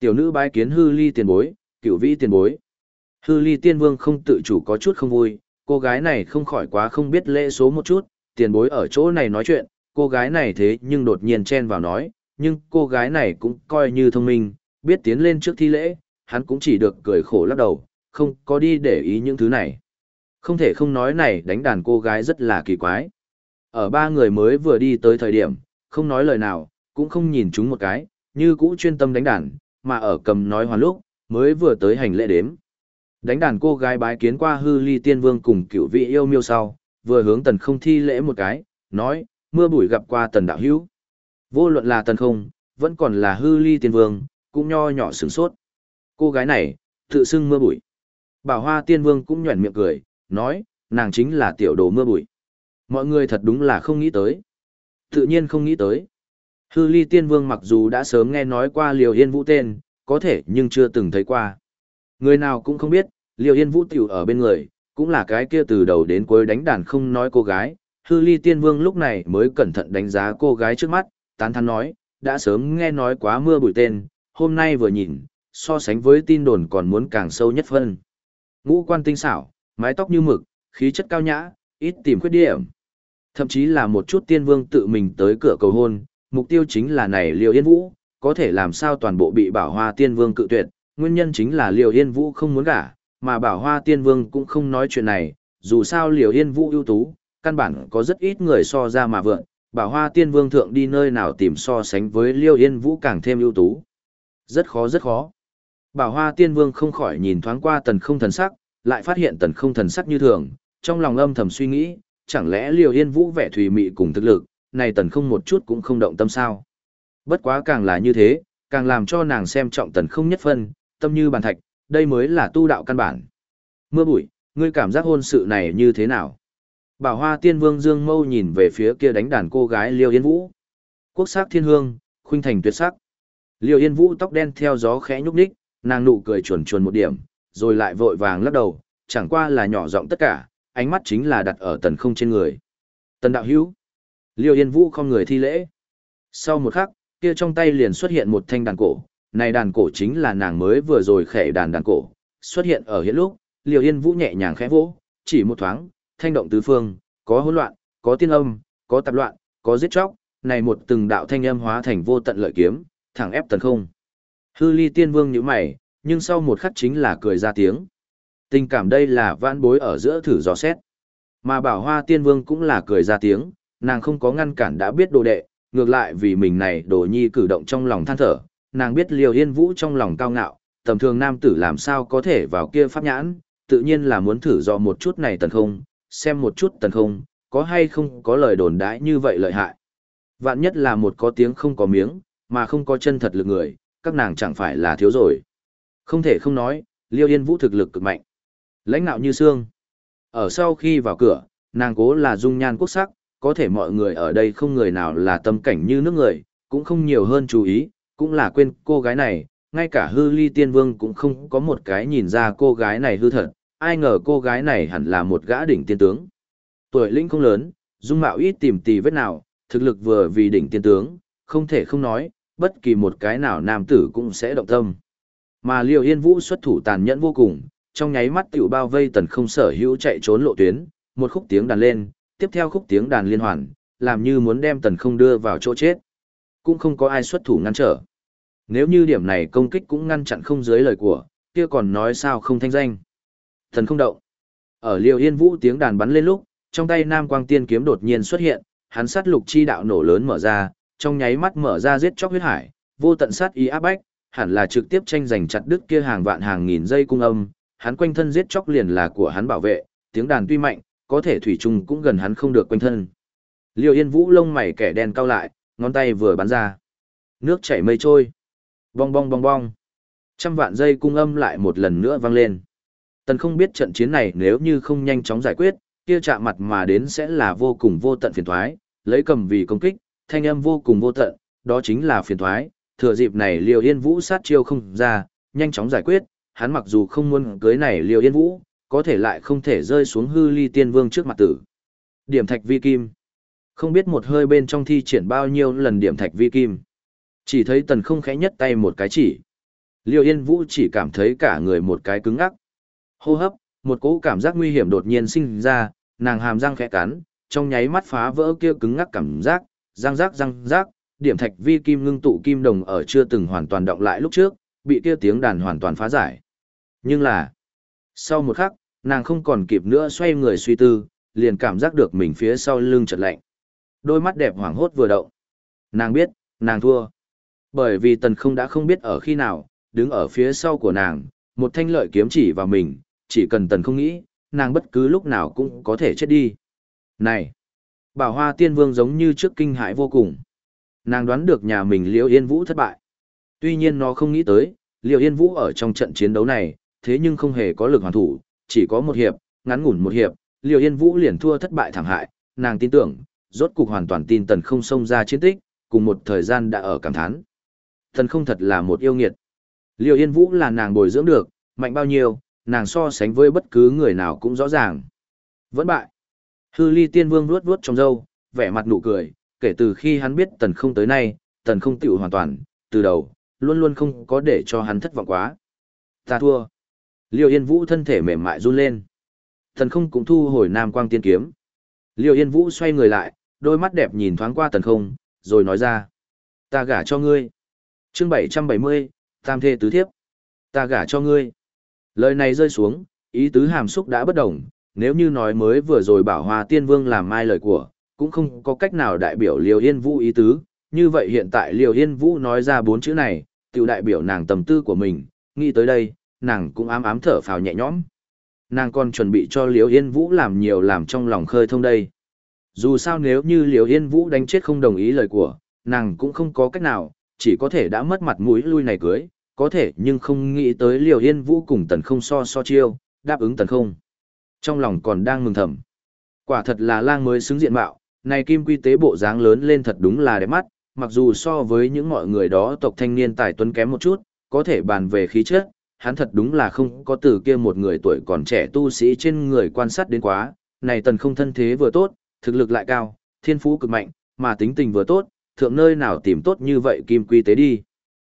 Tiểu nữ bái kiến hư ly tiền bối, cựu vĩ tiền bối. Hư ly tiên vương không tự chủ có chút không vui, cô gái này không khỏi quá không biết lễ số một chút, tiền bối ở chỗ này nói chuyện, cô gái này thế nhưng đột nhiên chen vào nói, nhưng cô gái này cũng coi như thông minh, biết tiến lên trước thi lễ, hắn cũng chỉ được cười khổ lắc đầu, không có đi để ý những thứ này. Không thể không nói này đánh đàn cô gái rất là kỳ quái. Ở ba người mới vừa đi tới thời điểm, không nói lời nào, cũng không nhìn chúng một cái, như cũ chuyên tâm đánh đàn, mà ở cầm nói hoàn lúc, mới vừa tới hành lễ đếm. Đánh đàn cô gái bái kiến qua hư ly tiên vương cùng cựu vị yêu miêu sau, vừa hướng tần không thi lễ một cái, nói, mưa bụi gặp qua tần đạo hữu. Vô luận là tần không, vẫn còn là hư ly tiên vương, cũng nho nhỏ sướng sốt. Cô gái này, tự xưng mưa bụi. Bảo hoa tiên vương cũng nhuẩn miệng cười, nói, nàng chính là tiểu đồ mưa bụi. Mọi người thật đúng là không nghĩ tới. Tự nhiên không nghĩ tới. Hư ly tiên vương mặc dù đã sớm nghe nói qua liều yên vũ tên, có thể nhưng chưa từng thấy qua. Người nào cũng không biết, liều yên vũ tiểu ở bên người, cũng là cái kia từ đầu đến cuối đánh đàn không nói cô gái. Hư ly tiên vương lúc này mới cẩn thận đánh giá cô gái trước mắt, tán thắn nói, đã sớm nghe nói quá mưa bụi tên, hôm nay vừa nhìn, so sánh với tin đồn còn muốn càng sâu nhất phân. Ngũ quan tinh xảo, mái tóc như mực, khí chất cao nhã, ít tìm khuyết điểm. Thậm chí là một chút tiên vương tự mình tới cửa cầu hôn, mục tiêu chính là này Liêu Yên Vũ, có thể làm sao toàn bộ bị bảo hoa tiên vương cự tuyệt, nguyên nhân chính là Liêu Yên Vũ không muốn gả, mà bảo hoa tiên vương cũng không nói chuyện này, dù sao Liêu Yên Vũ ưu tú, căn bản có rất ít người so ra mà vượn, bảo hoa tiên vương thượng đi nơi nào tìm so sánh với Liêu Yên Vũ càng thêm ưu tú. Rất khó rất khó. Bảo hoa tiên vương không khỏi nhìn thoáng qua tần không thần sắc, lại phát hiện tần không thần sắc như thường, trong lòng âm thầm suy nghĩ, chẳng lẽ liều yên vũ vẻ thùy mị cùng thực lực, này tần không một chút cũng không động tâm sao. Bất quá càng là như thế, càng làm cho nàng xem trọng tần không nhất phân, tâm như bàn thạch, đây mới là tu đạo căn bản. Mưa bụi, ngươi cảm giác hôn sự này như thế nào? Bảo hoa tiên vương dương mâu nhìn về phía kia đánh đàn cô gái liêu yên vũ. Quốc sắc thiên hương, khuynh thành tuyệt sắc. Liêu yên vũ tóc đen theo gió khẽ nhúc nhích, nàng nụ cười chuồn chuồn một điểm, rồi lại vội vàng lắc đầu, chẳng qua là nhỏ giọng tất cả, ánh mắt chính là đặt ở tần không trên người. Tần đạo hữu. Liêu Yên Vũ không người thi lễ. Sau một khắc, kia trong tay liền xuất hiện một thanh đàn cổ, này đàn cổ chính là nàng mới vừa rồi khẽ đàn đàn cổ, xuất hiện ở hiện lúc, Liêu Yên Vũ nhẹ nhàng khẽ vỗ, chỉ một thoáng, thanh động tứ phương, có hỗn loạn, có tiên âm, có tạp loạn, có giết chóc, này một từng đạo thanh âm hóa thành vô tận lợi kiếm, thẳng ép tần không. Hư Ly Tiên Vương nhíu mày, nhưng sau một khắc chính là cười ra tiếng. Tình cảm đây là vãn bối ở giữa thử dò xét. Mà bảo hoa tiên vương cũng là cười ra tiếng, nàng không có ngăn cản đã biết đồ đệ, ngược lại vì mình này đồ nhi cử động trong lòng than thở, nàng biết liều yên vũ trong lòng cao ngạo, tầm thường nam tử làm sao có thể vào kia pháp nhãn, tự nhiên là muốn thử dò một chút này tần không, xem một chút tần không, có hay không có lời đồn đãi như vậy lợi hại. Vạn nhất là một có tiếng không có miếng, mà không có chân thật lực người, các nàng chẳng phải là thiếu rồi. Không thể không nói, Liêu Yên Vũ thực lực cực mạnh. Lãnh nạo như xương. Ở sau khi vào cửa, nàng cố là dung nhan quốc sắc, có thể mọi người ở đây không người nào là tâm cảnh như nước người, cũng không nhiều hơn chú ý, cũng là quên cô gái này, ngay cả hư ly tiên vương cũng không có một cái nhìn ra cô gái này hư thật, ai ngờ cô gái này hẳn là một gã đỉnh tiên tướng. Tuổi lĩnh không lớn, dung mạo ít tìm tì vết nào, thực lực vừa vì đỉnh tiên tướng, không thể không nói, bất kỳ một cái nào nam tử cũng sẽ động tâm. Mà Liêu Yên Vũ xuất thủ tàn nhẫn vô cùng, trong nháy mắt tiểu bao vây tần không sở hữu chạy trốn lộ tuyến, một khúc tiếng đàn lên, tiếp theo khúc tiếng đàn liên hoàn, làm như muốn đem tần không đưa vào chỗ chết. Cũng không có ai xuất thủ ngăn trở. Nếu như điểm này công kích cũng ngăn chặn không dưới lời của, kia còn nói sao không thanh danh. Thần không động. Ở liều Yên Vũ tiếng đàn bắn lên lúc, trong tay Nam Quang Tiên kiếm đột nhiên xuất hiện, hắn sát lục chi đạo nổ lớn mở ra, trong nháy mắt mở ra giết chóc huyết hải, vô tận sát ý áp bách, hẳn là trực tiếp tranh giành chặt đứt kia hàng vạn hàng nghìn dây cung âm, hắn quanh thân giết chóc liền là của hắn bảo vệ, tiếng đàn tuy mạnh, có thể thủy chung cũng gần hắn không được quanh thân. Liêu Yên Vũ lông mày kẻ đen cao lại, ngón tay vừa bắn ra. Nước chảy mây trôi. Bong bong bong bong. Trăm vạn dây cung âm lại một lần nữa vang lên. Tần không biết trận chiến này nếu như không nhanh chóng giải quyết, kia chạm mặt mà đến sẽ là vô cùng vô tận phiền thoái, lấy cầm vì công kích, thanh âm vô cùng vô tận, đó chính là phiền thoái, thừa dịp này Liêu Yên Vũ sát chiêu không ra, nhanh chóng giải quyết, hắn mặc dù không muốn cưới này Liêu Yên Vũ, có thể lại không thể rơi xuống hư ly tiên vương trước mặt tử. Điểm thạch vi kim. Không biết một hơi bên trong thi triển bao nhiêu lần điểm thạch vi kim. Chỉ thấy tần không khẽ nhất tay một cái chỉ. Liêu Yên Vũ chỉ cảm thấy cả người một cái cứng ngắc. Hô hấp, một cỗ cảm giác nguy hiểm đột nhiên sinh ra, nàng hàm răng khẽ cắn, trong nháy mắt phá vỡ kia cứng ngắc cảm giác, răng rác răng rác, điểm thạch vi kim ngưng tụ kim đồng ở chưa từng hoàn toàn động lại lúc trước, bị kia tiếng đàn hoàn toàn phá giải. Nhưng là, sau một khắc, nàng không còn kịp nữa xoay người suy tư, liền cảm giác được mình phía sau lưng chợt lạnh. Đôi mắt đẹp hoảng hốt vừa động. Nàng biết, nàng thua. Bởi vì tần không đã không biết ở khi nào, đứng ở phía sau của nàng, một thanh lợi kiếm chỉ vào mình, chỉ cần tần không nghĩ, nàng bất cứ lúc nào cũng có thể chết đi. Này! Bảo hoa tiên vương giống như trước kinh hãi vô cùng. Nàng đoán được nhà mình Liêu Yên Vũ thất bại. Tuy nhiên nó không nghĩ tới, Liêu Yên Vũ ở trong trận chiến đấu này, thế nhưng không hề có lực hoàn thủ, chỉ có một hiệp, ngắn ngủn một hiệp, Liêu Yên Vũ liền thua thất bại thảm hại, nàng tin tưởng, rốt cục hoàn toàn tin tần không xông ra chiến tích, cùng một thời gian đã ở cảm thán. Tần không thật là một yêu nghiệt. Liêu Yên Vũ là nàng bồi dưỡng được, mạnh bao nhiêu, nàng so sánh với bất cứ người nào cũng rõ ràng. Vẫn bại. Hư ly tiên vương vuốt vuốt trong râu, vẻ mặt nụ cười, kể từ khi hắn biết tần không tới nay, tần không tiểu hoàn toàn, từ đầu, luôn luôn không có để cho hắn thất vọng quá. Ta thua. Liêu Yên Vũ thân thể mềm mại run lên. thần không cũng thu hồi nam quang tiên kiếm. Liêu Yên Vũ xoay người lại, đôi mắt đẹp nhìn thoáng qua tần không, rồi nói ra. Ta gả cho ngươi. chương 770, tam thê tứ thiếp. Ta gả cho ngươi. Lời này rơi xuống, ý tứ hàm xúc đã bất đồng, nếu như nói mới vừa rồi bảo Hoa tiên vương làm mai lời của, cũng không có cách nào đại biểu Liêu Yên Vũ ý tứ, như vậy hiện tại Liêu Yên Vũ nói ra bốn chữ này, tiểu đại biểu nàng tầm tư của mình, nghĩ tới đây, nàng cũng ám ám thở phào nhẹ nhõm. Nàng còn chuẩn bị cho Liễu Yên Vũ làm nhiều làm trong lòng khơi thông đây. Dù sao nếu như Liễu Yên Vũ đánh chết không đồng ý lời của, nàng cũng không có cách nào, chỉ có thể đã mất mặt mũi lui này cưới, có thể nhưng không nghĩ tới Liễu Yên Vũ cùng tần không so so chiêu, đáp ứng tần không. Trong lòng còn đang mừng thầm. Quả thật là lang mới xứng diện mạo, này kim quy tế bộ dáng lớn lên thật đúng là đẹp mắt, mặc dù so với những mọi người đó tộc thanh niên tài tuấn kém một chút, có thể bàn về khí chất, hắn thật đúng là không có từ kia một người tuổi còn trẻ tu sĩ trên người quan sát đến quá, này tần không thân thế vừa tốt, thực lực lại cao, thiên phú cực mạnh, mà tính tình vừa tốt, thượng nơi nào tìm tốt như vậy kim quy tế đi.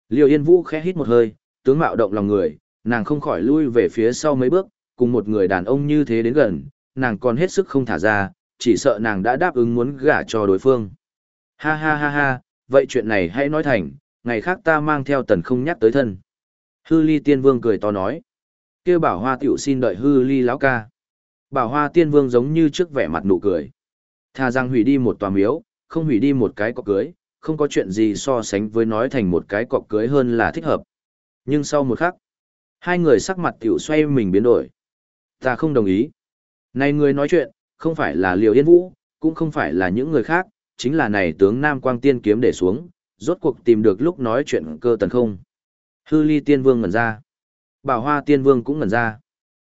Liêu Yên Vũ khẽ hít một hơi, tướng mạo động lòng người, nàng không khỏi lui về phía sau mấy bước, cùng một người đàn ông như thế đến gần, nàng còn hết sức không thả ra, chỉ sợ nàng đã đáp ứng muốn gả cho đối phương. Ha ha ha ha, vậy chuyện này hãy nói thành, ngày khác ta mang theo tần không nhắc tới thân. Hư ly tiên vương cười to nói. kêu bảo hoa tiểu xin đợi hư ly lão ca. Bảo hoa tiên vương giống như trước vẻ mặt nụ cười. Thà rằng hủy đi một tòa miếu, không hủy đi một cái cọc cưới, không có chuyện gì so sánh với nói thành một cái cọc cưới hơn là thích hợp. Nhưng sau một khắc, hai người sắc mặt tiểu xoay mình biến đổi. Ta không đồng ý. Này người nói chuyện, không phải là Liều Yên Vũ, cũng không phải là những người khác, chính là này tướng Nam Quang Tiên kiếm để xuống, rốt cuộc tìm được lúc nói chuyện cơ tần không. Hư ly tiên vương ngẩn ra. Bảo hoa tiên vương cũng ngẩn ra.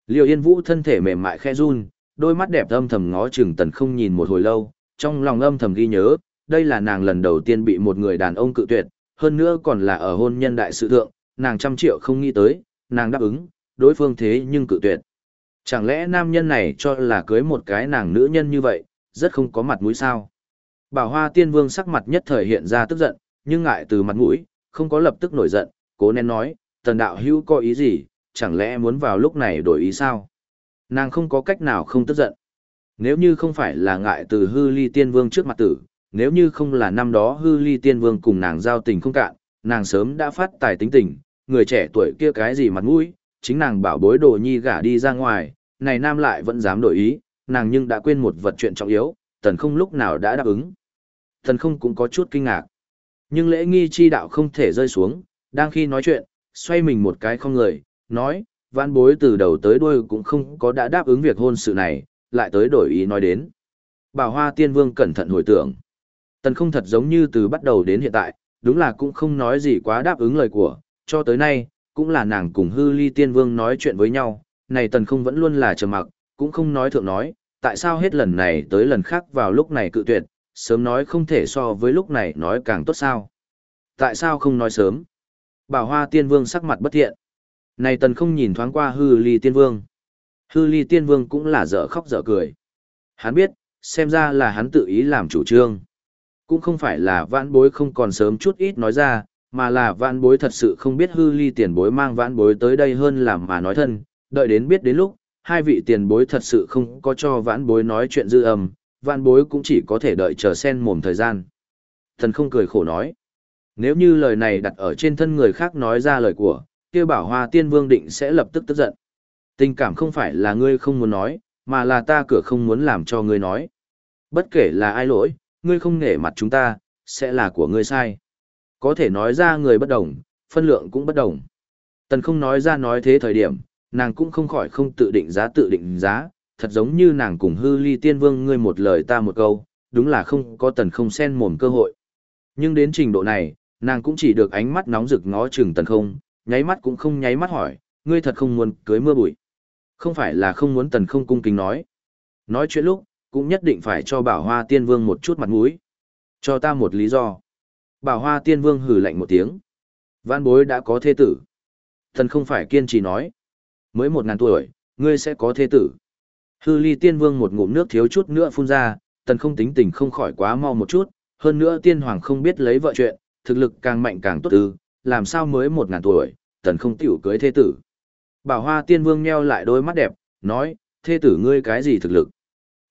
Liêu Yên Vũ thân thể mềm mại khe run, đôi mắt đẹp âm thầm ngó chừng tần không nhìn một hồi lâu, trong lòng âm thầm ghi nhớ, đây là nàng lần đầu tiên bị một người đàn ông cự tuyệt, hơn nữa còn là ở hôn nhân đại sự thượng, nàng trăm triệu không nghĩ tới, nàng đáp ứng, đối phương thế nhưng cự tuyệt. Chẳng lẽ nam nhân này cho là cưới một cái nàng nữ nhân như vậy, rất không có mặt mũi sao? Bảo hoa tiên vương sắc mặt nhất thời hiện ra tức giận, nhưng ngại từ mặt mũi, không có lập tức nổi giận, cố nên nói, tần đạo hữu có ý gì, chẳng lẽ muốn vào lúc này đổi ý sao? Nàng không có cách nào không tức giận. Nếu như không phải là ngại từ hư ly tiên vương trước mặt tử, nếu như không là năm đó hư ly tiên vương cùng nàng giao tình không cạn, nàng sớm đã phát tài tính tình, người trẻ tuổi kia cái gì mặt mũi, chính nàng bảo bối đồ nhi gả đi ra ngoài, này nam lại vẫn dám đổi ý, nàng nhưng đã quên một vật chuyện trọng yếu, tần không lúc nào đã đáp ứng. Tần không cũng có chút kinh ngạc. Nhưng lễ nghi chi đạo không thể rơi xuống, đang khi nói chuyện, xoay mình một cái không người, nói, văn bối từ đầu tới đuôi cũng không có đã đáp ứng việc hôn sự này, lại tới đổi ý nói đến. Bảo hoa tiên vương cẩn thận hồi tưởng. Tần không thật giống như từ bắt đầu đến hiện tại, đúng là cũng không nói gì quá đáp ứng lời của, cho tới nay, cũng là nàng cùng hư ly tiên vương nói chuyện với nhau, này tần không vẫn luôn là trầm mặc, cũng không nói thượng nói, tại sao hết lần này tới lần khác vào lúc này cự tuyệt, sớm nói không thể so với lúc này nói càng tốt sao. Tại sao không nói sớm? Bảo hoa tiên vương sắc mặt bất thiện. Này tần không nhìn thoáng qua hư ly tiên vương. Hư ly tiên vương cũng là dở khóc dở cười. Hắn biết, xem ra là hắn tự ý làm chủ trương. Cũng không phải là vãn bối không còn sớm chút ít nói ra, mà là vãn bối thật sự không biết hư ly tiền bối mang vãn bối tới đây hơn làm mà nói thân, đợi đến biết đến lúc, hai vị tiền bối thật sự không có cho vãn bối nói chuyện dư âm, vãn bối cũng chỉ có thể đợi chờ sen mồm thời gian. Thần không cười khổ nói, nếu như lời này đặt ở trên thân người khác nói ra lời của, kia bảo hoa tiên vương định sẽ lập tức tức giận. Tình cảm không phải là ngươi không muốn nói, mà là ta cửa không muốn làm cho ngươi nói. Bất kể là ai lỗi, ngươi không nể mặt chúng ta, sẽ là của ngươi sai. Có thể nói ra người bất đồng, phân lượng cũng bất đồng. Tần không nói ra nói thế thời điểm, nàng cũng không khỏi không tự định giá tự định giá, thật giống như nàng cùng hư ly tiên vương ngươi một lời ta một câu, đúng là không có tần không sen mồm cơ hội. Nhưng đến trình độ này, nàng cũng chỉ được ánh mắt nóng rực ngó chừng tần không, nháy mắt cũng không nháy mắt hỏi, ngươi thật không muốn cưới mưa bụi. Không phải là không muốn tần không cung kính nói. Nói chuyện lúc, cũng nhất định phải cho bảo hoa tiên vương một chút mặt mũi. Cho ta một lý do. Bảo hoa tiên vương hử lạnh một tiếng. Văn bối đã có thê tử. Thần không phải kiên trì nói. Mới một ngàn tuổi, ngươi sẽ có thê tử. Hư ly tiên vương một ngụm nước thiếu chút nữa phun ra, tần không tính tình không khỏi quá mau một chút. Hơn nữa tiên hoàng không biết lấy vợ chuyện, thực lực càng mạnh càng tốt ư, làm sao mới một ngàn tuổi, tần không tiểu cưới thế tử. Bảo hoa tiên vương nheo lại đôi mắt đẹp, nói, thế tử ngươi cái gì thực lực?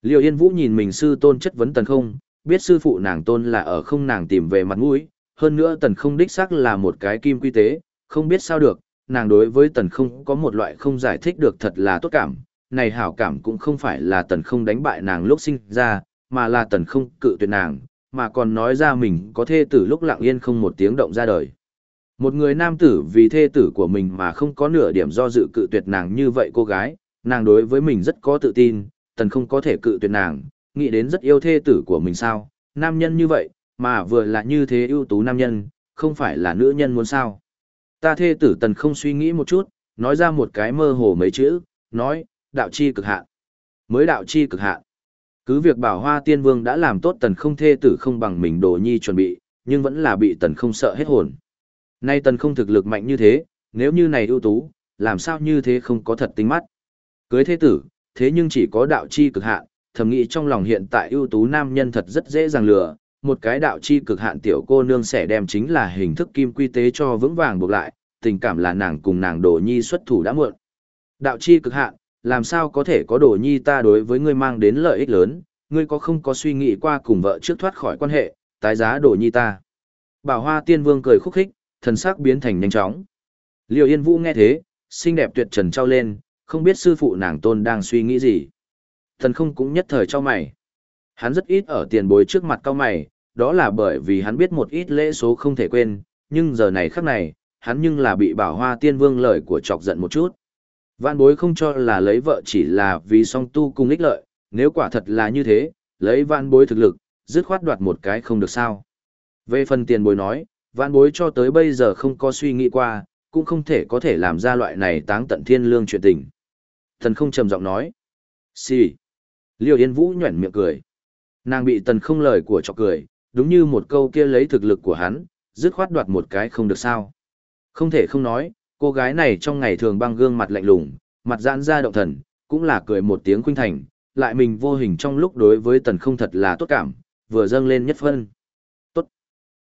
Liệu Yên Vũ nhìn mình sư tôn chất vấn tần không, biết sư phụ nàng tôn là ở không nàng tìm về mặt mũi, hơn nữa tần không đích xác là một cái kim quy tế, không biết sao được, nàng đối với tần không có một loại không giải thích được thật là tốt cảm, này hảo cảm cũng không phải là tần không đánh bại nàng lúc sinh ra, mà là tần không cự tuyệt nàng, mà còn nói ra mình có thê tử lúc lặng yên không một tiếng động ra đời. Một người nam tử vì thê tử của mình mà không có nửa điểm do dự cự tuyệt nàng như vậy cô gái, nàng đối với mình rất có tự tin, tần không có thể cự tuyệt nàng, nghĩ đến rất yêu thê tử của mình sao, nam nhân như vậy, mà vừa là như thế ưu tú nam nhân, không phải là nữ nhân muốn sao. Ta thê tử tần không suy nghĩ một chút, nói ra một cái mơ hồ mấy chữ, nói, đạo chi cực hạn. Mới đạo chi cực hạn. Cứ việc bảo hoa tiên vương đã làm tốt tần không thê tử không bằng mình đồ nhi chuẩn bị, nhưng vẫn là bị tần không sợ hết hồn. Nay tần không thực lực mạnh như thế, nếu như này ưu tú, làm sao như thế không có thật tính mắt. Cưới thế tử, thế nhưng chỉ có đạo chi cực hạn, thầm nghĩ trong lòng hiện tại ưu tú nam nhân thật rất dễ dàng lừa, một cái đạo chi cực hạn tiểu cô nương sẽ đem chính là hình thức kim quy tế cho vững vàng buộc lại, tình cảm là nàng cùng nàng đồ nhi xuất thủ đã muộn. Đạo chi cực hạn, làm sao có thể có đồ nhi ta đối với ngươi mang đến lợi ích lớn, ngươi có không có suy nghĩ qua cùng vợ trước thoát khỏi quan hệ, tái giá đồ nhi ta. Bảo hoa tiên vương cười khúc khích, thần sắc biến thành nhanh chóng. Liêu Yên Vũ nghe thế, xinh đẹp tuyệt trần trao lên, không biết sư phụ nàng tôn đang suy nghĩ gì. Thần không cũng nhất thời cho mày. Hắn rất ít ở tiền bối trước mặt cao mày, đó là bởi vì hắn biết một ít lễ số không thể quên, nhưng giờ này khắc này, hắn nhưng là bị bảo hoa tiên vương lời của chọc giận một chút. Vạn bối không cho là lấy vợ chỉ là vì song tu cùng ích lợi, nếu quả thật là như thế, lấy vạn bối thực lực, dứt khoát đoạt một cái không được sao. Về phần tiền bối nói, vạn bối cho tới bây giờ không có suy nghĩ qua, cũng không thể có thể làm ra loại này táng tận thiên lương chuyện tình. Thần không trầm giọng nói. Xì. Liêu Yên Vũ nhuẩn miệng cười. Nàng bị tần không lời của chọc cười, đúng như một câu kia lấy thực lực của hắn, dứt khoát đoạt một cái không được sao. Không thể không nói, cô gái này trong ngày thường băng gương mặt lạnh lùng, mặt giãn ra động thần, cũng là cười một tiếng khuynh thành, lại mình vô hình trong lúc đối với tần không thật là tốt cảm, vừa dâng lên nhất phân. Tốt.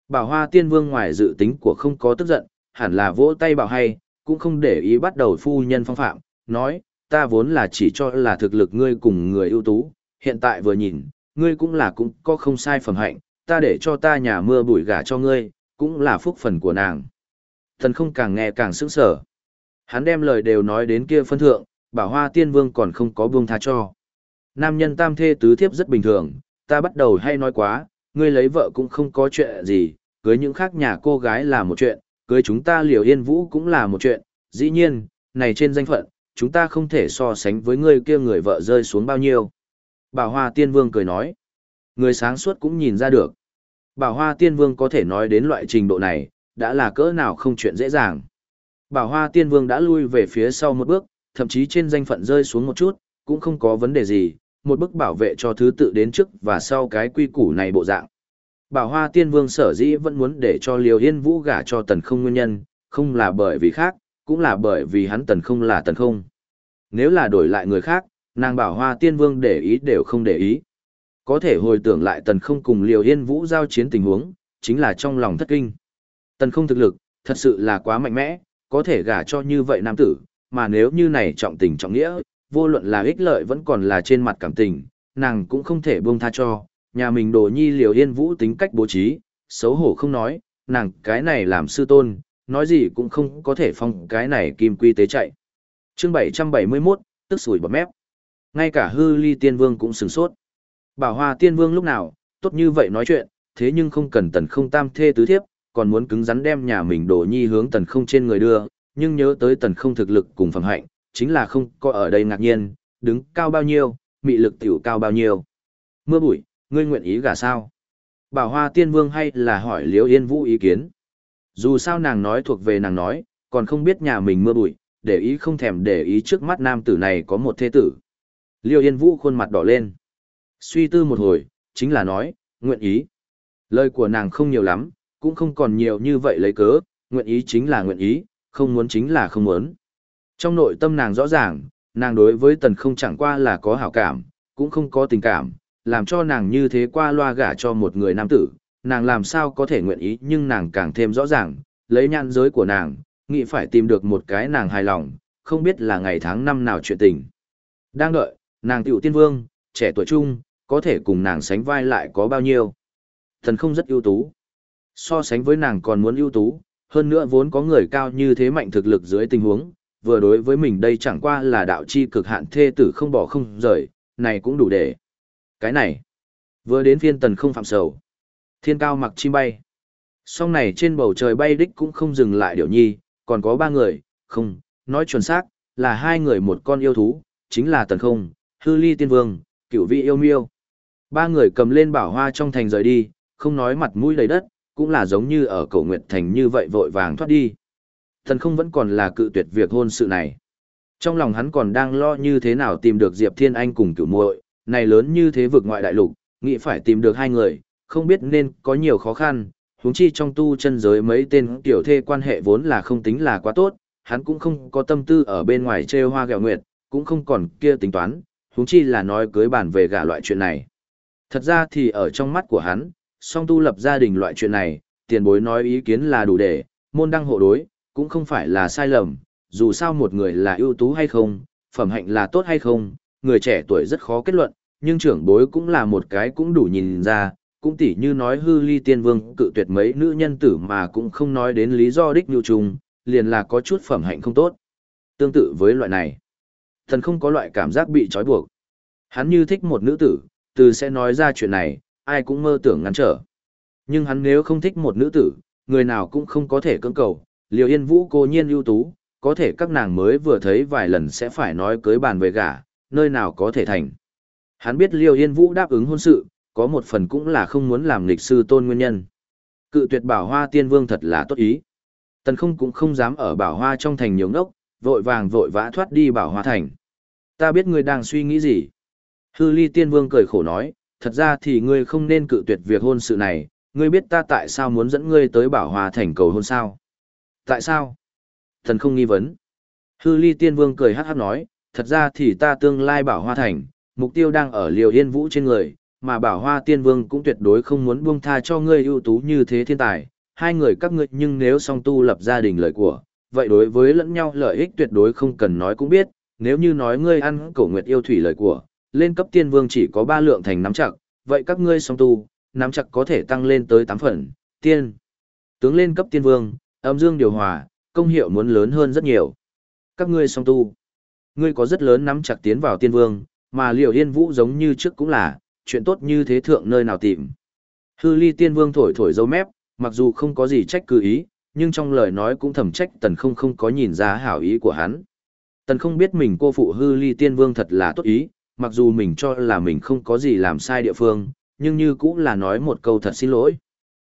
Bảo hoa tiên vương ngoài dự tính của không có tức giận, hẳn là vỗ tay bảo hay, cũng không để ý bắt đầu phu nhân phong phạm, nói, ta vốn là chỉ cho là thực lực ngươi cùng người ưu tú, hiện tại vừa nhìn, ngươi cũng là cũng có không sai phẩm hạnh, ta để cho ta nhà mưa bụi gả cho ngươi, cũng là phúc phần của nàng. Thần không càng nghe càng sững sở. Hắn đem lời đều nói đến kia phân thượng, bảo hoa tiên vương còn không có buông tha cho. Nam nhân tam thê tứ thiếp rất bình thường, ta bắt đầu hay nói quá, ngươi lấy vợ cũng không có chuyện gì, cưới những khác nhà cô gái là một chuyện, cưới chúng ta liều yên vũ cũng là một chuyện, dĩ nhiên, này trên danh phận, chúng ta không thể so sánh với ngươi kia người vợ rơi xuống bao nhiêu. Bảo Hoa Tiên Vương cười nói, người sáng suốt cũng nhìn ra được. Bảo Hoa Tiên Vương có thể nói đến loại trình độ này, đã là cỡ nào không chuyện dễ dàng. Bảo Hoa Tiên Vương đã lui về phía sau một bước, thậm chí trên danh phận rơi xuống một chút, cũng không có vấn đề gì, một bức bảo vệ cho thứ tự đến trước và sau cái quy củ này bộ dạng. Bảo Hoa Tiên Vương sở dĩ vẫn muốn để cho Liều Yên Vũ gả cho Tần Không nguyên nhân, không là bởi vì khác, cũng là bởi vì hắn Tần Không là Tần Không. Nếu là đổi lại người khác, nàng Bảo Hoa Tiên Vương để ý đều không để ý. Có thể hồi tưởng lại Tần Không cùng Liều Yên Vũ giao chiến tình huống, chính là trong lòng thất kinh. Tần không thực lực, thật sự là quá mạnh mẽ, có thể gả cho như vậy nam tử, mà nếu như này trọng tình trọng nghĩa, vô luận là ích lợi vẫn còn là trên mặt cảm tình, nàng cũng không thể buông tha cho, nhà mình đồ nhi liều yên vũ tính cách bố trí, xấu hổ không nói, nàng cái này làm sư tôn, nói gì cũng không có thể phong cái này kim quy tế chạy. chương 771, tức sủi bọt mép. Ngay cả hư ly tiên vương cũng sửng sốt. Bảo hoa tiên vương lúc nào, tốt như vậy nói chuyện, thế nhưng không cần tần không tam thê tứ thiếp, còn muốn cứng rắn đem nhà mình đổ nhi hướng tần không trên người đưa, nhưng nhớ tới tần không thực lực cùng phẩm hạnh, chính là không có ở đây ngạc nhiên, đứng cao bao nhiêu, mị lực tiểu cao bao nhiêu. Mưa bụi, ngươi nguyện ý gả sao? Bảo hoa tiên vương hay là hỏi liễu yên vũ ý kiến? Dù sao nàng nói thuộc về nàng nói, còn không biết nhà mình mưa bụi, để ý không thèm để ý trước mắt nam tử này có một thế tử. Liêu Yên Vũ khuôn mặt đỏ lên. Suy tư một hồi, chính là nói, nguyện ý. Lời của nàng không nhiều lắm, cũng không còn nhiều như vậy lấy cớ, nguyện ý chính là nguyện ý, không muốn chính là không muốn. Trong nội tâm nàng rõ ràng, nàng đối với tần không chẳng qua là có hảo cảm, cũng không có tình cảm, làm cho nàng như thế qua loa gả cho một người nam tử, nàng làm sao có thể nguyện ý nhưng nàng càng thêm rõ ràng, lấy nhan giới của nàng, nghĩ phải tìm được một cái nàng hài lòng, không biết là ngày tháng năm nào chuyện tình. Đang đợi, nàng tiểu tiên vương, trẻ tuổi trung, có thể cùng nàng sánh vai lại có bao nhiêu. Thần không rất ưu tú. So sánh với nàng còn muốn ưu tú, hơn nữa vốn có người cao như thế mạnh thực lực dưới tình huống, vừa đối với mình đây chẳng qua là đạo chi cực hạn thê tử không bỏ không rời, này cũng đủ để. Cái này, vừa đến phiên tần không phạm sầu. Thiên cao mặc chim bay. Song này trên bầu trời bay đích cũng không dừng lại điều nhi, còn có ba người, không, nói chuẩn xác, là hai người một con yêu thú, chính là tần không, hư ly tiên vương, cửu vị yêu miêu. Ba người cầm lên bảo hoa trong thành rời đi, không nói mặt mũi đầy đất, cũng là giống như ở cổ nguyệt thành như vậy vội vàng thoát đi. Thần không vẫn còn là cự tuyệt việc hôn sự này. Trong lòng hắn còn đang lo như thế nào tìm được Diệp Thiên Anh cùng cửu muội, này lớn như thế vực ngoại đại lục, nghĩ phải tìm được hai người, không biết nên có nhiều khó khăn, huống chi trong tu chân giới mấy tên tiểu thê quan hệ vốn là không tính là quá tốt, hắn cũng không có tâm tư ở bên ngoài trêu hoa gẹo nguyệt, cũng không còn kia tính toán, huống chi là nói cưới bản về gả loại chuyện này. Thật ra thì ở trong mắt của hắn, song tu lập gia đình loại chuyện này, tiền bối nói ý kiến là đủ để, môn đăng hộ đối, cũng không phải là sai lầm, dù sao một người là ưu tú hay không, phẩm hạnh là tốt hay không, người trẻ tuổi rất khó kết luận, nhưng trưởng bối cũng là một cái cũng đủ nhìn ra, cũng tỉ như nói hư ly tiên vương cự tuyệt mấy nữ nhân tử mà cũng không nói đến lý do đích nhu trùng, liền là có chút phẩm hạnh không tốt. Tương tự với loại này, thần không có loại cảm giác bị trói buộc. Hắn như thích một nữ tử, từ sẽ nói ra chuyện này, ai cũng mơ tưởng ngăn trở. Nhưng hắn nếu không thích một nữ tử, người nào cũng không có thể cưỡng cầu, liều yên vũ cô nhiên ưu tú, có thể các nàng mới vừa thấy vài lần sẽ phải nói cưới bàn về gả, nơi nào có thể thành. Hắn biết liều yên vũ đáp ứng hôn sự, có một phần cũng là không muốn làm lịch sư tôn nguyên nhân. Cự tuyệt bảo hoa tiên vương thật là tốt ý. Tần không cũng không dám ở bảo hoa trong thành nhiều ngốc, vội vàng vội vã thoát đi bảo hoa thành. Ta biết người đang suy nghĩ gì. Hư ly tiên vương cười khổ nói, thật ra thì ngươi không nên cự tuyệt việc hôn sự này, ngươi biết ta tại sao muốn dẫn ngươi tới bảo hoa thành cầu hôn sao? Tại sao? Thần không nghi vấn. Hư ly tiên vương cười hát hát nói, thật ra thì ta tương lai bảo hoa thành, mục tiêu đang ở liều yên vũ trên người, mà bảo hoa tiên vương cũng tuyệt đối không muốn buông tha cho ngươi ưu tú như thế thiên tài, hai người các ngươi nhưng nếu song tu lập gia đình lợi của, vậy đối với lẫn nhau lợi ích tuyệt đối không cần nói cũng biết, nếu như nói ngươi ăn cổ nguyệt yêu thủy lợi của, lên cấp tiên vương chỉ có ba lượng thành nắm chặt, vậy các ngươi song tu, nắm chặt có thể tăng lên tới tám phần, tiên. Tướng lên cấp tiên vương, âm dương điều hòa, công hiệu muốn lớn hơn rất nhiều. Các ngươi song tu, ngươi có rất lớn nắm chặt tiến vào tiên vương, mà liệu yên vũ giống như trước cũng là, chuyện tốt như thế thượng nơi nào tìm. Hư ly tiên vương thổi thổi dâu mép, mặc dù không có gì trách cứ ý, nhưng trong lời nói cũng thầm trách tần không không có nhìn ra hảo ý của hắn. Tần không biết mình cô phụ hư ly tiên vương thật là tốt ý, mặc dù mình cho là mình không có gì làm sai địa phương, nhưng như cũng là nói một câu thật xin lỗi.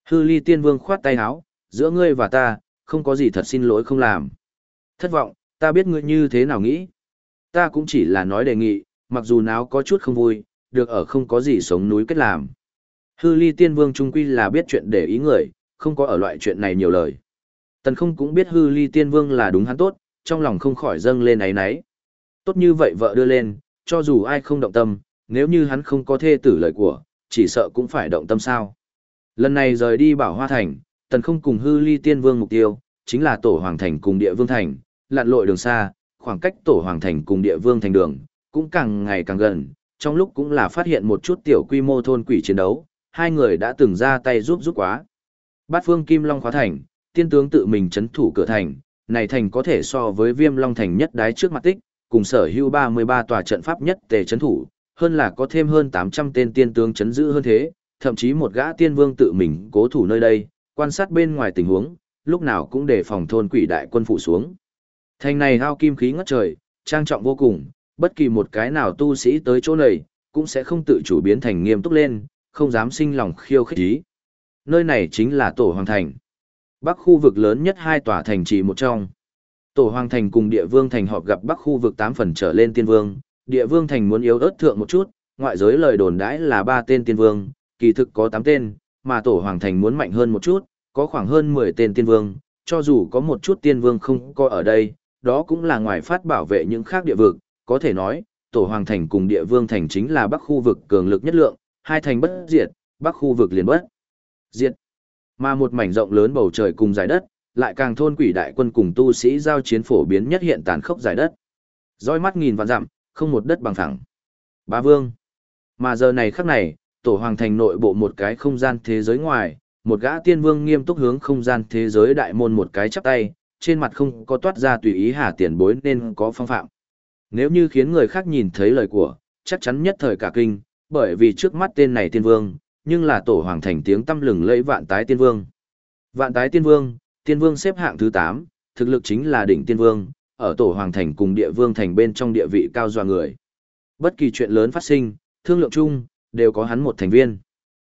Hư ly tiên vương khoát tay áo, giữa ngươi và ta, không có gì thật xin lỗi không làm. Thất vọng, ta biết ngươi như thế nào nghĩ. Ta cũng chỉ là nói đề nghị, mặc dù nào có chút không vui, được ở không có gì sống núi kết làm. Hư ly tiên vương trung quy là biết chuyện để ý người, không có ở loại chuyện này nhiều lời. Tần không cũng biết hư ly tiên vương là đúng hắn tốt, trong lòng không khỏi dâng lên ấy nấy. Tốt như vậy vợ đưa lên, cho dù ai không động tâm, nếu như hắn không có thê tử lời của, chỉ sợ cũng phải động tâm sao. Lần này rời đi bảo hoa thành, tần không cùng hư ly tiên vương mục tiêu, chính là tổ hoàng thành cùng địa vương thành, lặn lội đường xa, khoảng cách tổ hoàng thành cùng địa vương thành đường, cũng càng ngày càng gần, trong lúc cũng là phát hiện một chút tiểu quy mô thôn quỷ chiến đấu, hai người đã từng ra tay giúp giúp quá. Bát phương Kim Long khóa thành, tiên tướng tự mình chấn thủ cửa thành, này thành có thể so với viêm long thành nhất đái trước mặt tích, cùng sở hữu 33 tòa trận pháp nhất tề chấn thủ, hơn là có thêm hơn 800 tên tiên tướng chấn giữ hơn thế, thậm chí một gã tiên vương tự mình cố thủ nơi đây, quan sát bên ngoài tình huống, lúc nào cũng để phòng thôn quỷ đại quân phụ xuống. Thành này hao kim khí ngất trời, trang trọng vô cùng, bất kỳ một cái nào tu sĩ tới chỗ này, cũng sẽ không tự chủ biến thành nghiêm túc lên, không dám sinh lòng khiêu khích ý. Nơi này chính là Tổ Hoàng Thành. Bắc khu vực lớn nhất hai tòa thành trì một trong. Tổ Hoàng Thành cùng Địa Vương Thành họp gặp Bắc khu vực tám phần trở lên tiên vương, Địa Vương Thành muốn yếu ớt thượng một chút, ngoại giới lời đồn đãi là ba tên tiên vương, kỳ thực có tám tên, mà Tổ Hoàng Thành muốn mạnh hơn một chút, có khoảng hơn 10 tên tiên vương, cho dù có một chút tiên vương không có ở đây, đó cũng là ngoài phát bảo vệ những khác địa vực, có thể nói, Tổ Hoàng Thành cùng Địa Vương Thành chính là Bắc khu vực cường lực nhất lượng, hai thành bất diệt, Bắc khu vực liền bất diệt. Mà một mảnh rộng lớn bầu trời cùng giải đất, lại càng thôn quỷ đại quân cùng tu sĩ giao chiến phổ biến nhất hiện tàn khốc giải đất. Roi mắt nghìn vạn dặm, không một đất bằng phẳng. Bá Vương. Mà giờ này khắc này, Tổ Hoàng Thành nội bộ một cái không gian thế giới ngoài, một gã tiên vương nghiêm túc hướng không gian thế giới đại môn một cái chắp tay, trên mặt không có toát ra tùy ý hà tiền bối nên có phong phạm. Nếu như khiến người khác nhìn thấy lời của, chắc chắn nhất thời cả kinh, bởi vì trước mắt tên này tiên vương, nhưng là tổ hoàng thành tiếng tâm lừng lẫy vạn tái tiên vương. Vạn tái tiên vương, tiên vương xếp hạng thứ 8, thực lực chính là đỉnh tiên vương, ở tổ hoàng thành cùng địa vương thành bên trong địa vị cao doa người. Bất kỳ chuyện lớn phát sinh, thương lượng chung, đều có hắn một thành viên.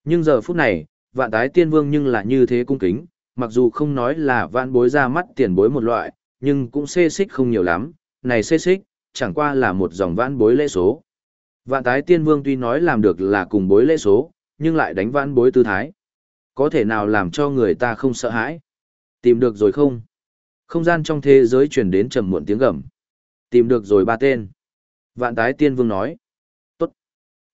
Nhưng giờ phút này, vạn tái tiên vương nhưng là như thế cung kính, mặc dù không nói là vạn bối ra mắt tiền bối một loại, nhưng cũng xê xích không nhiều lắm, này xê xích, chẳng qua là một dòng vạn bối lễ số. Vạn tái tiên vương tuy nói làm được là cùng bối lễ số, nhưng lại đánh vạn bối tư thái. Có thể nào làm cho người ta không sợ hãi? Tìm được rồi không? Không gian trong thế giới truyền đến trầm muộn tiếng gầm. Tìm được rồi ba tên. Vạn tái tiên vương nói. Tốt.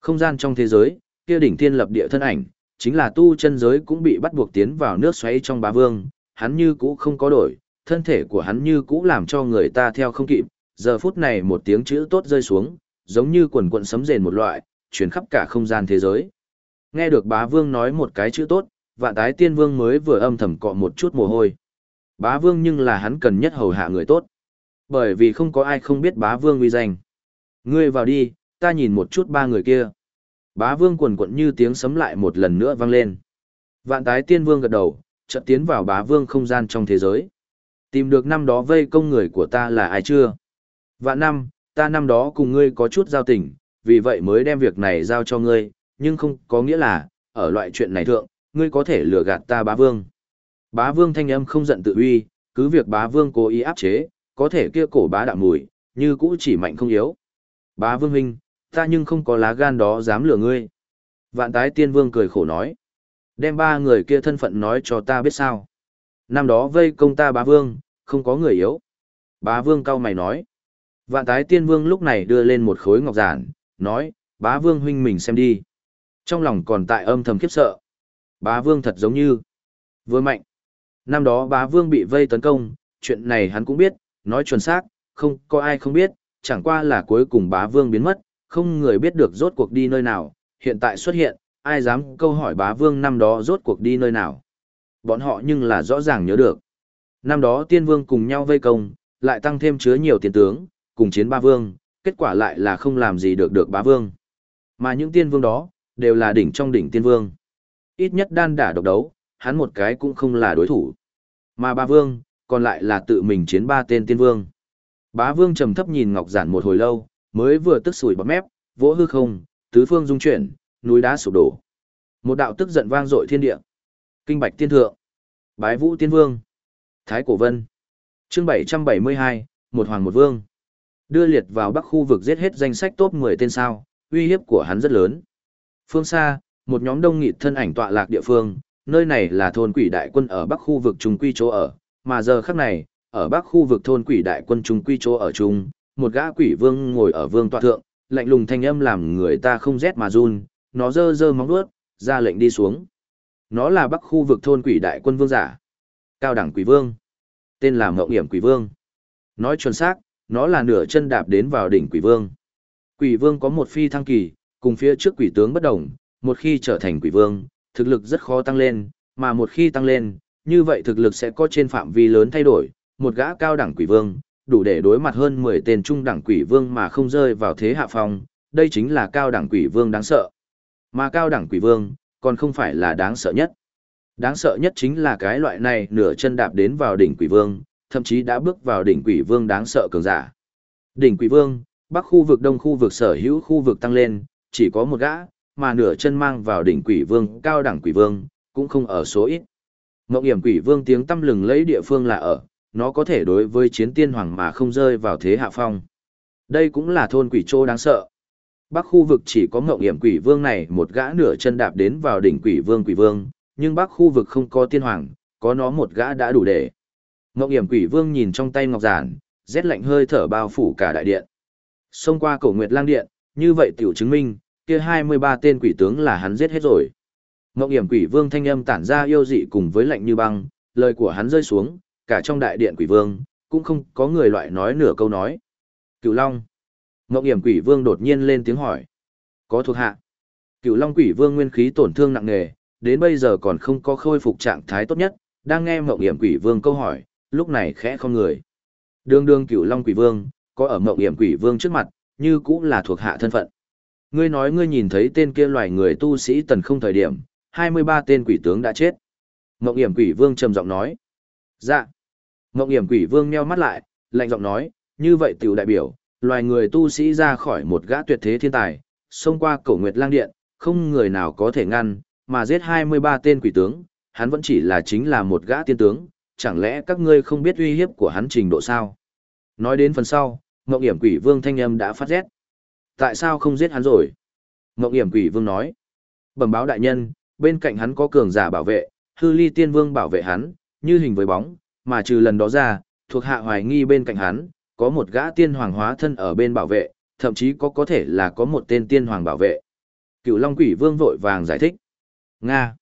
Không gian trong thế giới, kia đỉnh tiên lập địa thân ảnh, chính là tu chân giới cũng bị bắt buộc tiến vào nước xoáy trong bá vương, hắn như cũ không có đổi, thân thể của hắn như cũ làm cho người ta theo không kịp, giờ phút này một tiếng chữ tốt rơi xuống, giống như quần quận sấm rền một loại, chuyển khắp cả không gian thế giới. Nghe được bá vương nói một cái chữ tốt, vạn tái tiên vương mới vừa âm thầm cọ một chút mồ hôi. Bá vương nhưng là hắn cần nhất hầu hạ người tốt. Bởi vì không có ai không biết bá vương uy danh. Ngươi vào đi, ta nhìn một chút ba người kia. Bá vương quần quận như tiếng sấm lại một lần nữa vang lên. Vạn tái tiên vương gật đầu, chợt tiến vào bá vương không gian trong thế giới. Tìm được năm đó vây công người của ta là ai chưa? Vạn năm, ta năm đó cùng ngươi có chút giao tình, vì vậy mới đem việc này giao cho ngươi, nhưng không có nghĩa là, ở loại chuyện này thượng, ngươi có thể lừa gạt ta bá vương. Bá vương thanh âm không giận tự uy, cứ việc bá vương cố ý áp chế, có thể kia cổ bá đạo mùi, như cũ chỉ mạnh không yếu. Bá vương huynh, ta nhưng không có lá gan đó dám lừa ngươi. Vạn tái tiên vương cười khổ nói. Đem ba người kia thân phận nói cho ta biết sao. Năm đó vây công ta bá vương, không có người yếu. Bá vương cao mày nói. Vạn tái tiên vương lúc này đưa lên một khối ngọc giản, nói, bá vương huynh mình xem đi. Trong lòng còn tại âm thầm khiếp sợ. Bá vương thật giống như vừa mạnh. Năm đó bá vương bị vây tấn công, chuyện này hắn cũng biết, nói chuẩn xác, không có ai không biết, chẳng qua là cuối cùng bá vương biến mất, không người biết được rốt cuộc đi nơi nào, hiện tại xuất hiện, ai dám câu hỏi bá vương năm đó rốt cuộc đi nơi nào. Bọn họ nhưng là rõ ràng nhớ được. Năm đó tiên vương cùng nhau vây công, lại tăng thêm chứa nhiều tiền tướng, cùng chiến ba vương, kết quả lại là không làm gì được được bá vương. Mà những tiên vương đó, đều là đỉnh trong đỉnh tiên vương. Ít nhất đan đả độc đấu, hắn một cái cũng không là đối thủ. Mà ba vương, còn lại là tự mình chiến ba tên tiên vương. Bá vương trầm thấp nhìn Ngọc Giản một hồi lâu, mới vừa tức sủi bọt mép, vỗ hư không, tứ phương dung chuyển, núi đá sụp đổ. Một đạo tức giận vang dội thiên địa. Kinh Bạch Tiên Thượng, Bái Vũ Tiên Vương, Thái Cổ Vân. Chương 772, một hoàng một vương. Đưa liệt vào Bắc khu vực giết hết danh sách top 10 tên sao, uy hiếp của hắn rất lớn. Phương xa, một nhóm đông nghị thân ảnh tọa lạc địa phương, nơi này là thôn quỷ đại quân ở Bắc khu vực trung quy chỗ ở, mà giờ khắc này, ở Bắc khu vực thôn quỷ đại quân trung quy chỗ ở chung, một gã quỷ vương ngồi ở vương tọa thượng, lạnh lùng thanh âm làm người ta không rét mà run, nó dơ dơ móng vuốt, ra lệnh đi xuống. Nó là bắc khu vực thôn quỷ đại quân vương giả. Cao đẳng quỷ vương. Tên là Mộng Hiểm quỷ vương. Nói chuẩn xác, nó là nửa chân đạp đến vào đỉnh quỷ vương. Quỷ vương có một phi thăng kỳ, cùng phía trước quỷ tướng bất đồng, một khi trở thành quỷ vương, thực lực rất khó tăng lên, mà một khi tăng lên, như vậy thực lực sẽ có trên phạm vi lớn thay đổi, một gã cao đẳng quỷ vương, đủ để đối mặt hơn 10 tên trung đẳng quỷ vương mà không rơi vào thế hạ phong, đây chính là cao đẳng quỷ vương đáng sợ. Mà cao đẳng quỷ vương, còn không phải là đáng sợ nhất. Đáng sợ nhất chính là cái loại này nửa chân đạp đến vào đỉnh quỷ vương, thậm chí đã bước vào đỉnh quỷ vương đáng sợ cường giả. Đỉnh quỷ vương, bắc khu vực đông khu vực sở hữu khu vực tăng lên, chỉ có một gã, mà nửa chân mang vào đỉnh quỷ vương, cao đẳng quỷ vương, cũng không ở số ít. Mộng hiểm quỷ vương tiếng tâm lừng lấy địa phương là ở, nó có thể đối với chiến tiên hoàng mà không rơi vào thế hạ phong. Đây cũng là thôn quỷ trô đáng sợ. Bắc khu vực chỉ có mộng hiểm quỷ vương này một gã nửa chân đạp đến vào đỉnh quỷ vương quỷ vương, nhưng bắc khu vực không có tiên hoàng, có nó một gã đã đủ để. Mộng hiểm quỷ vương nhìn trong tay ngọc giản, rét lạnh hơi thở bao phủ cả đại điện. Xông qua cổ nguyệt lang điện, như vậy tiểu chứng minh, kia 23 tên quỷ tướng là hắn giết hết rồi. Ngộng hiểm quỷ vương thanh âm tản ra yêu dị cùng với lạnh như băng, lời của hắn rơi xuống, cả trong đại điện quỷ vương, cũng không có người loại nói nửa câu nói. Cửu Long. Ngộng hiểm quỷ vương đột nhiên lên tiếng hỏi. Có thuộc hạ. Cửu Long quỷ vương nguyên khí tổn thương nặng nề, đến bây giờ còn không có khôi phục trạng thái tốt nhất, đang nghe Ngộng hiểm quỷ vương câu hỏi, lúc này khẽ không người. Đường đường Cửu Long quỷ vương, có ở Ngộng hiểm quỷ vương trước mặt, như cũng là thuộc hạ thân phận. Ngươi nói ngươi nhìn thấy tên kia loài người tu sĩ tần không thời điểm, 23 tên quỷ tướng đã chết. Mộng hiểm quỷ vương trầm giọng nói. Dạ. Mộng hiểm quỷ vương meo mắt lại, lạnh giọng nói, như vậy tiểu đại biểu, loài người tu sĩ ra khỏi một gã tuyệt thế thiên tài, xông qua cổ nguyệt lang điện, không người nào có thể ngăn, mà giết 23 tên quỷ tướng, hắn vẫn chỉ là chính là một gã tiên tướng, chẳng lẽ các ngươi không biết uy hiếp của hắn trình độ sao? Nói đến phần sau, Ngộng hiểm quỷ vương thanh âm đã phát rét. Tại sao không giết hắn rồi? Ngộng hiểm quỷ vương nói. Bẩm báo đại nhân, bên cạnh hắn có cường giả bảo vệ, hư ly tiên vương bảo vệ hắn, như hình với bóng, mà trừ lần đó ra, thuộc hạ hoài nghi bên cạnh hắn, có một gã tiên hoàng hóa thân ở bên bảo vệ, thậm chí có có thể là có một tên tiên hoàng bảo vệ. Cựu Long Quỷ Vương vội vàng giải thích. Nga.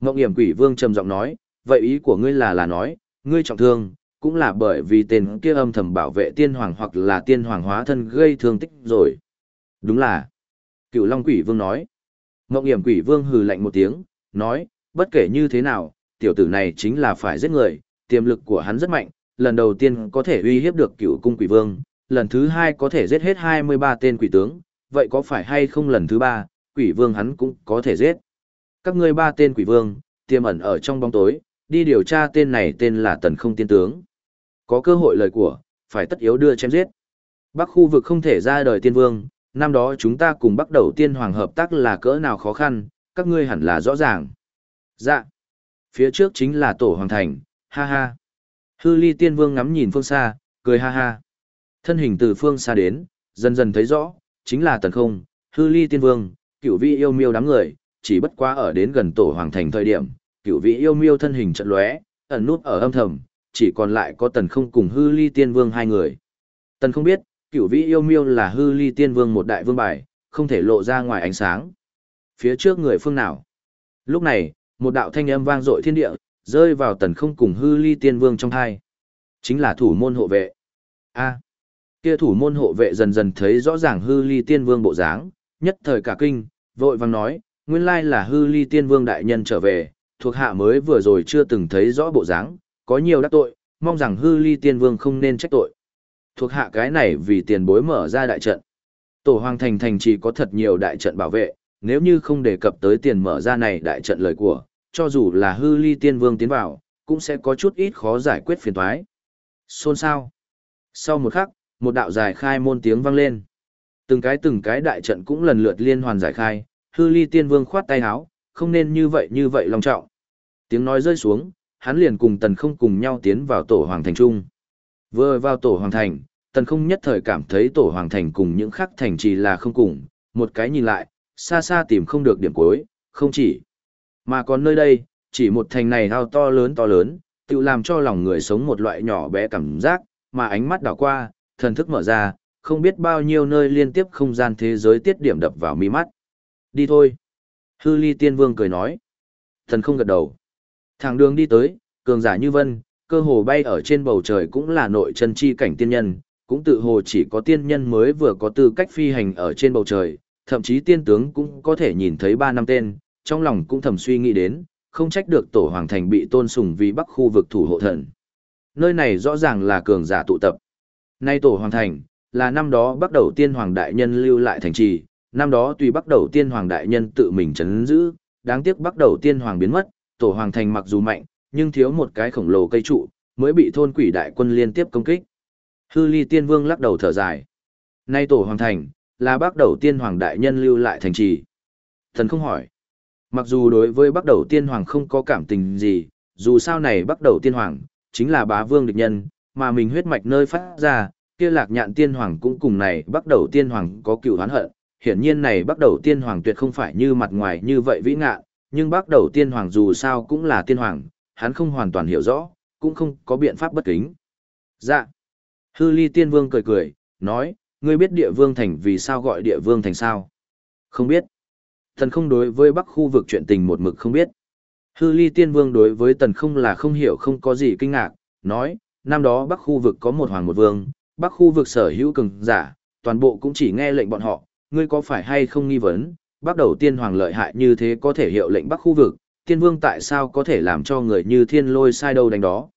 Ngộng hiểm Quỷ Vương trầm giọng nói, vậy ý của ngươi là là nói, ngươi trọng thương, cũng là bởi vì tên kia âm thầm bảo vệ tiên hoàng hoặc là tiên hoàng hóa thân gây thương tích rồi. Đúng là. Cựu Long Quỷ Vương nói. Ngộng hiểm Quỷ Vương hừ lạnh một tiếng, nói, bất kể như thế nào, tiểu tử này chính là phải giết người, tiềm lực của hắn rất mạnh, lần đầu tiên có thể uy hiếp được cựu cung quỷ vương, lần thứ hai có thể giết hết 23 tên quỷ tướng, vậy có phải hay không lần thứ ba, quỷ vương hắn cũng có thể giết. Các ngươi ba tên quỷ vương, tiềm ẩn ở trong bóng tối, đi điều tra tên này tên là tần không tiên tướng. Có cơ hội lời của, phải tất yếu đưa chém giết. Bắc khu vực không thể ra đời tiên vương, năm đó chúng ta cùng bắt đầu tiên hoàng hợp tác là cỡ nào khó khăn, các ngươi hẳn là rõ ràng. Dạ. Phía trước chính là tổ hoàng thành, ha ha. Hư ly tiên vương ngắm nhìn phương xa, cười ha ha. Thân hình từ phương xa đến, dần dần thấy rõ, chính là tần không, hư ly tiên vương, cửu vị yêu miêu đám người, chỉ bất quá ở đến gần tổ hoàng thành thời điểm, cửu vị yêu miêu thân hình trận lóe, ẩn nút ở âm thầm, chỉ còn lại có tần không cùng hư ly tiên vương hai người. Tần không biết, cửu vị yêu miêu là hư ly tiên vương một đại vương bài, không thể lộ ra ngoài ánh sáng. Phía trước người phương nào? Lúc này, một đạo thanh âm vang dội thiên địa, rơi vào tần không cùng hư ly tiên vương trong hai. Chính là thủ môn hộ vệ. a kia thủ môn hộ vệ dần dần thấy rõ ràng hư ly tiên vương bộ dáng, nhất thời cả kinh, vội vàng nói, nguyên lai là hư ly tiên vương đại nhân trở về, thuộc hạ mới vừa rồi chưa từng thấy rõ bộ dáng, có nhiều đắc tội, mong rằng hư ly tiên vương không nên trách tội. Thuộc hạ cái này vì tiền bối mở ra đại trận. Tổ hoàng thành thành chỉ có thật nhiều đại trận bảo vệ, nếu như không đề cập tới tiền mở ra này đại trận lời của, cho dù là hư ly tiên vương tiến vào, cũng sẽ có chút ít khó giải quyết phiền toái. Xôn sao? Sau một khắc, một đạo giải khai môn tiếng vang lên. Từng cái từng cái đại trận cũng lần lượt liên hoàn giải khai, hư ly tiên vương khoát tay áo, không nên như vậy như vậy long trọng. Tiếng nói rơi xuống, hắn liền cùng tần không cùng nhau tiến vào tổ hoàng thành trung. Vừa vào tổ hoàng thành, tần không nhất thời cảm thấy tổ hoàng thành cùng những khắc thành trì là không cùng, một cái nhìn lại, xa xa tìm không được điểm cuối, không chỉ. Mà còn nơi đây, chỉ một thành này hao to lớn to lớn, tự làm cho lòng người sống một loại nhỏ bé cảm giác, mà ánh mắt đảo qua, thần thức mở ra, không biết bao nhiêu nơi liên tiếp không gian thế giới tiết điểm đập vào mi mắt. Đi thôi. Hư ly tiên vương cười nói. Thần không gật đầu. Thẳng đường đi tới, cường giả như vân, cơ hồ bay ở trên bầu trời cũng là nội chân chi cảnh tiên nhân, cũng tự hồ chỉ có tiên nhân mới vừa có tư cách phi hành ở trên bầu trời, thậm chí tiên tướng cũng có thể nhìn thấy ba năm tên, trong lòng cũng thầm suy nghĩ đến, không trách được tổ hoàng thành bị tôn sùng vì bắc khu vực thủ hộ thần. Nơi này rõ ràng là cường giả tụ tập. Nay tổ hoàng thành, là năm đó bắt đầu tiên hoàng đại nhân lưu lại thành trì, năm đó tùy bắt đầu tiên hoàng đại nhân tự mình chấn giữ, đáng tiếc bắt đầu tiên hoàng biến mất, tổ hoàng thành mặc dù mạnh, nhưng thiếu một cái khổng lồ cây trụ, mới bị thôn quỷ đại quân liên tiếp công kích. Hư ly tiên vương lắc đầu thở dài. Nay tổ hoàng thành, là bác đầu tiên hoàng đại nhân lưu lại thành trì. Thần không hỏi. Mặc dù đối với bác đầu tiên hoàng không có cảm tình gì, dù sao này bác đầu tiên hoàng, chính là bá vương địch nhân, mà mình huyết mạch nơi phát ra, kia lạc nhạn tiên hoàng cũng cùng này bắt đầu tiên hoàng có cựu hán hận. Hiển nhiên này bắt đầu tiên hoàng tuyệt không phải như mặt ngoài như vậy vĩ ngạ, nhưng bắt đầu tiên hoàng dù sao cũng là tiên hoàng, hắn không hoàn toàn hiểu rõ, cũng không có biện pháp bất kính. Dạ. Hư ly tiên vương cười cười, nói, ngươi biết địa vương thành vì sao gọi địa vương thành sao? Không biết. Thần không đối với bắc khu vực chuyện tình một mực không biết. Hư ly tiên vương đối với tần không là không hiểu không có gì kinh ngạc, nói, năm đó bắc khu vực có một hoàng một vương, bắc khu vực sở hữu cường giả, toàn bộ cũng chỉ nghe lệnh bọn họ, ngươi có phải hay không nghi vấn, bắc đầu tiên hoàng lợi hại như thế có thể hiệu lệnh bắc khu vực, tiên vương tại sao có thể làm cho người như thiên lôi sai đâu đánh đó.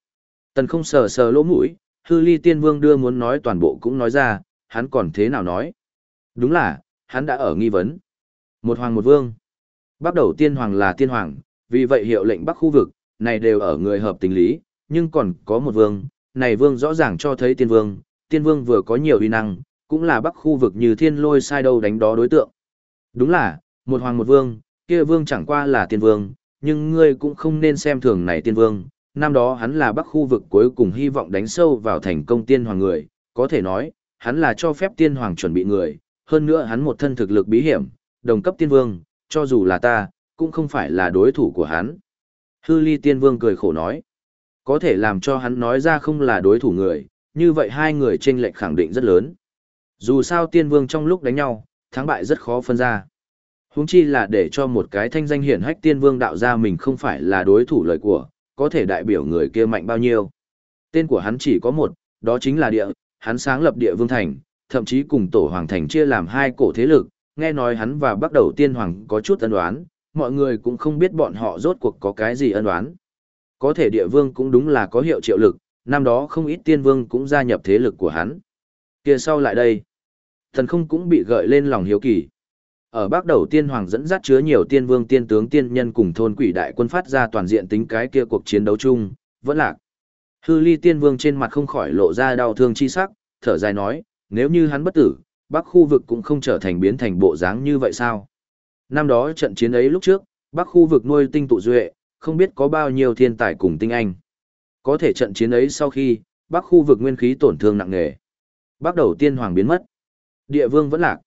Tần không sờ sờ lỗ mũi, hư ly tiên vương đưa muốn nói toàn bộ cũng nói ra, hắn còn thế nào nói. Đúng là, hắn đã ở nghi vấn. Một hoàng một vương. Bắc đầu tiên hoàng là tiên hoàng, vì vậy hiệu lệnh bắc khu vực, này đều ở người hợp tình lý, nhưng còn có một vương, này vương rõ ràng cho thấy tiên vương, tiên vương vừa có nhiều uy năng, cũng là bắc khu vực như thiên lôi sai đâu đánh đó đối tượng. Đúng là, một hoàng một vương, kia vương chẳng qua là tiên vương, nhưng ngươi cũng không nên xem thường này tiên vương, năm đó hắn là bắc khu vực cuối cùng hy vọng đánh sâu vào thành công tiên hoàng người, có thể nói, hắn là cho phép tiên hoàng chuẩn bị người, hơn nữa hắn một thân thực lực bí hiểm, đồng cấp tiên vương, cho dù là ta, cũng không phải là đối thủ của hắn. Hư ly tiên vương cười khổ nói, có thể làm cho hắn nói ra không là đối thủ người, như vậy hai người tranh lệch khẳng định rất lớn. Dù sao tiên vương trong lúc đánh nhau, thắng bại rất khó phân ra. Huống chi là để cho một cái thanh danh hiển hách tiên vương đạo ra mình không phải là đối thủ lời của, có thể đại biểu người kia mạnh bao nhiêu. Tên của hắn chỉ có một, đó chính là địa, hắn sáng lập địa vương thành, thậm chí cùng tổ hoàng thành chia làm hai cổ thế lực, nghe nói hắn và bắt đầu tiên hoàng có chút ân đoán, mọi người cũng không biết bọn họ rốt cuộc có cái gì ân đoán. Có thể địa vương cũng đúng là có hiệu triệu lực, năm đó không ít tiên vương cũng gia nhập thế lực của hắn. kia sau lại đây, thần không cũng bị gợi lên lòng hiếu kỳ. Ở bắc đầu tiên hoàng dẫn dắt chứa nhiều tiên vương tiên tướng tiên nhân cùng thôn quỷ đại quân phát ra toàn diện tính cái kia cuộc chiến đấu chung, vẫn lạc. Hư ly tiên vương trên mặt không khỏi lộ ra đau thương chi sắc, thở dài nói, nếu như hắn bất tử, bắc khu vực cũng không trở thành biến thành bộ dáng như vậy sao? Năm đó trận chiến ấy lúc trước, bắc khu vực nuôi tinh tụ duệ, không biết có bao nhiêu thiên tài cùng tinh anh. Có thể trận chiến ấy sau khi, bắc khu vực nguyên khí tổn thương nặng nề. Bắc đầu tiên hoàng biến mất. Địa vương vẫn lạc.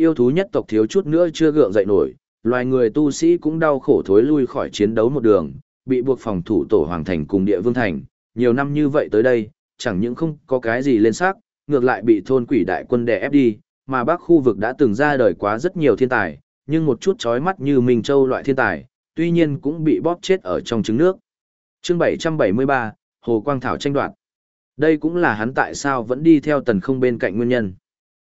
Yêu thú nhất tộc thiếu chút nữa chưa gượng dậy nổi, loài người tu sĩ cũng đau khổ thối lui khỏi chiến đấu một đường, bị buộc phòng thủ tổ hoàng thành cùng địa vương thành. Nhiều năm như vậy tới đây, chẳng những không có cái gì lên sắc, ngược lại bị thôn quỷ đại quân đè ép đi, mà bắc khu vực đã từng ra đời quá rất nhiều thiên tài, nhưng một chút chói mắt như Minh Châu loại thiên tài, tuy nhiên cũng bị bóp chết ở trong trứng nước. Chương 773, Hồ Quang Thảo tranh đoạt. Đây cũng là hắn tại sao vẫn đi theo tần không bên cạnh nguyên nhân.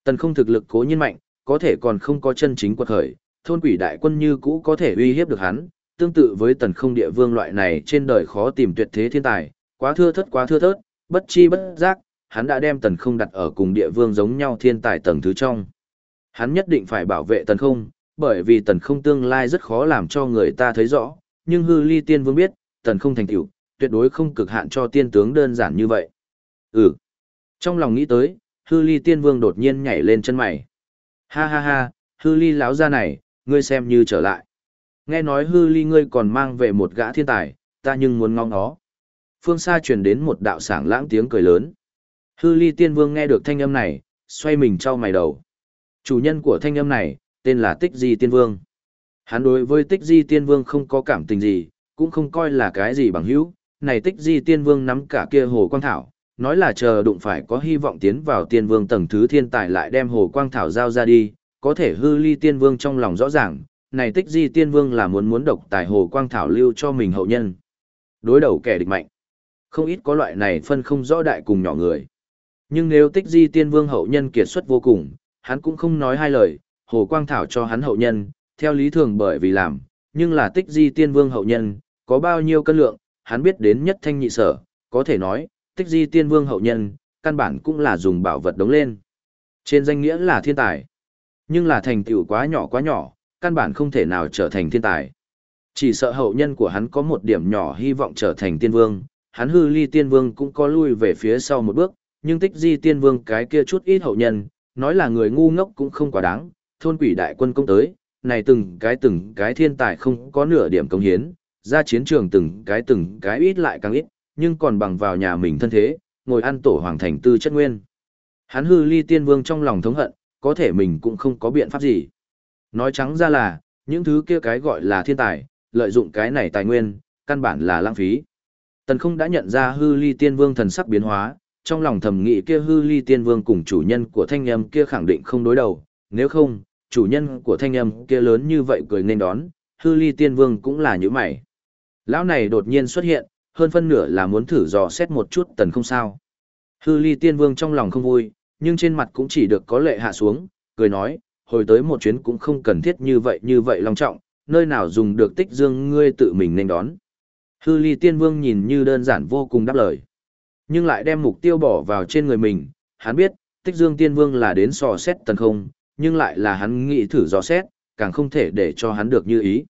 Tần không thực lực cố nhiên mạnh, có thể còn không có chân chính quật khởi, thôn quỷ đại quân như cũ có thể uy hiếp được hắn, tương tự với tần không địa vương loại này trên đời khó tìm tuyệt thế thiên tài, quá thưa thớt quá thưa thớt, bất chi bất giác, hắn đã đem tần không đặt ở cùng địa vương giống nhau thiên tài tầng thứ trong. Hắn nhất định phải bảo vệ tần không, bởi vì tần không tương lai rất khó làm cho người ta thấy rõ, nhưng hư ly tiên vương biết, tần không thành tựu tuyệt đối không cực hạn cho tiên tướng đơn giản như vậy. Ừ. Trong lòng nghĩ tới, hư ly tiên vương đột nhiên nhảy lên chân mày. Ha ha ha, hư ly láo ra này, ngươi xem như trở lại. Nghe nói hư ly ngươi còn mang về một gã thiên tài, ta nhưng muốn ngóng nó. Phương xa truyền đến một đạo sảng lãng tiếng cười lớn. Hư ly tiên vương nghe được thanh âm này, xoay mình trao mày đầu. Chủ nhân của thanh âm này, tên là Tích Di Tiên Vương. Hắn đối với Tích Di Tiên Vương không có cảm tình gì, cũng không coi là cái gì bằng hữu. Này Tích Di Tiên Vương nắm cả kia hồ quang thảo, nói là chờ đụng phải có hy vọng tiến vào Tiên Vương tầng thứ thiên tài lại đem hồ quang thảo giao ra đi, có thể hư ly Tiên Vương trong lòng rõ ràng, này tích di tiên vương là muốn muốn độc tài hồ quang thảo lưu cho mình hậu nhân. Đối đầu kẻ địch mạnh. Không ít có loại này phân không rõ đại cùng nhỏ người. Nhưng nếu tích di tiên vương hậu nhân kiệt xuất vô cùng, hắn cũng không nói hai lời, hồ quang thảo cho hắn hậu nhân, theo lý thường bởi vì làm, nhưng là tích di tiên vương hậu nhân, có bao nhiêu cân lượng, hắn biết đến nhất thanh nhị sở, có thể nói, tích di tiên vương hậu nhân, căn bản cũng là dùng bảo vật đống lên. Trên danh nghĩa là thiên tài, nhưng là thành tựu quá nhỏ quá nhỏ, căn bản không thể nào trở thành thiên tài. Chỉ sợ hậu nhân của hắn có một điểm nhỏ hy vọng trở thành tiên vương, hắn hư ly tiên vương cũng có lui về phía sau một bước, nhưng tích di tiên vương cái kia chút ít hậu nhân, nói là người ngu ngốc cũng không quá đáng, thôn quỷ đại quân công tới, này từng cái từng cái thiên tài không có nửa điểm công hiến, ra chiến trường từng cái từng cái ít lại càng ít, nhưng còn bằng vào nhà mình thân thế, ngồi ăn tổ hoàng thành tư chất nguyên. Hắn hư ly tiên vương trong lòng thống hận, có thể mình cũng không có biện pháp gì. Nói trắng ra là, những thứ kia cái gọi là thiên tài, lợi dụng cái này tài nguyên, căn bản là lãng phí. Tần không đã nhận ra hư ly tiên vương thần sắc biến hóa, trong lòng thầm nghĩ kia hư ly tiên vương cùng chủ nhân của thanh âm kia khẳng định không đối đầu, nếu không, chủ nhân của thanh âm kia lớn như vậy cười nên đón, hư ly tiên vương cũng là như mày. Lão này đột nhiên xuất hiện, hơn phân nửa là muốn thử dò xét một chút tần không sao. Hư ly tiên vương trong lòng không vui, nhưng trên mặt cũng chỉ được có lệ hạ xuống, cười nói, hồi tới một chuyến cũng không cần thiết như vậy như vậy long trọng, nơi nào dùng được tích dương ngươi tự mình nên đón. Hư ly tiên vương nhìn như đơn giản vô cùng đáp lời. Nhưng lại đem mục tiêu bỏ vào trên người mình, hắn biết, tích dương tiên vương là đến dò xét tần không, nhưng lại là hắn nghĩ thử dò xét, càng không thể để cho hắn được như ý.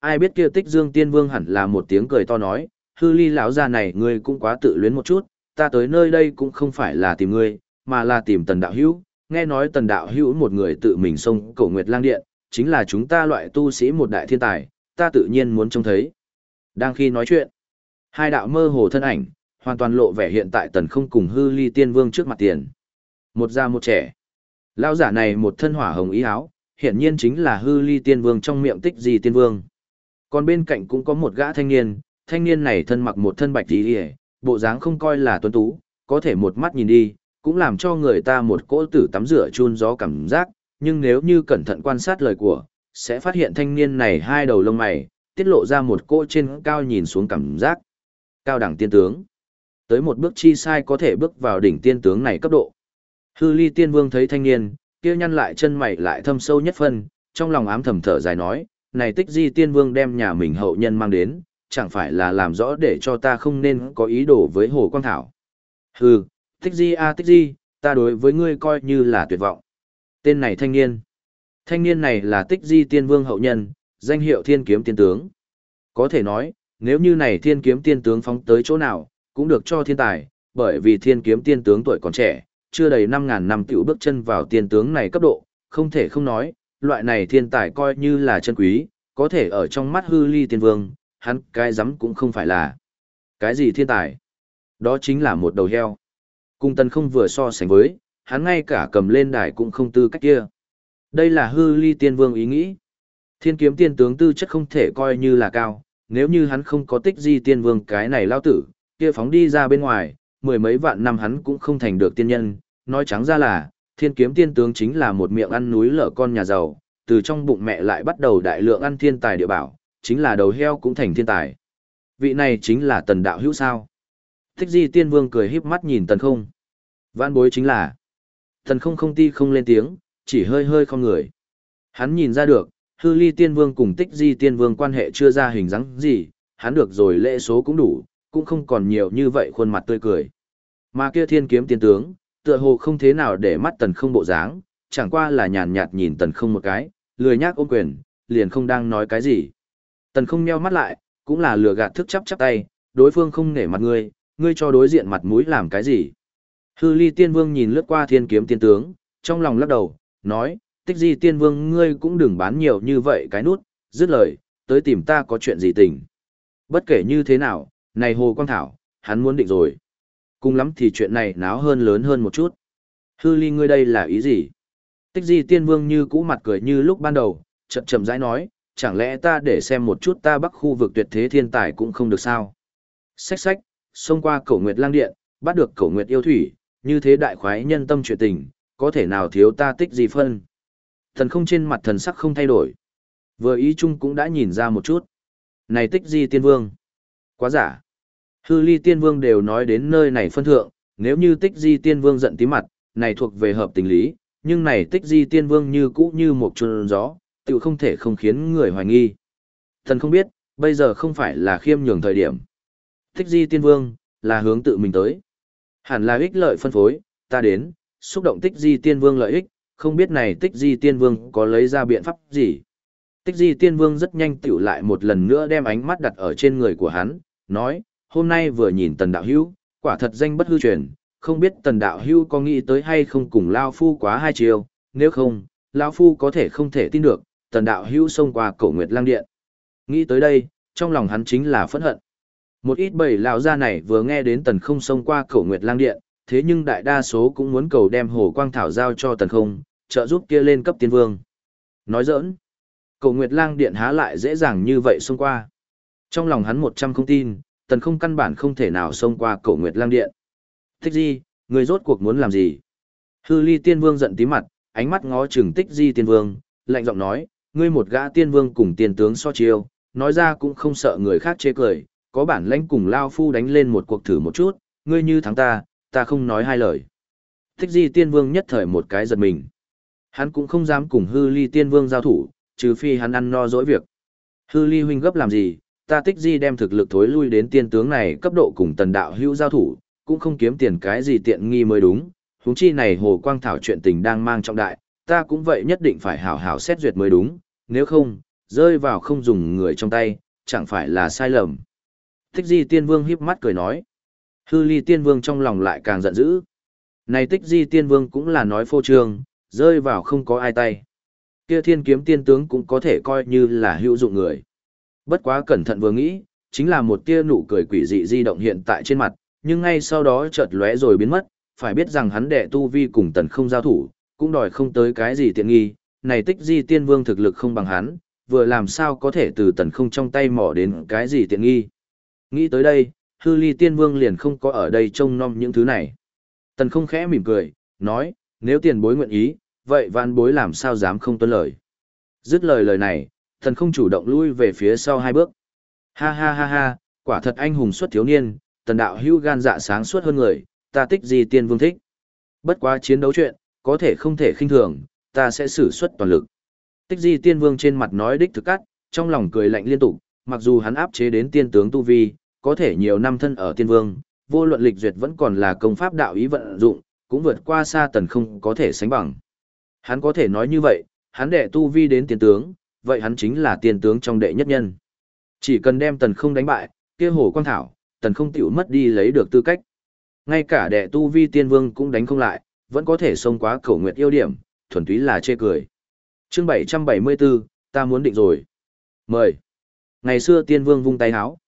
Ai biết kia tích dương tiên vương hẳn là một tiếng cười to nói, hư ly lão già này ngươi cũng quá tự luyến một chút, ta tới nơi đây cũng không phải là tìm ngươi, mà là tìm tần đạo hữu, nghe nói tần đạo hữu một người tự mình xông cổ nguyệt lang điện, chính là chúng ta loại tu sĩ một đại thiên tài, ta tự nhiên muốn trông thấy. Đang khi nói chuyện, hai đạo mơ hồ thân ảnh, hoàn toàn lộ vẻ hiện tại tần không cùng hư ly tiên vương trước mặt tiền. Một già một trẻ. Lão giả này một thân hỏa hồng ý áo, hiển nhiên chính là hư ly tiên vương trong miệng tích gì tiên vương. Còn bên cạnh cũng có một gã thanh niên, thanh niên này thân mặc một thân bạch tí hề, bộ dáng không coi là tuấn tú, có thể một mắt nhìn đi, cũng làm cho người ta một cỗ tử tắm rửa chun gió cảm giác, nhưng nếu như cẩn thận quan sát lời của, sẽ phát hiện thanh niên này hai đầu lông mày, tiết lộ ra một cỗ trên cao nhìn xuống cảm giác. Cao đẳng tiên tướng. Tới một bước chi sai có thể bước vào đỉnh tiên tướng này cấp độ. Hư ly tiên vương thấy thanh niên, kia nhăn lại chân mày lại thâm sâu nhất phân, trong lòng ám thầm thở dài nói, này tích di tiên vương đem nhà mình hậu nhân mang đến, chẳng phải là làm rõ để cho ta không nên có ý đồ với hồ quang thảo. Hừ, tích di a à, tích di, ta đối với ngươi coi như là tuyệt vọng. Tên này thanh niên. Thanh niên này là tích di tiên vương hậu nhân, danh hiệu thiên kiếm tiên tướng. Có thể nói, nếu như này thiên kiếm tiên tướng phóng tới chỗ nào, cũng được cho thiên tài, bởi vì thiên kiếm tiên tướng tuổi còn trẻ, chưa đầy 5.000 năm tiểu bước chân vào tiên tướng này cấp độ, không thể không nói, loại này thiên tài coi như là chân quý, có thể ở trong mắt hư ly tiên vương, hắn cái rắm cũng không phải là. Cái gì thiên tài? Đó chính là một đầu heo. Cung tân không vừa so sánh với, hắn ngay cả cầm lên đài cũng không tư cách kia. Đây là hư ly tiên vương ý nghĩ. Thiên kiếm tiên tướng tư chất không thể coi như là cao, nếu như hắn không có tích di tiên vương cái này lao tử, kia phóng đi ra bên ngoài, mười mấy vạn năm hắn cũng không thành được tiên nhân, nói trắng ra là, thiên kiếm tiên tướng chính là một miệng ăn núi lở con nhà giàu, từ trong bụng mẹ lại bắt đầu đại lượng ăn thiên tài địa bảo, chính là đầu heo cũng thành thiên tài. Vị này chính là tần đạo hữu sao. Thích di tiên vương cười híp mắt nhìn tần không. vạn bối chính là. Tần không không ti không lên tiếng, chỉ hơi hơi không người. Hắn nhìn ra được, hư ly tiên vương cùng tích di tiên vương quan hệ chưa ra hình dáng gì, hắn được rồi lễ số cũng đủ, cũng không còn nhiều như vậy khuôn mặt tươi cười. Mà kia thiên kiếm tiên tướng, tựa hồ không thế nào để mắt tần không bộ dáng, chẳng qua là nhàn nhạt nhìn tần không một cái, lười nhác ôm quyền, liền không đang nói cái gì. Tần không nheo mắt lại, cũng là lừa gạt thức chắp chắp tay, đối phương không nể mặt ngươi, ngươi cho đối diện mặt mũi làm cái gì. Hư ly tiên vương nhìn lướt qua thiên kiếm tiên tướng, trong lòng lắc đầu, nói, tích di tiên vương ngươi cũng đừng bán nhiều như vậy cái nút, dứt lời, tới tìm ta có chuyện gì tình. Bất kể như thế nào, này Hồ Quang Thảo, hắn muốn định rồi. Cùng lắm thì chuyện này náo hơn lớn hơn một chút. Hư ly ngươi đây là ý gì? Tích di tiên vương như cũ mặt cười như lúc ban đầu, chậm chậm rãi nói, chẳng lẽ ta để xem một chút ta bắc khu vực tuyệt thế thiên tài cũng không được sao? Xách xách, xông qua cổ nguyệt lang điện, bắt được cổ nguyệt yêu thủy, như thế đại khoái nhân tâm chuyện tình, có thể nào thiếu ta tích gì phân? Thần không trên mặt thần sắc không thay đổi. Vừa ý chung cũng đã nhìn ra một chút. Này tích di tiên vương. Quá giả. Hư ly tiên vương đều nói đến nơi này phân thượng, nếu như tích di tiên vương giận tí mặt, này thuộc về hợp tình lý, nhưng này tích di tiên vương như cũ như một chuồn gió, tự không thể không khiến người hoài nghi. Thần không biết, bây giờ không phải là khiêm nhường thời điểm. Tích di tiên vương, là hướng tự mình tới. Hẳn là ích lợi phân phối, ta đến, xúc động tích di tiên vương lợi ích, không biết này tích di tiên vương có lấy ra biện pháp gì. Tích di tiên vương rất nhanh tiểu lại một lần nữa đem ánh mắt đặt ở trên người của hắn, nói, hôm nay vừa nhìn tần đạo hữu, quả thật danh bất hư truyền, không biết tần đạo hữu có nghĩ tới hay không cùng Lao Phu quá hai chiều, nếu không, Lao Phu có thể không thể tin được, tần đạo hữu xông qua cổ nguyệt lang điện. Nghĩ tới đây, trong lòng hắn chính là phẫn hận. Một ít bầy lão gia này vừa nghe đến tần không xông qua cổ nguyệt lang điện, thế nhưng đại đa số cũng muốn cầu đem hồ quang thảo giao cho tần không, trợ giúp kia lên cấp tiên vương. Nói giỡn, cổ nguyệt lang điện há lại dễ dàng như vậy xông qua. Trong lòng hắn một trăm không tin, tần không căn bản không thể nào xông qua cổ nguyệt lang điện. Thích di, người rốt cuộc muốn làm gì? Hư ly tiên vương giận tí mặt, ánh mắt ngó chừng tích di tiên vương, lạnh giọng nói, ngươi một gã tiên vương cùng tiên tướng so chiêu, nói ra cũng không sợ người khác chê cười, có bản lãnh cùng Lao Phu đánh lên một cuộc thử một chút, ngươi như thắng ta, ta không nói hai lời. Thích di tiên vương nhất thời một cái giật mình. Hắn cũng không dám cùng hư ly tiên vương giao thủ, trừ phi hắn ăn no dỗi việc. Hư ly huynh gấp làm gì, ta tích di đem thực lực thối lui đến tiên tướng này cấp độ cùng tần đạo hữu giao thủ, cũng không kiếm tiền cái gì tiện nghi mới đúng. Huống chi này hồ quang thảo chuyện tình đang mang trọng đại, ta cũng vậy nhất định phải hảo hảo xét duyệt mới đúng, nếu không, rơi vào không dùng người trong tay, chẳng phải là sai lầm. Tích di tiên vương híp mắt cười nói. Hư ly tiên vương trong lòng lại càng giận dữ. Này tích di tiên vương cũng là nói phô trương, rơi vào không có ai tay. Kia thiên kiếm tiên tướng cũng có thể coi như là hữu dụng người. Bất quá cẩn thận vừa nghĩ, chính là một tia nụ cười quỷ dị di động hiện tại trên mặt, nhưng ngay sau đó chợt lóe rồi biến mất, phải biết rằng hắn đệ tu vi cùng tần không giao thủ, cũng đòi không tới cái gì tiện nghi, này tích di tiên vương thực lực không bằng hắn, vừa làm sao có thể từ tần không trong tay mỏ đến cái gì tiện nghi. Nghĩ tới đây, hư ly tiên vương liền không có ở đây trông nom những thứ này. Tần không khẽ mỉm cười, nói, nếu tiền bối nguyện ý, vậy văn bối làm sao dám không tuân lời. Dứt lời lời này, tần không chủ động lui về phía sau hai bước. Ha ha ha ha, quả thật anh hùng xuất thiếu niên, tần đạo hữu gan dạ sáng suốt hơn người, ta tích gì tiên vương thích. Bất quá chiến đấu chuyện, có thể không thể khinh thường, ta sẽ sử xuất toàn lực. Tích di tiên vương trên mặt nói đích thực cắt, trong lòng cười lạnh liên tục, mặc dù hắn áp chế đến tiên tướng tu vi, có thể nhiều năm thân ở tiên vương, vô luận lịch duyệt vẫn còn là công pháp đạo ý vận dụng, cũng vượt qua xa tần không có thể sánh bằng. Hắn có thể nói như vậy, hắn đệ tu vi đến tiên tướng, vậy hắn chính là tiên tướng trong đệ nhất nhân. Chỉ cần đem tần không đánh bại, kia hồ quang thảo, tần không tiểu mất đi lấy được tư cách. Ngay cả đệ tu vi tiên vương cũng đánh không lại, vẫn có thể xông quá cầu nguyện yêu điểm, thuần túy là chê cười. Chương 774, ta muốn định rồi. Mời. Ngày xưa tiên vương vung tay háo.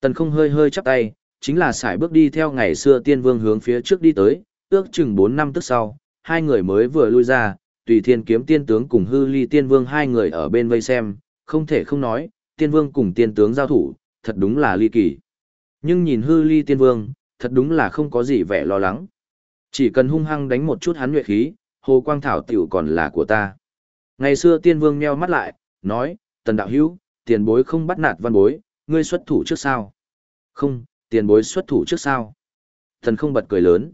Tần không hơi hơi chắp tay, chính là sải bước đi theo ngày xưa tiên vương hướng phía trước đi tới, ước chừng 4 năm tức sau, hai người mới vừa lui ra, tùy thiên kiếm tiên tướng cùng hư ly tiên vương hai người ở bên vây xem, không thể không nói, tiên vương cùng tiên tướng giao thủ, thật đúng là ly kỳ. Nhưng nhìn hư ly tiên vương, thật đúng là không có gì vẻ lo lắng. Chỉ cần hung hăng đánh một chút hắn nhuệ khí, hồ quang thảo tiểu còn là của ta. Ngày xưa tiên vương meo mắt lại, nói, tần đạo hữu, tiền bối không bắt nạt văn bối, ngươi xuất thủ trước sao? Không, tiền bối xuất thủ trước sao? Thần không bật cười lớn.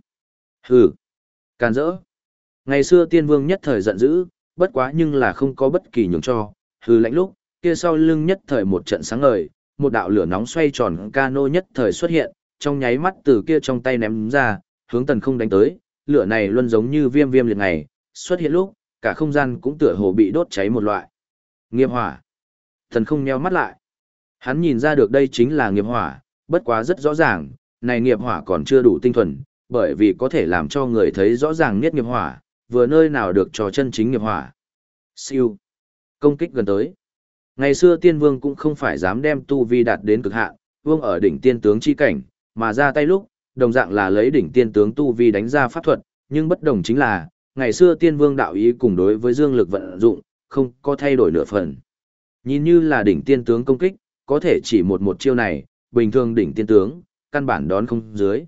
Hừ, càn rỡ. Ngày xưa tiên vương nhất thời giận dữ, bất quá nhưng là không có bất kỳ nhường cho, hừ lạnh lúc, kia sau lưng nhất thời một trận sáng ngời, một đạo lửa nóng xoay tròn cano nhất thời xuất hiện, trong nháy mắt từ kia trong tay ném ra, hướng tần không đánh tới, lửa này luôn giống như viêm viêm liệt ngày, xuất hiện lúc, cả không gian cũng tựa hồ bị đốt cháy một loại. Nghiệp hỏa. Tần không nheo mắt lại. Hắn nhìn ra được đây chính là nghiệp hỏa, bất quá rất rõ ràng, này nghiệp hỏa còn chưa đủ tinh thuần, bởi vì có thể làm cho người thấy rõ ràng nhất nghiệp hỏa, vừa nơi nào được trò chân chính nghiệp hỏa. Siêu. Công kích gần tới. Ngày xưa tiên vương cũng không phải dám đem tu vi đạt đến cực hạn, vương ở đỉnh tiên tướng chi cảnh, mà ra tay lúc, đồng dạng là lấy đỉnh tiên tướng tu vi đánh ra pháp thuật, nhưng bất đồng chính là, ngày xưa tiên vương đạo ý cùng đối với dương lực vận dụng, không có thay đổi nửa phần. Nhìn như là đỉnh tiên tướng công kích, có thể chỉ một một chiêu này, bình thường đỉnh tiên tướng, căn bản đón không dưới.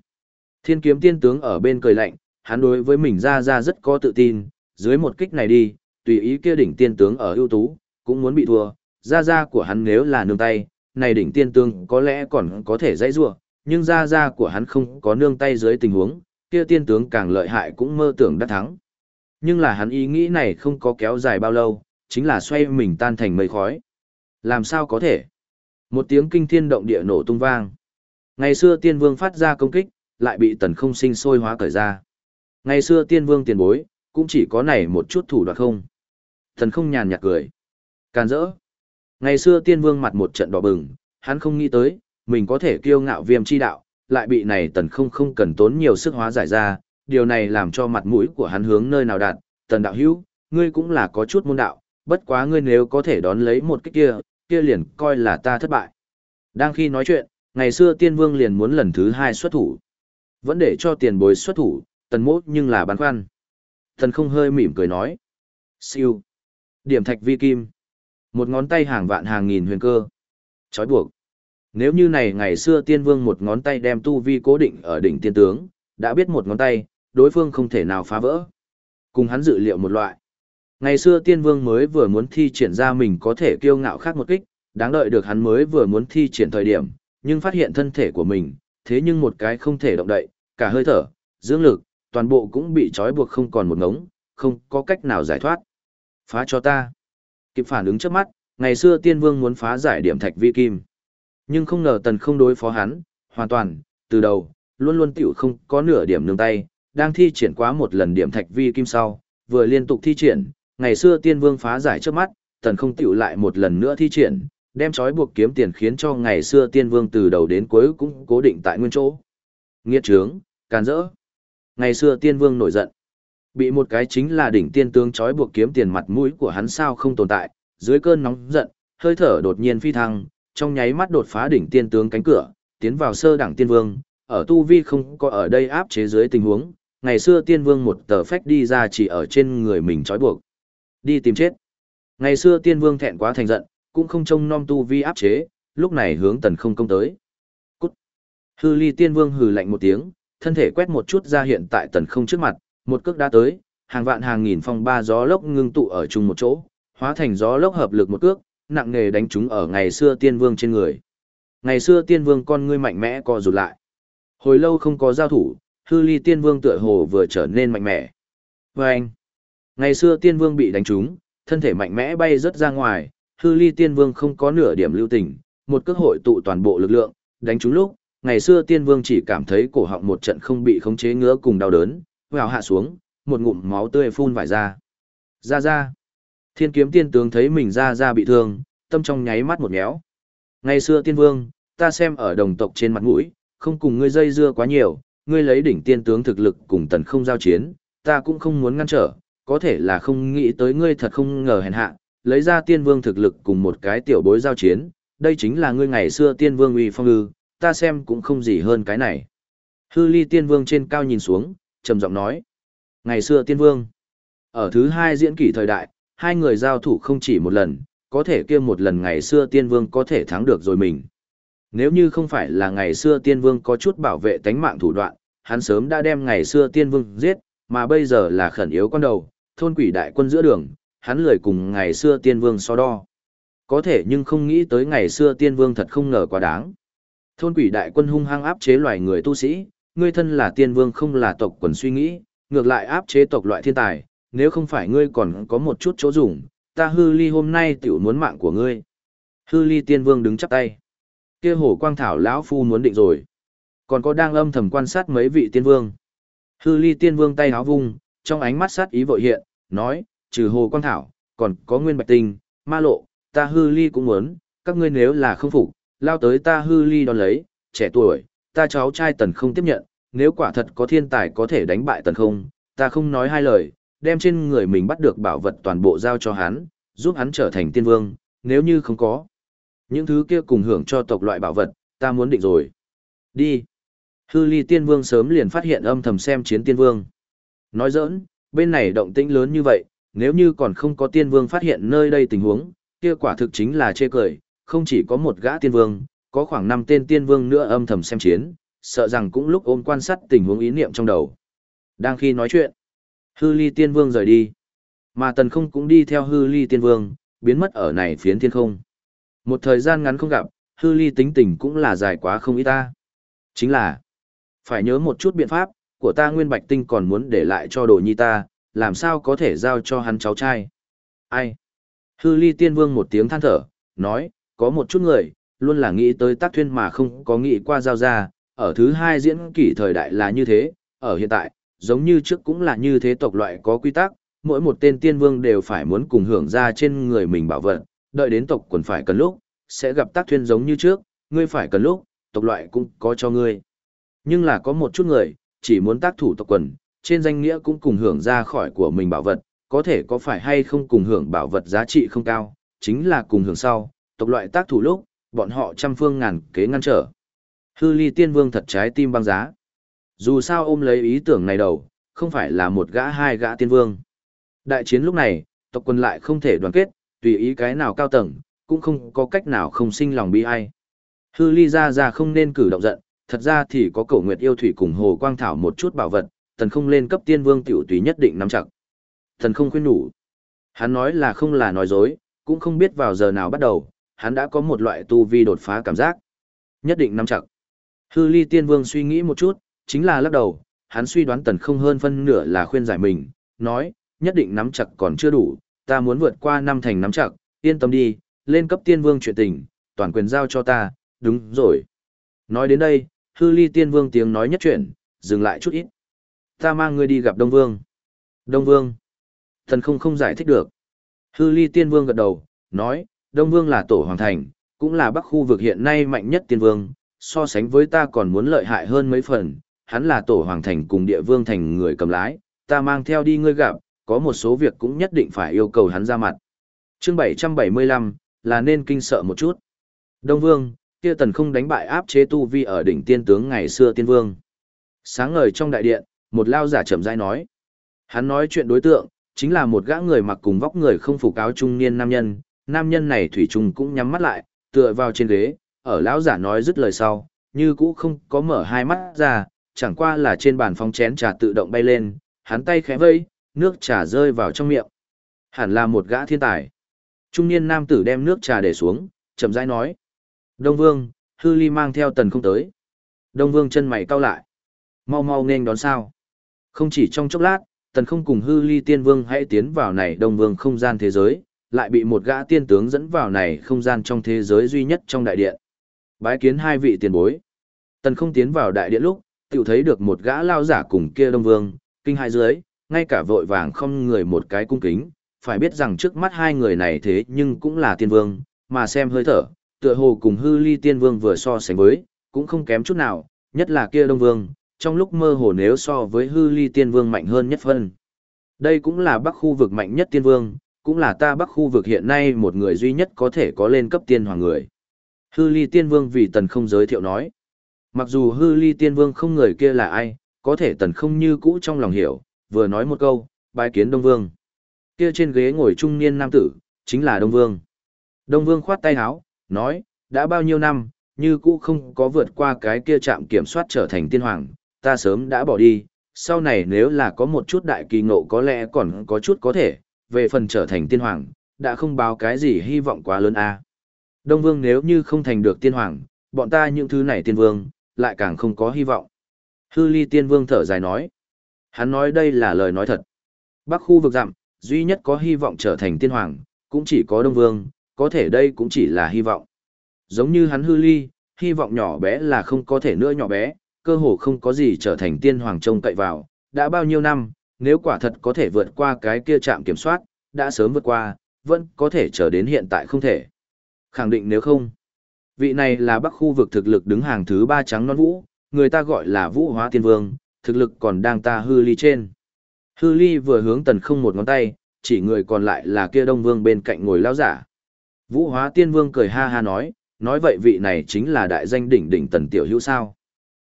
Thiên kiếm tiên tướng ở bên cười lạnh, hắn đối với mình ra ra rất có tự tin, dưới một kích này đi, tùy ý kia đỉnh tiên tướng ở ưu tú, cũng muốn bị thua, gia gia của hắn nếu là nương tay, này đỉnh tiên tướng có lẽ còn có thể dãy rua, nhưng gia gia của hắn không có nương tay dưới tình huống, kia tiên tướng càng lợi hại cũng mơ tưởng đắc thắng. Nhưng là hắn ý nghĩ này không có kéo dài bao lâu, chính là xoay mình tan thành mây khói. Làm sao có thể? Một tiếng kinh thiên động địa nổ tung vang. Ngày xưa tiên vương phát ra công kích, lại bị tần không sinh sôi hóa cởi ra. Ngày xưa tiên vương tiền bối, cũng chỉ có này một chút thủ đoạn không. Tần không nhàn nhạt cười. Càn rỡ. Ngày xưa tiên vương mặt một trận đỏ bừng, hắn không nghĩ tới, mình có thể kiêu ngạo viêm chi đạo, lại bị này tần không không cần tốn nhiều sức hóa giải ra, điều này làm cho mặt mũi của hắn hướng nơi nào đạt, tần đạo hữu, ngươi cũng là có chút môn đạo, bất quá ngươi nếu có thể đón lấy một cái kia, kia liền coi là ta thất bại. Đang khi nói chuyện, ngày xưa tiên vương liền muốn lần thứ hai xuất thủ. Vẫn để cho tiền bối xuất thủ, tần mốt nhưng là băn khoăn. Tần không hơi mỉm cười nói. Siêu. Điểm thạch vi kim. Một ngón tay hàng vạn hàng nghìn huyền cơ. Chói buộc. Nếu như này ngày xưa tiên vương một ngón tay đem tu vi cố định ở đỉnh tiên tướng, đã biết một ngón tay, đối phương không thể nào phá vỡ. Cùng hắn dự liệu một loại. Ngày xưa tiên vương mới vừa muốn thi triển ra mình có thể kiêu ngạo khác một kích, đáng đợi được hắn mới vừa muốn thi triển thời điểm, nhưng phát hiện thân thể của mình, thế nhưng một cái không thể động đậy, cả hơi thở, dưỡng lực, toàn bộ cũng bị trói buộc không còn một ngống, không có cách nào giải thoát. Phá cho ta. Kịp phản ứng trước mắt, ngày xưa tiên vương muốn phá giải điểm thạch vi kim. Nhưng không ngờ tần không đối phó hắn, hoàn toàn, từ đầu, luôn luôn tiểu không có nửa điểm nương tay, đang thi triển quá một lần điểm thạch vi kim sau, vừa liên tục thi triển, ngày xưa tiên vương phá giải trước mắt, tần không tiểu lại một lần nữa thi triển, đem trói buộc kiếm tiền khiến cho ngày xưa tiên vương từ đầu đến cuối cũng cố định tại nguyên chỗ. Nghiệt trướng, càn rỡ. Ngày xưa tiên vương nổi giận. Bị một cái chính là đỉnh tiên tướng trói buộc kiếm tiền mặt mũi của hắn sao không tồn tại, dưới cơn nóng giận, hơi thở đột nhiên phi thăng, trong nháy mắt đột phá đỉnh tiên tướng cánh cửa, tiến vào sơ đẳng tiên vương, ở tu vi không có ở đây áp chế dưới tình huống, ngày xưa tiên vương một tờ phách đi ra chỉ ở trên người mình trói buộc. Đi tìm chết. Ngày xưa tiên vương thẹn quá thành giận, cũng không trông nom tu vi áp chế, lúc này hướng tần không công tới. Cút. Hư ly tiên vương hừ lạnh một tiếng, thân thể quét một chút ra hiện tại tần không trước mặt, một cước đã tới, hàng vạn hàng nghìn phong ba gió lốc ngưng tụ ở chung một chỗ, hóa thành gió lốc hợp lực một cước, nặng nề đánh chúng ở ngày xưa tiên vương trên người. Ngày xưa tiên vương con ngươi mạnh mẽ co rụt lại. Hồi lâu không có giao thủ, hư ly tiên vương tựa hồ vừa trở nên mạnh mẽ. Và anh, ngày xưa tiên vương bị đánh trúng, thân thể mạnh mẽ bay rất ra ngoài, hư ly tiên vương không có nửa điểm lưu tình, một cơ hội tụ toàn bộ lực lượng, đánh trúng lúc, ngày xưa tiên vương chỉ cảm thấy cổ họng một trận không bị khống chế ngứa cùng đau đớn, vào hạ xuống, một ngụm máu tươi phun vải ra. Ra ra. Thiên kiếm tiên tướng thấy mình ra ra bị thương, tâm trong nháy mắt một méo. Ngày xưa tiên vương, ta xem ở đồng tộc trên mặt mũi, không cùng ngươi dây dưa quá nhiều, ngươi lấy đỉnh tiên tướng thực lực cùng tần không giao chiến, ta cũng không muốn ngăn trở, có thể là không nghĩ tới ngươi thật không ngờ hèn hạ, lấy ra tiên vương thực lực cùng một cái tiểu bối giao chiến, đây chính là ngươi ngày xưa tiên vương uy phong ư, ta xem cũng không gì hơn cái này. Hư ly tiên vương trên cao nhìn xuống, trầm giọng nói. Ngày xưa tiên vương, ở thứ hai diễn kỷ thời đại, hai người giao thủ không chỉ một lần, có thể kia một lần ngày xưa tiên vương có thể thắng được rồi mình. Nếu như không phải là ngày xưa tiên vương có chút bảo vệ tánh mạng thủ đoạn, hắn sớm đã đem ngày xưa tiên vương giết, mà bây giờ là khẩn yếu con đầu, thôn quỷ đại quân giữa đường, hắn lười cùng ngày xưa tiên vương so đo. Có thể nhưng không nghĩ tới ngày xưa tiên vương thật không ngờ quá đáng. Thôn quỷ đại quân hung hăng áp chế loài người tu sĩ, ngươi thân là tiên vương không là tộc quần suy nghĩ, ngược lại áp chế tộc loại thiên tài, nếu không phải ngươi còn có một chút chỗ dùng, ta hư ly hôm nay tiểu muốn mạng của ngươi. Hư ly tiên vương đứng chắp tay. kia hổ quang thảo lão phu muốn định rồi. Còn có đang âm thầm quan sát mấy vị tiên vương. Hư ly tiên vương tay háo vung, trong ánh mắt sát ý vội hiện, nói, trừ hồ quang thảo, còn có nguyên bạch tinh, ma lộ, ta hư ly cũng muốn, các ngươi nếu là không phục, lao tới ta hư ly đón lấy, trẻ tuổi, ta cháu trai tần không tiếp nhận, nếu quả thật có thiên tài có thể đánh bại tần không, ta không nói hai lời, đem trên người mình bắt được bảo vật toàn bộ giao cho hắn, giúp hắn trở thành tiên vương, nếu như không có. Những thứ kia cùng hưởng cho tộc loại bảo vật, ta muốn định rồi. Đi. Hư ly tiên vương sớm liền phát hiện âm thầm xem chiến tiên vương. Nói giỡn, bên này động tĩnh lớn như vậy, nếu như còn không có tiên vương phát hiện nơi đây tình huống, kia quả thực chính là chê cười, không chỉ có một gã tiên vương, có khoảng 5 tên tiên vương nữa âm thầm xem chiến, sợ rằng cũng lúc ôm quan sát tình huống ý niệm trong đầu. Đang khi nói chuyện, hư ly tiên vương rời đi, mà tần không cũng đi theo hư ly tiên vương, biến mất ở này phiến thiên không. Một thời gian ngắn không gặp, hư ly tính tình cũng là dài quá không ít ta. Chính là, phải nhớ một chút biện pháp, của ta nguyên bạch tinh còn muốn để lại cho đồ nhi ta, làm sao có thể giao cho hắn cháu trai. Ai? Hư ly tiên vương một tiếng than thở, nói, có một chút người, luôn là nghĩ tới tác thuyên mà không có nghĩ qua giao ra, ở thứ hai diễn kỷ thời đại là như thế, ở hiện tại, giống như trước cũng là như thế tộc loại có quy tắc, mỗi một tên tiên vương đều phải muốn cùng hưởng ra trên người mình bảo vật, đợi đến tộc quần phải cần lúc, sẽ gặp tác thuyên giống như trước, ngươi phải cần lúc, tộc loại cũng có cho ngươi. Nhưng là có một chút người, chỉ muốn tác thủ tộc quần, trên danh nghĩa cũng cùng hưởng ra khỏi của mình bảo vật, có thể có phải hay không cùng hưởng bảo vật giá trị không cao, chính là cùng hưởng sau, tộc loại tác thủ lúc, bọn họ trăm phương ngàn kế ngăn trở. Hư ly tiên vương thật trái tim băng giá. Dù sao ôm lấy ý tưởng này đầu, không phải là một gã hai gã tiên vương. Đại chiến lúc này, tộc quân lại không thể đoàn kết, tùy ý cái nào cao tầng, cũng không có cách nào không sinh lòng bi ai. Hư ly ra ra không nên cử động giận, thật ra thì có cổ nguyệt yêu thủy cùng hồ quang thảo một chút bảo vật, tần không lên cấp tiên vương tiểu tùy nhất định nắm chặt. Thần không khuyên nhủ. Hắn nói là không là nói dối, cũng không biết vào giờ nào bắt đầu, hắn đã có một loại tu vi đột phá cảm giác. Nhất định nắm chặt. Hư ly tiên vương suy nghĩ một chút, chính là lắc đầu, hắn suy đoán tần không hơn phân nửa là khuyên giải mình, nói, nhất định nắm chặt còn chưa đủ, ta muốn vượt qua năm thành nắm chặt, yên tâm đi, lên cấp tiên vương chuyện tình, toàn quyền giao cho ta, đúng rồi. Nói đến đây, hư ly tiên vương tiếng nói nhất chuyện, dừng lại chút ít. Ta mang ngươi đi gặp Đông Vương. Đông Vương. Thần không không giải thích được. Hư ly tiên vương gật đầu, nói, Đông Vương là tổ hoàng thành, cũng là bắc khu vực hiện nay mạnh nhất tiên vương, so sánh với ta còn muốn lợi hại hơn mấy phần, hắn là tổ hoàng thành cùng địa vương thành người cầm lái, ta mang theo đi ngươi gặp, có một số việc cũng nhất định phải yêu cầu hắn ra mặt. chương 775, là nên kinh sợ một chút. Đông Vương, kia tần không đánh bại áp chế tu vi ở đỉnh tiên tướng ngày xưa tiên vương. Sáng ngời trong đại điện, một lao giả chậm rãi nói. Hắn nói chuyện đối tượng, chính là một gã người mặc cùng vóc người không phục áo trung niên nam nhân, nam nhân này thủy trùng cũng nhắm mắt lại, tựa vào trên ghế, ở lão giả nói dứt lời sau, như cũ không có mở hai mắt ra, chẳng qua là trên bàn phong chén trà tự động bay lên, hắn tay khẽ vây, nước trà rơi vào trong miệng. Hẳn là một gã thiên tài. Trung niên nam tử đem nước trà để xuống, chậm rãi nói. Đông Vương, hư ly mang theo tần không tới. Đông Vương chân mày cau lại. Mau mau nên đón sao. Không chỉ trong chốc lát, tần không cùng hư ly tiên vương hãy tiến vào này Đông Vương không gian thế giới, lại bị một gã tiên tướng dẫn vào này không gian trong thế giới duy nhất trong đại điện. Bái kiến hai vị tiền bối. Tần không tiến vào đại điện lúc, tiểu thấy được một gã lao giả cùng kia Đông Vương, kinh hai dưới, ngay cả vội vàng không người một cái cung kính, phải biết rằng trước mắt hai người này thế nhưng cũng là tiên vương, mà xem hơi thở, tựa hồ cùng hư ly tiên vương vừa so sánh với, cũng không kém chút nào, nhất là kia đông vương, trong lúc mơ hồ nếu so với hư ly tiên vương mạnh hơn nhất phân. Đây cũng là bắc khu vực mạnh nhất tiên vương, cũng là ta bắc khu vực hiện nay một người duy nhất có thể có lên cấp tiên hoàng người. Hư ly tiên vương vì tần không giới thiệu nói. Mặc dù hư ly tiên vương không người kia là ai, có thể tần không như cũ trong lòng hiểu, vừa nói một câu, bái kiến Đông Vương. Kia trên ghế ngồi trung niên nam tử, chính là Đông Vương. Đông Vương khoát tay áo, nói, đã bao nhiêu năm, như cũ không có vượt qua cái kia trạm kiểm soát trở thành tiên hoàng, ta sớm đã bỏ đi, sau này nếu là có một chút đại kỳ ngộ có lẽ còn có chút có thể, về phần trở thành tiên hoàng, đã không báo cái gì hy vọng quá lớn a. Đông Vương nếu như không thành được tiên hoàng, bọn ta những thứ này tiên vương, lại càng không có hy vọng. Hư ly tiên vương thở dài nói. Hắn nói đây là lời nói thật. Bắc khu vực dặm, duy nhất có hy vọng trở thành tiên hoàng, cũng chỉ có Đông Vương, có thể đây cũng chỉ là hy vọng. Giống như hắn hư ly, hy vọng nhỏ bé là không có thể nữa nhỏ bé, cơ hồ không có gì trở thành tiên hoàng trông cậy vào, đã bao nhiêu năm, nếu quả thật có thể vượt qua cái kia trạm kiểm soát, đã sớm vượt qua, vẫn có thể trở đến hiện tại không thể. Khẳng định nếu không, vị này là bắc khu vực thực lực đứng hàng thứ ba trắng non vũ, người ta gọi là vũ hóa tiên vương, thực lực còn đang ta hư ly trên. Hư ly vừa hướng tần không một ngón tay, chỉ người còn lại là kia đông vương bên cạnh ngồi lao giả. Vũ hóa tiên vương cười ha ha nói, nói vậy vị này chính là đại danh đỉnh đỉnh tần tiểu hữu sao.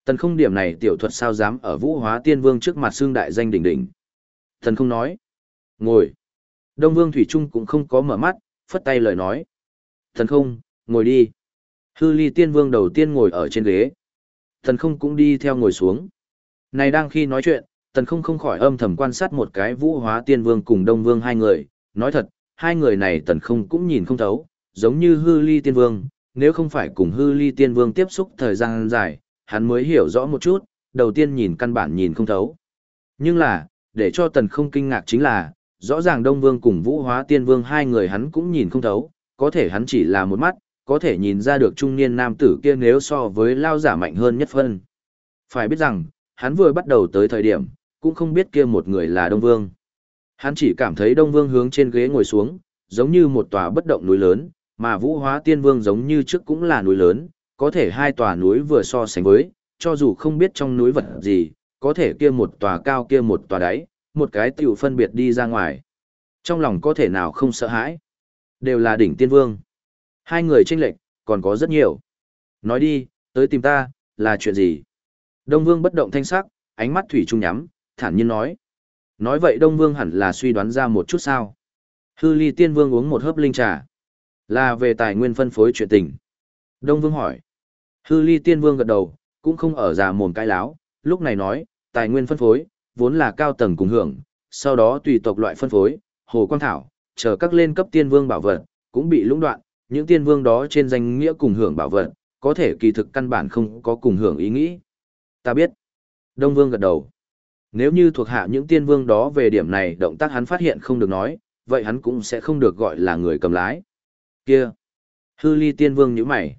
Tần không điểm này tiểu thuật sao dám ở vũ hóa tiên vương trước mặt xương đại danh đỉnh đỉnh. Tần không nói. Ngồi. Đông vương Thủy Trung cũng không có mở mắt, phất tay lời nói. Tần không, ngồi đi. Hư ly tiên vương đầu tiên ngồi ở trên ghế. Tần không cũng đi theo ngồi xuống. Này đang khi nói chuyện, tần không không khỏi âm thầm quan sát một cái vũ hóa tiên vương cùng đông vương hai người, nói thật, hai người này tần không cũng nhìn không thấu, giống như hư ly tiên vương, nếu không phải cùng hư ly tiên vương tiếp xúc thời gian dài, hắn mới hiểu rõ một chút, đầu tiên nhìn căn bản nhìn không thấu. Nhưng là, để cho tần không kinh ngạc chính là, rõ ràng Đông Vương cùng Vũ Hóa Tiên Vương hai người hắn cũng nhìn không thấu, có thể hắn chỉ là một mắt, có thể nhìn ra được trung niên nam tử kia nếu so với lao giả mạnh hơn nhất phân. Phải biết rằng, hắn vừa bắt đầu tới thời điểm, cũng không biết kia một người là Đông Vương. Hắn chỉ cảm thấy Đông Vương hướng trên ghế ngồi xuống, giống như một tòa bất động núi lớn, mà Vũ Hóa Tiên Vương giống như trước cũng là núi lớn, có thể hai tòa núi vừa so sánh với, cho dù không biết trong núi vật gì, có thể kia một tòa cao kia một tòa đáy, một cái tiểu phân biệt đi ra ngoài. Trong lòng có thể nào không sợ hãi. Đều là đỉnh tiên vương. Hai người tranh lệch, còn có rất nhiều. Nói đi, tới tìm ta, là chuyện gì? Đông Vương bất động thanh sắc, ánh mắt thủy trung nhắm, thản nhiên nói. Nói vậy Đông Vương hẳn là suy đoán ra một chút sao. Hư ly tiên vương uống một hớp linh trà. Là về tài nguyên phân phối chuyện tình. Đông Vương hỏi. Hư ly tiên vương gật đầu, cũng không ở già mồm cãi láo, lúc này nói, tài nguyên phân phối, vốn là cao tầng cùng hưởng, sau đó tùy tộc loại phân phối, hồ quang thảo, chờ các lên cấp tiên vương bảo vật, cũng bị lũng đoạn, những tiên vương đó trên danh nghĩa cùng hưởng bảo vật, có thể kỳ thực căn bản không có cùng hưởng ý nghĩ. Ta biết. Đông vương gật đầu. Nếu như thuộc hạ những tiên vương đó về điểm này động tác hắn phát hiện không được nói, vậy hắn cũng sẽ không được gọi là người cầm lái. Kia. Hư ly tiên vương như mày.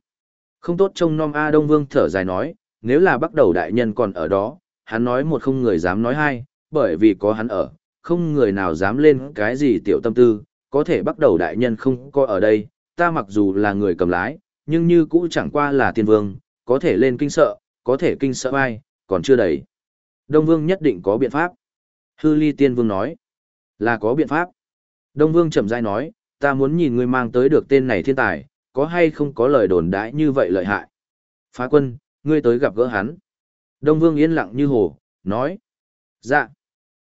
Không tốt trông nom A Đông Vương thở dài nói, nếu là bắt đầu đại nhân còn ở đó, hắn nói một không người dám nói hai, bởi vì có hắn ở, không người nào dám lên cái gì tiểu tâm tư, có thể bắt đầu đại nhân không có ở đây, ta mặc dù là người cầm lái, nhưng như cũ chẳng qua là tiên vương, có thể lên kinh sợ, có thể kinh sợ ai, còn chưa đầy. Đông Vương nhất định có biện pháp. Hư ly tiên vương nói, là có biện pháp. Đông Vương chậm rãi nói, ta muốn nhìn ngươi mang tới được tên này thiên tài, có hay không có lời đồn đãi như vậy lợi hại. Phá quân, ngươi tới gặp gỡ hắn. Đông Vương yên lặng như hồ, nói. Dạ.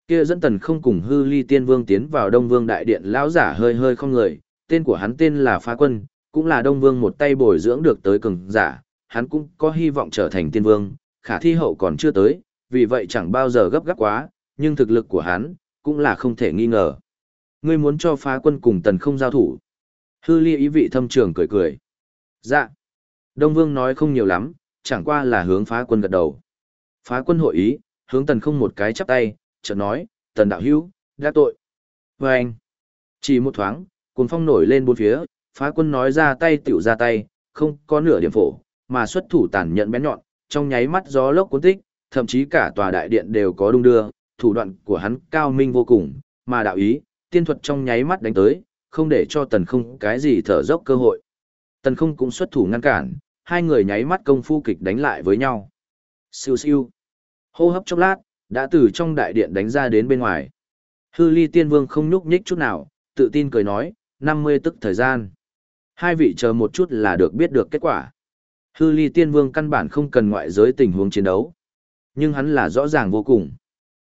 Kia dẫn tần không cùng hư ly tiên vương tiến vào Đông Vương đại điện lão giả hơi hơi không người, tên của hắn tên là Phá Quân, cũng là Đông Vương một tay bồi dưỡng được tới cường giả, hắn cũng có hy vọng trở thành tiên vương, khả thi hậu còn chưa tới, vì vậy chẳng bao giờ gấp gáp quá, nhưng thực lực của hắn, cũng là không thể nghi ngờ. Ngươi muốn cho Phá Quân cùng tần không giao thủ. Hư ly ý vị thâm trường cười cười. Dạ. Đông Vương nói không nhiều lắm, chẳng qua là hướng phá quân gật đầu. Phá quân hội ý, hướng tần không một cái chắp tay, chợt nói, tần đạo hữu, đã tội. Và anh, chỉ một thoáng, cuồng phong nổi lên bốn phía, phá quân nói ra tay tiểu ra tay, không có nửa điểm phổ, mà xuất thủ tàn nhận bén nhọn, trong nháy mắt gió lốc cuốn tích, thậm chí cả tòa đại điện đều có đung đưa, thủ đoạn của hắn cao minh vô cùng, mà đạo ý, tiên thuật trong nháy mắt đánh tới, không để cho tần không cái gì thở dốc cơ hội. Tần không cũng xuất thủ ngăn cản, hai người nháy mắt công phu kịch đánh lại với nhau. Siêu siêu. Hô hấp chốc lát, đã từ trong đại điện đánh ra đến bên ngoài. Hư ly tiên vương không nhúc nhích chút nào, tự tin cười nói, 50 tức thời gian. Hai vị chờ một chút là được biết được kết quả. Hư ly tiên vương căn bản không cần ngoại giới tình huống chiến đấu. Nhưng hắn là rõ ràng vô cùng.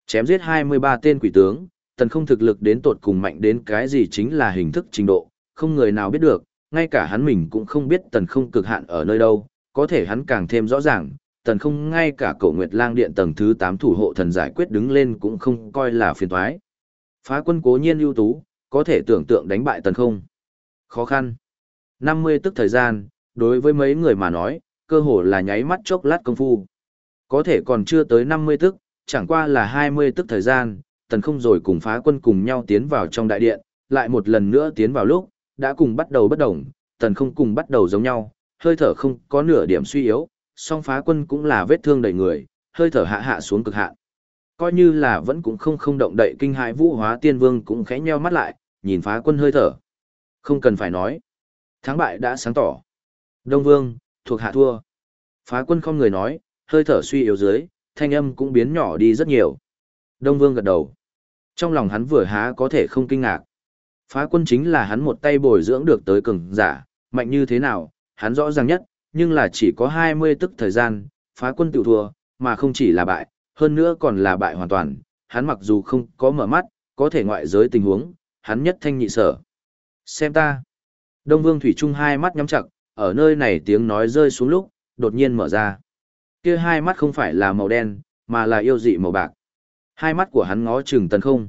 Chém giết 23 tên quỷ tướng, tần không thực lực đến tột cùng mạnh đến cái gì chính là hình thức trình độ, không người nào biết được, ngay cả hắn mình cũng không biết tần không cực hạn ở nơi đâu, có thể hắn càng thêm rõ ràng, tần không ngay cả cổ nguyệt lang điện tầng thứ 8 thủ hộ thần giải quyết đứng lên cũng không coi là phiền toái. Phá quân cố nhiên ưu tú, có thể tưởng tượng đánh bại tần không. Khó khăn. 50 tức thời gian, đối với mấy người mà nói, cơ hồ là nháy mắt chốc lát công phu. Có thể còn chưa tới 50 tức, chẳng qua là 20 tức thời gian, tần không rồi cùng phá quân cùng nhau tiến vào trong đại điện, lại một lần nữa tiến vào lúc, đã cùng bắt đầu bất đồng, tần không cùng bắt đầu giống nhau, hơi thở không có nửa điểm suy yếu, song phá quân cũng là vết thương đầy người, hơi thở hạ hạ xuống cực hạn. Coi như là vẫn cũng không không động đậy kinh hãi vũ hóa tiên vương cũng khẽ nheo mắt lại, nhìn phá quân hơi thở. Không cần phải nói. Thắng bại đã sáng tỏ. Đông vương, thuộc hạ thua. Phá quân không người nói, hơi thở suy yếu dưới, thanh âm cũng biến nhỏ đi rất nhiều. Đông vương gật đầu. Trong lòng hắn vừa há có thể không kinh ngạc. Phá quân chính là hắn một tay bồi dưỡng được tới cường giả, mạnh như thế nào, hắn rõ ràng nhất, nhưng là chỉ có 20 tức thời gian, phá quân tự thua, mà không chỉ là bại, hơn nữa còn là bại hoàn toàn, hắn mặc dù không có mở mắt, có thể ngoại giới tình huống, hắn nhất thanh nhị sở. Xem ta. Đông Vương Thủy Trung hai mắt nhắm chặt, ở nơi này tiếng nói rơi xuống lúc, đột nhiên mở ra. Kia hai mắt không phải là màu đen, mà là yêu dị màu bạc. Hai mắt của hắn ngó chừng tần không.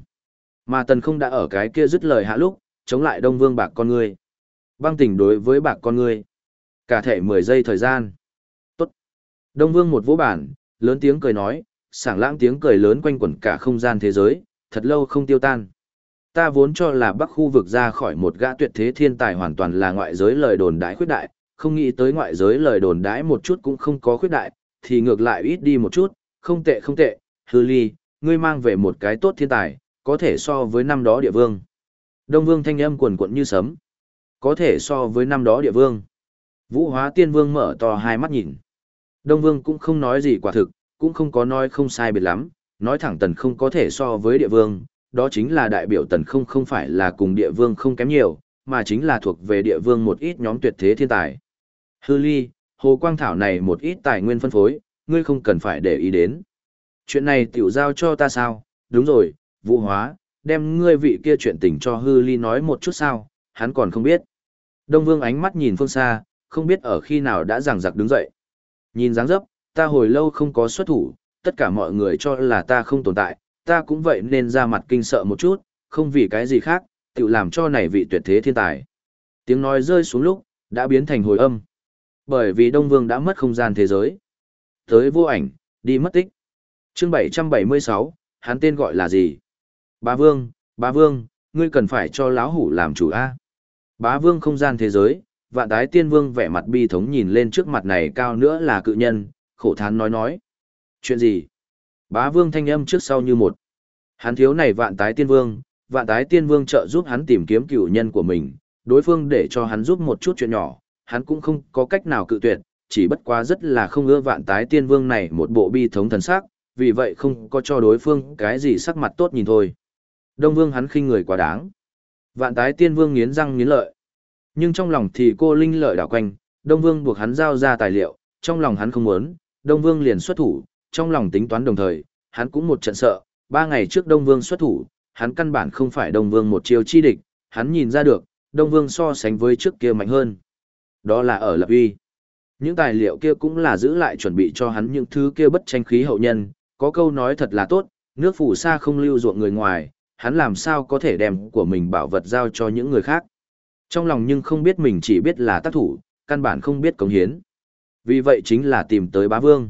Mà tần không đã ở cái kia dứt lời hạ lúc, chống lại đông vương bạc con người. Băng tỉnh đối với bạc con người Cả thể 10 giây thời gian. Tốt. Đông Vương một vỗ bản, lớn tiếng cười nói, sảng lãng tiếng cười lớn quanh quẩn cả không gian thế giới, thật lâu không tiêu tan. Ta vốn cho là bắc khu vực ra khỏi một gã tuyệt thế thiên tài hoàn toàn là ngoại giới lời đồn đái khuyết đại, không nghĩ tới ngoại giới lời đồn đái một chút cũng không có khuyết đại, thì ngược lại ít đi một chút, không tệ không tệ, hư ly, ngươi mang về một cái tốt thiên tài, có thể so với năm đó địa vương. Đông vương thanh âm quần quận như sấm, có thể so với năm đó địa vương. Vũ hóa tiên vương mở to hai mắt nhìn. Đông vương cũng không nói gì quả thực, cũng không có nói không sai biệt lắm, nói thẳng tần không có thể so với địa vương, đó chính là đại biểu tần không không phải là cùng địa vương không kém nhiều, mà chính là thuộc về địa vương một ít nhóm tuyệt thế thiên tài. Hư ly, hồ quang thảo này một ít tài nguyên phân phối, ngươi không cần phải để ý đến. Chuyện này tiểu giao cho ta sao, đúng rồi, vũ hóa, đem ngươi vị kia chuyện tình cho hư ly nói một chút sao, hắn còn không biết. Đông vương ánh mắt nhìn phương xa, không biết ở khi nào đã ràng giặc đứng dậy. Nhìn dáng dấp, ta hồi lâu không có xuất thủ, tất cả mọi người cho là ta không tồn tại, ta cũng vậy nên ra mặt kinh sợ một chút, không vì cái gì khác, tự làm cho này vị tuyệt thế thiên tài. Tiếng nói rơi xuống lúc, đã biến thành hồi âm. Bởi vì Đông Vương đã mất không gian thế giới. Tới vô ảnh, đi mất tích. chương 776, hắn tên gọi là gì? Bá Vương, Bá Vương, ngươi cần phải cho lão hủ làm chủ A. Bá Vương không gian thế giới, vạn tái tiên vương vẻ mặt bi thống nhìn lên trước mặt này cao nữa là cự nhân, khổ thán nói nói. Chuyện gì? Bá vương thanh âm trước sau như một. Hắn thiếu này vạn tái tiên vương, vạn tái tiên vương trợ giúp hắn tìm kiếm cựu nhân của mình, đối phương để cho hắn giúp một chút chuyện nhỏ, hắn cũng không có cách nào cự tuyệt, chỉ bất quá rất là không ưa vạn tái tiên vương này một bộ bi thống thần sắc, vì vậy không có cho đối phương cái gì sắc mặt tốt nhìn thôi. Đông vương hắn khinh người quá đáng. Vạn tái tiên vương nghiến răng nghiến lợi. Nhưng trong lòng thì cô linh lợi đảo quanh, Đông vương buộc hắn giao ra tài liệu, trong lòng hắn không muốn, Đông vương liền xuất thủ, trong lòng tính toán đồng thời, hắn cũng một trận sợ, ba ngày trước Đông Vương xuất thủ, hắn căn bản không phải Đông Vương một chiêu chi địch, hắn nhìn ra được, Đông Vương so sánh với trước kia mạnh hơn. Đó là ở lập uy. Những tài liệu kia cũng là giữ lại chuẩn bị cho hắn những thứ kia bất tranh khí hậu nhân, có câu nói thật là tốt, nước phủ xa không lưu ruộng người ngoài, hắn làm sao có thể đem của mình bảo vật giao cho những người khác. Trong lòng nhưng không biết mình chỉ biết là tác thủ, căn bản không biết cống hiến. Vì vậy chính là tìm tới bá vương.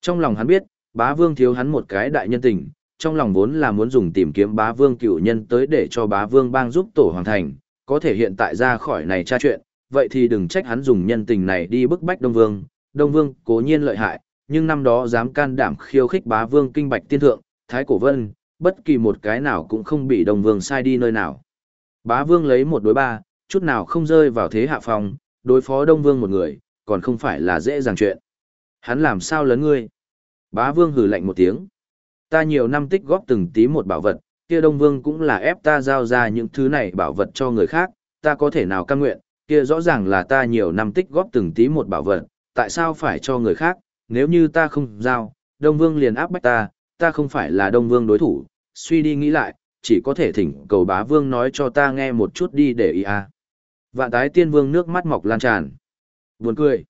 Trong lòng hắn biết, bá vương thiếu hắn một cái đại nhân tình, trong lòng vốn là muốn dùng tìm kiếm bá vương cựu nhân tới để cho bá vương bang giúp tổ hoàng thành, có thể hiện tại ra khỏi này tra chuyện, vậy thì đừng trách hắn dùng nhân tình này đi bức bách Đông Vương. Đông Vương cố nhiên lợi hại, nhưng năm đó dám can đảm khiêu khích bá vương kinh bạch tiên thượng, thái cổ vân, bất kỳ một cái nào cũng không bị Đông Vương sai đi nơi nào. Bá vương lấy một đối ba, chút nào không rơi vào thế hạ phòng, đối phó Đông Vương một người, còn không phải là dễ dàng chuyện. Hắn làm sao lớn ngươi? Bá vương hừ lạnh một tiếng. Ta nhiều năm tích góp từng tí một bảo vật, kia Đông Vương cũng là ép ta giao ra những thứ này bảo vật cho người khác, ta có thể nào cam nguyện, kia rõ ràng là ta nhiều năm tích góp từng tí một bảo vật, tại sao phải cho người khác, nếu như ta không giao, Đông Vương liền áp bách ta, ta không phải là Đông Vương đối thủ, suy đi nghĩ lại, chỉ có thể thỉnh cầu bá vương nói cho ta nghe một chút đi để ý à. Vạn tái tiên vương nước mắt mọc lan tràn. Buồn cười.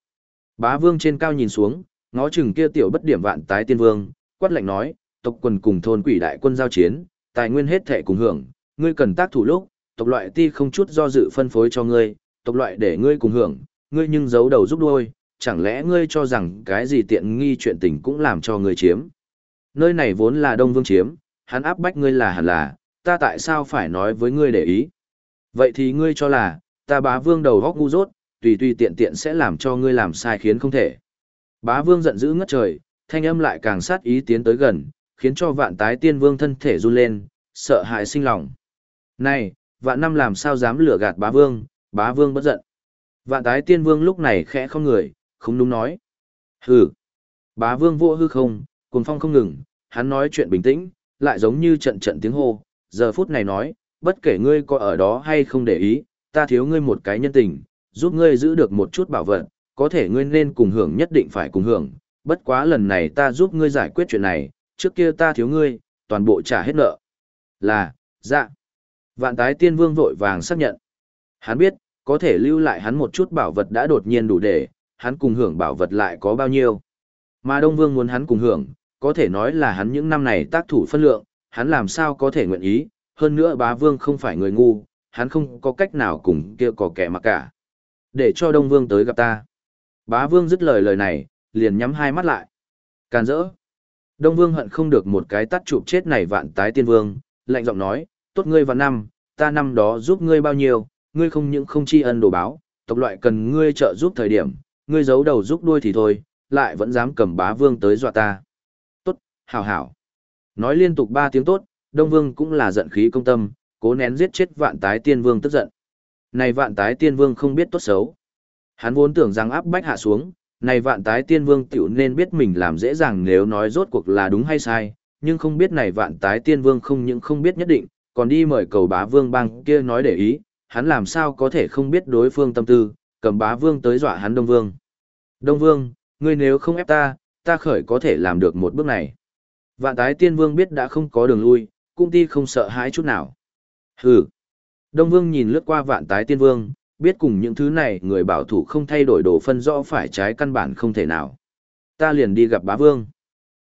Bá vương trên cao nhìn xuống, ngó chừng kia tiểu bất điểm vạn tái tiên vương, quát lạnh nói, tộc quần cùng thôn quỷ đại quân giao chiến, tài nguyên hết thể cùng hưởng, ngươi cần tác thủ lúc, tộc loại ti không chút do dự phân phối cho ngươi, tộc loại để ngươi cùng hưởng, ngươi nhưng giấu đầu giúp đuôi, chẳng lẽ ngươi cho rằng cái gì tiện nghi chuyện tình cũng làm cho ngươi chiếm. Nơi này vốn là Đông Vương chiếm, hắn áp bách ngươi là hẳn là, ta tại sao phải nói với ngươi để ý. Vậy thì ngươi cho là, ta bá vương đầu góc ngu dốt, tùy tùy tiện tiện sẽ làm cho ngươi làm sai khiến không thể. Bá vương giận dữ ngất trời, thanh âm lại càng sát ý tiến tới gần, khiến cho vạn tái tiên vương thân thể run lên, sợ hãi sinh lòng. Này, vạn năm làm sao dám lừa gạt bá vương, bá vương bất giận. Vạn tái tiên vương lúc này khẽ không người, không đúng nói. Hừ. Bá vương vô hư không, cuồng phong không ngừng, hắn nói chuyện bình tĩnh, lại giống như trận trận tiếng hô, giờ phút này nói, bất kể ngươi có ở đó hay không để ý, ta thiếu ngươi một cái nhân tình, giúp ngươi giữ được một chút bảo vật, có thể ngươi nên cùng hưởng nhất định phải cùng hưởng, bất quá lần này ta giúp ngươi giải quyết chuyện này, trước kia ta thiếu ngươi, toàn bộ trả hết nợ. Là, dạ. Vạn tái tiên vương vội vàng xác nhận. Hắn biết, có thể lưu lại hắn một chút bảo vật đã đột nhiên đủ để, hắn cùng hưởng bảo vật lại có bao nhiêu. Mà Đông Vương muốn hắn cùng hưởng, có thể nói là hắn những năm này tác thủ phân lượng, hắn làm sao có thể nguyện ý, hơn nữa bá vương không phải người ngu, hắn không có cách nào cùng kia có kẻ mà cả. Để cho Đông Vương tới gặp ta. Bá Vương dứt lời lời này, liền nhắm hai mắt lại. Càn rỡ. Đông Vương hận không được một cái tắt chụp chết này vạn tái tiên vương, lạnh giọng nói, tốt ngươi vào năm, ta năm đó giúp ngươi bao nhiêu, ngươi không những không tri ân đồ báo, tộc loại cần ngươi trợ giúp thời điểm, ngươi giấu đầu giúp đuôi thì thôi, lại vẫn dám cầm bá vương tới dọa ta. Tốt, hảo hảo. Nói liên tục ba tiếng tốt, Đông Vương cũng là giận khí công tâm, cố nén giết chết vạn tái tiên vương tức giận. Này vạn tái tiên vương không biết tốt xấu. Hắn vốn tưởng rằng áp bách hạ xuống, này vạn tái tiên vương tiểu nên biết mình làm dễ dàng nếu nói rốt cuộc là đúng hay sai, nhưng không biết này vạn tái tiên vương không những không biết nhất định, còn đi mời cầu bá vương bang kia nói để ý, hắn làm sao có thể không biết đối phương tâm tư, cầm bá vương tới dọa hắn Đông Vương. Đông Vương, ngươi nếu không ép ta, ta khởi có thể làm được một bước này. Vạn tái tiên vương biết đã không có đường lui, cũng ti không sợ hãi chút nào. Hừ. Đông Vương nhìn lướt qua vạn tái tiên vương, biết cùng những thứ này người bảo thủ không thay đổi đồ phân rõ phải trái căn bản không thể nào. Ta liền đi gặp bá vương.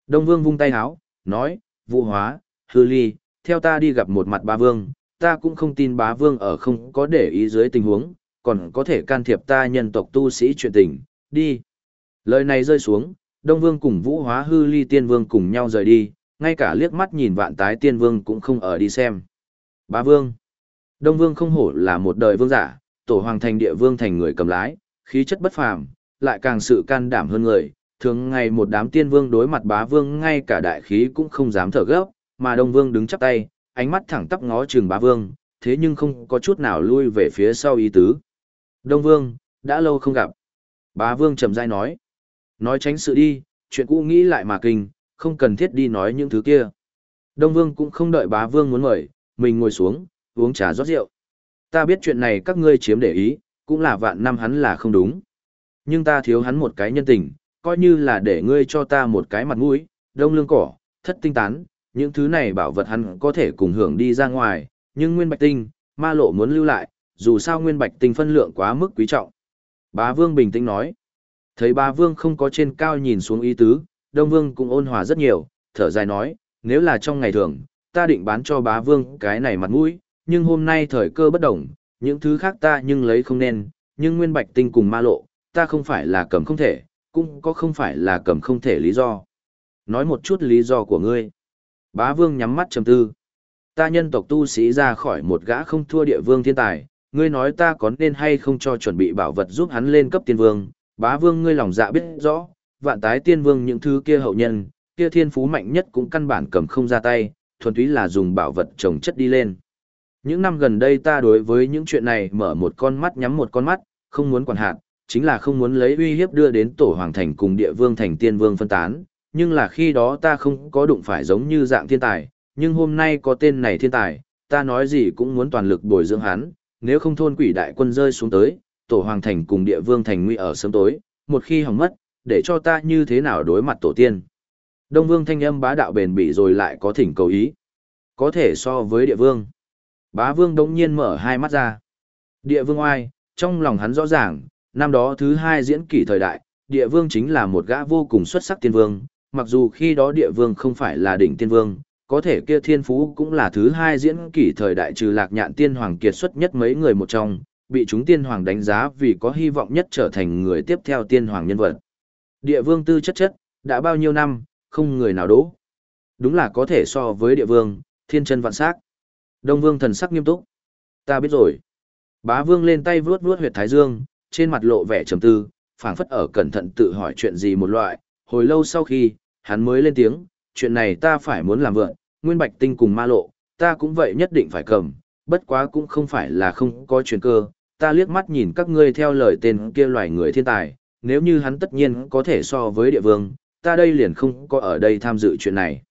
Đông Vương vung tay háo, nói, vụ hóa, hư ly, theo ta đi gặp một mặt bá vương, ta cũng không tin bá vương ở không có để ý dưới tình huống, còn có thể can thiệp ta nhân tộc tu sĩ chuyện tình, đi. Lời này rơi xuống, Đông Vương cùng Vũ Hóa Hư Ly Tiên Vương cùng nhau rời đi, ngay cả liếc mắt nhìn vạn tái Tiên Vương cũng không ở đi xem. Bá Vương Đông Vương không hổ là một đời vương giả, tổ hoàng thành địa vương thành người cầm lái, khí chất bất phàm, lại càng sự can đảm hơn người, thường ngày một đám tiên vương đối mặt bá vương ngay cả đại khí cũng không dám thở gấp, mà Đông Vương đứng chắp tay, ánh mắt thẳng tắp ngó trường bá vương, thế nhưng không có chút nào lui về phía sau ý tứ. Đông Vương, đã lâu không gặp. Bá Vương trầm dai nói. Nói tránh sự đi, chuyện cũ nghĩ lại mà kinh, không cần thiết đi nói những thứ kia. Đông Vương cũng không đợi bá Vương muốn mời, mình ngồi xuống, uống trà rót rượu. Ta biết chuyện này các ngươi chiếm để ý, cũng là vạn năm hắn là không đúng. Nhưng ta thiếu hắn một cái nhân tình, coi như là để ngươi cho ta một cái mặt mũi, đông lương cỏ, thất tinh tán, những thứ này bảo vật hắn có thể cùng hưởng đi ra ngoài, nhưng nguyên bạch tinh, ma lộ muốn lưu lại, dù sao nguyên bạch tinh phân lượng quá mức quý trọng. Bá Vương bình tĩnh nói. Thấy bá Vương không có trên cao nhìn xuống ý tứ, Đông Vương cũng ôn hòa rất nhiều, thở dài nói, nếu là trong ngày thường, ta định bán cho bá Vương cái này mặt mũi, nhưng hôm nay thời cơ bất đồng, những thứ khác ta nhưng lấy không nên, nhưng nguyên bạch tinh cùng ma lộ, ta không phải là cầm không thể, cũng có không phải là cầm không thể lý do. Nói một chút lý do của ngươi. Bá vương nhắm mắt trầm tư. Ta nhân tộc tu sĩ ra khỏi một gã không thua địa vương thiên tài, ngươi nói ta có nên hay không cho chuẩn bị bảo vật giúp hắn lên cấp tiên vương. Bá vương ngươi lòng dạ biết rõ, vạn tái tiên vương những thứ kia hậu nhân, kia thiên phú mạnh nhất cũng căn bản cầm không ra tay, thuần túy là dùng bảo vật trồng chất đi lên. Những năm gần đây ta đối với những chuyện này mở một con mắt nhắm một con mắt, không muốn quản hạt, chính là không muốn lấy uy hiếp đưa đến tổ hoàng thành cùng địa vương thành tiên vương phân tán, nhưng là khi đó ta không có đụng phải giống như dạng thiên tài, nhưng hôm nay có tên này thiên tài, ta nói gì cũng muốn toàn lực bồi dưỡng hắn, nếu không thôn quỷ đại quân rơi xuống tới, tổ hoàng thành cùng địa vương thành nguy ở sớm tối, một khi hỏng mất, để cho ta như thế nào đối mặt tổ tiên. Đông vương thanh âm bá đạo bền bỉ rồi lại có thỉnh cầu ý. Có thể so với địa vương. Bá vương đống nhiên mở hai mắt ra. Địa vương oai, trong lòng hắn rõ ràng, năm đó thứ hai diễn kỷ thời đại, địa vương chính là một gã vô cùng xuất sắc tiên vương, mặc dù khi đó địa vương không phải là đỉnh tiên vương, có thể kia thiên phú cũng là thứ hai diễn kỷ thời đại trừ lạc nhạn tiên hoàng kiệt xuất nhất mấy người một trong, bị chúng tiên hoàng đánh giá vì có hy vọng nhất trở thành người tiếp theo tiên hoàng nhân vật. Địa vương tư chất chất, đã bao nhiêu năm, không người nào đố. Đúng là có thể so với địa vương, thiên chân vạn sắc. Đông vương thần sắc nghiêm túc. Ta biết rồi. Bá vương lên tay vuốt vuốt huyệt thái dương, trên mặt lộ vẻ trầm tư, phảng phất ở cẩn thận tự hỏi chuyện gì một loại, hồi lâu sau khi, hắn mới lên tiếng, chuyện này ta phải muốn làm vượng, nguyên bạch tinh cùng ma lộ, ta cũng vậy nhất định phải cầm, bất quá cũng không phải là không có chuyện cơ, ta liếc mắt nhìn các ngươi theo lời tên kia loài người thiên tài, nếu như hắn tất nhiên có thể so với địa vương, ta đây liền không có ở đây tham dự chuyện này.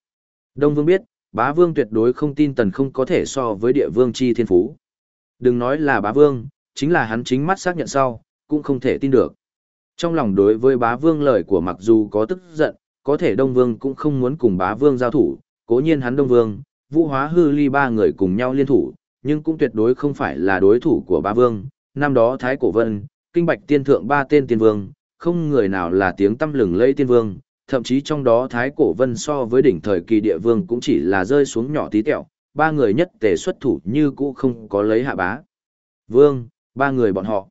Đông Vương biết, bá vương tuyệt đối không tin tần không có thể so với địa vương chi thiên phú. Đừng nói là bá vương, chính là hắn chính mắt xác nhận sau, cũng không thể tin được. Trong lòng đối với bá vương lời của mặc dù có tức giận, có thể Đông Vương cũng không muốn cùng bá vương giao thủ, cố nhiên hắn Đông Vương, vũ hóa hư ly ba người cùng nhau liên thủ, nhưng cũng tuyệt đối không phải là đối thủ của bá vương. Năm đó Thái Cổ Vân, Kinh Bạch Tiên Thượng ba tên tiên vương, không người nào là tiếng tâm lừng lẫy tiên vương, thậm chí trong đó Thái Cổ Vân so với đỉnh thời kỳ địa vương cũng chỉ là rơi xuống nhỏ tí tẹo, ba người nhất tề xuất thủ như cũ không có lấy hạ bá. Vương, ba người bọn họ.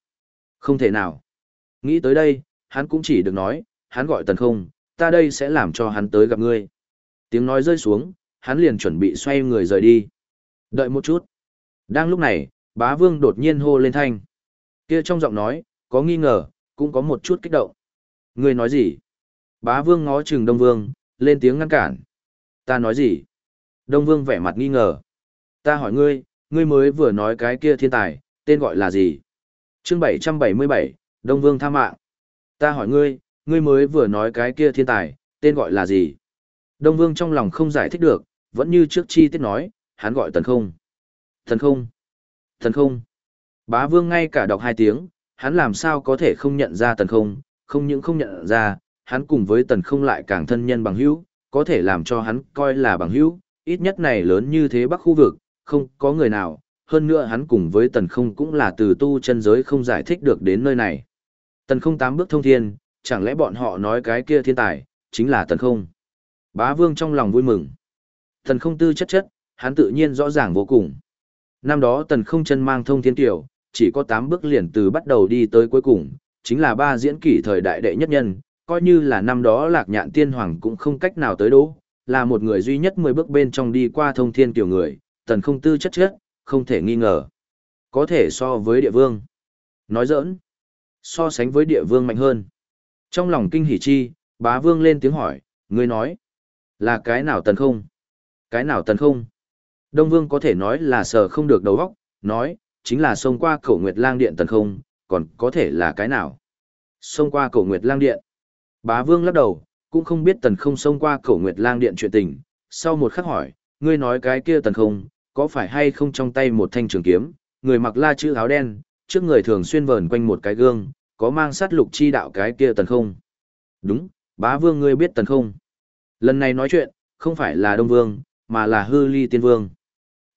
Không thể nào. Nghĩ tới đây, hắn cũng chỉ được nói, hắn gọi tần không, ta đây sẽ làm cho hắn tới gặp ngươi. Tiếng nói rơi xuống, hắn liền chuẩn bị xoay người rời đi. Đợi một chút. Đang lúc này, bá vương đột nhiên hô lên thanh. Kia trong giọng nói, có nghi ngờ, cũng có một chút kích động. Ngươi nói gì? Bá vương ngó chừng Đông Vương, lên tiếng ngăn cản. Ta nói gì? Đông Vương vẻ mặt nghi ngờ. Ta hỏi ngươi, ngươi mới vừa nói cái kia thiên tài, tên gọi là gì? chương 777, Đông Vương tha mạng. Ta hỏi ngươi, ngươi mới vừa nói cái kia thiên tài, tên gọi là gì? Đông Vương trong lòng không giải thích được, vẫn như trước chi tiết nói, hắn gọi tần không. Tần không? Tần không? Bá Vương ngay cả đọc hai tiếng, hắn làm sao có thể không nhận ra tần không, không những không nhận ra, hắn cùng với tần không lại càng thân nhân bằng hữu, có thể làm cho hắn coi là bằng hữu, ít nhất này lớn như thế bắc khu vực, không có người nào, hơn nữa hắn cùng với tần không cũng là từ tu chân giới không giải thích được đến nơi này. Tần không tám bước thông thiên, chẳng lẽ bọn họ nói cái kia thiên tài, chính là tần không. Bá vương trong lòng vui mừng. Tần không tư chất chất, hắn tự nhiên rõ ràng vô cùng. Năm đó tần không chân mang thông thiên tiểu, chỉ có tám bước liền từ bắt đầu đi tới cuối cùng, chính là ba diễn kỷ thời đại đệ nhất nhân, coi như là năm đó lạc nhạn tiên hoàng cũng không cách nào tới đỗ, là một người duy nhất mười bước bên trong đi qua thông thiên tiểu người, tần không tư chất chất, không thể nghi ngờ. Có thể so với địa vương. Nói giỡn. So sánh với địa vương mạnh hơn. Trong lòng kinh hỉ chi, bá vương lên tiếng hỏi, ngươi nói. Là cái nào tần không? Cái nào tần không? Đông vương có thể nói là sờ không được đầu óc, nói, chính là xông qua cổ nguyệt lang điện tần không, còn có thể là cái nào? Xông qua cổ nguyệt lang điện. Bá vương lắc đầu, cũng không biết tần không xông qua cổ nguyệt lang điện chuyện tình. Sau một khắc hỏi, ngươi nói cái kia tần không, có phải hay không trong tay một thanh trường kiếm, người mặc la chữ áo đen, trước người thường xuyên vờn quanh một cái gương, có mang sát lục chi đạo cái kia tần không. Đúng, bá vương ngươi biết tần không. Lần này nói chuyện, không phải là Đông Vương, mà là Hư Ly Tiên Vương.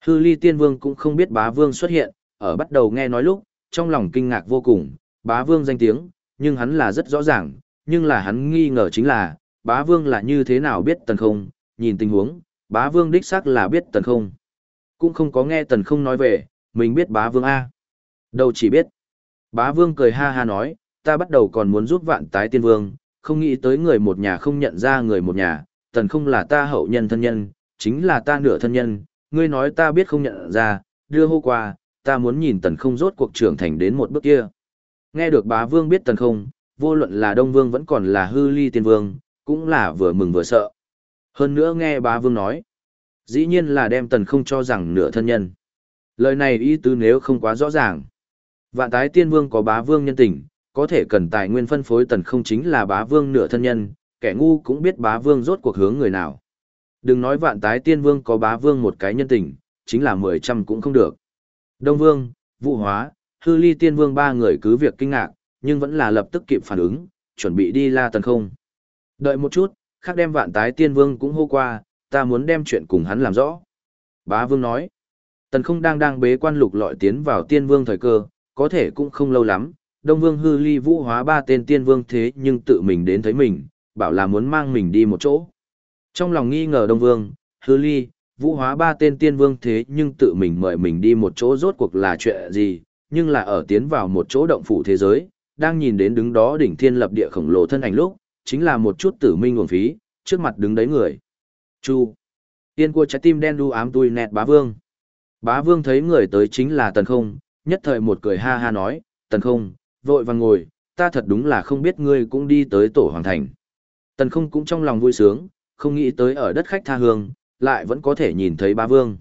Hư Ly Tiên Vương cũng không biết bá vương xuất hiện, ở bắt đầu nghe nói lúc, trong lòng kinh ngạc vô cùng, bá vương danh tiếng, nhưng hắn là rất rõ ràng, nhưng là hắn nghi ngờ chính là, bá vương là như thế nào biết tần không, nhìn tình huống, bá vương đích xác là biết tần không. Cũng không có nghe tần không nói về, mình biết bá vương A. Đâu chỉ biết. Bá vương cười ha ha nói, ta bắt đầu còn muốn giúp vạn tái tiên vương, không nghĩ tới người một nhà không nhận ra người một nhà, tần không là ta hậu nhân thân nhân, chính là ta nửa thân nhân, ngươi nói ta biết không nhận ra, đưa hô qua, ta muốn nhìn tần không rốt cuộc trưởng thành đến một bước kia. Nghe được bá vương biết tần không, vô luận là đông vương vẫn còn là hư ly tiên vương, cũng là vừa mừng vừa sợ. Hơn nữa nghe bá vương nói, dĩ nhiên là đem tần không cho rằng nửa thân nhân. Lời này ý tứ nếu không quá rõ ràng. Vạn tái tiên vương có bá vương nhân tình, có thể cần tài nguyên phân phối tần không chính là bá vương nửa thân nhân, kẻ ngu cũng biết bá vương rốt cuộc hướng người nào. Đừng nói vạn tái tiên vương có bá vương một cái nhân tình, chính là mười trăm cũng không được. Đông vương, vụ hóa, hư ly tiên vương ba người cứ việc kinh ngạc, nhưng vẫn là lập tức kịp phản ứng, chuẩn bị đi la tần không. Đợi một chút, khác đem vạn tái tiên vương cũng hô qua, ta muốn đem chuyện cùng hắn làm rõ. Bá vương nói, tần không đang đang bế quan lục lọi tiến vào tiên vương thời cơ, có thể cũng không lâu lắm, Đông Vương hư ly vũ hóa ba tên tiên vương thế nhưng tự mình đến thấy mình, bảo là muốn mang mình đi một chỗ. Trong lòng nghi ngờ Đông Vương, hư ly, vũ hóa ba tên tiên vương thế nhưng tự mình mời mình đi một chỗ rốt cuộc là chuyện gì, nhưng là ở tiến vào một chỗ động phủ thế giới, đang nhìn đến đứng đó đỉnh thiên lập địa khổng lồ thân ảnh lúc, chính là một chút tử minh nguồn phí, trước mặt đứng đấy người. Chu. Tiên của trái tim đen đu ám tui nẹt bá vương. Bá vương thấy người tới chính là tần không, nhất thời một cười ha ha nói, tần không, vội vàng ngồi, ta thật đúng là không biết ngươi cũng đi tới tổ hoàng thành. Tần không cũng trong lòng vui sướng, không nghĩ tới ở đất khách tha hương, lại vẫn có thể nhìn thấy bá vương.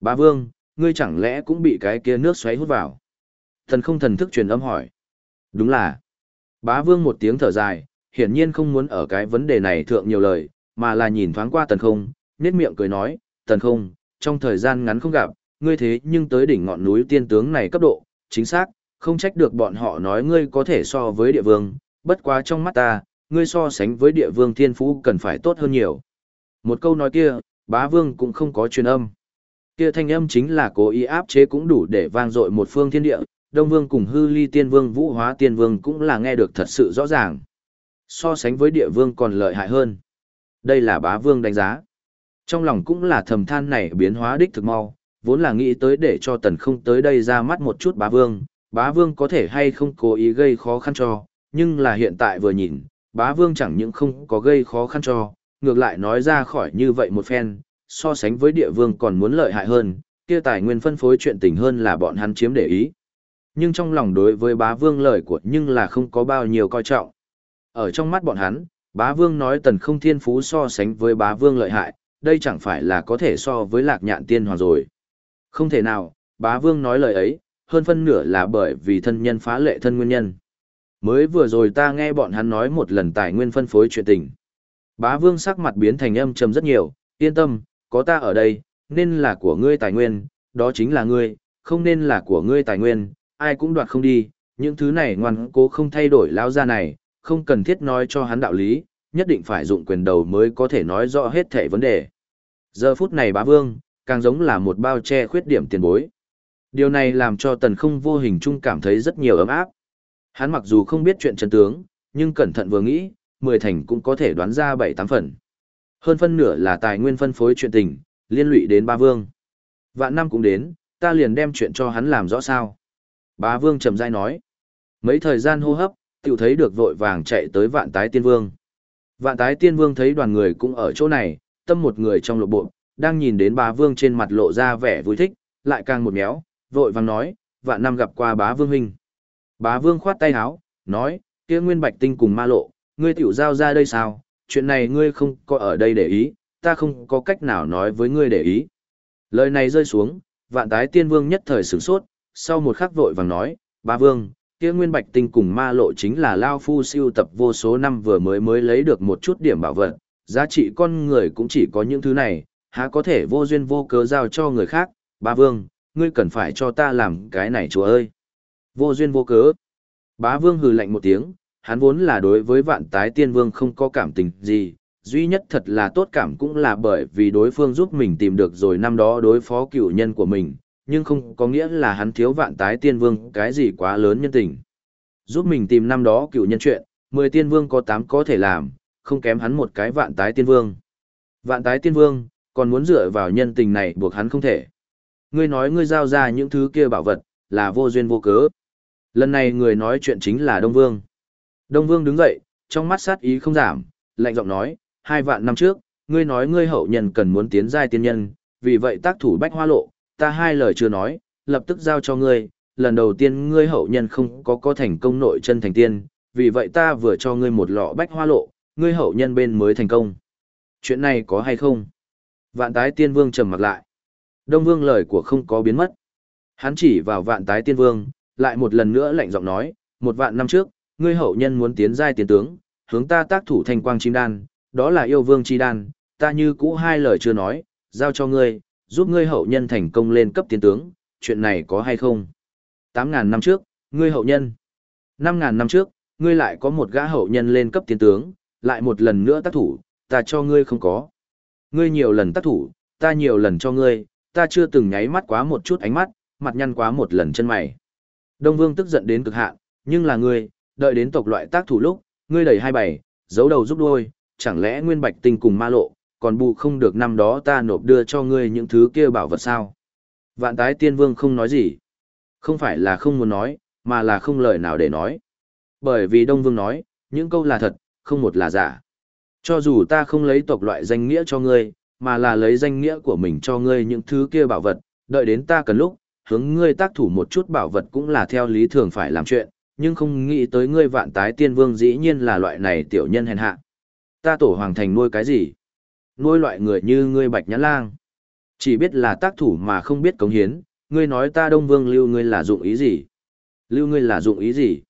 Bá vương, ngươi chẳng lẽ cũng bị cái kia nước xoáy hút vào? Tần không thần thức truyền âm hỏi. Đúng là. Bá vương một tiếng thở dài, hiển nhiên không muốn ở cái vấn đề này thượng nhiều lời, mà là nhìn thoáng qua tần không, nét miệng cười nói, tần không, trong thời gian ngắn không gặp, ngươi thế nhưng tới đỉnh ngọn núi tiên tướng này cấp độ, chính xác, không trách được bọn họ nói ngươi có thể so với địa vương, bất quá trong mắt ta, ngươi so sánh với địa vương thiên phú cần phải tốt hơn nhiều. Một câu nói kia, bá vương cũng không có truyền âm. Kia thanh âm chính là cố ý áp chế cũng đủ để vang dội một phương thiên địa, Đông Vương cùng hư ly tiên vương vũ hóa tiên vương cũng là nghe được thật sự rõ ràng. So sánh với địa vương còn lợi hại hơn. Đây là bá vương đánh giá. Trong lòng cũng là thầm than này biến hóa đích thực mau, vốn là nghĩ tới để cho tần không tới đây ra mắt một chút bá vương, bá vương có thể hay không cố ý gây khó khăn cho, nhưng là hiện tại vừa nhìn, bá vương chẳng những không có gây khó khăn cho, ngược lại nói ra khỏi như vậy một phen, so sánh với địa vương còn muốn lợi hại hơn, kia tài nguyên phân phối chuyện tình hơn là bọn hắn chiếm để ý. Nhưng trong lòng đối với bá vương lời của nhưng là không có bao nhiêu coi trọng. Ở trong mắt bọn hắn, bá vương nói tần không thiên phú so sánh với bá vương lợi hại, đây chẳng phải là có thể so với lạc nhạn tiên hoàng rồi. Không thể nào, bá vương nói lời ấy, hơn phân nửa là bởi vì thân nhân phá lệ thân nguyên nhân. Mới vừa rồi ta nghe bọn hắn nói một lần tài nguyên phân phối chuyện tình. Bá vương sắc mặt biến thành âm trầm rất nhiều, yên tâm, có ta ở đây, nên là của ngươi tài nguyên, đó chính là ngươi, không nên là của ngươi tài nguyên, ai cũng đoạt không đi, những thứ này ngoan cố không thay đổi lao ra này, không cần thiết nói cho hắn đạo lý, nhất định phải dụng quyền đầu mới có thể nói rõ hết thể vấn đề. Giờ phút này bá vương, càng giống là một bao che khuyết điểm tiền bối. Điều này làm cho tần không vô hình chung cảm thấy rất nhiều ấm áp. Hắn mặc dù không biết chuyện chân tướng, nhưng cẩn thận vừa nghĩ, mười thành cũng có thể đoán ra bảy tám phần. Hơn phân nửa là tài nguyên phân phối chuyện tình, liên lụy đến ba vương. Vạn năm cũng đến, ta liền đem chuyện cho hắn làm rõ sao. Bá vương trầm dai nói. Mấy thời gian hô hấp, tiểu thấy được vội vàng chạy tới vạn tái tiên vương. Vạn tái tiên vương thấy đoàn người cũng ở chỗ này, tâm một người trong lộ bộ, đang nhìn đến bá vương trên mặt lộ ra vẻ vui thích, lại càng một méo, vội vàng nói, vạn năm gặp qua bá vương huynh. Bá vương khoát tay áo, nói, kia nguyên bạch tinh cùng ma lộ, ngươi tiểu giao ra đây sao, chuyện này ngươi không có ở đây để ý, ta không có cách nào nói với ngươi để ý. Lời này rơi xuống, vạn tái tiên vương nhất thời sửng sốt, sau một khắc vội vàng nói, ba vương, kia nguyên bạch tinh cùng ma lộ chính là Lao Phu siêu tập vô số năm vừa mới mới lấy được một chút điểm bảo vật, giá trị con người cũng chỉ có những thứ này, há có thể vô duyên vô cớ giao cho người khác, ba vương, ngươi cần phải cho ta làm cái này chúa ơi. Vô duyên vô cớ. Bá vương hừ lạnh một tiếng, hắn vốn là đối với vạn tái tiên vương không có cảm tình gì, duy nhất thật là tốt cảm cũng là bởi vì đối phương giúp mình tìm được rồi năm đó đối phó cựu nhân của mình, nhưng không có nghĩa là hắn thiếu vạn tái tiên vương cái gì quá lớn nhân tình. Giúp mình tìm năm đó cựu nhân chuyện, mười tiên vương có tám có thể làm, không kém hắn một cái vạn tái tiên vương. Vạn tái tiên vương, còn muốn dựa vào nhân tình này buộc hắn không thể. Ngươi nói ngươi giao ra những thứ kia bảo vật, là vô duyên vô cớ. Lần này người nói chuyện chính là Đông Vương. Đông Vương đứng dậy, trong mắt sát ý không giảm, lạnh giọng nói, hai vạn năm trước, ngươi nói ngươi hậu nhân cần muốn tiến giai tiên nhân, vì vậy tác thủ bách hoa lộ, ta hai lời chưa nói, lập tức giao cho ngươi, lần đầu tiên ngươi hậu nhân không có có thành công nội chân thành tiên, vì vậy ta vừa cho ngươi một lọ bách hoa lộ, ngươi hậu nhân bên mới thành công. Chuyện này có hay không? Vạn tái tiên vương trầm mặt lại. Đông vương lời của không có biến mất. Hắn chỉ vào vạn tái tiên vương, lại một lần nữa lạnh giọng nói, một vạn năm trước, ngươi hậu nhân muốn tiến giai tiến tướng, hướng ta tác thủ thành quang chim đan, đó là yêu vương chi đan, ta như cũ hai lời chưa nói, giao cho ngươi, giúp ngươi hậu nhân thành công lên cấp tiến tướng, chuyện này có hay không? 8.000 năm trước, ngươi hậu nhân. 5.000 năm trước, ngươi lại có một gã hậu nhân lên cấp tiến tướng, lại một lần nữa tác thủ, ta cho ngươi không có. Ngươi nhiều lần tác thủ, ta nhiều lần cho ngươi, ta chưa từng nháy mắt quá một chút ánh mắt, mặt nhăn quá một lần chân mày. Đông Vương tức giận đến cực hạn, nhưng là ngươi, đợi đến tộc loại tác thủ lúc, ngươi đẩy hai bảy, giấu đầu giúp đuôi, chẳng lẽ nguyên bạch tinh cùng ma lộ, còn bù không được năm đó ta nộp đưa cho ngươi những thứ kia bảo vật sao? Vạn tái tiên vương không nói gì. Không phải là không muốn nói, mà là không lời nào để nói. Bởi vì Đông Vương nói, những câu là thật, không một là giả. Cho dù ta không lấy tộc loại danh nghĩa cho ngươi, mà là lấy danh nghĩa của mình cho ngươi những thứ kia bảo vật, đợi đến ta cần lúc, hướng ngươi tác thủ một chút bảo vật cũng là theo lý thường phải làm chuyện, nhưng không nghĩ tới ngươi vạn tái tiên vương dĩ nhiên là loại này tiểu nhân hèn hạ. Ta tổ hoàng thành nuôi cái gì? Nuôi loại người như ngươi bạch nhãn lang. Chỉ biết là tác thủ mà không biết cống hiến, ngươi nói ta đông vương lưu ngươi là dụng ý gì? Lưu ngươi là dụng ý gì?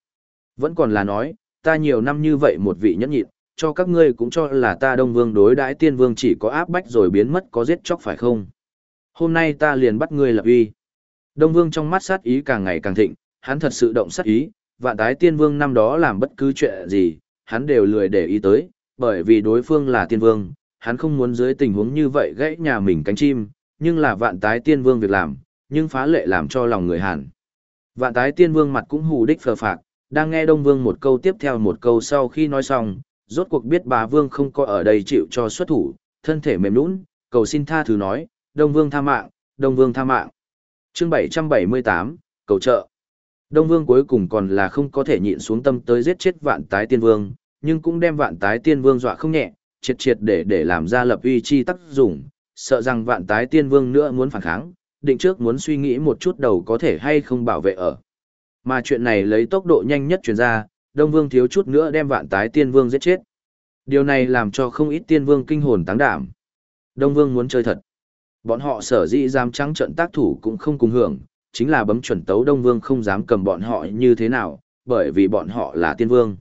Vẫn còn là nói, ta nhiều năm như vậy một vị nhẫn nhịn, cho các ngươi cũng cho là ta đông vương đối đãi tiên vương chỉ có áp bách rồi biến mất có giết chóc phải không? Hôm nay ta liền bắt ngươi lập uy. Đông vương trong mắt sát ý càng ngày càng thịnh, hắn thật sự động sát ý, vạn tái tiên vương năm đó làm bất cứ chuyện gì, hắn đều lười để ý tới, bởi vì đối phương là tiên vương, hắn không muốn dưới tình huống như vậy gãy nhà mình cánh chim, nhưng là vạn tái tiên vương việc làm, nhưng phá lệ làm cho lòng người hàn. Vạn tái tiên vương mặt cũng hù đích phờ phạc, đang nghe Đông Vương một câu tiếp theo một câu sau khi nói xong, rốt cuộc biết bà Vương không có ở đây chịu cho xuất thủ, thân thể mềm nũng, cầu xin tha thứ nói, Đông Vương tha mạng, Đông Vương tha mạng. chương 778, cầu trợ. Đông Vương cuối cùng còn là không có thể nhịn xuống tâm tới giết chết vạn tái tiên vương, nhưng cũng đem vạn tái tiên vương dọa không nhẹ, triệt triệt để để làm ra lập uy chi tác dụng, sợ rằng vạn tái tiên vương nữa muốn phản kháng, định trước muốn suy nghĩ một chút đầu có thể hay không bảo vệ ở. Mà chuyện này lấy tốc độ nhanh nhất truyền ra, Đông Vương thiếu chút nữa đem vạn tái tiên vương giết chết. Điều này làm cho không ít tiên vương kinh hồn táng đảm. Đông Vương muốn chơi thật. Bọn họ sở dĩ dám trắng trận tác thủ cũng không cùng hưởng, chính là bấm chuẩn tấu Đông Vương không dám cầm bọn họ như thế nào, bởi vì bọn họ là tiên vương.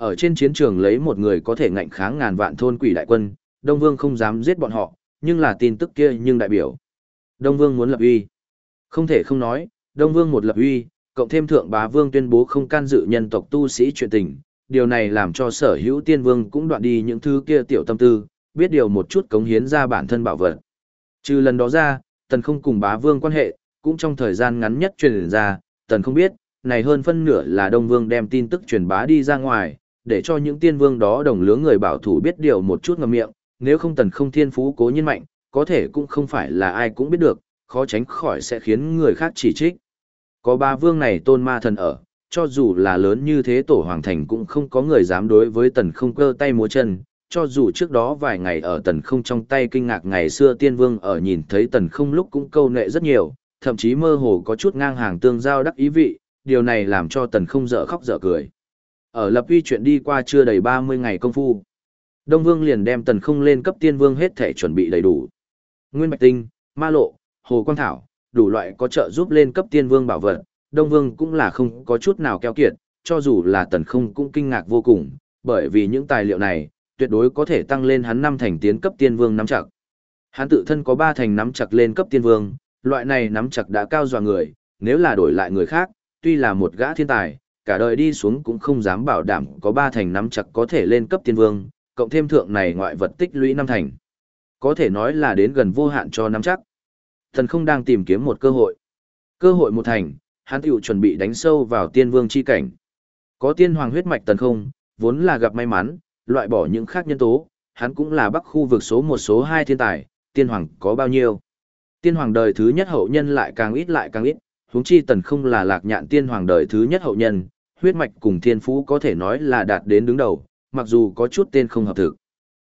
Ở trên chiến trường lấy một người có thể ngạnh kháng ngàn vạn thôn quỷ đại quân, Đông Vương không dám giết bọn họ, nhưng là tin tức kia nhưng đại biểu. Đông Vương muốn lập uy. Không thể không nói, Đông Vương một lập uy, cộng thêm thượng bá vương tuyên bố không can dự nhân tộc tu sĩ chuyện tình, điều này làm cho sở hữu tiên vương cũng đoạn đi những thứ kia tiểu tâm tư, biết điều một chút cống hiến ra bản thân bảo vật. Trừ lần đó ra, tần không cùng bá vương quan hệ, cũng trong thời gian ngắn nhất truyền ra, tần không biết, này hơn phân nửa là Đông Vương đem tin tức truyền bá đi ra ngoài, để cho những tiên vương đó đồng lứa người bảo thủ biết điều một chút ngầm miệng, nếu không tần không thiên phú cố nhiên mạnh, có thể cũng không phải là ai cũng biết được, khó tránh khỏi sẽ khiến người khác chỉ trích. Có ba vương này tôn ma thần ở, cho dù là lớn như thế tổ hoàng thành cũng không có người dám đối với tần không cơ tay múa chân, cho dù trước đó vài ngày ở tần không trong tay kinh ngạc ngày xưa tiên vương ở nhìn thấy tần không lúc cũng câu nệ rất nhiều, thậm chí mơ hồ có chút ngang hàng tương giao đắc ý vị, điều này làm cho tần không dở khóc dở cười. Ở lập uy chuyện đi qua chưa đầy 30 ngày công phu. Đông Vương liền đem tần không lên cấp tiên vương hết thể chuẩn bị đầy đủ. Nguyên Bạch Tinh, Ma Lộ, Hồ Quang Thảo, đủ loại có trợ giúp lên cấp tiên vương bảo vật, Đông Vương cũng là không có chút nào keo kiệt, cho dù là tần không cũng kinh ngạc vô cùng, bởi vì những tài liệu này, tuyệt đối có thể tăng lên hắn năm thành tiến cấp tiên vương nắm chặt. Hắn tự thân có ba thành nắm chặt lên cấp tiên vương, loại này nắm chặt đã cao dọa người, nếu là đổi lại người khác, tuy là một gã thiên tài, cả đời đi xuống cũng không dám bảo đảm có ba thành nắm chặt có thể lên cấp tiên vương, cộng thêm thượng này ngoại vật tích lũy năm thành. Có thể nói là đến gần vô hạn cho nắm chắc. Thần không đang tìm kiếm một cơ hội. Cơ hội một thành, hắn tiểu chuẩn bị đánh sâu vào tiên vương chi cảnh. Có tiên hoàng huyết mạch tần không, vốn là gặp may mắn, loại bỏ những khác nhân tố, hắn cũng là bắc khu vực số một số hai thiên tài, tiên hoàng có bao nhiêu. Tiên hoàng đời thứ nhất hậu nhân lại càng ít lại càng ít, huống chi tần không là lạc nhạn tiên hoàng đời thứ nhất hậu nhân, huyết mạch cùng thiên phú có thể nói là đạt đến đứng đầu, mặc dù có chút tên không hợp thực.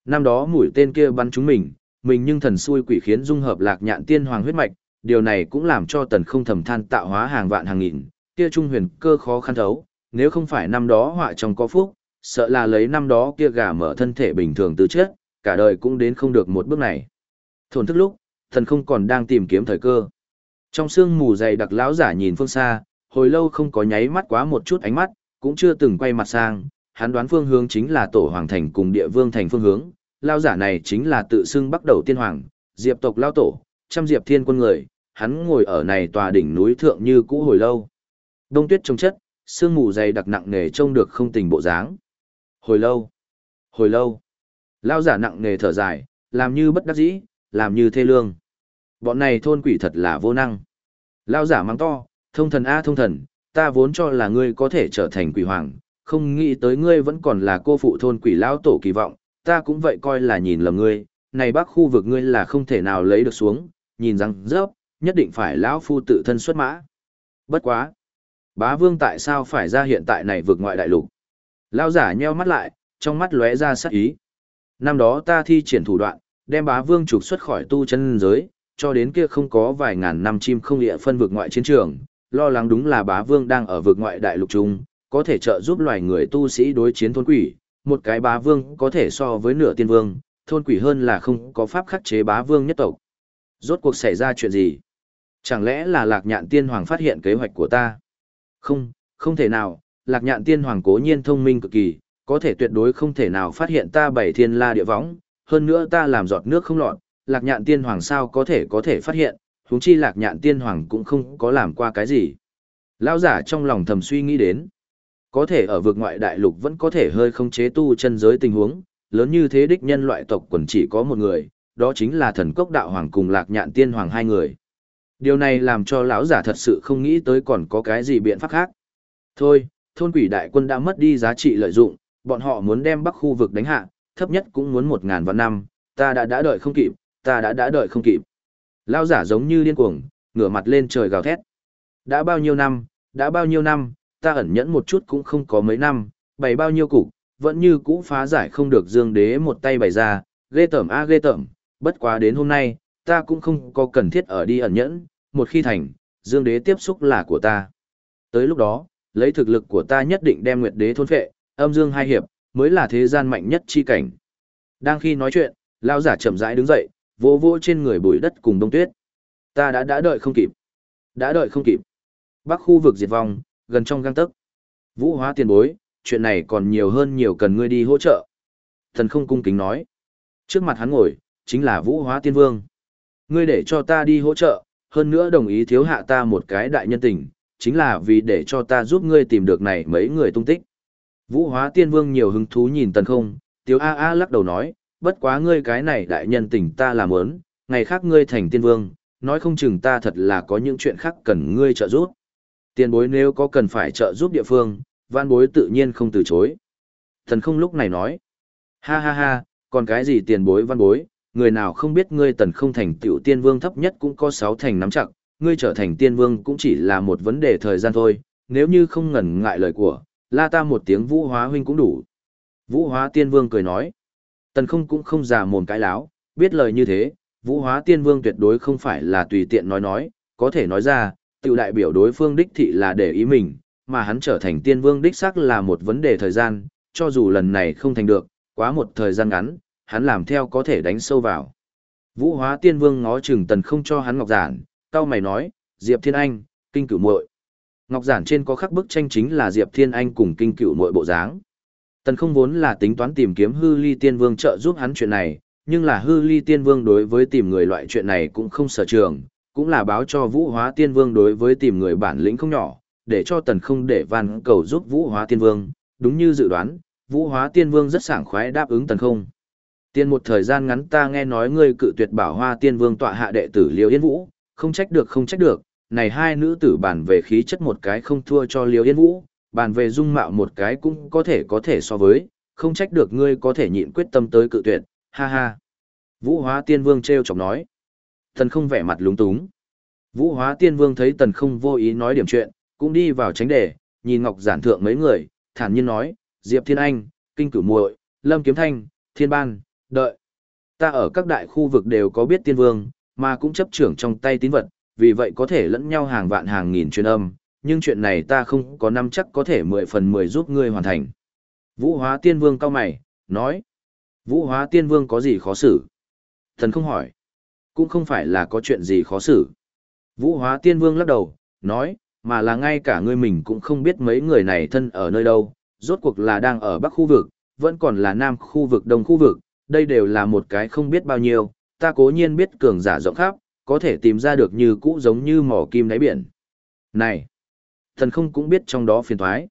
Năm đó mũi tên kia bắn chúng mình, mình nhưng thần xui quỷ khiến dung hợp lạc nhạn tiên hoàng huyết mạch, điều này cũng làm cho tần không thầm than tạo hóa hàng vạn hàng nghìn, kia trung huyền cơ khó khăn thấu, nếu không phải năm đó họa trong có phúc, sợ là lấy năm đó kia gà mở thân thể bình thường từ chết, cả đời cũng đến không được một bước này. Thổn thức lúc, thần không còn đang tìm kiếm thời cơ. Trong sương mù dày đặc lão giả nhìn phương xa, hồi lâu không có nháy mắt quá một chút ánh mắt, cũng chưa từng quay mặt sang, hắn đoán phương hướng chính là tổ hoàng thành cùng địa vương thành phương hướng, lão giả này chính là tự xưng bắt đầu tiên hoàng, diệp tộc lao tổ, trăm diệp thiên quân người, hắn ngồi ở này tòa đỉnh núi thượng như cũ hồi lâu. Đông tuyết trông chất, sương mù dày đặc nặng nề trông được không tình bộ dáng. Hồi lâu, hồi lâu, lão giả nặng nề thở dài, làm như bất đắc dĩ, làm như thê lương. Bọn này thôn quỷ thật là vô năng. Lão giả mắng to, thông thần a thông thần, ta vốn cho là ngươi có thể trở thành quỷ hoàng, không nghĩ tới ngươi vẫn còn là cô phụ thôn quỷ lão tổ kỳ vọng, ta cũng vậy coi là nhìn lầm ngươi, này bác khu vực ngươi là không thể nào lấy được xuống, nhìn rằng rớp, nhất định phải lão phu tự thân xuất mã. Bất quá. Bá vương tại sao phải ra hiện tại này vượt ngoại đại lục? Lão giả nheo mắt lại, trong mắt lóe ra sắc ý. Năm đó ta thi triển thủ đoạn, đem bá vương trục xuất khỏi tu chân giới, cho đến kia không có vài ngàn năm chim không địa phân vực ngoại chiến trường, lo lắng đúng là bá vương đang ở vực ngoại đại lục trung, có thể trợ giúp loài người tu sĩ đối chiến thôn quỷ, một cái bá vương có thể so với nửa tiên vương, thôn quỷ hơn là không có pháp khắc chế bá vương nhất tộc. Rốt cuộc xảy ra chuyện gì? Chẳng lẽ là lạc nhạn tiên hoàng phát hiện kế hoạch của ta? Không, không thể nào, lạc nhạn tiên hoàng cố nhiên thông minh cực kỳ, có thể tuyệt đối không thể nào phát hiện ta bảy thiên la địa võng, hơn nữa ta làm giọt nước không lọt, lạc nhạn tiên hoàng sao có thể có thể phát hiện, huống chi lạc nhạn tiên hoàng cũng không có làm qua cái gì. Lão giả trong lòng thầm suy nghĩ đến, có thể ở vực ngoại đại lục vẫn có thể hơi không chế tu chân giới tình huống, lớn như thế đích nhân loại tộc quần chỉ có một người, đó chính là thần cốc đạo hoàng cùng lạc nhạn tiên hoàng hai người. Điều này làm cho lão giả thật sự không nghĩ tới còn có cái gì biện pháp khác. Thôi, thôn quỷ đại quân đã mất đi giá trị lợi dụng, bọn họ muốn đem bắc khu vực đánh hạ, thấp nhất cũng muốn một ngàn vạn năm, ta đã đã đợi không kịp, ta đã đã đợi không kịp. Lao giả giống như điên cuồng, ngửa mặt lên trời gào thét. Đã bao nhiêu năm, đã bao nhiêu năm, ta ẩn nhẫn một chút cũng không có mấy năm, bày bao nhiêu cục, vẫn như cũ phá giải không được dương đế một tay bày ra, ghê tởm a ghê tởm, bất quá đến hôm nay, ta cũng không có cần thiết ở đi ẩn nhẫn, một khi thành, dương đế tiếp xúc là của ta. Tới lúc đó, lấy thực lực của ta nhất định đem nguyệt đế thôn phệ, âm dương hai hiệp, mới là thế gian mạnh nhất chi cảnh. Đang khi nói chuyện, lão giả chậm rãi đứng dậy, vỗ vỗ trên người bụi đất cùng đông tuyết. Ta đã đã đợi không kịp. Đã đợi không kịp. Bắc khu vực diệt vong, gần trong gang tấc. Vũ hóa tiền bối, chuyện này còn nhiều hơn nhiều cần ngươi đi hỗ trợ. Thần không cung kính nói. Trước mặt hắn ngồi, chính là vũ hóa tiên vương. Ngươi để cho ta đi hỗ trợ, hơn nữa đồng ý thiếu hạ ta một cái đại nhân tình, chính là vì để cho ta giúp ngươi tìm được này mấy người tung tích. Vũ hóa tiên vương nhiều hứng thú nhìn tần không, tiếu A A lắc đầu nói, bất quá ngươi cái này đại nhân tình ta làm ớn, ngày khác ngươi thành tiên vương, nói không chừng ta thật là có những chuyện khác cần ngươi trợ giúp. Tiền bối nếu có cần phải trợ giúp địa phương, văn bối tự nhiên không từ chối. Thần không lúc này nói, ha ha ha, còn cái gì tiền bối văn bối, người nào không biết ngươi tần không thành tiểu tiên vương thấp nhất cũng có sáu thành nắm chặt, ngươi trở thành tiên vương cũng chỉ là một vấn đề thời gian thôi, nếu như không ngần ngại lời của, la ta một tiếng vũ hóa huynh cũng đủ. Vũ hóa tiên vương cười nói, tần không cũng không già mồm cái láo, biết lời như thế, vũ hóa tiên vương tuyệt đối không phải là tùy tiện nói nói, có thể nói ra, tiểu đại biểu đối phương đích thị là để ý mình, mà hắn trở thành tiên vương đích xác là một vấn đề thời gian, cho dù lần này không thành được, quá một thời gian ngắn, hắn làm theo có thể đánh sâu vào. Vũ hóa tiên vương ngó chừng tần không cho hắn ngọc giản, tao mày nói, Diệp Thiên Anh, kinh cửu muội. Ngọc giản trên có khắc bức tranh chính là Diệp Thiên Anh cùng kinh cửu muội bộ dáng. Tần không vốn là tính toán tìm kiếm hư ly tiên vương trợ giúp hắn chuyện này, nhưng là hư ly tiên vương đối với tìm người loại chuyện này cũng không sở trường, cũng là báo cho vũ hóa tiên vương đối với tìm người bản lĩnh không nhỏ, để cho tần không để van cầu giúp vũ hóa tiên vương, đúng như dự đoán, vũ hóa tiên vương rất sảng khoái đáp ứng tần không. Tiên một thời gian ngắn ta nghe nói ngươi cự tuyệt bảo hoa tiên vương tọa hạ đệ tử Liêu Yên Vũ, không trách được không trách được, này hai nữ tử bản về khí chất một cái không thua cho Liêu Yên Vũ, bàn về dung mạo một cái cũng có thể có thể so với, không trách được ngươi có thể nhịn quyết tâm tới cự tuyệt, ha ha. Vũ hóa tiên vương treo chọc nói. Tần không vẻ mặt lúng túng. Vũ hóa tiên vương thấy tần không vô ý nói điểm chuyện, cũng đi vào tránh đề, nhìn ngọc giản thượng mấy người, thản nhiên nói, Diệp Thiên Anh, Kinh Cửu muội Lâm Kiếm Thanh, Thiên Ban, đợi. Ta ở các đại khu vực đều có biết tiên vương, mà cũng chấp trưởng trong tay tín vật, vì vậy có thể lẫn nhau hàng vạn hàng nghìn truyền âm, nhưng chuyện này ta không có năm chắc có thể mười phần mười giúp ngươi hoàn thành. Vũ hóa tiên vương cao mày, nói. Vũ hóa tiên vương có gì khó xử? Thần không hỏi. Cũng không phải là có chuyện gì khó xử. Vũ hóa tiên vương lắc đầu, nói, mà là ngay cả ngươi mình cũng không biết mấy người này thân ở nơi đâu, rốt cuộc là đang ở bắc khu vực, vẫn còn là nam khu vực đông khu vực, đây đều là một cái không biết bao nhiêu, ta cố nhiên biết cường giả rộng khắp, có thể tìm ra được như cũ giống như mỏ kim đáy biển. Này, thần không cũng biết trong đó phiền thoái.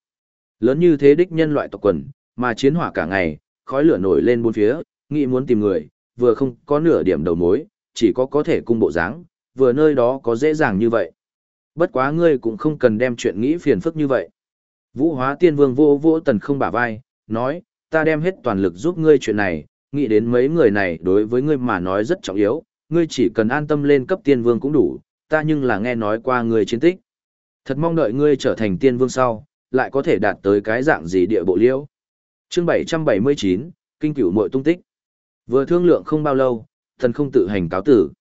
Lớn như thế đích nhân loại tộc quần, mà chiến hỏa cả ngày, khói lửa nổi lên bốn phía, nghĩ muốn tìm người, vừa không có nửa điểm đầu mối, chỉ có có thể cung bộ dáng, vừa nơi đó có dễ dàng như vậy. Bất quá ngươi cũng không cần đem chuyện nghĩ phiền phức như vậy. Vũ hóa tiên vương vô vô tần không bả vai, nói, ta đem hết toàn lực giúp ngươi chuyện này, nghĩ đến mấy người này đối với ngươi mà nói rất trọng yếu, ngươi chỉ cần an tâm lên cấp tiên vương cũng đủ, ta nhưng là nghe nói qua ngươi chiến tích. Thật mong đợi ngươi trở thành tiên vương sau, lại có thể đạt tới cái dạng gì địa bộ liễu. Chương 779, Kinh cửu muội tung tích. Vừa thương lượng không bao lâu, thần không tự hành cáo tử.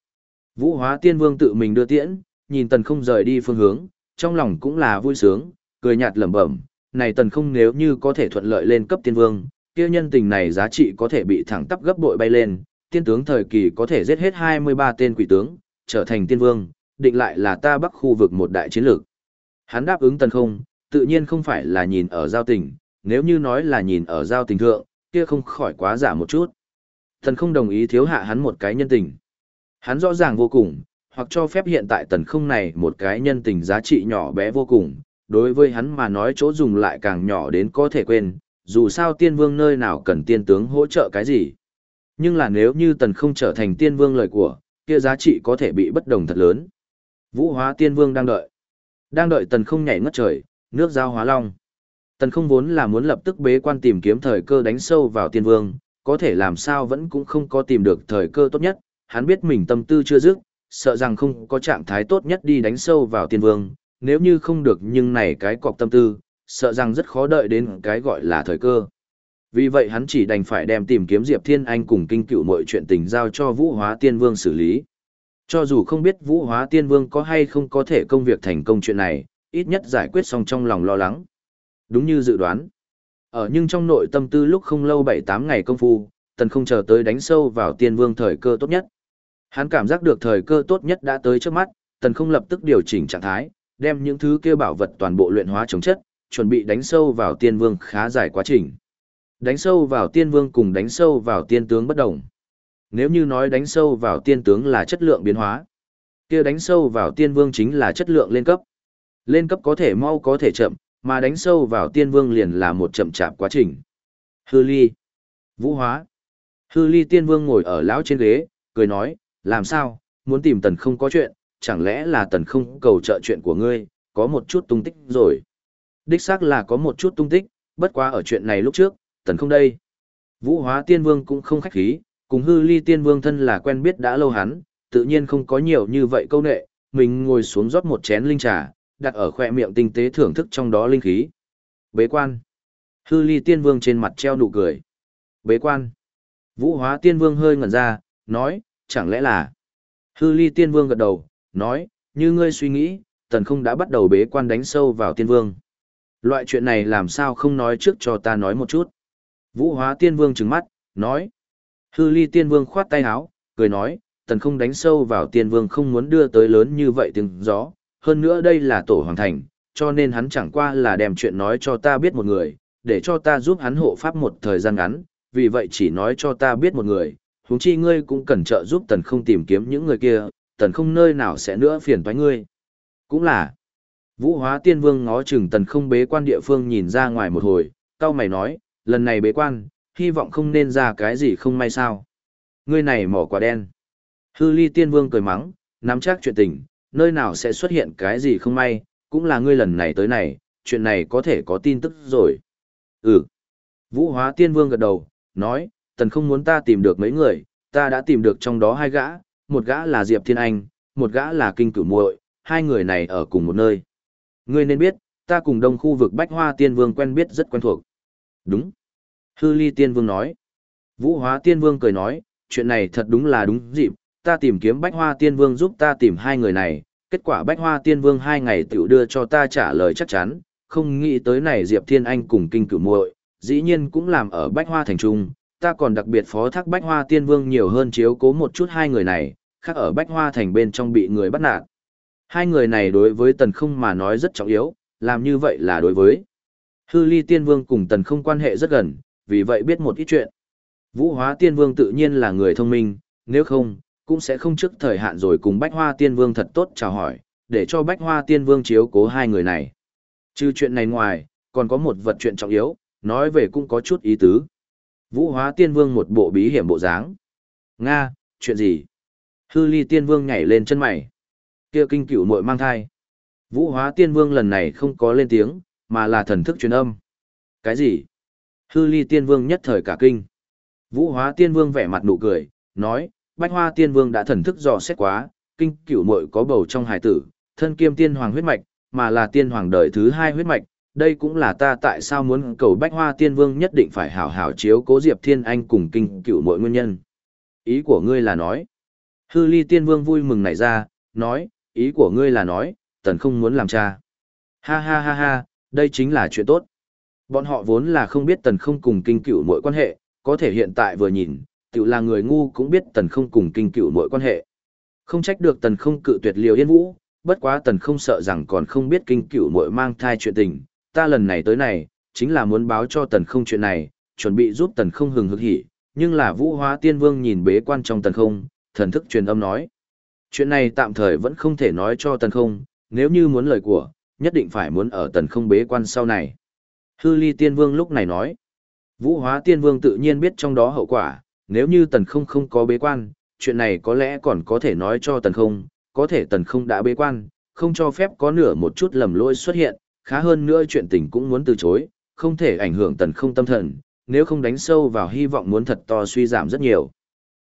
Vũ hóa tiên vương tự mình đưa tiễn, nhìn tần không rời đi phương hướng, trong lòng cũng là vui sướng, cười nhạt lẩm bẩm, này tần không nếu như có thể thuận lợi lên cấp tiên vương, kia nhân tình này giá trị có thể bị thẳng tắp gấp bội bay lên, tiên tướng thời kỳ có thể giết hết 23 tên quỷ tướng, trở thành tiên vương, định lại là ta bắc khu vực một đại chiến lược. Hắn đáp ứng tần không, tự nhiên không phải là nhìn ở giao tình, nếu như nói là nhìn ở giao tình thượng, kia không khỏi quá giả một chút. Tần không đồng ý thiếu hạ hắn một cái nhân tình. Hắn rõ ràng vô cùng, hoặc cho phép hiện tại tần không này một cái nhân tình giá trị nhỏ bé vô cùng, đối với hắn mà nói chỗ dùng lại càng nhỏ đến có thể quên, dù sao tiên vương nơi nào cần tiên tướng hỗ trợ cái gì. Nhưng là nếu như tần không trở thành tiên vương lời của, kia giá trị có thể bị bất đồng thật lớn. Vũ hóa tiên vương đang đợi. Đang đợi tần không nhảy ngất trời, nước giao hóa long. Tần không vốn là muốn lập tức bế quan tìm kiếm thời cơ đánh sâu vào tiên vương, có thể làm sao vẫn cũng không có tìm được thời cơ tốt nhất, hắn biết mình tâm tư chưa dứt, sợ rằng không có trạng thái tốt nhất đi đánh sâu vào tiên vương, nếu như không được nhưng này cái cọc tâm tư, sợ rằng rất khó đợi đến cái gọi là thời cơ. Vì vậy hắn chỉ đành phải đem tìm kiếm Diệp Thiên Anh cùng kinh cựu mọi chuyện tình giao cho Vũ Hóa Tiên Vương xử lý. Cho dù không biết Vũ Hóa Tiên Vương có hay không có thể công việc thành công chuyện này, ít nhất giải quyết xong trong lòng lo lắng. Đúng như dự đoán. Ở nhưng trong nội tâm tư lúc không lâu 7-8 ngày công phu, tần không chờ tới đánh sâu vào tiên vương thời cơ tốt nhất. Hắn cảm giác được thời cơ tốt nhất đã tới trước mắt, tần không lập tức điều chỉnh trạng thái, đem những thứ kia bảo vật toàn bộ luyện hóa chống chất, chuẩn bị đánh sâu vào tiên vương khá dài quá trình. Đánh sâu vào tiên vương cùng đánh sâu vào tiên tướng bất đồng. Nếu như nói đánh sâu vào tiên tướng là chất lượng biến hóa, kia đánh sâu vào tiên vương chính là chất lượng lên cấp. Lên cấp có thể mau có thể chậm, mà đánh sâu vào tiên vương liền là một chậm chạp quá trình. Hư ly. Vũ hóa. Hư ly tiên vương ngồi ở lão trên ghế, cười nói, làm sao, muốn tìm tần không có chuyện, chẳng lẽ là tần không cầu trợ chuyện của ngươi, có một chút tung tích rồi. Đích xác là có một chút tung tích, bất quá ở chuyện này lúc trước, tần không đây. Vũ hóa tiên vương cũng không khách khí, cùng hư ly tiên vương thân là quen biết đã lâu hắn, tự nhiên không có nhiều như vậy câu nệ, mình ngồi xuống rót một chén linh trà, đặt ở khỏe miệng tinh tế thưởng thức trong đó linh khí. Bế quan. Hư ly tiên vương trên mặt treo nụ cười. Bế quan. Vũ hóa tiên vương hơi ngẩn ra, nói, chẳng lẽ là... Hư ly tiên vương gật đầu, nói, như ngươi suy nghĩ, tần không đã bắt đầu bế quan đánh sâu vào tiên vương. Loại chuyện này làm sao không nói trước cho ta nói một chút. Vũ hóa tiên vương trừng mắt, nói. Hư ly tiên vương khoát tay áo, cười nói, tần không đánh sâu vào tiên vương không muốn đưa tới lớn như vậy tiếng gió. Hơn nữa đây là tổ hoàng thành, cho nên hắn chẳng qua là đem chuyện nói cho ta biết một người, để cho ta giúp hắn hộ pháp một thời gian ngắn, vì vậy chỉ nói cho ta biết một người, huống chi ngươi cũng cần trợ giúp tần không tìm kiếm những người kia, tần không nơi nào sẽ nữa phiền toái ngươi. Cũng là, vũ hóa tiên vương ngó chừng tần không bế quan địa phương nhìn ra ngoài một hồi, cao mày nói, lần này bế quan, hy vọng không nên ra cái gì không may sao. Ngươi này mỏ quả đen. Hư ly tiên vương cười mắng, nắm chắc chuyện tình, nơi nào sẽ xuất hiện cái gì không may, cũng là ngươi lần này tới này, chuyện này có thể có tin tức rồi. Ừ. Vũ hóa tiên vương gật đầu, nói, tần không muốn ta tìm được mấy người, ta đã tìm được trong đó hai gã, một gã là Diệp Thiên Anh, một gã là Kinh Cửu muội, hai người này ở cùng một nơi. Ngươi nên biết, ta cùng đông khu vực Bách Hoa Tiên Vương quen biết rất quen thuộc. Đúng. Hư Ly Tiên Vương nói. Vũ Hóa Tiên Vương cười nói, chuyện này thật đúng là đúng dịp, ta tìm kiếm Bách Hoa Tiên Vương giúp ta tìm hai người này, kết quả Bách Hoa Tiên Vương hai ngày tiểu đưa cho ta trả lời chắc chắn, không nghĩ tới này Diệp Thiên Anh cùng Kinh Cửu muội, dĩ nhiên cũng làm ở Bách Hoa Thành Trung, ta còn đặc biệt phó thác Bách Hoa Tiên Vương nhiều hơn chiếu cố một chút hai người này, khác ở Bách Hoa Thành bên trong bị người bắt nạt. Hai người này đối với Tần Không mà nói rất trọng yếu, làm như vậy là đối với. Hư Ly Tiên Vương cùng Tần Không quan hệ rất gần, vì vậy biết một ít chuyện. Vũ Hóa Tiên Vương tự nhiên là người thông minh, nếu không, cũng sẽ không trước thời hạn rồi cùng Bách Hoa Tiên Vương thật tốt chào hỏi, để cho Bách Hoa Tiên Vương chiếu cố hai người này. Trừ chuyện này ngoài, còn có một vật chuyện trọng yếu, nói về cũng có chút ý tứ. Vũ hóa tiên vương một bộ bí hiểm bộ dáng. Nga, chuyện gì? Hư ly tiên vương nhảy lên chân mày. kia kinh cửu muội mang thai. Vũ hóa tiên vương lần này không có lên tiếng, mà là thần thức truyền âm. Cái gì? Hư ly tiên vương nhất thời cả kinh. Vũ hóa tiên vương vẻ mặt nụ cười, nói, bách hoa tiên vương đã thần thức dò xét quá, kinh cửu muội có bầu trong hải tử, thân kiêm tiên hoàng huyết mạch, mà là tiên hoàng đời thứ hai huyết mạch, đây cũng là ta tại sao muốn cầu Bách Hoa Tiên Vương nhất định phải hảo hảo chiếu cố Diệp Thiên Anh cùng kinh cửu muội nguyên nhân. Ý của ngươi là nói. Hư Ly Tiên Vương vui mừng nảy ra, nói, ý của ngươi là nói, tần không muốn làm cha. Ha ha ha ha, đây chính là chuyện tốt. Bọn họ vốn là không biết tần không cùng kinh cựu mỗi quan hệ, có thể hiện tại vừa nhìn, tự là người ngu cũng biết tần không cùng kinh cựu mỗi quan hệ. Không trách được tần không cự tuyệt liều yên vũ, bất quá tần không sợ rằng còn không biết kinh cựu muội mang thai chuyện tình, ta lần này tới này, chính là muốn báo cho tần không chuyện này, chuẩn bị giúp tần không hừng hực hỉ, nhưng là vũ hóa tiên vương nhìn bế quan trong tần không, thần thức truyền âm nói. Chuyện này tạm thời vẫn không thể nói cho tần không, nếu như muốn lời của, nhất định phải muốn ở tần không bế quan sau này. Hư ly tiên vương lúc này nói, vũ hóa tiên vương tự nhiên biết trong đó hậu quả, nếu như tần không không có bế quan, chuyện này có lẽ còn có thể nói cho tần không, có thể tần không đã bế quan, không cho phép có nửa một chút lầm lỗi xuất hiện, khá hơn nữa chuyện tình cũng muốn từ chối, không thể ảnh hưởng tần không tâm thần, nếu không đánh sâu vào hy vọng muốn thật to suy giảm rất nhiều.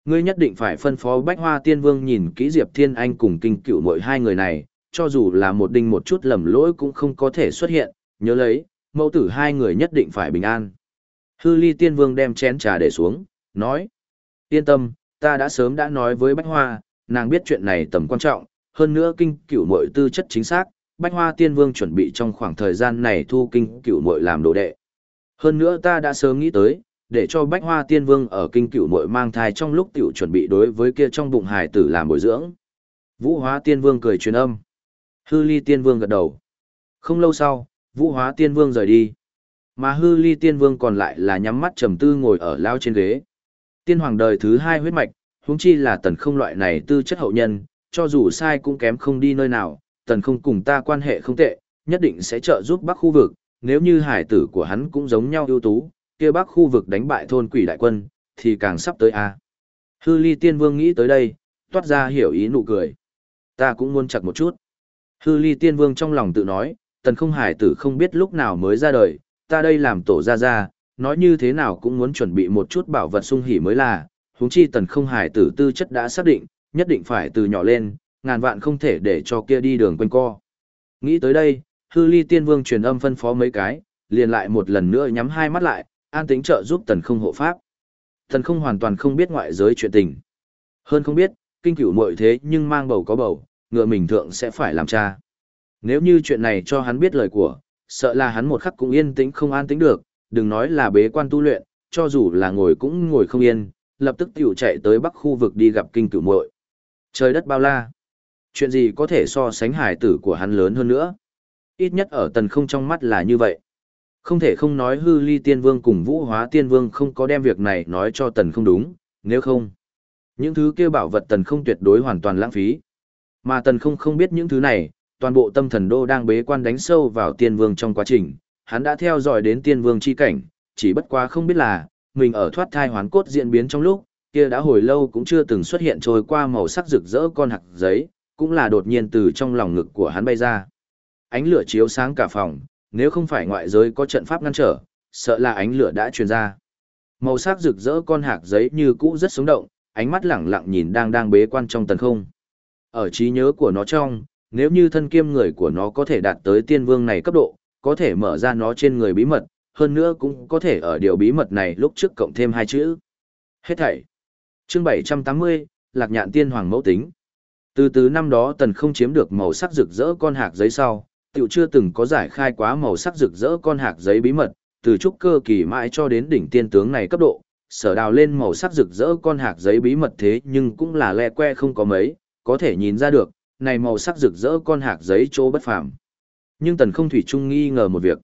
Ngươi nhất định phải phân phó Bách Hoa Tiên Vương nhìn kỹ Diệp Thiên Anh cùng kinh cựu mỗi hai người này, cho dù là một đinh một chút lầm lỗi cũng không có thể xuất hiện, nhớ lấy, mẫu tử hai người nhất định phải bình an. Hư ly tiên vương đem chén trà để xuống, nói. Yên tâm, ta đã sớm đã nói với Bách Hoa, nàng biết chuyện này tầm quan trọng, hơn nữa kinh cửu mội tư chất chính xác, Bách Hoa tiên vương chuẩn bị trong khoảng thời gian này thu kinh cửu mội làm đồ đệ. Hơn nữa ta đã sớm nghĩ tới, để cho Bách Hoa tiên vương ở kinh cửu mội mang thai trong lúc tiểu chuẩn bị đối với kia trong bụng hải tử làm bồi dưỡng. Vũ hóa tiên vương cười truyền âm. Hư ly tiên vương gật đầu. Không lâu sau, vũ hóa tiên vương rời đi. Mà hư ly tiên vương còn lại là nhắm mắt trầm tư ngồi ở lao trên ghế. Tiên hoàng đời thứ hai huyết mạch, huống chi là tần không loại này tư chất hậu nhân, cho dù sai cũng kém không đi nơi nào, tần không cùng ta quan hệ không tệ, nhất định sẽ trợ giúp bắc khu vực, nếu như hải tử của hắn cũng giống nhau ưu tú, kia bắc khu vực đánh bại thôn quỷ đại quân, thì càng sắp tới a. Hư ly tiên vương nghĩ tới đây, toát ra hiểu ý nụ cười. Ta cũng muốn chặt một chút. Hư ly tiên vương trong lòng tự nói, tần không hải tử không biết lúc nào mới ra đời, ta đây làm tổ ra ra, nói như thế nào cũng muốn chuẩn bị một chút bảo vật sung hỉ mới là, huống chi tần không hải tử tư chất đã xác định, nhất định phải từ nhỏ lên, ngàn vạn không thể để cho kia đi đường quanh co. Nghĩ tới đây, hư ly tiên vương truyền âm phân phó mấy cái, liền lại một lần nữa nhắm hai mắt lại, an tính trợ giúp tần không hộ pháp. Tần không hoàn toàn không biết ngoại giới chuyện tình. Hơn không biết, kinh cửu muội thế nhưng mang bầu có bầu, ngựa mình thượng sẽ phải làm cha. Nếu như chuyện này cho hắn biết lời của, sợ là hắn một khắc cũng yên tĩnh không an tĩnh được, đừng nói là bế quan tu luyện, cho dù là ngồi cũng ngồi không yên, lập tức tiểu chạy tới bắc khu vực đi gặp kinh cửu muội. Trời đất bao la. Chuyện gì có thể so sánh hải tử của hắn lớn hơn nữa? Ít nhất ở tần không trong mắt là như vậy. Không thể không nói hư ly tiên vương cùng vũ hóa tiên vương không có đem việc này nói cho tần không đúng, nếu không. Những thứ kêu bảo vật tần không tuyệt đối hoàn toàn lãng phí. Mà tần không không biết những thứ này, toàn bộ tâm thần đô đang bế quan đánh sâu vào tiên vương trong quá trình, hắn đã theo dõi đến tiên vương chi cảnh, chỉ bất quá không biết là, mình ở thoát thai hoán cốt diễn biến trong lúc, kia đã hồi lâu cũng chưa từng xuất hiện trôi qua màu sắc rực rỡ con hạt giấy, cũng là đột nhiên từ trong lòng ngực của hắn bay ra. Ánh lửa chiếu sáng cả phòng, nếu không phải ngoại giới có trận pháp ngăn trở, sợ là ánh lửa đã truyền ra. Màu sắc rực rỡ con hạt giấy như cũ rất sống động, ánh mắt lẳng lặng nhìn đang đang bế quan trong tần không. Ở trí nhớ của nó trong, nếu như thân kiêm người của nó có thể đạt tới tiên vương này cấp độ, có thể mở ra nó trên người bí mật, hơn nữa cũng có thể ở điều bí mật này lúc trước cộng thêm hai chữ. Hết thảy. Chương 780, Lạc Nhạn Tiên Hoàng mẫu tính. Từ từ năm đó tần không chiếm được màu sắc rực rỡ con hạc giấy sau, tiểu chưa từng có giải khai quá màu sắc rực rỡ con hạc giấy bí mật, từ trúc cơ kỳ mãi cho đến đỉnh tiên tướng này cấp độ, sở đào lên màu sắc rực rỡ con hạc giấy bí mật thế nhưng cũng là le que không có mấy, có thể nhìn ra được, này màu sắc rực rỡ con hạc giấy chỗ bất phàm. Nhưng tần không thủy trung nghi ngờ một việc.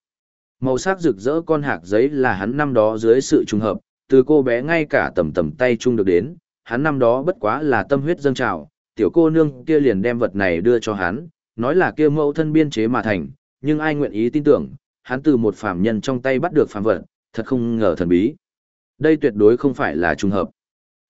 Màu sắc rực rỡ con hạc giấy là hắn năm đó dưới sự trùng hợp, từ cô bé ngay cả tầm tầm tay chung được đến, hắn năm đó bất quá là tâm huyết dâng trào, tiểu cô nương kia liền đem vật này đưa cho hắn, nói là kia mẫu thân biên chế mà thành, nhưng ai nguyện ý tin tưởng, hắn từ một phàm nhân trong tay bắt được phàm vật, thật không ngờ thần bí. Đây tuyệt đối không phải là trùng hợp.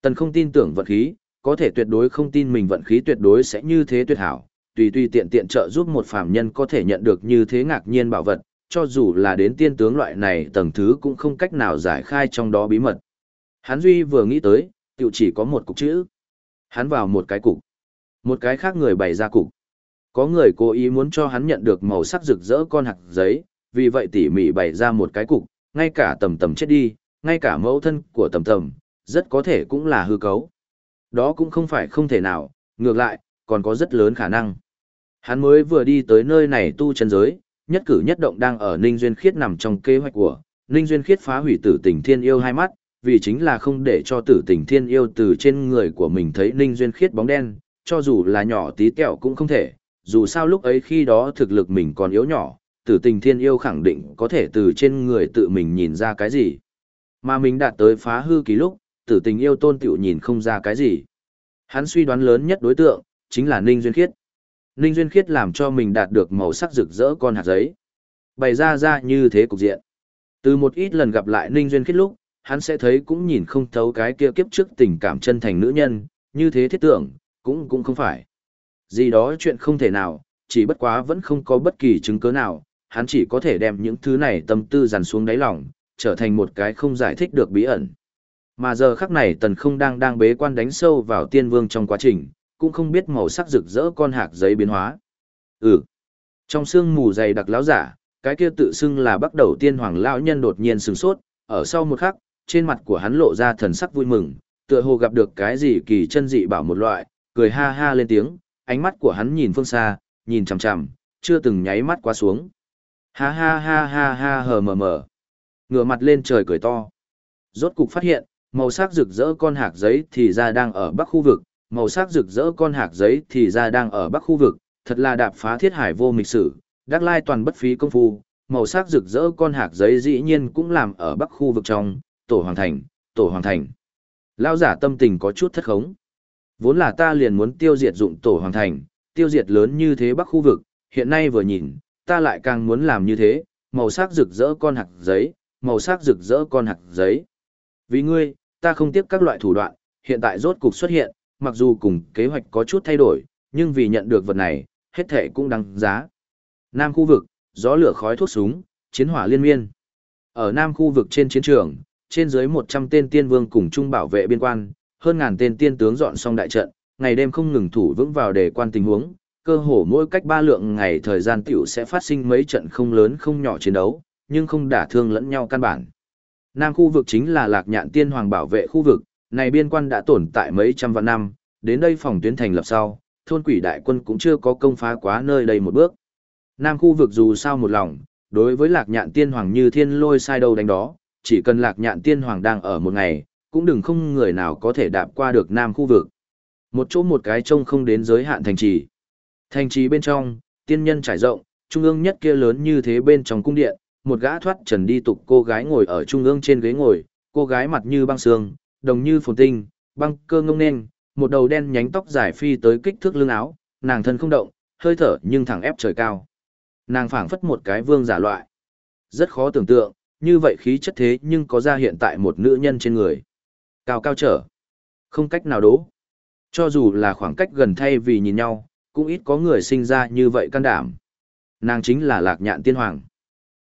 Tần không tin tưởng vật khí, có thể tuyệt đối không tin mình vận khí tuyệt đối sẽ như thế tuyệt hảo, tùy tùy tiện tiện trợ giúp một phàm nhân có thể nhận được như thế ngạc nhiên bảo vật, cho dù là đến tiên tướng loại này tầng thứ cũng không cách nào giải khai trong đó bí mật. Hắn Duy vừa nghĩ tới, tiểu chỉ có một cục chữ. Hắn vào một cái cục. Một cái khác người bày ra cục. Có người cố ý muốn cho hắn nhận được màu sắc rực rỡ con hạt giấy, vì vậy tỉ mỉ bày ra một cái cục, ngay cả tầm tầm chết đi, ngay cả mẫu thân của tầm tầm, rất có thể cũng là hư cấu. Đó cũng không phải không thể nào, ngược lại, còn có rất lớn khả năng. Hắn mới vừa đi tới nơi này tu chân giới, nhất cử nhất động đang ở Ninh Duyên Khiết nằm trong kế hoạch của, Ninh Duyên Khiết phá hủy tử tình thiên yêu hai mắt, vì chính là không để cho tử tình thiên yêu từ trên người của mình thấy Ninh Duyên Khiết bóng đen, cho dù là nhỏ tí tẹo cũng không thể, dù sao lúc ấy khi đó thực lực mình còn yếu nhỏ, tử tình thiên yêu khẳng định có thể từ trên người tự mình nhìn ra cái gì. Mà mình đạt tới phá hư ký lúc, tử tình yêu tôn tiểu nhìn không ra cái gì. Hắn suy đoán lớn nhất đối tượng, chính là Ninh Duyên Khiết. Ninh Duyên Khiết làm cho mình đạt được màu sắc rực rỡ con hạt giấy. Bày ra ra như thế cục diện. Từ một ít lần gặp lại Ninh Duyên Khiết lúc, hắn sẽ thấy cũng nhìn không thấu cái kia kiếp trước tình cảm chân thành nữ nhân, như thế thiết tưởng, cũng cũng không phải. Gì đó chuyện không thể nào, chỉ bất quá vẫn không có bất kỳ chứng cứ nào, hắn chỉ có thể đem những thứ này tâm tư dằn xuống đáy lòng, trở thành một cái không giải thích được bí ẩn. Mà giờ khắc này tần không đang đang bế quan đánh sâu vào tiên vương trong quá trình, cũng không biết màu sắc rực rỡ con hạc giấy biến hóa. Ừ. Trong sương mù dày đặc lão giả, cái kia tự xưng là bắt đầu tiên hoàng lão nhân đột nhiên sừng sốt, ở sau một khắc, trên mặt của hắn lộ ra thần sắc vui mừng, tựa hồ gặp được cái gì kỳ chân dị bảo một loại, cười ha ha lên tiếng, ánh mắt của hắn nhìn phương xa, nhìn chằm chằm, chưa từng nháy mắt qua xuống. Ha ha ha ha ha hờ mờ mờ. Ngửa mặt lên trời cười to. Rốt cục phát hiện, màu sắc rực rỡ con hạc giấy thì ra đang ở bắc khu vực, màu sắc rực rỡ con hạc giấy thì ra đang ở bắc khu vực, thật là đạp phá thiết hải vô mịch sử, đắc lai toàn bất phí công phu, màu sắc rực rỡ con hạc giấy dĩ nhiên cũng làm ở bắc khu vực trong, tổ hoàng thành, tổ hoàng thành. Lao giả tâm tình có chút thất khống. Vốn là ta liền muốn tiêu diệt dụng tổ hoàng thành, tiêu diệt lớn như thế bắc khu vực, hiện nay vừa nhìn, ta lại càng muốn làm như thế, màu sắc rực rỡ con hạt giấy, màu sắc rực rỡ con hạt giấy. Vì ngươi, ta không tiếp các loại thủ đoạn, hiện tại rốt cục xuất hiện, mặc dù cùng kế hoạch có chút thay đổi, nhưng vì nhận được vật này, hết thể cũng đáng giá. Nam khu vực, gió lửa khói thuốc súng, chiến hỏa liên miên. Ở Nam khu vực trên chiến trường, trên dưới 100 tên tiên vương cùng chung bảo vệ biên quan, hơn ngàn tên tiên tướng dọn xong đại trận, ngày đêm không ngừng thủ vững vào để quan tình huống, cơ hồ mỗi cách ba lượng ngày thời gian tiểu sẽ phát sinh mấy trận không lớn không nhỏ chiến đấu, nhưng không đả thương lẫn nhau căn bản. Nam khu vực chính là lạc nhạn tiên hoàng bảo vệ khu vực, này biên quan đã tồn tại mấy trăm vạn năm, đến đây phòng tuyến thành lập sau, thôn quỷ đại quân cũng chưa có công phá quá nơi đây một bước. Nam khu vực dù sao một lòng, đối với lạc nhạn tiên hoàng như thiên lôi sai đầu đánh đó, chỉ cần lạc nhạn tiên hoàng đang ở một ngày, cũng đừng không người nào có thể đạp qua được nam khu vực. Một chỗ một cái trông không đến giới hạn thành trì. Thành trì bên trong, tiên nhân trải rộng, trung ương nhất kia lớn như thế bên trong cung điện, một gã thoát trần đi tục cô gái ngồi ở trung ương trên ghế ngồi, cô gái mặt như băng sương, đồng như phồn tinh, băng cơ ngông nên, một đầu đen nhánh tóc dài phi tới kích thước lưng áo, nàng thân không động, hơi thở nhưng thẳng ép trời cao. Nàng phảng phất một cái vương giả loại. Rất khó tưởng tượng, như vậy khí chất thế nhưng có ra hiện tại một nữ nhân trên người. Cao cao trở. Không cách nào đố. Cho dù là khoảng cách gần thay vì nhìn nhau, cũng ít có người sinh ra như vậy can đảm. Nàng chính là lạc nhạn tiên hoàng.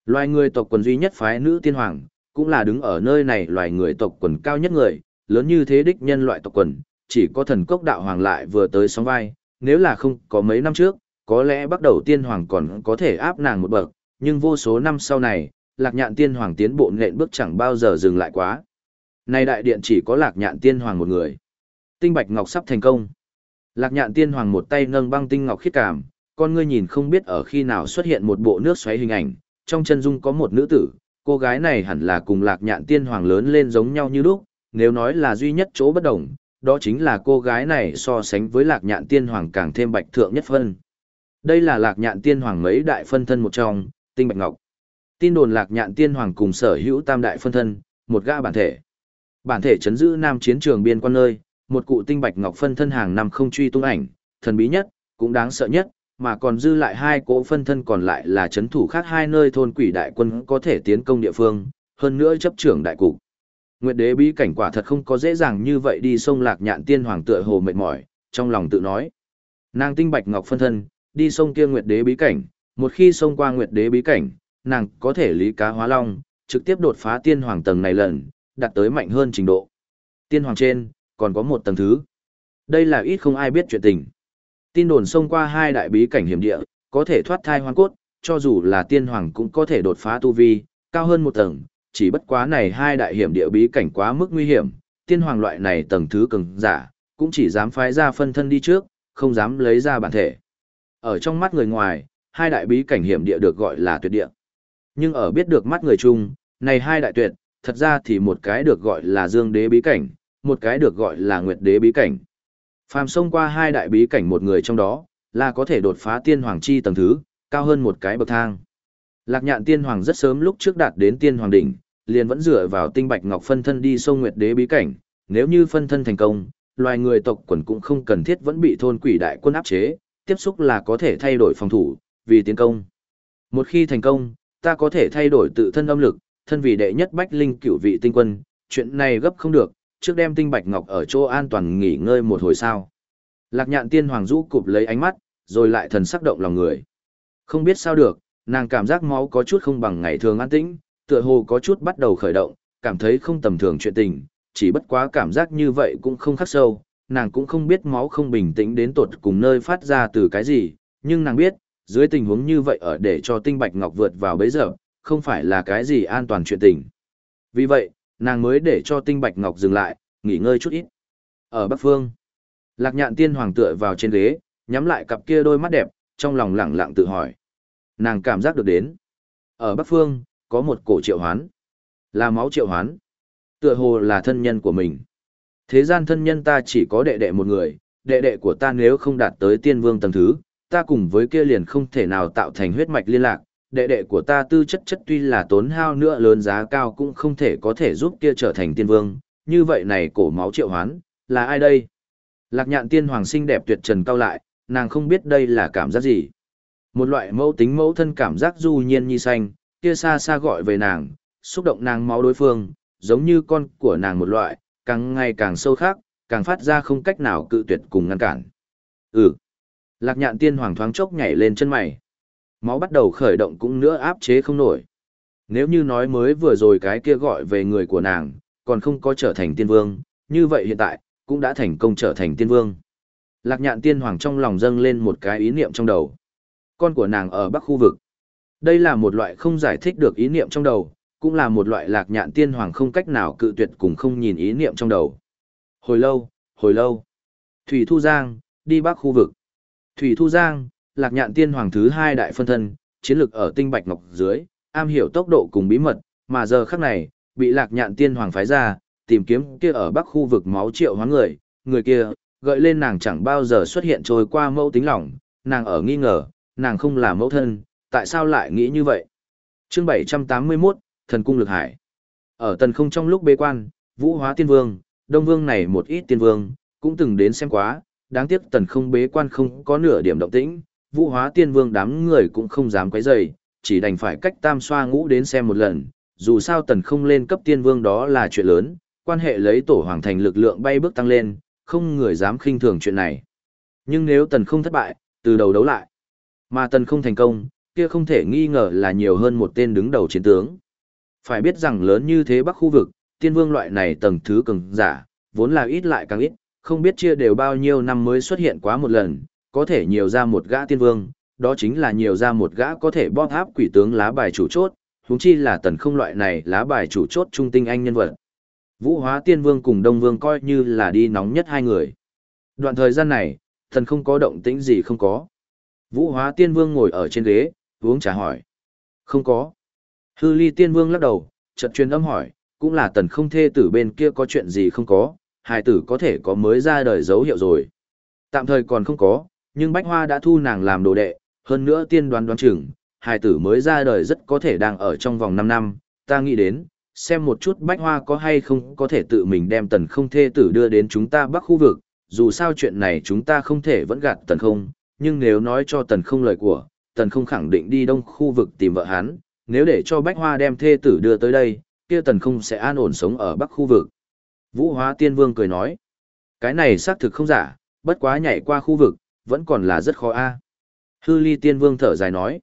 Loài người tộc quần duy nhất phái nữ tiên hoàng, cũng là đứng ở nơi này loài người tộc quần cao nhất người, lớn như thế đích nhân loại tộc quần, chỉ có thần cốc đạo hoàng lại vừa tới sóng vai, nếu là không có mấy năm trước, có lẽ bắt đầu tiên hoàng còn có thể áp nàng một bậc, nhưng vô số năm sau này, lạc nhạn tiên hoàng tiến bộ nện bước chẳng bao giờ dừng lại quá. Nay đại điện chỉ có lạc nhạn tiên hoàng một người. Tinh bạch ngọc sắp thành công. Lạc nhạn tiên hoàng một tay nâng băng tinh ngọc khiết cảm, con ngươi nhìn không biết ở khi nào xuất hiện một bộ nước xoáy hình ảnh, trong chân dung có một nữ tử, cô gái này hẳn là cùng lạc nhạn tiên hoàng lớn lên giống nhau như lúc, nếu nói là duy nhất chỗ bất đồng, đó chính là cô gái này so sánh với lạc nhạn tiên hoàng càng thêm bạch thượng nhất phân. Đây là lạc nhạn tiên hoàng mấy đại phân thân một trong, tinh bạch ngọc. Tin đồn lạc nhạn tiên hoàng cùng sở hữu tam đại phân thân, một gã bản thể. Bản thể chấn giữ nam chiến trường biên quan nơi, một cụ tinh bạch ngọc phân thân hàng năm không truy tung ảnh, thần bí nhất, cũng đáng sợ nhất, mà còn dư lại hai cỗ phân thân còn lại là chấn thủ khác hai nơi thôn quỷ đại quân có thể tiến công địa phương, hơn nữa chấp trưởng đại cục. Nguyệt đế bí cảnh quả thật không có dễ dàng như vậy đi sông lạc nhạn tiên hoàng tựa hồ mệt mỏi, trong lòng tự nói. Nàng tinh bạch ngọc phân thân, đi sông kia nguyệt đế bí cảnh, một khi sông qua nguyệt đế bí cảnh, nàng có thể lý cá hóa long, trực tiếp đột phá tiên hoàng tầng này lần, đạt tới mạnh hơn trình độ. Tiên hoàng trên, còn có một tầng thứ. Đây là ít không ai biết chuyện tình. Tin đồn xông qua hai đại bí cảnh hiểm địa, có thể thoát thai hoang cốt, cho dù là tiên hoàng cũng có thể đột phá tu vi, cao hơn một tầng, chỉ bất quá này hai đại hiểm địa bí cảnh quá mức nguy hiểm, tiên hoàng loại này tầng thứ cường giả, cũng chỉ dám phái ra phân thân đi trước, không dám lấy ra bản thể. Ở trong mắt người ngoài, hai đại bí cảnh hiểm địa được gọi là tuyệt địa. Nhưng ở biết được mắt người chung, này hai đại tuyệt, thật ra thì một cái được gọi là dương đế bí cảnh, một cái được gọi là nguyệt đế bí cảnh. Phàm xông qua hai đại bí cảnh một người trong đó, là có thể đột phá tiên hoàng chi tầng thứ, cao hơn một cái bậc thang. Lạc nhạn tiên hoàng rất sớm lúc trước đạt đến tiên hoàng đỉnh, liền vẫn dựa vào tinh bạch ngọc phân thân đi sông nguyệt đế bí cảnh, nếu như phân thân thành công, loài người tộc quần cũng không cần thiết vẫn bị thôn quỷ đại quân áp chế, tiếp xúc là có thể thay đổi phòng thủ, vì tiến công. Một khi thành công, ta có thể thay đổi tự thân âm lực, thân vì đệ nhất bách linh cửu vị tinh quân, chuyện này gấp không được, trước đem tinh bạch ngọc ở chỗ an toàn nghỉ ngơi một hồi sao. Lạc nhạn tiên hoàng rũ cụp lấy ánh mắt, rồi lại thần sắc động lòng người. Không biết sao được, nàng cảm giác máu có chút không bằng ngày thường an tĩnh, tựa hồ có chút bắt đầu khởi động, cảm thấy không tầm thường chuyện tình, chỉ bất quá cảm giác như vậy cũng không khắc sâu, nàng cũng không biết máu không bình tĩnh đến tột cùng nơi phát ra từ cái gì, nhưng nàng biết, dưới tình huống như vậy ở để cho tinh bạch ngọc vượt vào bấy giờ, không phải là cái gì an toàn chuyện tình. Vì vậy, nàng mới để cho tinh bạch ngọc dừng lại, nghỉ ngơi chút ít. Ở Bắc Phương, lạc nhạn tiên hoàng tựa vào trên ghế, nhắm lại cặp kia đôi mắt đẹp, trong lòng lẳng lặng tự hỏi. Nàng cảm giác được đến. Ở Bắc Phương, có một cổ triệu hoán. Là máu triệu hoán. Tựa hồ là thân nhân của mình. Thế gian thân nhân ta chỉ có đệ đệ một người, đệ đệ của ta nếu không đạt tới tiên vương tầng thứ, ta cùng với kia liền không thể nào tạo thành huyết mạch liên lạc. Đệ đệ của ta tư chất chất tuy là tốn hao nữa lớn giá cao cũng không thể có thể giúp kia trở thành tiên vương. Như vậy này cổ máu triệu hoán, là ai đây? Lạc nhạn tiên hoàng sinh đẹp tuyệt trần cao lại, nàng không biết đây là cảm giác gì. Một loại mẫu tính mẫu thân cảm giác du nhiên nhi xanh, kia xa xa gọi về nàng, xúc động nàng máu đối phương, giống như con của nàng một loại, càng ngày càng sâu khác, càng phát ra không cách nào cự tuyệt cùng ngăn cản. Ừ. Lạc nhạn tiên hoàng thoáng chốc nhảy lên chân mày. Máu bắt đầu khởi động cũng nữa áp chế không nổi. Nếu như nói mới vừa rồi cái kia gọi về người của nàng, còn không có trở thành tiên vương, như vậy hiện tại, cũng đã thành công trở thành tiên vương. Lạc nhạn tiên hoàng trong lòng dâng lên một cái ý niệm trong đầu. Con của nàng ở bắc khu vực. Đây là một loại không giải thích được ý niệm trong đầu, cũng là một loại lạc nhạn tiên hoàng không cách nào cự tuyệt cùng không nhìn ý niệm trong đầu. Hồi lâu, hồi lâu. Thủy Thu Giang, đi bắc khu vực. Thủy Thu Giang, lạc nhạn tiên hoàng thứ hai đại phân thân, chiến lược ở tinh bạch ngọc dưới, am hiểu tốc độ cùng bí mật, mà giờ khắc này, bị lạc nhạn tiên hoàng phái ra, tìm kiếm kia ở bắc khu vực máu triệu hóa người, người kia, gợi lên nàng chẳng bao giờ xuất hiện trôi qua mẫu tính lòng, nàng ở nghi ngờ, nàng không là mẫu thân, tại sao lại nghĩ như vậy? Chương 781, Thần Cung Lực Hải Ở tần không trong lúc bế quan, vũ hóa tiên vương, đông vương này một ít tiên vương, cũng từng đến xem quá, đáng tiếc tần không bế quan không có nửa điểm động tĩnh, vũ hóa tiên vương đám người cũng không dám quấy rầy, chỉ đành phải cách tam xoa ngũ đến xem một lần, dù sao tần không lên cấp tiên vương đó là chuyện lớn, quan hệ lấy tổ hoàng thành lực lượng bay bước tăng lên, không người dám khinh thường chuyện này. Nhưng nếu tần không thất bại, từ đầu đấu lại, mà tần không thành công, kia không thể nghi ngờ là nhiều hơn một tên đứng đầu chiến tướng. Phải biết rằng lớn như thế bắc khu vực, tiên vương loại này tầng thứ cường giả, vốn là ít lại càng ít, không biết chia đều bao nhiêu năm mới xuất hiện quá một lần, có thể nhiều ra một gã tiên vương, đó chính là nhiều ra một gã có thể bóp áp quỷ tướng lá bài chủ chốt, huống chi là tần không loại này lá bài chủ chốt trung tinh anh nhân vật. Vũ hóa tiên vương cùng đông vương coi như là đi nóng nhất hai người. Đoạn thời gian này, thần không có động tĩnh gì không có. Vũ hóa tiên vương ngồi ở trên ghế, uống trà hỏi. Không có. Hư ly tiên vương lắc đầu, chợt truyền âm hỏi, cũng là tần không thê tử bên kia có chuyện gì không có, hài tử có thể có mới ra đời dấu hiệu rồi. Tạm thời còn không có, nhưng Bách Hoa đã thu nàng làm đồ đệ, hơn nữa tiên đoán đoán chừng, hài tử mới ra đời rất có thể đang ở trong vòng 5 năm, ta nghĩ đến, xem một chút Bách Hoa có hay không có thể tự mình đem tần không thê tử đưa đến chúng ta bắc khu vực, dù sao chuyện này chúng ta không thể vẫn gạt tần không, nhưng nếu nói cho tần không lời của, tần không khẳng định đi đông khu vực tìm vợ hắn, nếu để cho Bách Hoa đem thê tử đưa tới đây, kia tần không sẽ an ổn sống ở bắc khu vực. Vũ Hóa Tiên Vương cười nói, cái này xác thực không giả, bất quá nhảy qua khu vực, vẫn còn là rất khó a. Hư Ly Tiên Vương thở dài nói,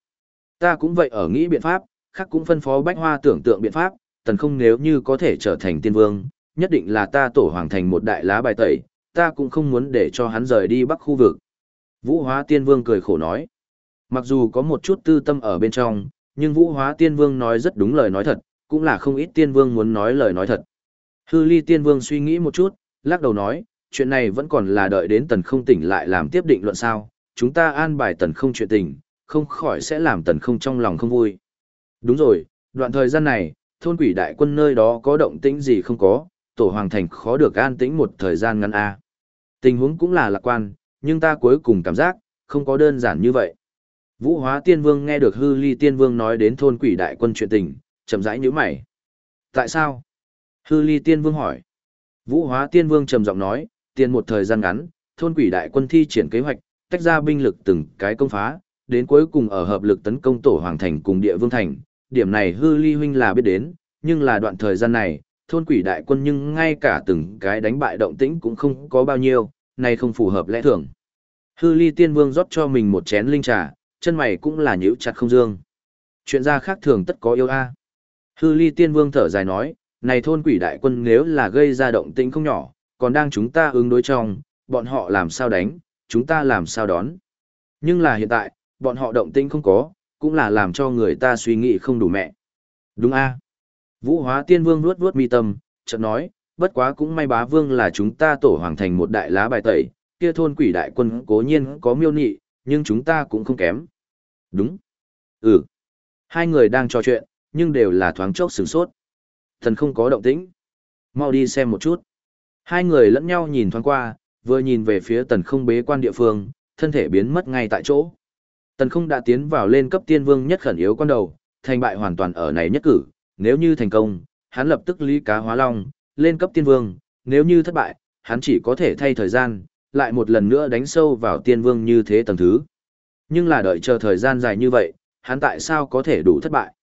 ta cũng vậy ở nghĩ biện pháp, khác cũng phân phó Bách Hoa tưởng tượng biện pháp, tần không nếu như có thể trở thành tiên vương, nhất định là ta tổ hoàng thành một đại lá bài tẩy, ta cũng không muốn để cho hắn rời đi bắc khu vực. Vũ hóa tiên vương cười khổ nói, mặc dù có một chút tư tâm ở bên trong, nhưng vũ hóa tiên vương nói rất đúng lời nói thật, cũng là không ít tiên vương muốn nói lời nói thật. Hư ly tiên vương suy nghĩ một chút, lắc đầu nói, chuyện này vẫn còn là đợi đến tần không tỉnh lại làm tiếp định luận sao, chúng ta an bài tần không chuyện tình, không khỏi sẽ làm tần không trong lòng không vui. Đúng rồi, đoạn thời gian này, thôn quỷ đại quân nơi đó có động tĩnh gì không có, tổ hoàng thành khó được an tĩnh một thời gian ngắn a. Tình huống cũng là lạc quan, nhưng ta cuối cùng cảm giác, không có đơn giản như vậy. Vũ hóa tiên vương nghe được hư ly tiên vương nói đến thôn quỷ đại quân chuyện tình, chậm rãi nhíu mày. Tại sao? Hư ly tiên vương hỏi. Vũ hóa tiên vương trầm giọng nói, tiền một thời gian ngắn, thôn quỷ đại quân thi triển kế hoạch, tách ra binh lực từng cái công phá, đến cuối cùng ở hợp lực tấn công tổ hoàng thành cùng địa vương thành, điểm này hư ly huynh là biết đến, nhưng là đoạn thời gian này, thôn quỷ đại quân nhưng ngay cả từng cái đánh bại động tĩnh cũng không có bao nhiêu, này không phù hợp lẽ thường. Hư ly tiên vương rót cho mình một chén linh trà, chân mày cũng là nhíu chặt không dương. Chuyện ra khác thường tất có yêu a. Hư ly tiên vương thở dài nói, này thôn quỷ đại quân nếu là gây ra động tĩnh không nhỏ, còn đang chúng ta ứng đối trong, bọn họ làm sao đánh, chúng ta làm sao đón. Nhưng là hiện tại, bọn họ động tĩnh không có, cũng là làm cho người ta suy nghĩ không đủ mẹ. Đúng a Vũ hóa tiên vương nuốt nuốt mi tâm, chợt nói, bất quá cũng may bá vương là chúng ta tổ hoàng thành một đại lá bài tẩy, kia thôn quỷ đại quân cố nhiên có miêu nị, nhưng chúng ta cũng không kém. Đúng. Ừ. Hai người đang trò chuyện, nhưng đều là thoáng chốc sửng sốt. Thần không có động tĩnh. Mau đi xem một chút. Hai người lẫn nhau nhìn thoáng qua, vừa nhìn về phía tần không bế quan địa phương, thân thể biến mất ngay tại chỗ. Tần không đã tiến vào lên cấp tiên vương nhất khẩn yếu quan đầu, thành bại hoàn toàn ở này nhất cử, nếu như thành công, hắn lập tức lý cá hóa long, lên cấp tiên vương, nếu như thất bại, hắn chỉ có thể thay thời gian, lại một lần nữa đánh sâu vào tiên vương như thế tầng thứ. Nhưng là đợi chờ thời gian dài như vậy, hắn tại sao có thể đủ thất bại?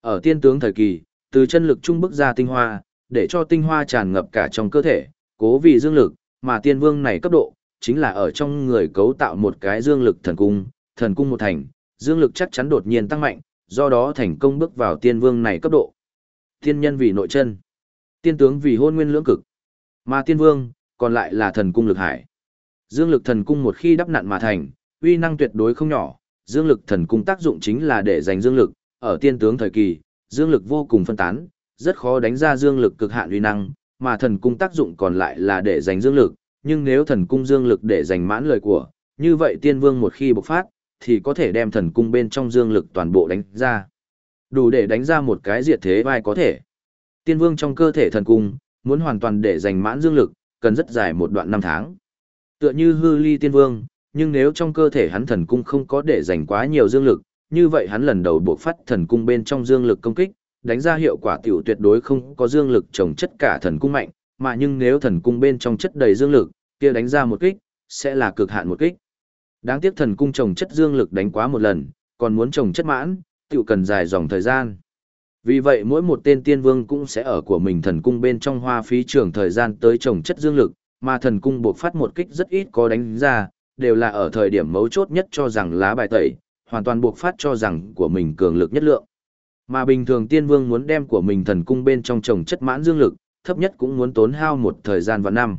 Ở tiên tướng thời kỳ, từ chân lực trung bức ra tinh hoa, để cho tinh hoa tràn ngập cả trong cơ thể, cố vì dương lực, mà tiên vương này cấp độ, chính là ở trong người cấu tạo một cái dương lực thần cung, thần cung một thành, dương lực chắc chắn đột nhiên tăng mạnh, do đó thành công bước vào tiên vương này cấp độ. Tiên nhân vì nội chân, tiên tướng vì hôn nguyên lưỡng cực, mà tiên vương, còn lại là thần cung lực hải. Dương lực thần cung một khi đắp nặn mà thành, uy năng tuyệt đối không nhỏ, dương lực thần cung tác dụng chính là để dành dương lực, ở tiên tướng thời kỳ, dương lực vô cùng phân tán, rất khó đánh ra dương lực cực hạn uy năng, mà thần cung tác dụng còn lại là để dành dương lực, nhưng nếu thần cung dương lực để dành mãn lời của, như vậy tiên vương một khi bộc phát, thì có thể đem thần cung bên trong dương lực toàn bộ đánh ra. Đủ để đánh ra một cái diệt thế vai có thể. Tiên vương trong cơ thể thần cung, muốn hoàn toàn để dành mãn dương lực, cần rất dài một đoạn năm tháng. Tựa như hư ly tiên vương, nhưng nếu trong cơ thể hắn thần cung không có để dành quá nhiều dương lực, như vậy hắn lần đầu buộc phát thần cung bên trong dương lực công kích, đánh ra hiệu quả tiểu tuyệt đối không có dương lực trồng chất cả thần cung mạnh, mà nhưng nếu thần cung bên trong chất đầy dương lực, kia đánh ra một kích, sẽ là cực hạn một kích. Đáng tiếc thần cung trồng chất dương lực đánh quá một lần, còn muốn trồng chất mãn, tiểu cần dài dòng thời gian. Vì vậy mỗi một tên tiên vương cũng sẽ ở của mình thần cung bên trong hoa phí trường thời gian tới trồng chất dương lực, mà thần cung buộc phát một kích rất ít có đánh ra, đều là ở thời điểm mấu chốt nhất cho rằng lá bài tẩy, hoàn toàn buộc phát cho rằng của mình cường lực nhất lượng. Mà bình thường tiên vương muốn đem của mình thần cung bên trong trồng chất mãn dương lực, thấp nhất cũng muốn tốn hao một thời gian và năm.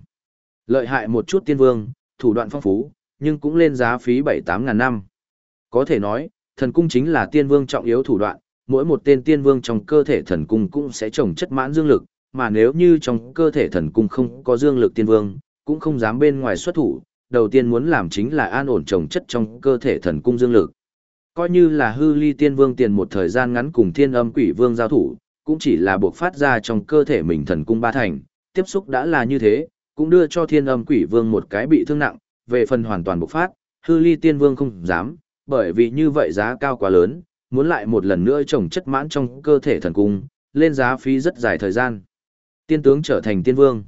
Lợi hại một chút tiên vương, thủ đoạn phong phú, nhưng cũng lên giá phí 7-8 ngàn năm. Có thể nói, thần cung chính là tiên vương trọng yếu thủ đoạn, mỗi một tên tiên vương trong cơ thể thần cung cũng sẽ trồng chất mãn dương lực, mà nếu như trong cơ thể thần cung không có dương lực tiên vương, cũng không dám bên ngoài xuất thủ, đầu tiên muốn làm chính là an ổn trồng chất trong cơ thể thần cung dương lực. Coi như là hư ly tiên vương tiền một thời gian ngắn cùng thiên âm quỷ vương giao thủ, cũng chỉ là buộc phát ra trong cơ thể mình thần cung ba thành, tiếp xúc đã là như thế, cũng đưa cho thiên âm quỷ vương một cái bị thương nặng, về phần hoàn toàn bộc phát, hư ly tiên vương không dám, bởi vì như vậy giá cao quá lớn, muốn lại một lần nữa trồng chất mãn trong cơ thể thần cung, lên giá phí rất dài thời gian. Tiên tướng trở thành tiên vương,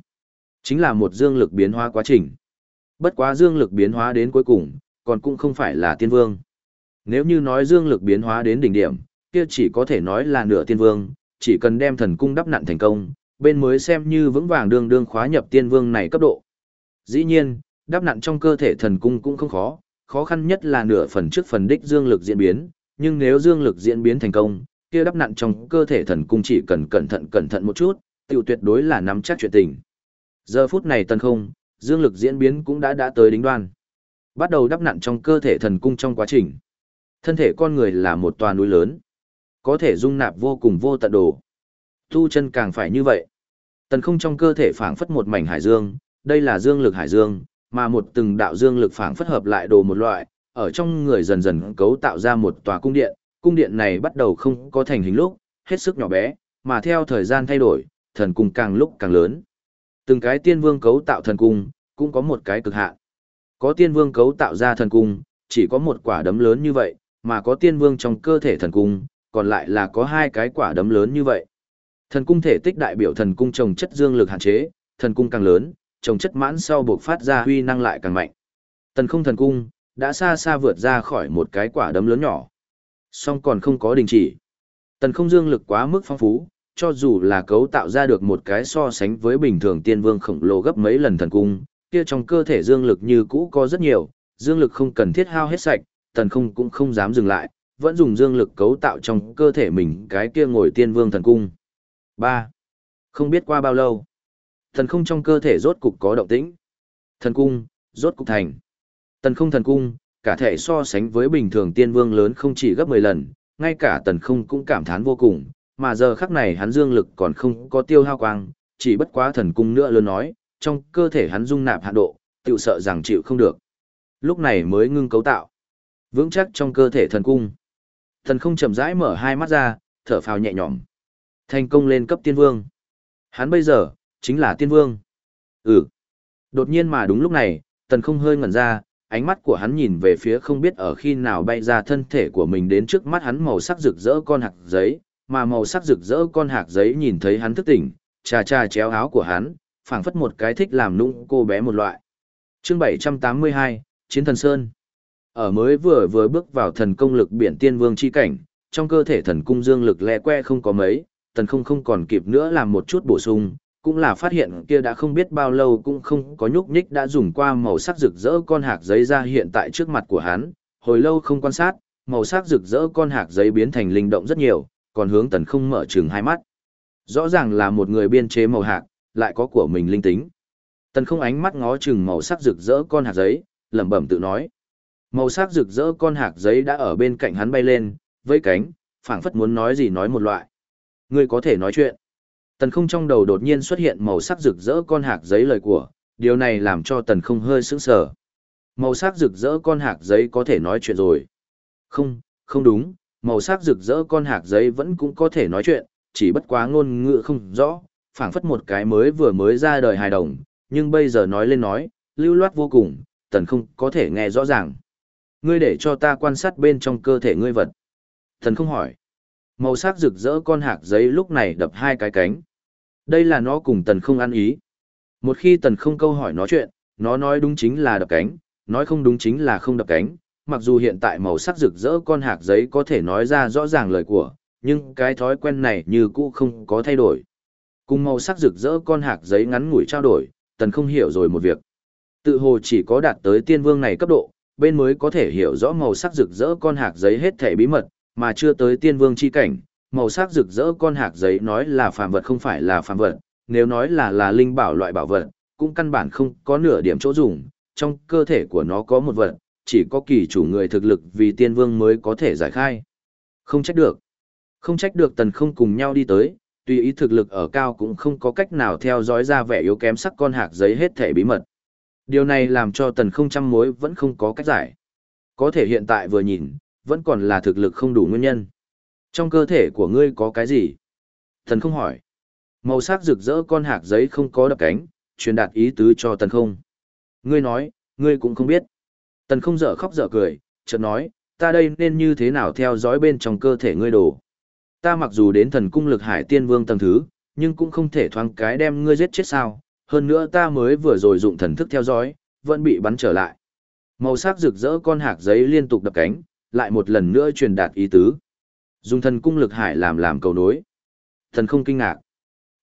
chính là một dương lực biến hóa quá trình. Bất quá dương lực biến hóa đến cuối cùng, còn cũng không phải là tiên vương. Nếu như nói dương lực biến hóa đến đỉnh điểm, kia chỉ có thể nói là nửa tiên vương, chỉ cần đem thần cung đắp nặn thành công, bên mới xem như vững vàng đương đương khóa nhập tiên vương này cấp độ. Dĩ nhiên, đắp nặn trong cơ thể thần cung cũng không khó, khó khăn nhất là nửa phần trước phần đích dương lực diễn biến, nhưng nếu dương lực diễn biến thành công, kia đắp nặn trong cơ thể thần cung chỉ cần cẩn thận cẩn thận một chút, tiểu tuyệt đối là nắm chắc chuyện tình. Giờ phút này tần không, dương lực diễn biến cũng đã đã tới đỉnh đoan. Bắt đầu đắp nặn trong cơ thể thần cung trong quá trình. Thân thể con người là một tòa núi lớn, có thể dung nạp vô cùng vô tận đồ. Tu chân càng phải như vậy. Tần không trong cơ thể phảng phất một mảnh hải dương, đây là dương lực hải dương, mà một từng đạo dương lực phảng phất hợp lại đồ một loại, ở trong người dần dần cấu tạo ra một tòa cung điện, cung điện này bắt đầu không có thành hình lúc, hết sức nhỏ bé, mà theo thời gian thay đổi, thần cung càng lúc càng lớn. Từng cái tiên vương cấu tạo thần cung, cũng có một cái cực hạn. Có tiên vương cấu tạo ra thần cung, chỉ có một quả đấm lớn như vậy, mà có tiên vương trong cơ thể thần cung, còn lại là có hai cái quả đấm lớn như vậy. Thần cung thể tích đại biểu thần cung trồng chất dương lực hạn chế, thần cung càng lớn, trồng chất mãn sau buộc phát ra huy năng lại càng mạnh. Tần không thần cung, đã xa xa vượt ra khỏi một cái quả đấm lớn nhỏ. Song còn không có đình chỉ. Tần không dương lực quá mức phong phú, cho dù là cấu tạo ra được một cái so sánh với bình thường tiên vương khổng lồ gấp mấy lần thần cung, kia trong cơ thể dương lực như cũ có rất nhiều, dương lực không cần thiết hao hết sạch, tần không cũng không dám dừng lại, vẫn dùng dương lực cấu tạo trong cơ thể mình cái kia ngồi tiên vương thần cung. 3. Không biết qua bao lâu, thần không trong cơ thể rốt cục có động tĩnh. Thần cung, rốt cục thành. Tần không thần cung, cả thể so sánh với bình thường tiên vương lớn không chỉ gấp 10 lần, ngay cả tần không cũng cảm thán vô cùng, mà giờ khắc này hắn dương lực còn không có tiêu hao quang, chỉ bất quá thần cung nữa lớn nói, trong cơ thể hắn dung nạp hạ độ, tự sợ rằng chịu không được. Lúc này mới ngưng cấu tạo. Vững chắc trong cơ thể thần cung. Thần không chậm rãi mở hai mắt ra, thở phào nhẹ nhõm. Thành công lên cấp tiên vương. Hắn bây giờ, chính là tiên vương. Ừ. Đột nhiên mà đúng lúc này, tần không hơi ngẩn ra, ánh mắt của hắn nhìn về phía không biết ở khi nào bay ra thân thể của mình đến trước mắt hắn màu sắc rực rỡ con hạt giấy, mà màu sắc rực rỡ con hạt giấy nhìn thấy hắn thức tỉnh, trà trà chéo áo của hắn, phảng phất một cái thích làm nũng cô bé một loại. Chương 782, Chiến Thần Sơn. Ở mới vừa vừa bước vào thần công lực biển tiên vương chi cảnh, trong cơ thể thần cung dương lực lẹ que không có mấy, tần không không còn kịp nữa làm một chút bổ sung, cũng là phát hiện kia đã không biết bao lâu cũng không có nhúc nhích đã dùng qua màu sắc rực rỡ con hạt giấy ra hiện tại trước mặt của hắn, hồi lâu không quan sát, màu sắc rực rỡ con hạt giấy biến thành linh động rất nhiều, còn hướng tần không mở trừng hai mắt. Rõ ràng là một người biên chế màu hạt, lại có của mình linh tính. Tần không ánh mắt ngó chừng màu sắc rực rỡ con hạt giấy, lẩm bẩm tự nói. Màu sắc rực rỡ con hạt giấy đã ở bên cạnh hắn bay lên, với cánh, phảng phất muốn nói gì nói một loại. Ngươi có thể nói chuyện. Tần không trong đầu đột nhiên xuất hiện màu sắc rực rỡ con hạt giấy lời của, điều này làm cho tần không hơi sững sờ. Màu sắc rực rỡ con hạt giấy có thể nói chuyện rồi. Không, không đúng, màu sắc rực rỡ con hạt giấy vẫn cũng có thể nói chuyện, chỉ bất quá ngôn ngữ không rõ, phảng phất một cái mới vừa mới ra đời hài đồng, nhưng bây giờ nói lên nói, lưu loát vô cùng, tần không có thể nghe rõ ràng. Ngươi để cho ta quan sát bên trong cơ thể ngươi vật. Thần không hỏi. Màu sắc rực rỡ con hạt giấy lúc này đập hai cái cánh. Đây là nó cùng tần không ăn ý. Một khi tần không câu hỏi nó chuyện, nó nói đúng chính là đập cánh, nói không đúng chính là không đập cánh. Mặc dù hiện tại màu sắc rực rỡ con hạt giấy có thể nói ra rõ ràng lời của, nhưng cái thói quen này như cũ không có thay đổi. Cùng màu sắc rực rỡ con hạt giấy ngắn ngủi trao đổi, tần không hiểu rồi một việc. Tự hồ chỉ có đạt tới tiên vương này cấp độ, bên mới có thể hiểu rõ màu sắc rực rỡ con hạt giấy hết thể bí mật, mà chưa tới tiên vương chi cảnh, màu sắc rực rỡ con hạt giấy nói là phàm vật không phải là phàm vật, nếu nói là là linh bảo loại bảo vật, cũng căn bản không có nửa điểm chỗ dùng, trong cơ thể của nó có một vật, chỉ có kỳ chủ người thực lực vì tiên vương mới có thể giải khai. Không trách được. Không trách được tần không cùng nhau đi tới, tùy ý thực lực ở cao cũng không có cách nào theo dõi ra vẻ yếu kém sắc con hạt giấy hết thể bí mật. Điều này làm cho tần không trăm mối vẫn không có cách giải. Có thể hiện tại vừa nhìn, vẫn còn là thực lực không đủ nguyên nhân. Trong cơ thể của ngươi có cái gì? Tần không hỏi. Màu sắc rực rỡ con hạt giấy không có đập cánh, truyền đạt ý tứ cho tần không. Ngươi nói, ngươi cũng không biết. Tần không dở khóc dở cười, chợt nói, ta đây nên như thế nào theo dõi bên trong cơ thể ngươi đồ. Ta mặc dù đến thần cung lực hải tiên vương tầng thứ, nhưng cũng không thể thoáng cái đem ngươi giết chết sao, hơn nữa ta mới vừa rồi dụng thần thức theo dõi, vẫn bị bắn trở lại. Màu sắc rực rỡ con hạc giấy liên tục đập cánh, lại một lần nữa truyền đạt ý tứ. Dùng thần cung lực hải làm làm cầu nối. Thần không kinh ngạc.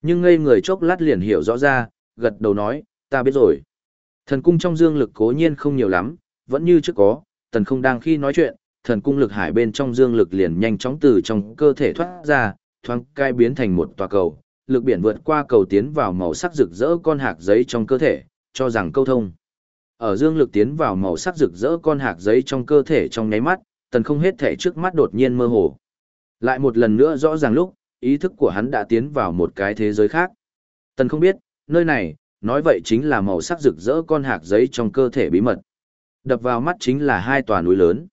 Nhưng ngây người chốc lát liền hiểu rõ ra, gật đầu nói, ta biết rồi. Thần cung trong dương lực cố nhiên không nhiều lắm, vẫn như trước có, thần không đang khi nói chuyện, thần cung lực hải bên trong dương lực liền nhanh chóng từ trong cơ thể thoát ra, thoáng cai biến thành một tòa cầu, lực biển vượt qua cầu tiến vào màu sắc rực rỡ con hạt giấy trong cơ thể, cho rằng câu thông. Ở dương lực tiến vào màu sắc rực rỡ con hạt giấy trong cơ thể trong nháy mắt, tần không hết thể trước mắt đột nhiên mơ hồ. Lại một lần nữa rõ ràng lúc, ý thức của hắn đã tiến vào một cái thế giới khác. Tần không biết, nơi này, nói vậy chính là màu sắc rực rỡ con hạt giấy trong cơ thể bí mật. Đập vào mắt chính là hai tòa núi lớn.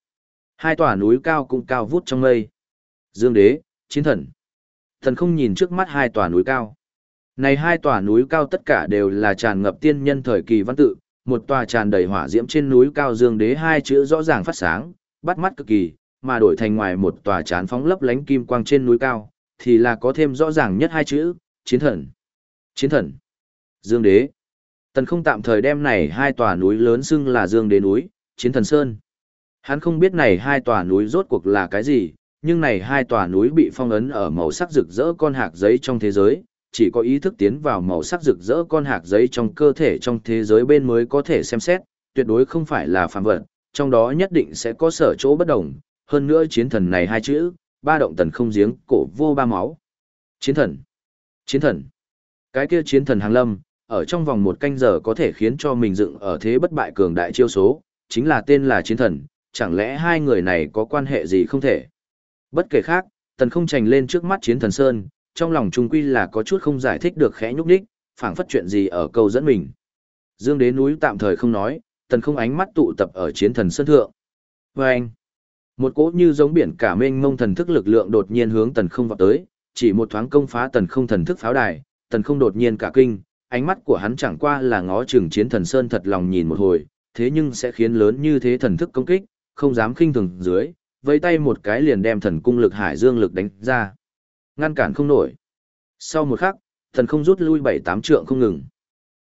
Hai tòa núi cao cũng cao vút trong mây. Dương đế, chiến thần. Thần không nhìn trước mắt hai tòa núi cao. Này hai tòa núi cao tất cả đều là tràn ngập tiên nhân thời kỳ văn tự, một tòa tràn đầy hỏa diễm trên núi cao Dương đế hai chữ rõ ràng phát sáng, bắt mắt cực kỳ, mà đổi thành ngoài một tòa tràn phóng lấp lánh kim quang trên núi cao, thì là có thêm rõ ràng nhất hai chữ, chiến thần. Chiến thần. Dương đế. Tần không tạm thời đem này hai tòa núi lớn xưng là Dương đế núi, chiến thần sơn. Hắn không biết này hai tòa núi rốt cuộc là cái gì, nhưng này hai tòa núi bị phong ấn ở màu sắc rực rỡ con hạt giấy trong thế giới, chỉ có ý thức tiến vào màu sắc rực rỡ con hạt giấy trong cơ thể trong thế giới bên mới có thể xem xét, tuyệt đối không phải là phàm vật, trong đó nhất định sẽ có sở chỗ bất đồng, hơn nữa chiến thần này hai chữ, ba động tần không giếng, cổ vô ba máu. Chiến thần, chiến thần, Cái kia chiến thần hàng lâm, ở trong vòng một canh giờ có thể khiến cho mình dựng ở thế bất bại cường đại chiêu số, chính là tên là chiến thần, chẳng lẽ hai người này có quan hệ gì không thể. Bất kể khác, tần không trành lên trước mắt chiến thần Sơn, trong lòng trung quy là có chút không giải thích được khẽ nhúc đích, phảng phất chuyện gì ở câu dẫn mình. Dương đế núi tạm thời không nói, tần không ánh mắt tụ tập ở chiến thần Sơn thượng. Và anh, một cỗ như giống biển cả mênh mông thần thức lực lượng đột nhiên hướng tần không vào tới, chỉ một thoáng công phá tần không thần thức pháo đài, tần không đột nhiên cả kinh, ánh mắt của hắn chẳng qua là ngó chừng chiến thần Sơn thật lòng nhìn một hồi, thế nhưng sẽ khiến lớn như thế thần thức công kích, không dám khinh thường dưới, vẫy tay một cái liền đem thần cung lực hải dương lực đánh ra. Ngăn cản không nổi. Sau một khắc, thần không rút lui bảy tám trượng không ngừng.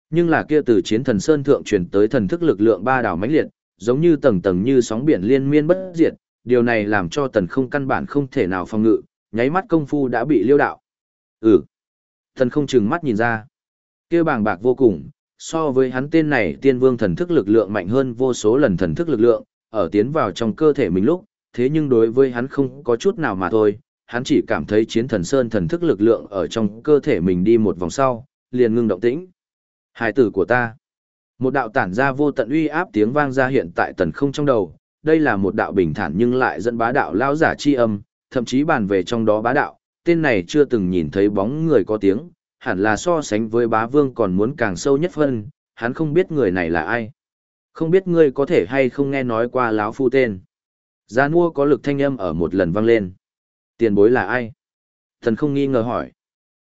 Nhưng là kia từ chiến thần sơn thượng truyền tới thần thức lực lượng ba đảo mãnh liệt, giống như tầng tầng như sóng biển liên miên bất diệt, điều này làm cho tần không căn bản không thể nào phòng ngự, nháy mắt công phu đã bị liêu đạo. Ừ. Thần không chừng mắt nhìn ra. kia bàng bạc vô cùng, so với hắn tên này tiên vương thần thức lực lượng mạnh hơn vô số lần thần thức lực lượng, ở tiến vào trong cơ thể mình lúc, thế nhưng đối với hắn không có chút nào mà thôi, hắn chỉ cảm thấy chiến thần sơn thần thức lực lượng ở trong cơ thể mình đi một vòng sau, liền ngưng động tĩnh. Hải tử của ta. Một đạo tản ra vô tận uy áp tiếng vang ra hiện tại tần không trong đầu, đây là một đạo bình thản nhưng lại dẫn bá đạo lao giả chi âm, thậm chí bàn về trong đó bá đạo, tên này chưa từng nhìn thấy bóng người có tiếng, hẳn là so sánh với bá vương còn muốn càng sâu nhất phân, hắn không biết người này là ai. Không biết ngươi có thể hay không nghe nói qua lão phu tên. Gia mua có lực thanh âm ở một lần vang lên. Tiền bối là ai? Thần không nghi ngờ hỏi.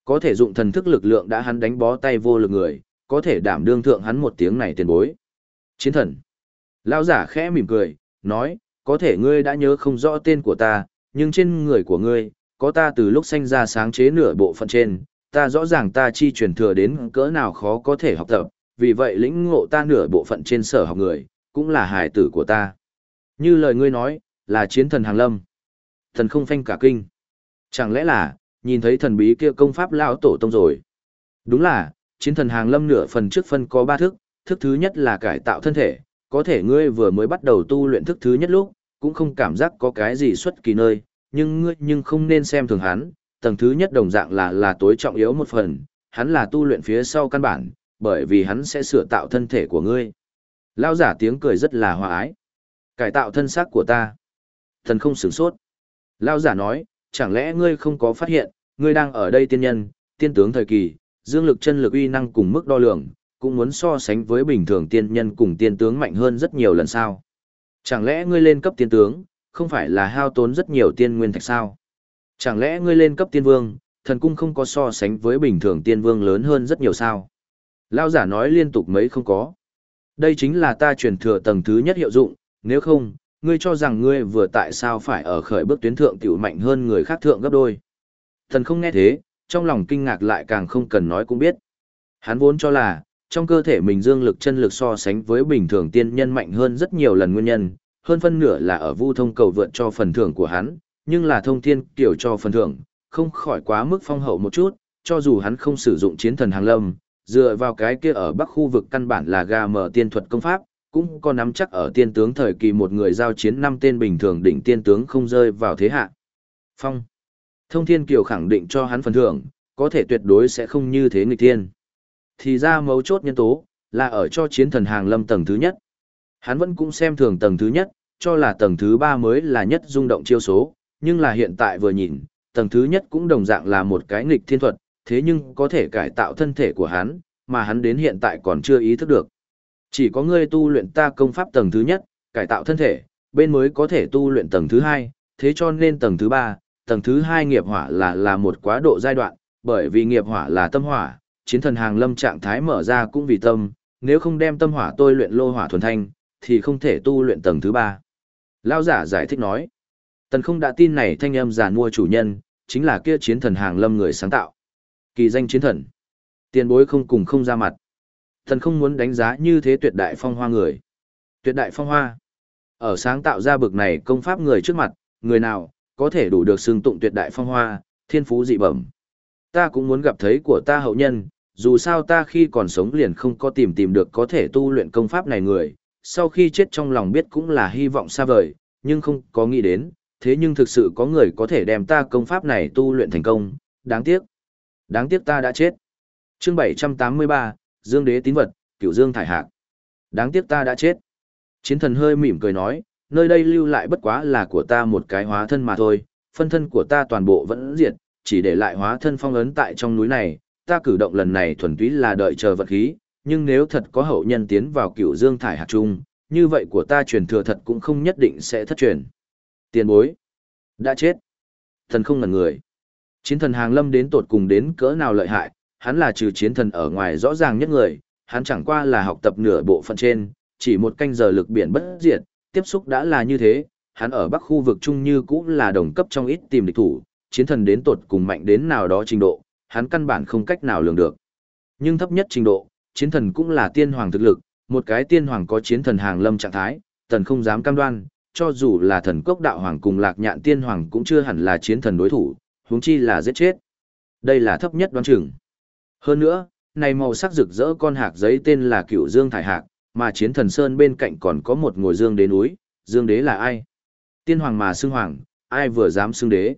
Có thể dụng thần thức lực lượng đã hắn đánh bó tay vô lực người, có thể đảm đương thượng hắn một tiếng này tiền bối. Chiến thần. Lão giả khẽ mỉm cười, nói, có thể ngươi đã nhớ không rõ tên của ta, nhưng trên người của ngươi, có ta từ lúc sanh ra sáng chế nửa bộ phận trên, ta rõ ràng ta chi truyền thừa đến cỡ nào khó có thể học tập, vì vậy lĩnh ngộ ta nửa bộ phận trên sở học người, cũng là hài tử của ta. Như lời ngươi nói, là chiến thần hàng lâm. Thần không phanh cả kinh. Chẳng lẽ là, nhìn thấy thần bí kia công pháp lão tổ tông rồi. Đúng là, chiến thần hàng lâm nửa phần trước phân có ba thức, thức thứ nhất là cải tạo thân thể, có thể ngươi vừa mới bắt đầu tu luyện thức thứ nhất lúc, cũng không cảm giác có cái gì xuất kỳ nơi, nhưng ngươi nhưng không nên xem thường hắn, tầng thứ nhất đồng dạng là là tối trọng yếu một phần, hắn là tu luyện phía sau căn bản, bởi vì hắn sẽ sửa tạo thân thể của ngươi. Lao giả tiếng cười rất là hòa ái. Cải tạo thân xác của ta. Thần không sửng sốt. Lao giả nói, chẳng lẽ ngươi không có phát hiện, ngươi đang ở đây tiên nhân, tiên tướng thời kỳ, dương lực chân lực uy năng cùng mức đo lường, cũng muốn so sánh với bình thường tiên nhân cùng tiên tướng mạnh hơn rất nhiều lần sao. Chẳng lẽ ngươi lên cấp tiên tướng, không phải là hao tốn rất nhiều tiên nguyên thạch sao? Chẳng lẽ ngươi lên cấp tiên vương, thần cung không có so sánh với bình thường tiên vương lớn hơn rất nhiều sao? Lao giả nói liên tục mấy không có. Đây chính là ta truyền thừa tầng thứ nhất hiệu dụng, nếu không, ngươi cho rằng ngươi vừa tại sao phải ở khởi bước tuyến thượng tiểu mạnh hơn người khác thượng gấp đôi. Thần không nghe thế, trong lòng kinh ngạc lại càng không cần nói cũng biết. Hắn vốn cho là, trong cơ thể mình dương lực chân lực so sánh với bình thường tiên nhân mạnh hơn rất nhiều lần nguyên nhân, hơn phân nửa là ở vu thông cầu vượt cho phần thưởng của hắn, nhưng là thông thiên kiểu cho phần thưởng, không khỏi quá mức phong hậu một chút, cho dù hắn không sử dụng chiến thần hàng lâm, dựa vào cái kia ở bắc khu vực căn bản là gà mở tiên thuật công pháp, cũng có nắm chắc ở tiên tướng thời kỳ một người giao chiến năm tên bình thường đỉnh tiên tướng không rơi vào thế hạ. Phong. Thông thiên kiều khẳng định cho hắn phần thưởng, có thể tuyệt đối sẽ không như thế nghịch tiên. Thì ra mấu chốt nhân tố, là ở cho chiến thần hàng lâm tầng thứ nhất. Hắn vẫn cũng xem thường tầng thứ nhất, cho là tầng thứ ba mới là nhất rung động chiêu số, nhưng là hiện tại vừa nhìn, tầng thứ nhất cũng đồng dạng là một cái nghịch thiên thuật, thế nhưng có thể cải tạo thân thể của hắn, mà hắn đến hiện tại còn chưa ý thức được. Chỉ có ngươi tu luyện ta công pháp tầng thứ nhất, cải tạo thân thể, bên mới có thể tu luyện tầng thứ hai, thế cho nên tầng thứ ba, tầng thứ hai nghiệp hỏa là là một quá độ giai đoạn, bởi vì nghiệp hỏa là tâm hỏa, chiến thần hàng lâm trạng thái mở ra cũng vì tâm, nếu không đem tâm hỏa tôi luyện lô hỏa thuần thanh, thì không thể tu luyện tầng thứ ba. Lao giả giải thích nói, tần không đã tin này thanh âm giả mua chủ nhân, chính là kia chiến thần hàng lâm người sáng tạo. Kỳ danh chiến thần. Tiền bối không cùng không ra mặt. Thần không muốn đánh giá như thế tuyệt đại phong hoa người. Tuyệt đại phong hoa. Ở sáng tạo ra bực này công pháp người trước mặt, người nào, có thể đủ được xưng tụng tuyệt đại phong hoa, thiên phú dị bẩm. Ta cũng muốn gặp thấy của ta hậu nhân, dù sao ta khi còn sống liền không có tìm tìm được có thể tu luyện công pháp này người, sau khi chết trong lòng biết cũng là hy vọng xa vời, nhưng không có nghĩ đến, thế nhưng thực sự có người có thể đem ta công pháp này tu luyện thành công, đáng tiếc. Đáng tiếc ta đã chết. chương 783, Dương Đế tín vật, cửu Dương thải hạc. Đáng tiếc ta đã chết. Chiến thần hơi mỉm cười nói, nơi đây lưu lại bất quá là của ta một cái hóa thân mà thôi, phân thân của ta toàn bộ vẫn diệt, chỉ để lại hóa thân phong ấn tại trong núi này, ta cử động lần này thuần túy là đợi chờ vật khí, nhưng nếu thật có hậu nhân tiến vào cửu dương thải hạt trung, như vậy của ta truyền thừa thật cũng không nhất định sẽ thất truyền. Tiền bối. Đã chết. Thần không ngần người. Chiến thần hàng lâm đến tột cùng đến cỡ nào lợi hại, hắn là trừ chiến thần ở ngoài rõ ràng nhất người, hắn chẳng qua là học tập nửa bộ phận trên, chỉ một canh giờ lực biển bất diệt, tiếp xúc đã là như thế, hắn ở bắc khu vực trung như cũng là đồng cấp trong ít tìm địch thủ, chiến thần đến tột cùng mạnh đến nào đó trình độ, hắn căn bản không cách nào lường được. Nhưng thấp nhất trình độ, chiến thần cũng là tiên hoàng thực lực, một cái tiên hoàng có chiến thần hàng lâm trạng thái, tần không dám cam đoan, cho dù là thần cốc đạo hoàng cùng lạc nhạn tiên hoàng cũng chưa hẳn là chiến thần đối thủ, huống chi là giết chết. Đây là thấp nhất đoán chừng. Hơn nữa, này màu sắc rực rỡ con hạc giấy tên là cựu dương thải hạc, mà chiến thần sơn bên cạnh còn có một ngồi dương đế núi, dương đế là ai? Tiên hoàng mà xưng hoàng, ai vừa dám xưng đế?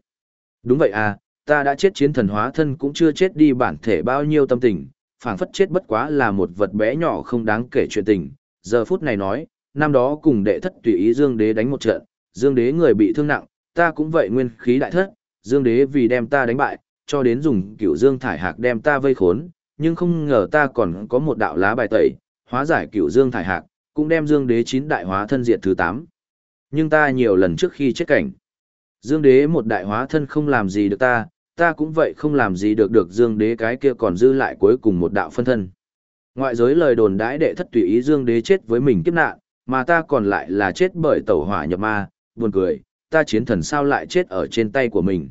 Đúng vậy à, ta đã chết chiến thần hóa thân cũng chưa chết đi bản thể bao nhiêu tâm tình, phảng phất chết bất quá là một vật bé nhỏ không đáng kể chuyện tình. Giờ phút này nói, năm đó cùng đệ thất tùy ý Dương Đế đánh một trận, Dương Đế người bị thương nặng, ta cũng vậy nguyên khí đại thất, Dương Đế vì đem ta đánh bại, cho đến dùng cửu Dương thải hạc đem ta vây khốn, nhưng không ngờ ta còn có một đạo lá bài tẩy, hóa giải cửu Dương thải hạc, cũng đem Dương Đế chín đại hóa thân diệt thứ 8. Nhưng ta nhiều lần trước khi chết cảnh, Dương Đế một đại hóa thân không làm gì được ta, ta cũng vậy không làm gì được được Dương Đế cái kia còn dư lại cuối cùng một đạo phân thân. Ngoại giới lời đồn đãi đệ thất tùy ý Dương Đế chết với mình kiếp nạn, mà ta còn lại là chết bởi tẩu hỏa nhập ma, buồn cười, ta chiến thần sao lại chết ở trên tay của mình.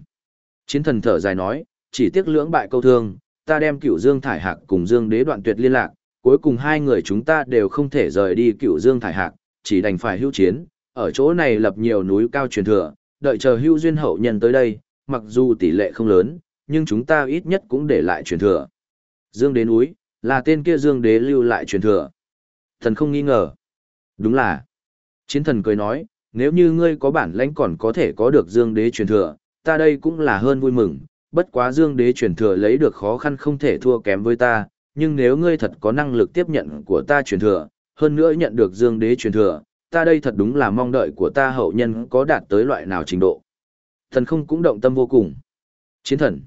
Chiến thần thở dài nói, chỉ tiếc lưỡng bại câu thương, ta đem cựu Dương Thải Hạc cùng Dương Đế đoạn tuyệt liên lạc, cuối cùng hai người chúng ta đều không thể rời đi cựu Dương Thải Hạc, chỉ đành phải hữu chiến, ở chỗ này lập nhiều núi cao truyền thừa, đợi chờ hữu duyên hậu nhân tới đây, mặc dù tỷ lệ không lớn, nhưng chúng ta ít nhất cũng để lại truyền thừa. Dương Đế núi, là tên kia Dương Đế lưu lại truyền thừa. Thần không nghi ngờ. Đúng là. Chiến thần cười nói, nếu như ngươi có bản lãnh còn có thể có được Dương Đế truyền thừa, ta đây cũng là hơn vui mừng, bất quá Dương Đế truyền thừa lấy được khó khăn không thể thua kém với ta, nhưng nếu ngươi thật có năng lực tiếp nhận của ta truyền thừa, hơn nữa nhận được Dương Đế truyền thừa, ta đây thật đúng là mong đợi của ta hậu nhân có đạt tới loại nào trình độ. Thần không cũng động tâm vô cùng. Chiến thần.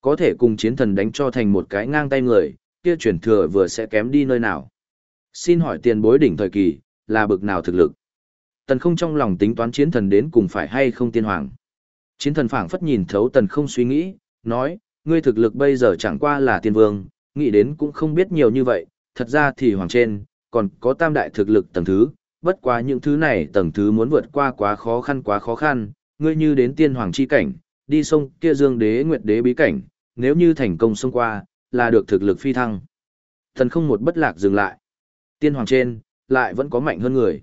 Có thể cùng chiến thần đánh cho thành một cái ngang tay người, kia truyền thừa vừa sẽ kém đi nơi nào. Xin hỏi tiền bối đỉnh thời kỳ, là bực nào thực lực? Tần không trong lòng tính toán chiến thần đến cùng phải hay không tiên hoàng. Chiến thần phảng phất nhìn thấu tần không suy nghĩ, nói, ngươi thực lực bây giờ chẳng qua là tiên vương, nghĩ đến cũng không biết nhiều như vậy, thật ra thì hoàng trên, còn có tam đại thực lực tầng thứ, bất quá những thứ này tầng thứ muốn vượt qua quá khó khăn quá khó khăn, ngươi như đến tiên hoàng chi cảnh, đi sông kia dương đế nguyệt đế bí cảnh, nếu như thành công xông qua, là được thực lực phi thăng. Thần không một bất lạc dừng lại. Tiên hoàng trên, lại vẫn có mạnh hơn người.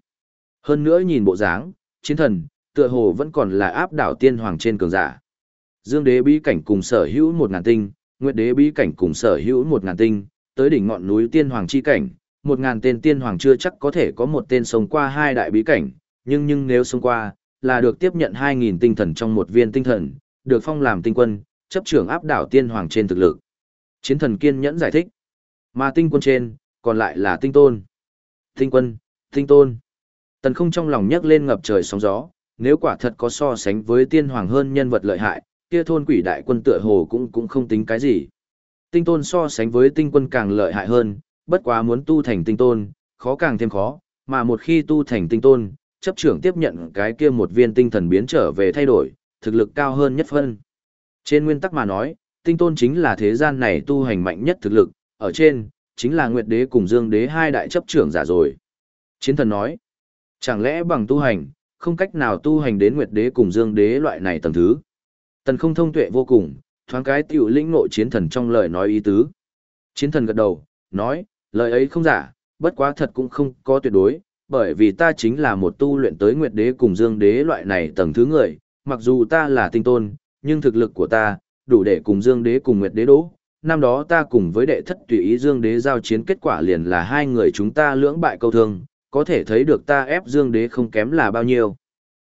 Hơn nữa nhìn bộ dáng, chiến thần, tựa hồ vẫn còn là áp đảo tiên hoàng trên cường giả. Dương đế bí cảnh cùng sở hữu một ngàn tinh, nguyệt đế bí cảnh cùng sở hữu một ngàn tinh, tới đỉnh ngọn núi tiên hoàng chi cảnh, một ngàn tên tiên hoàng chưa chắc có thể có một tên sống qua hai đại bí cảnh, nhưng nhưng nếu sống qua, là được tiếp nhận 2.000 tinh thần trong một viên tinh thần, được phong làm tinh quân, chấp trưởng áp đảo tiên hoàng trên thực lực. Chiến thần kiên nhẫn giải thích. Mà tinh quân trên, còn lại là tinh tôn. Tinh quân, tinh tôn. Tần không trong lòng nhấc lên ngập trời sóng gió, nếu quả thật có so sánh với tiên hoàng hơn nhân vật lợi hại, kia thôn quỷ đại quân tựa hồ cũng cũng không tính cái gì. Tinh tôn so sánh với tinh quân càng lợi hại hơn, bất quá muốn tu thành tinh tôn, khó càng thêm khó, mà một khi tu thành tinh tôn, chấp trưởng tiếp nhận cái kia một viên tinh thần biến trở về thay đổi, thực lực cao hơn nhất phân. Trên nguyên tắc mà nói, tinh tôn chính là thế gian này tu hành mạnh nhất thực lực, ở trên, chính là Nguyệt Đế cùng Dương Đế hai đại chấp trưởng giả rồi. Chiến thần nói, chẳng lẽ bằng tu hành, không cách nào tu hành đến Nguyệt Đế cùng Dương Đế loại này tầng thứ. Tần không thông tuệ vô cùng, thoáng cái tiểu lĩnh ngộ chiến thần trong lời nói ý tứ. Chiến thần gật đầu, nói, lời ấy không giả, bất quá thật cũng không có tuyệt đối, bởi vì ta chính là một tu luyện tới Nguyệt Đế cùng Dương Đế loại này tầng thứ người, mặc dù ta là tinh tôn, nhưng thực lực của ta, đủ để cùng Dương Đế cùng Nguyệt Đế đỗ. Năm đó ta cùng với đệ thất tùy ý Dương Đế giao chiến kết quả liền là hai người chúng ta lưỡng bại câu thương, có thể thấy được ta ép Dương Đế không kém là bao nhiêu.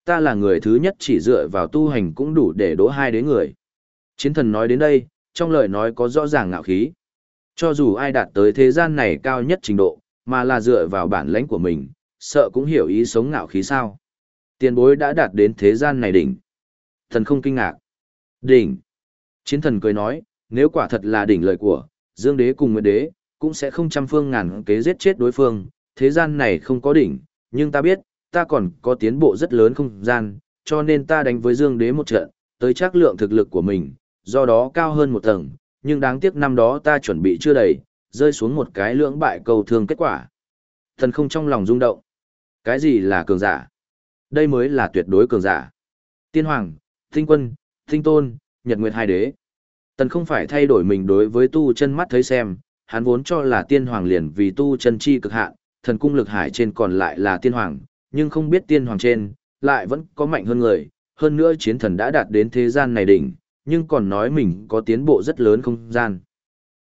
Ta là người thứ nhất chỉ dựa vào tu hành cũng đủ để đỗ hai đế người. Chiến thần nói đến đây, trong lời nói có rõ ràng ngạo khí. Cho dù ai đạt tới thế gian này cao nhất trình độ, mà là dựa vào bản lãnh của mình, sợ cũng hiểu ý sống ngạo khí sao. Tiền bối đã đạt đến thế gian này đỉnh. Thần không kinh ngạc. Đỉnh. Chiến thần cười nói, nếu quả thật là đỉnh lợi của, Dương Đế cùng Nguyệt Đế, cũng sẽ không trăm phương ngàn kế giết chết đối phương, thế gian này không có đỉnh, nhưng ta biết, ta còn có tiến bộ rất lớn không gian, cho nên ta đánh với Dương Đế một trận, tới chắc lượng thực lực của mình, do đó cao hơn một tầng, nhưng đáng tiếc năm đó ta chuẩn bị chưa đầy, rơi xuống một cái lưỡng bại cầu thương kết quả. Thần không trong lòng rung động. Cái gì là cường giả? Đây mới là tuyệt đối cường giả. Tiên Hoàng, Tinh Quân, Tinh Tôn, Nhật Nguyệt hai đế. Tần không phải thay đổi mình đối với tu chân mắt thấy xem, hắn vốn cho là tiên hoàng liền vì tu chân chi cực hạn, thần cung lực hải trên còn lại là tiên hoàng, nhưng không biết tiên hoàng trên, lại vẫn có mạnh hơn người, hơn nữa chiến thần đã đạt đến thế gian này đỉnh, nhưng còn nói mình có tiến bộ rất lớn không gian.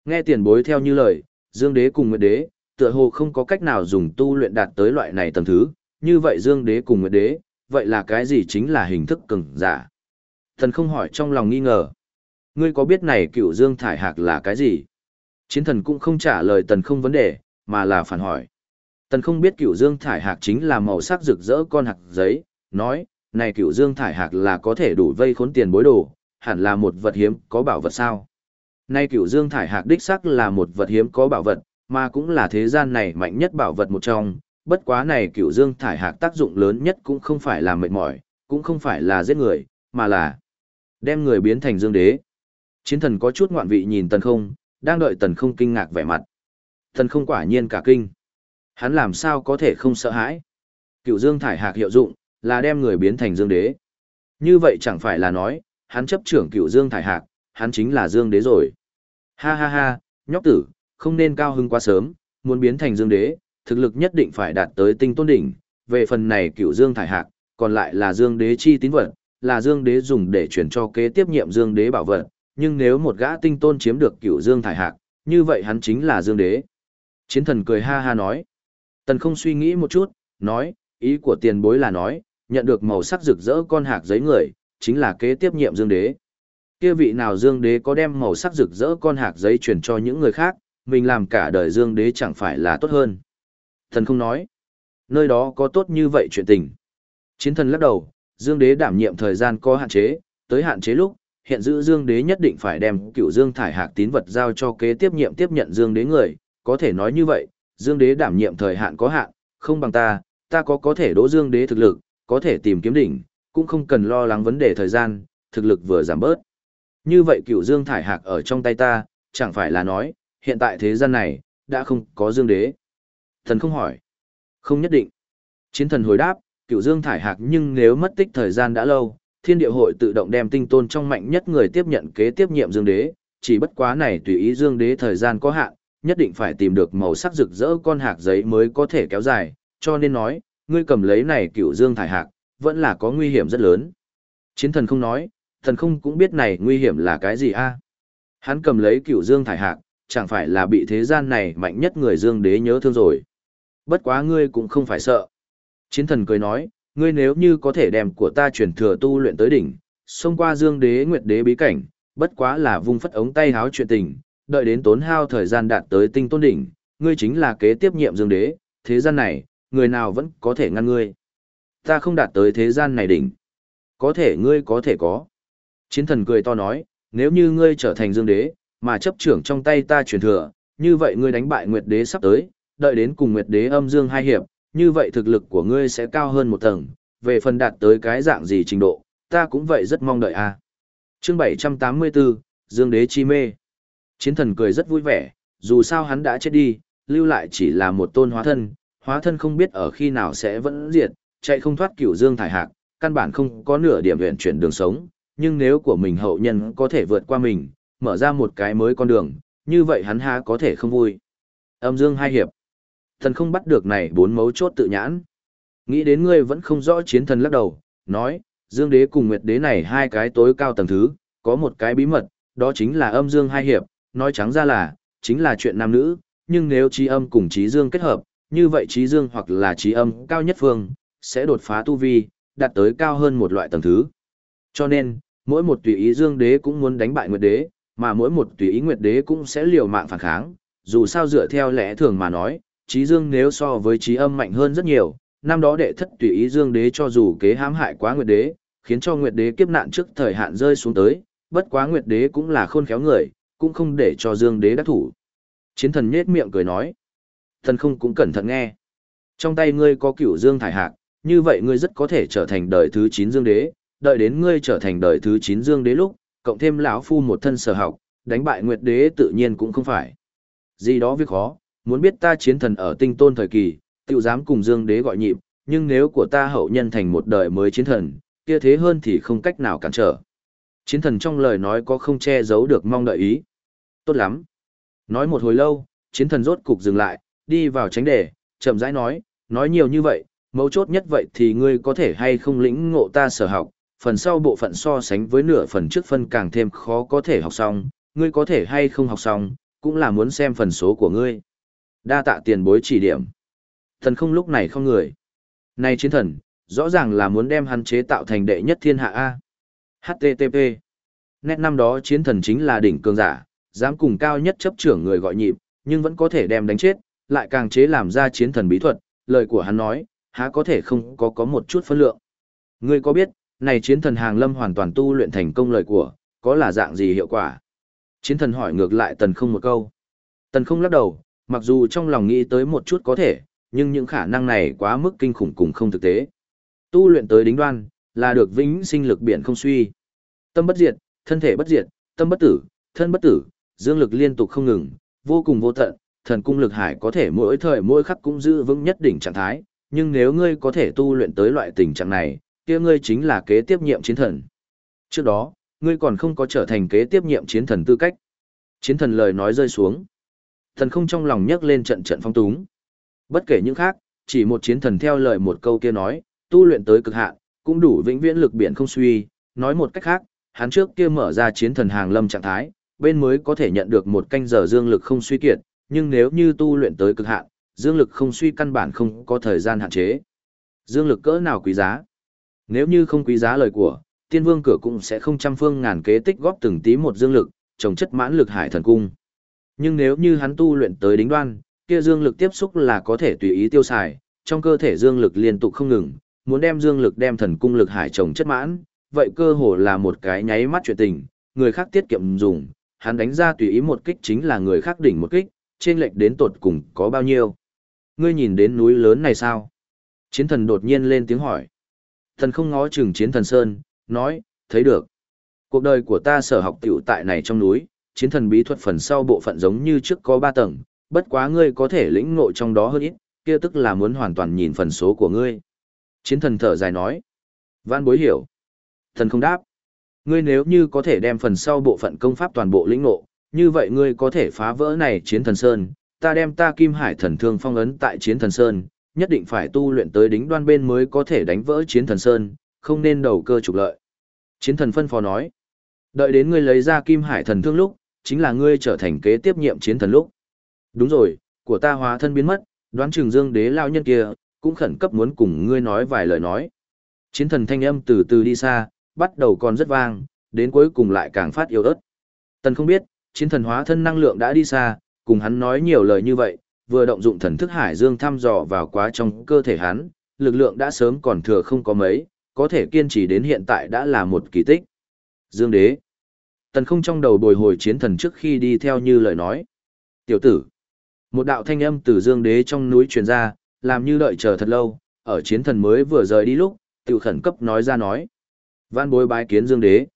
Nghe tiền bối theo như lời, Dương Đế cùng Nguyệt Đế, tựa hồ không có cách nào dùng tu luyện đạt tới loại này tầng thứ, như vậy Dương Đế cùng Nguyệt Đế, vậy là cái gì chính là hình thức cường giả? Thần không hỏi trong lòng nghi ngờ. Ngươi có biết này cựu Dương Thải Hạc là cái gì? Chiến thần cũng không trả lời tần không vấn đề, mà là phản hỏi. Tần không biết cửu Dương Thải Hạc chính là màu sắc rực rỡ con hạt giấy, nói, này cửu Dương Thải Hạc là có thể đủ vây khốn tiền bối đồ, hẳn là một vật hiếm có bảo vật sao? Nay cửu Dương Thải Hạc đích sắc là một vật hiếm có bảo vật, mà cũng là thế gian này mạnh nhất bảo vật một trong, bất quá này cửu Dương Thải Hạc tác dụng lớn nhất cũng không phải là mệt mỏi, cũng không phải là giết người, mà là đem người biến thành Dương Đế. Chiến thần có chút ngoạn vị nhìn tần không, đang đợi tần không kinh ngạc vẻ mặt. Tần không quả nhiên cả kinh. Hắn làm sao có thể không sợ hãi. Cựu Dương Thải Hạc hiệu dụng, là đem người biến thành Dương Đế. Như vậy chẳng phải là nói, hắn chấp trưởng cựu Dương Thải Hạc, hắn chính là Dương Đế rồi. Ha ha ha, nhóc tử, không nên cao hưng quá sớm, muốn biến thành Dương Đế, thực lực nhất định phải đạt tới tinh tôn đỉnh. Về phần này cựu Dương Thải Hạc, còn lại là Dương Đế chi tín vật, là Dương Đế dùng để chuyển cho kế tiếp nhiệm Dương Đế bảo vật, nhưng nếu một gã tinh tôn chiếm được cựu Dương Thải Hạc, như vậy hắn chính là Dương Đế. Chiến thần cười ha ha nói. Tần không suy nghĩ một chút, nói, ý của tiền bối là nói, nhận được màu sắc rực rỡ con hạc giấy người, chính là kế tiếp nhiệm Dương Đế. Kia vị nào Dương Đế có đem màu sắc rực rỡ con hạc giấy truyền cho những người khác, mình làm cả đời Dương Đế chẳng phải là tốt hơn. Thần không nói, nơi đó có tốt như vậy chuyện tình. Chiến thần lắc đầu, Dương Đế đảm nhiệm thời gian có hạn chế, tới hạn chế lúc, hiện giữ Dương Đế nhất định phải đem cựu Dương thải hạc tín vật giao cho kế tiếp nhiệm tiếp nhận Dương Đế người, có thể nói như vậy, Dương Đế đảm nhiệm thời hạn có hạn, không bằng ta, ta có có thể đỗ Dương Đế thực lực, có thể tìm kiếm đỉnh, cũng không cần lo lắng vấn đề thời gian, thực lực vừa giảm bớt. Như vậy cựu Dương thải hạc ở trong tay ta, chẳng phải là nói, hiện tại thế gian này, đã không có Dương Đế. Thần không hỏi. Không nhất định. Chiến thần hồi đáp, cựu Dương thải hạc nhưng nếu mất tích thời gian đã lâu, thiên địa hội tự động đem tinh tôn trong mạnh nhất người tiếp nhận kế tiếp nhiệm Dương Đế, chỉ bất quá này tùy ý Dương Đế thời gian có hạn, nhất định phải tìm được màu sắc rực rỡ con hạc giấy mới có thể kéo dài, cho nên nói, ngươi cầm lấy này cựu Dương thải hạc, vẫn là có nguy hiểm rất lớn. Chiến thần không nói, thần không cũng biết này nguy hiểm là cái gì a. À? Hắn cầm lấy cựu Dương thải hạc, chẳng phải là bị thế gian này mạnh nhất người Dương Đế nhớ thương rồi. Bất quá ngươi cũng không phải sợ. Chiến thần cười nói, ngươi nếu như có thể đem của ta chuyển thừa tu luyện tới đỉnh, xông qua dương đế nguyệt đế bí cảnh, bất quá là vung phất ống tay háo chuyện tình, đợi đến tốn hao thời gian đạt tới tinh tôn đỉnh, ngươi chính là kế tiếp nhiệm dương đế, thế gian này, người nào vẫn có thể ngăn ngươi. Ta không đạt tới thế gian này đỉnh. Có thể ngươi có thể có. Chiến thần cười to nói, nếu như ngươi trở thành dương đế, mà chấp trưởng trong tay ta truyền thừa, như vậy ngươi đánh bại nguyệt đế sắp tới, đợi đến cùng nguyệt đế âm dương hai hiệp, như vậy thực lực của ngươi sẽ cao hơn một tầng, về phần đạt tới cái dạng gì trình độ, ta cũng vậy rất mong đợi a. À. Chương 784, Dương Đế chi mê. Chiến thần cười rất vui vẻ, dù sao hắn đã chết đi, lưu lại chỉ là một tôn hóa thân, hóa thân không biết ở khi nào sẽ vẫn diệt, chạy không thoát cửu dương thải hạc, căn bản không có nửa điểm huyện chuyển đường sống, nhưng nếu của mình hậu nhân có thể vượt qua mình, mở ra một cái mới con đường, như vậy hắn há có thể không vui. Âm dương hai hiệp. Thần không bắt được này bốn mấu chốt tự nhãn. Nghĩ đến ngươi vẫn không rõ chiến thần lắc đầu, nói, dương đế cùng nguyệt đế này hai cái tối cao tầng thứ, có một cái bí mật, đó chính là âm dương hai hiệp, nói trắng ra là, chính là chuyện nam nữ, nhưng nếu trí âm cùng trí dương kết hợp, như vậy trí dương hoặc là trí âm cao nhất phương, sẽ đột phá tu vi, đạt tới cao hơn một loại tầng thứ. Cho nên, mỗi một tùy ý dương đế cũng muốn đánh bại nguyệt đế, mà mỗi một tùy ý nguyệt đế cũng sẽ liều mạng phản kháng, dù sao dựa theo lẽ thường mà nói, trí dương nếu so với trí âm mạnh hơn rất nhiều, năm đó đệ thất tùy ý dương đế cho dù kế hãm hại quá nguyệt đế, khiến cho nguyệt đế kiếp nạn trước thời hạn rơi xuống tới, bất quá nguyệt đế cũng là khôn khéo người, cũng không để cho dương đế đắc thủ. Chiến thần nhết miệng cười nói, thần không cũng cẩn thận nghe. Trong tay ngươi có cửu dương thải hạc, như vậy ngươi rất có thể trở thành đời thứ 9 dương đế, đợi đến ngươi trở thành đời thứ 9 dương đế lúc, cộng thêm lão phu một thân sở học, đánh bại nguyệt đế tự nhiên cũng không phải. Gì đó việc khó, muốn biết ta chiến thần ở tinh tôn thời kỳ, tự dám cùng dương đế gọi nhịp, nhưng nếu của ta hậu nhân thành một đời mới chiến thần, kia thế hơn thì không cách nào cản trở. Chiến thần trong lời nói có không che giấu được mong đợi ý. Tốt lắm. Nói một hồi lâu, chiến thần rốt cục dừng lại, đi vào tránh đề, chậm rãi nói, nói nhiều như vậy, mấu chốt nhất vậy thì ngươi có thể hay không lĩnh ngộ ta sở học, phần sau bộ phận so sánh với nửa phần trước phân càng thêm khó có thể học xong, ngươi có thể hay không học xong, cũng là muốn xem phần số của ngươi. Đa tạ tiền bối chỉ điểm. Thần không lúc này không người. Này chiến thần, rõ ràng là muốn đem hắn chế tạo thành đệ nhất thiên hạ A. HTTP. Nét năm đó chiến thần chính là đỉnh cường giả, dám cùng cao nhất chấp trưởng người gọi nhịp, nhưng vẫn có thể đem đánh chết, lại càng chế làm ra chiến thần bí thuật, lời của hắn nói, há có thể không có có một chút phân lượng. Ngươi có biết, này chiến thần hàng lâm hoàn toàn tu luyện thành công lời của, có là dạng gì hiệu quả? Chiến thần hỏi ngược lại tần không một câu. Tần không lắc đầu, mặc dù trong lòng nghĩ tới một chút có thể, nhưng những khả năng này quá mức kinh khủng cùng không thực tế. Tu luyện tới đính đoan, là được vĩnh sinh lực biển không suy. Tâm bất diệt, thân thể bất diệt, tâm bất tử, thân bất tử, dương lực liên tục không ngừng, vô cùng vô tận, thần cung lực hải có thể mỗi thời mỗi khắc cũng giữ vững nhất đỉnh trạng thái, nhưng nếu ngươi có thể tu luyện tới loại tình trạng này, kia ngươi chính là kế tiếp nhiệm chiến thần. Trước đó, ngươi còn không có trở thành kế tiếp nhiệm chiến thần tư cách. Chiến thần lời nói rơi xuống. Thần không trong lòng nhấc lên trận trận phong túng. Bất kể những khác, chỉ một chiến thần theo lời một câu kia nói, tu luyện tới cực hạn, cũng đủ vĩnh viễn lực biển không suy, nói một cách khác, hắn trước kia mở ra chiến thần hàng lâm trạng thái, bên mới có thể nhận được một canh giờ dương lực không suy kiệt, nhưng nếu như tu luyện tới cực hạn, dương lực không suy căn bản không có thời gian hạn chế. Dương lực cỡ nào quý giá? Nếu như không quý giá lời của, tiên vương cửa cũng sẽ không trăm phương ngàn kế tích góp từng tí một dương lực, trồng chất mãn lực hải thần cung. Nhưng nếu như hắn tu luyện tới đính đoan, kia dương lực tiếp xúc là có thể tùy ý tiêu xài, trong cơ thể dương lực liên tục không ngừng, muốn đem dương lực đem thần cung lực hải trồng chất mãn, vậy cơ hồ là một cái nháy mắt chuyện tình, người khác tiết kiệm dùng, hắn đánh ra tùy ý một kích chính là người khác đỉnh một kích, trên lệch đến tột cùng có bao nhiêu. Ngươi nhìn đến núi lớn này sao? Chiến thần đột nhiên lên tiếng hỏi. Thần không ngó chừng chiến thần Sơn, nói, thấy được. Cuộc đời của ta sở học tiểu tại này trong núi, chiến thần bí thuật phần sau bộ phận giống như trước có ba tầng, bất quá ngươi có thể lĩnh ngộ trong đó hơn ít, kia tức là muốn hoàn toàn nhìn phần số của ngươi. Chiến thần thở dài nói. Văn bối hiểu. Thần không đáp. Ngươi nếu như có thể đem phần sau bộ phận công pháp toàn bộ lĩnh ngộ, như vậy ngươi có thể phá vỡ này chiến thần sơn, ta đem ta kim hải thần thương phong ấn tại chiến thần sơn, nhất định phải tu luyện tới đính đoan bên mới có thể đánh vỡ chiến thần sơn, không nên đầu cơ trục lợi. Chiến thần phân phó nói, đợi đến ngươi lấy ra kim hải thần thương lúc, chính là ngươi trở thành kế tiếp nhiệm chiến thần lúc. Đúng rồi, của ta hóa thân biến mất, đoán trường dương đế lao nhân kia, cũng khẩn cấp muốn cùng ngươi nói vài lời nói. Chiến thần thanh âm từ từ đi xa, bắt đầu còn rất vang, đến cuối cùng lại càng phát yếu ớt. Tần không biết, chiến thần hóa thân năng lượng đã đi xa, cùng hắn nói nhiều lời như vậy, vừa động dụng thần thức hải dương thăm dò vào quá trong cơ thể hắn, lực lượng đã sớm còn thừa không có mấy, có thể kiên trì đến hiện tại đã là một kỳ tích. Dương đế. Tần không trong đầu bồi hồi chiến thần trước khi đi theo như lời nói. Tiểu tử. Một đạo thanh âm từ dương đế trong núi truyền ra, làm như đợi chờ thật lâu, ở chiến thần mới vừa rời đi lúc, tiểu khẩn cấp nói ra nói. Văn bối bái kiến dương đế.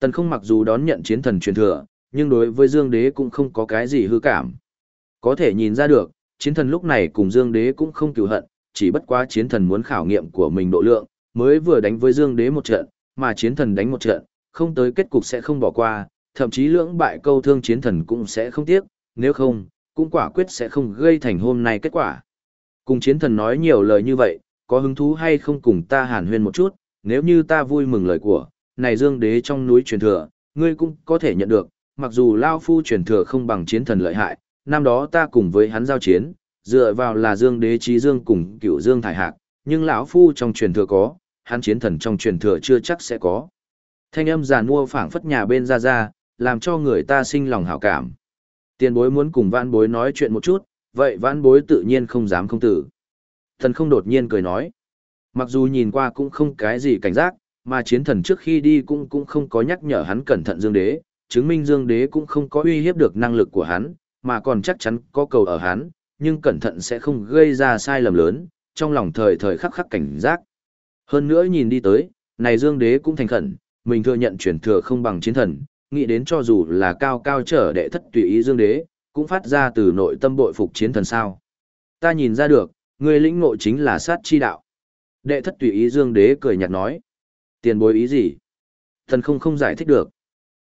Tần không mặc dù đón nhận chiến thần truyền thừa, nhưng đối với Dương Đế cũng không có cái gì hư cảm. Có thể nhìn ra được, chiến thần lúc này cùng Dương Đế cũng không cựu hận, chỉ bất quá chiến thần muốn khảo nghiệm của mình độ lượng, mới vừa đánh với Dương Đế một trận, mà chiến thần đánh một trận, không tới kết cục sẽ không bỏ qua, thậm chí lưỡng bại câu thương chiến thần cũng sẽ không tiếc, nếu không, cũng quả quyết sẽ không gây thành hôm nay kết quả. Cùng chiến thần nói nhiều lời như vậy, có hứng thú hay không cùng ta hàn huyên một chút, nếu như ta vui mừng lời của, này Dương Đế trong núi truyền thừa, ngươi cũng có thể nhận được, mặc dù Lao Phu truyền thừa không bằng chiến thần lợi hại, năm đó ta cùng với hắn giao chiến, dựa vào là Dương Đế trí Dương cùng cựu Dương Thải Hạc, nhưng lão Phu trong truyền thừa có, hắn chiến thần trong truyền thừa chưa chắc sẽ có. Thanh âm giàn mua phảng phất nhà bên ra ra, làm cho người ta sinh lòng hảo cảm. Tiền bối muốn cùng vãn bối nói chuyện một chút, vậy vãn bối tự nhiên không dám không tử. Thần không đột nhiên cười nói. Mặc dù nhìn qua cũng không cái gì cảnh giác, mà chiến thần trước khi đi cũng cũng không có nhắc nhở hắn cẩn thận dương đế, chứng minh dương đế cũng không có uy hiếp được năng lực của hắn, mà còn chắc chắn có cầu ở hắn, nhưng cẩn thận sẽ không gây ra sai lầm lớn, trong lòng thời thời khắc khắc cảnh giác. Hơn nữa nhìn đi tới, này dương đế cũng thành khẩn, mình thừa nhận chuyển thừa không bằng chiến thần, nghĩ đến cho dù là cao cao trở đệ thất tùy ý dương đế, cũng phát ra từ nội tâm bội phục chiến thần sao. Ta nhìn ra được, người lĩnh ngộ chính là sát chi đạo. Đệ thất tùy ý dương đế cười nhạt nói. Tiền bối ý gì? Thần không không giải thích được.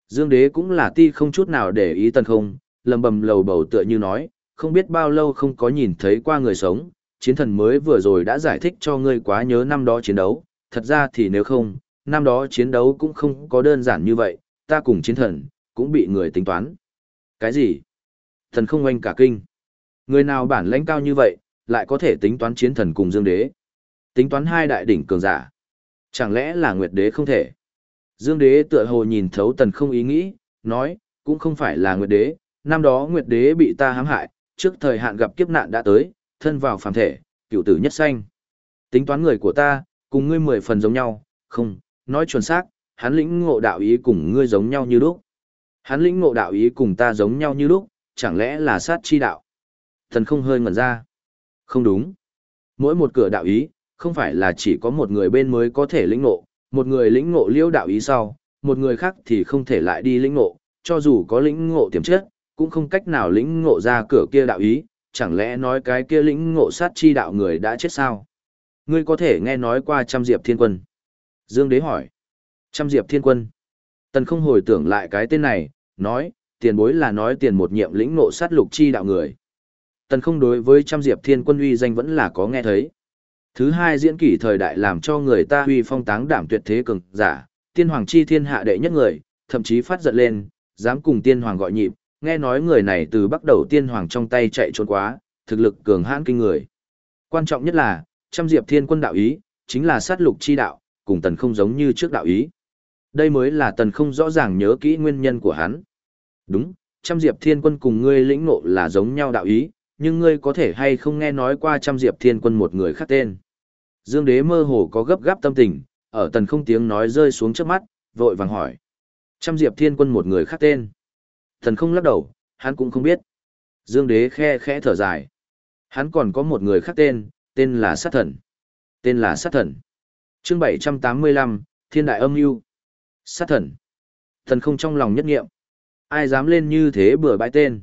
Dương đế cũng là ti không chút nào để ý tần không, lầm bầm lầu bầu tựa như nói, không biết bao lâu không có nhìn thấy qua người sống, chiến thần mới vừa rồi đã giải thích cho ngươi quá nhớ năm đó chiến đấu, thật ra thì nếu không, năm đó chiến đấu cũng không có đơn giản như vậy, ta cùng chiến thần, cũng bị người tính toán. Cái gì? Thần không oanh cả kinh. Người nào bản lãnh cao như vậy, lại có thể tính toán chiến thần cùng dương đế. Tính toán hai đại đỉnh cường giả. Chẳng lẽ là nguyệt đế không thể? Dương đế tựa hồ nhìn thấu tần không ý nghĩ, nói, cũng không phải là nguyệt đế, năm đó nguyệt đế bị ta hãm hại, trước thời hạn gặp kiếp nạn đã tới, thân vào phàm thể, cựu tử nhất sanh. Tính toán người của ta, cùng ngươi mười phần giống nhau, không, nói chuẩn xác, hắn lĩnh ngộ đạo ý cùng ngươi giống nhau như lúc. Hắn lĩnh ngộ đạo ý cùng ta giống nhau như lúc, chẳng lẽ là sát chi đạo? Thần không hơi ngẩn ra. Không đúng. Mỗi một cửa đạo ý, không phải là chỉ có một người bên mới có thể lĩnh ngộ, một người lĩnh ngộ liêu đạo ý sau, một người khác thì không thể lại đi lĩnh ngộ, cho dù có lĩnh ngộ tiềm chất, cũng không cách nào lĩnh ngộ ra cửa kia đạo ý, chẳng lẽ nói cái kia lĩnh ngộ sát chi đạo người đã chết sao? Ngươi có thể nghe nói qua trăm diệp thiên quân. Dương Đế hỏi. Trăm diệp thiên quân. Tần không hồi tưởng lại cái tên này, nói, tiền bối là nói tiền một nhiệm lĩnh ngộ sát lục chi đạo người. Tần không đối với trăm diệp thiên quân uy danh vẫn là có nghe thấy. Thứ hai diễn kỷ thời đại làm cho người ta huy phong táng đảm tuyệt thế cường giả, tiên hoàng chi thiên hạ đệ nhất người, thậm chí phát giận lên, dám cùng tiên hoàng gọi nhịp, nghe nói người này từ bắt đầu tiên hoàng trong tay chạy trốn quá, thực lực cường hãn kinh người. Quan trọng nhất là, trăm diệp thiên quân đạo ý, chính là sát lục chi đạo, cùng tần không giống như trước đạo ý. Đây mới là tần không rõ ràng nhớ kỹ nguyên nhân của hắn. Đúng, trăm diệp thiên quân cùng ngươi lĩnh ngộ là giống nhau đạo ý, nhưng ngươi có thể hay không nghe nói qua trăm diệp thiên quân một người khác tên. Dương đế mơ hồ có gấp gáp tâm tình, ở tần không tiếng nói rơi xuống trước mắt, vội vàng hỏi. Trăm diệp thiên quân một người khác tên. Thần không lắc đầu, hắn cũng không biết. Dương đế khe khẽ thở dài. Hắn còn có một người khác tên, tên là sát thần. Tên là sát thần. chương 785, Thiên đại âm mưu Sát thần. Thần không trong lòng nhất nghiệm. Ai dám lên như thế bừa bãi tên.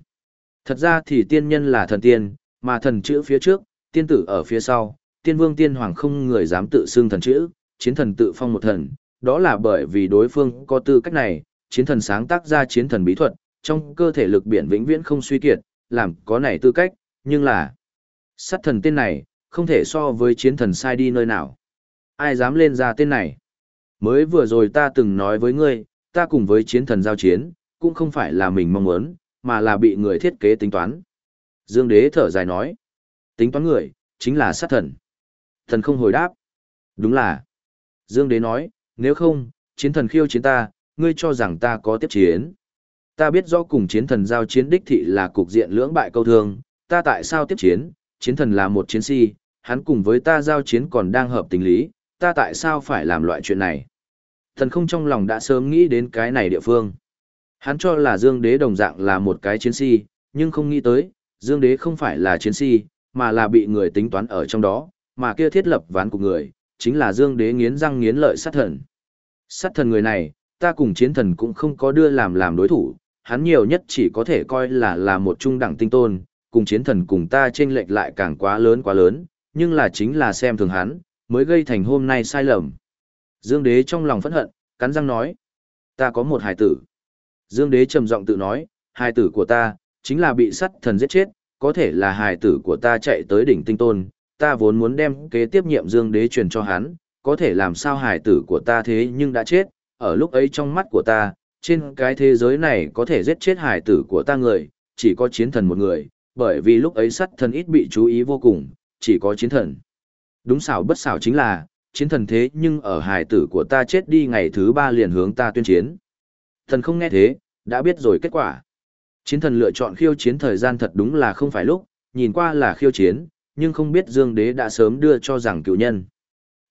Thật ra thì tiên nhân là thần tiên, mà thần chữ phía trước, tiên tử ở phía sau, tiên vương tiên hoàng không người dám tự xưng thần chữ, chiến thần tự phong một thần, đó là bởi vì đối phương có tư cách này, chiến thần sáng tác ra chiến thần bí thuật, trong cơ thể lực biển vĩnh viễn không suy kiệt, làm có này tư cách, nhưng là sát thần tên này, không thể so với chiến thần sai đi nơi nào. Ai dám lên ra tên này? Mới vừa rồi ta từng nói với ngươi, ta cùng với chiến thần giao chiến, cũng không phải là mình mong muốn, mà là bị người thiết kế tính toán. Dương đế thở dài nói, tính toán người, chính là sát thần. Thần không hồi đáp. Đúng là. Dương đế nói, nếu không, chiến thần khiêu chiến ta, ngươi cho rằng ta có tiếp chiến. Ta biết rõ cùng chiến thần giao chiến đích thị là cục diện lưỡng bại câu thương, ta tại sao tiếp chiến, chiến thần là một chiến si, hắn cùng với ta giao chiến còn đang hợp tình lý, ta tại sao phải làm loại chuyện này. Thần không trong lòng đã sớm nghĩ đến cái này địa phương. Hắn cho là Dương Đế đồng dạng là một cái chiến si, nhưng không nghĩ tới, Dương Đế không phải là chiến si, mà là bị người tính toán ở trong đó, mà kia thiết lập ván của người, chính là Dương Đế nghiến răng nghiến lợi sát thần. Sát thần người này, ta cùng chiến thần cũng không có đưa làm làm đối thủ, hắn nhiều nhất chỉ có thể coi là là một trung đẳng tinh tôn, cùng chiến thần cùng ta chênh lệch lại càng quá lớn quá lớn, nhưng là chính là xem thường hắn, mới gây thành hôm nay sai lầm. Dương Đế trong lòng phẫn hận, cắn răng nói, ta có một hài tử. Dương Đế trầm giọng tự nói, hài tử của ta, chính là bị sắt thần giết chết, có thể là hài tử của ta chạy tới đỉnh tinh tôn, ta vốn muốn đem kế tiếp nhiệm Dương Đế truyền cho hắn, có thể làm sao hài tử của ta thế nhưng đã chết, ở lúc ấy trong mắt của ta, trên cái thế giới này có thể giết chết hài tử của ta người, chỉ có chiến thần một người, bởi vì lúc ấy sắt thần ít bị chú ý vô cùng, chỉ có chiến thần. Đúng xảo bất xảo chính là, chiến thần thế nhưng ở hài tử của ta chết đi ngày thứ ba liền hướng ta tuyên chiến. Thần không nghe thế, đã biết rồi kết quả. Chiến thần lựa chọn khiêu chiến thời gian thật đúng là không phải lúc, nhìn qua là khiêu chiến, nhưng không biết Dương Đế đã sớm đưa cho rằng cựu nhân.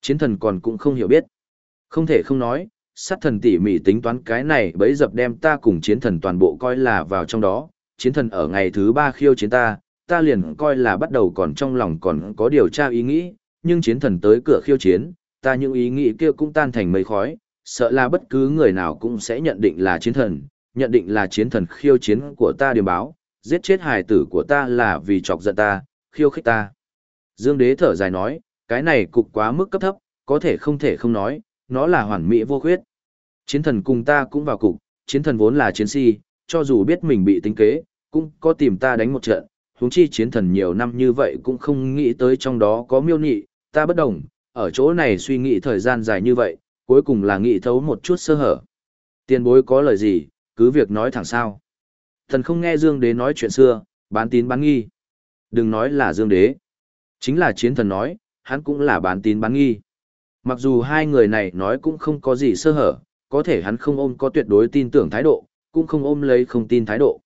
Chiến thần còn cũng không hiểu biết. Không thể không nói, sát thần tỉ mỉ tính toán cái này bấy dập đem ta cùng chiến thần toàn bộ coi là vào trong đó. Chiến thần ở ngày thứ ba khiêu chiến ta, ta liền coi là bắt đầu còn trong lòng còn có điều tra ý nghĩ, nhưng chiến thần tới cửa khiêu chiến, ta những ý nghĩ kia cũng tan thành mây khói, sợ là bất cứ người nào cũng sẽ nhận định là chiến thần, nhận định là chiến thần khiêu chiến của ta điểm báo, giết chết hài tử của ta là vì chọc giận ta, khiêu khích ta. Dương đế thở dài nói, cái này cục quá mức cấp thấp, có thể không thể không nói, nó là hoàn mỹ vô khuyết. Chiến thần cùng ta cũng vào cục, chiến thần vốn là chiến si, cho dù biết mình bị tính kế, cũng có tìm ta đánh một trận, huống chi chiến thần nhiều năm như vậy cũng không nghĩ tới trong đó có miêu nị, ta bất đồng, ở chỗ này suy nghĩ thời gian dài như vậy, cuối cùng là nghĩ thấu một chút sơ hở. Tiền bối có lời gì, cứ việc nói thẳng sao. Thần không nghe Dương Đế nói chuyện xưa, bán tín bán nghi. Đừng nói là Dương Đế. Chính là chiến thần nói, hắn cũng là bán tín bán nghi. Mặc dù hai người này nói cũng không có gì sơ hở, có thể hắn không ôm có tuyệt đối tin tưởng thái độ, cũng không ôm lấy không tin thái độ.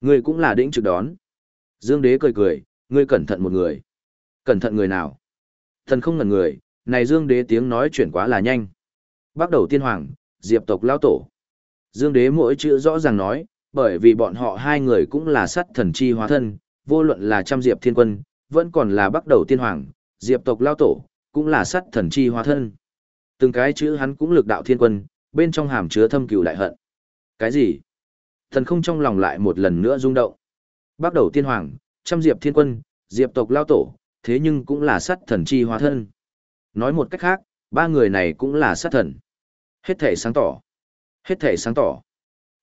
Người cũng là đỉnh trực đón. Dương Đế cười cười, ngươi cẩn thận một người. Cẩn thận người nào? Thần không ngần người, này Dương Đế tiếng nói chuyển quá là nhanh. Bắt đầu tiên hoàng, diệp tộc lao tổ. Dương Đế mỗi chữ rõ ràng nói, bởi vì bọn họ hai người cũng là sát thần chi hóa thân, vô luận là trăm diệp thiên quân, vẫn còn là bắt đầu tiên hoàng, diệp tộc lao tổ, cũng là sát thần chi hóa thân. Từng cái chữ hắn cũng lực đạo thiên quân, bên trong hàm chứa thâm cừu đại hận. Cái gì? Thần không trong lòng lại một lần nữa rung động. Bắt đầu tiên hoàng, trăm diệp thiên quân, diệp tộc lao tổ, thế nhưng cũng là sát thần chi hóa thân. Nói một cách khác, ba người này cũng là sát thần. Hết thể sáng tỏ. Hết thể sáng tỏ.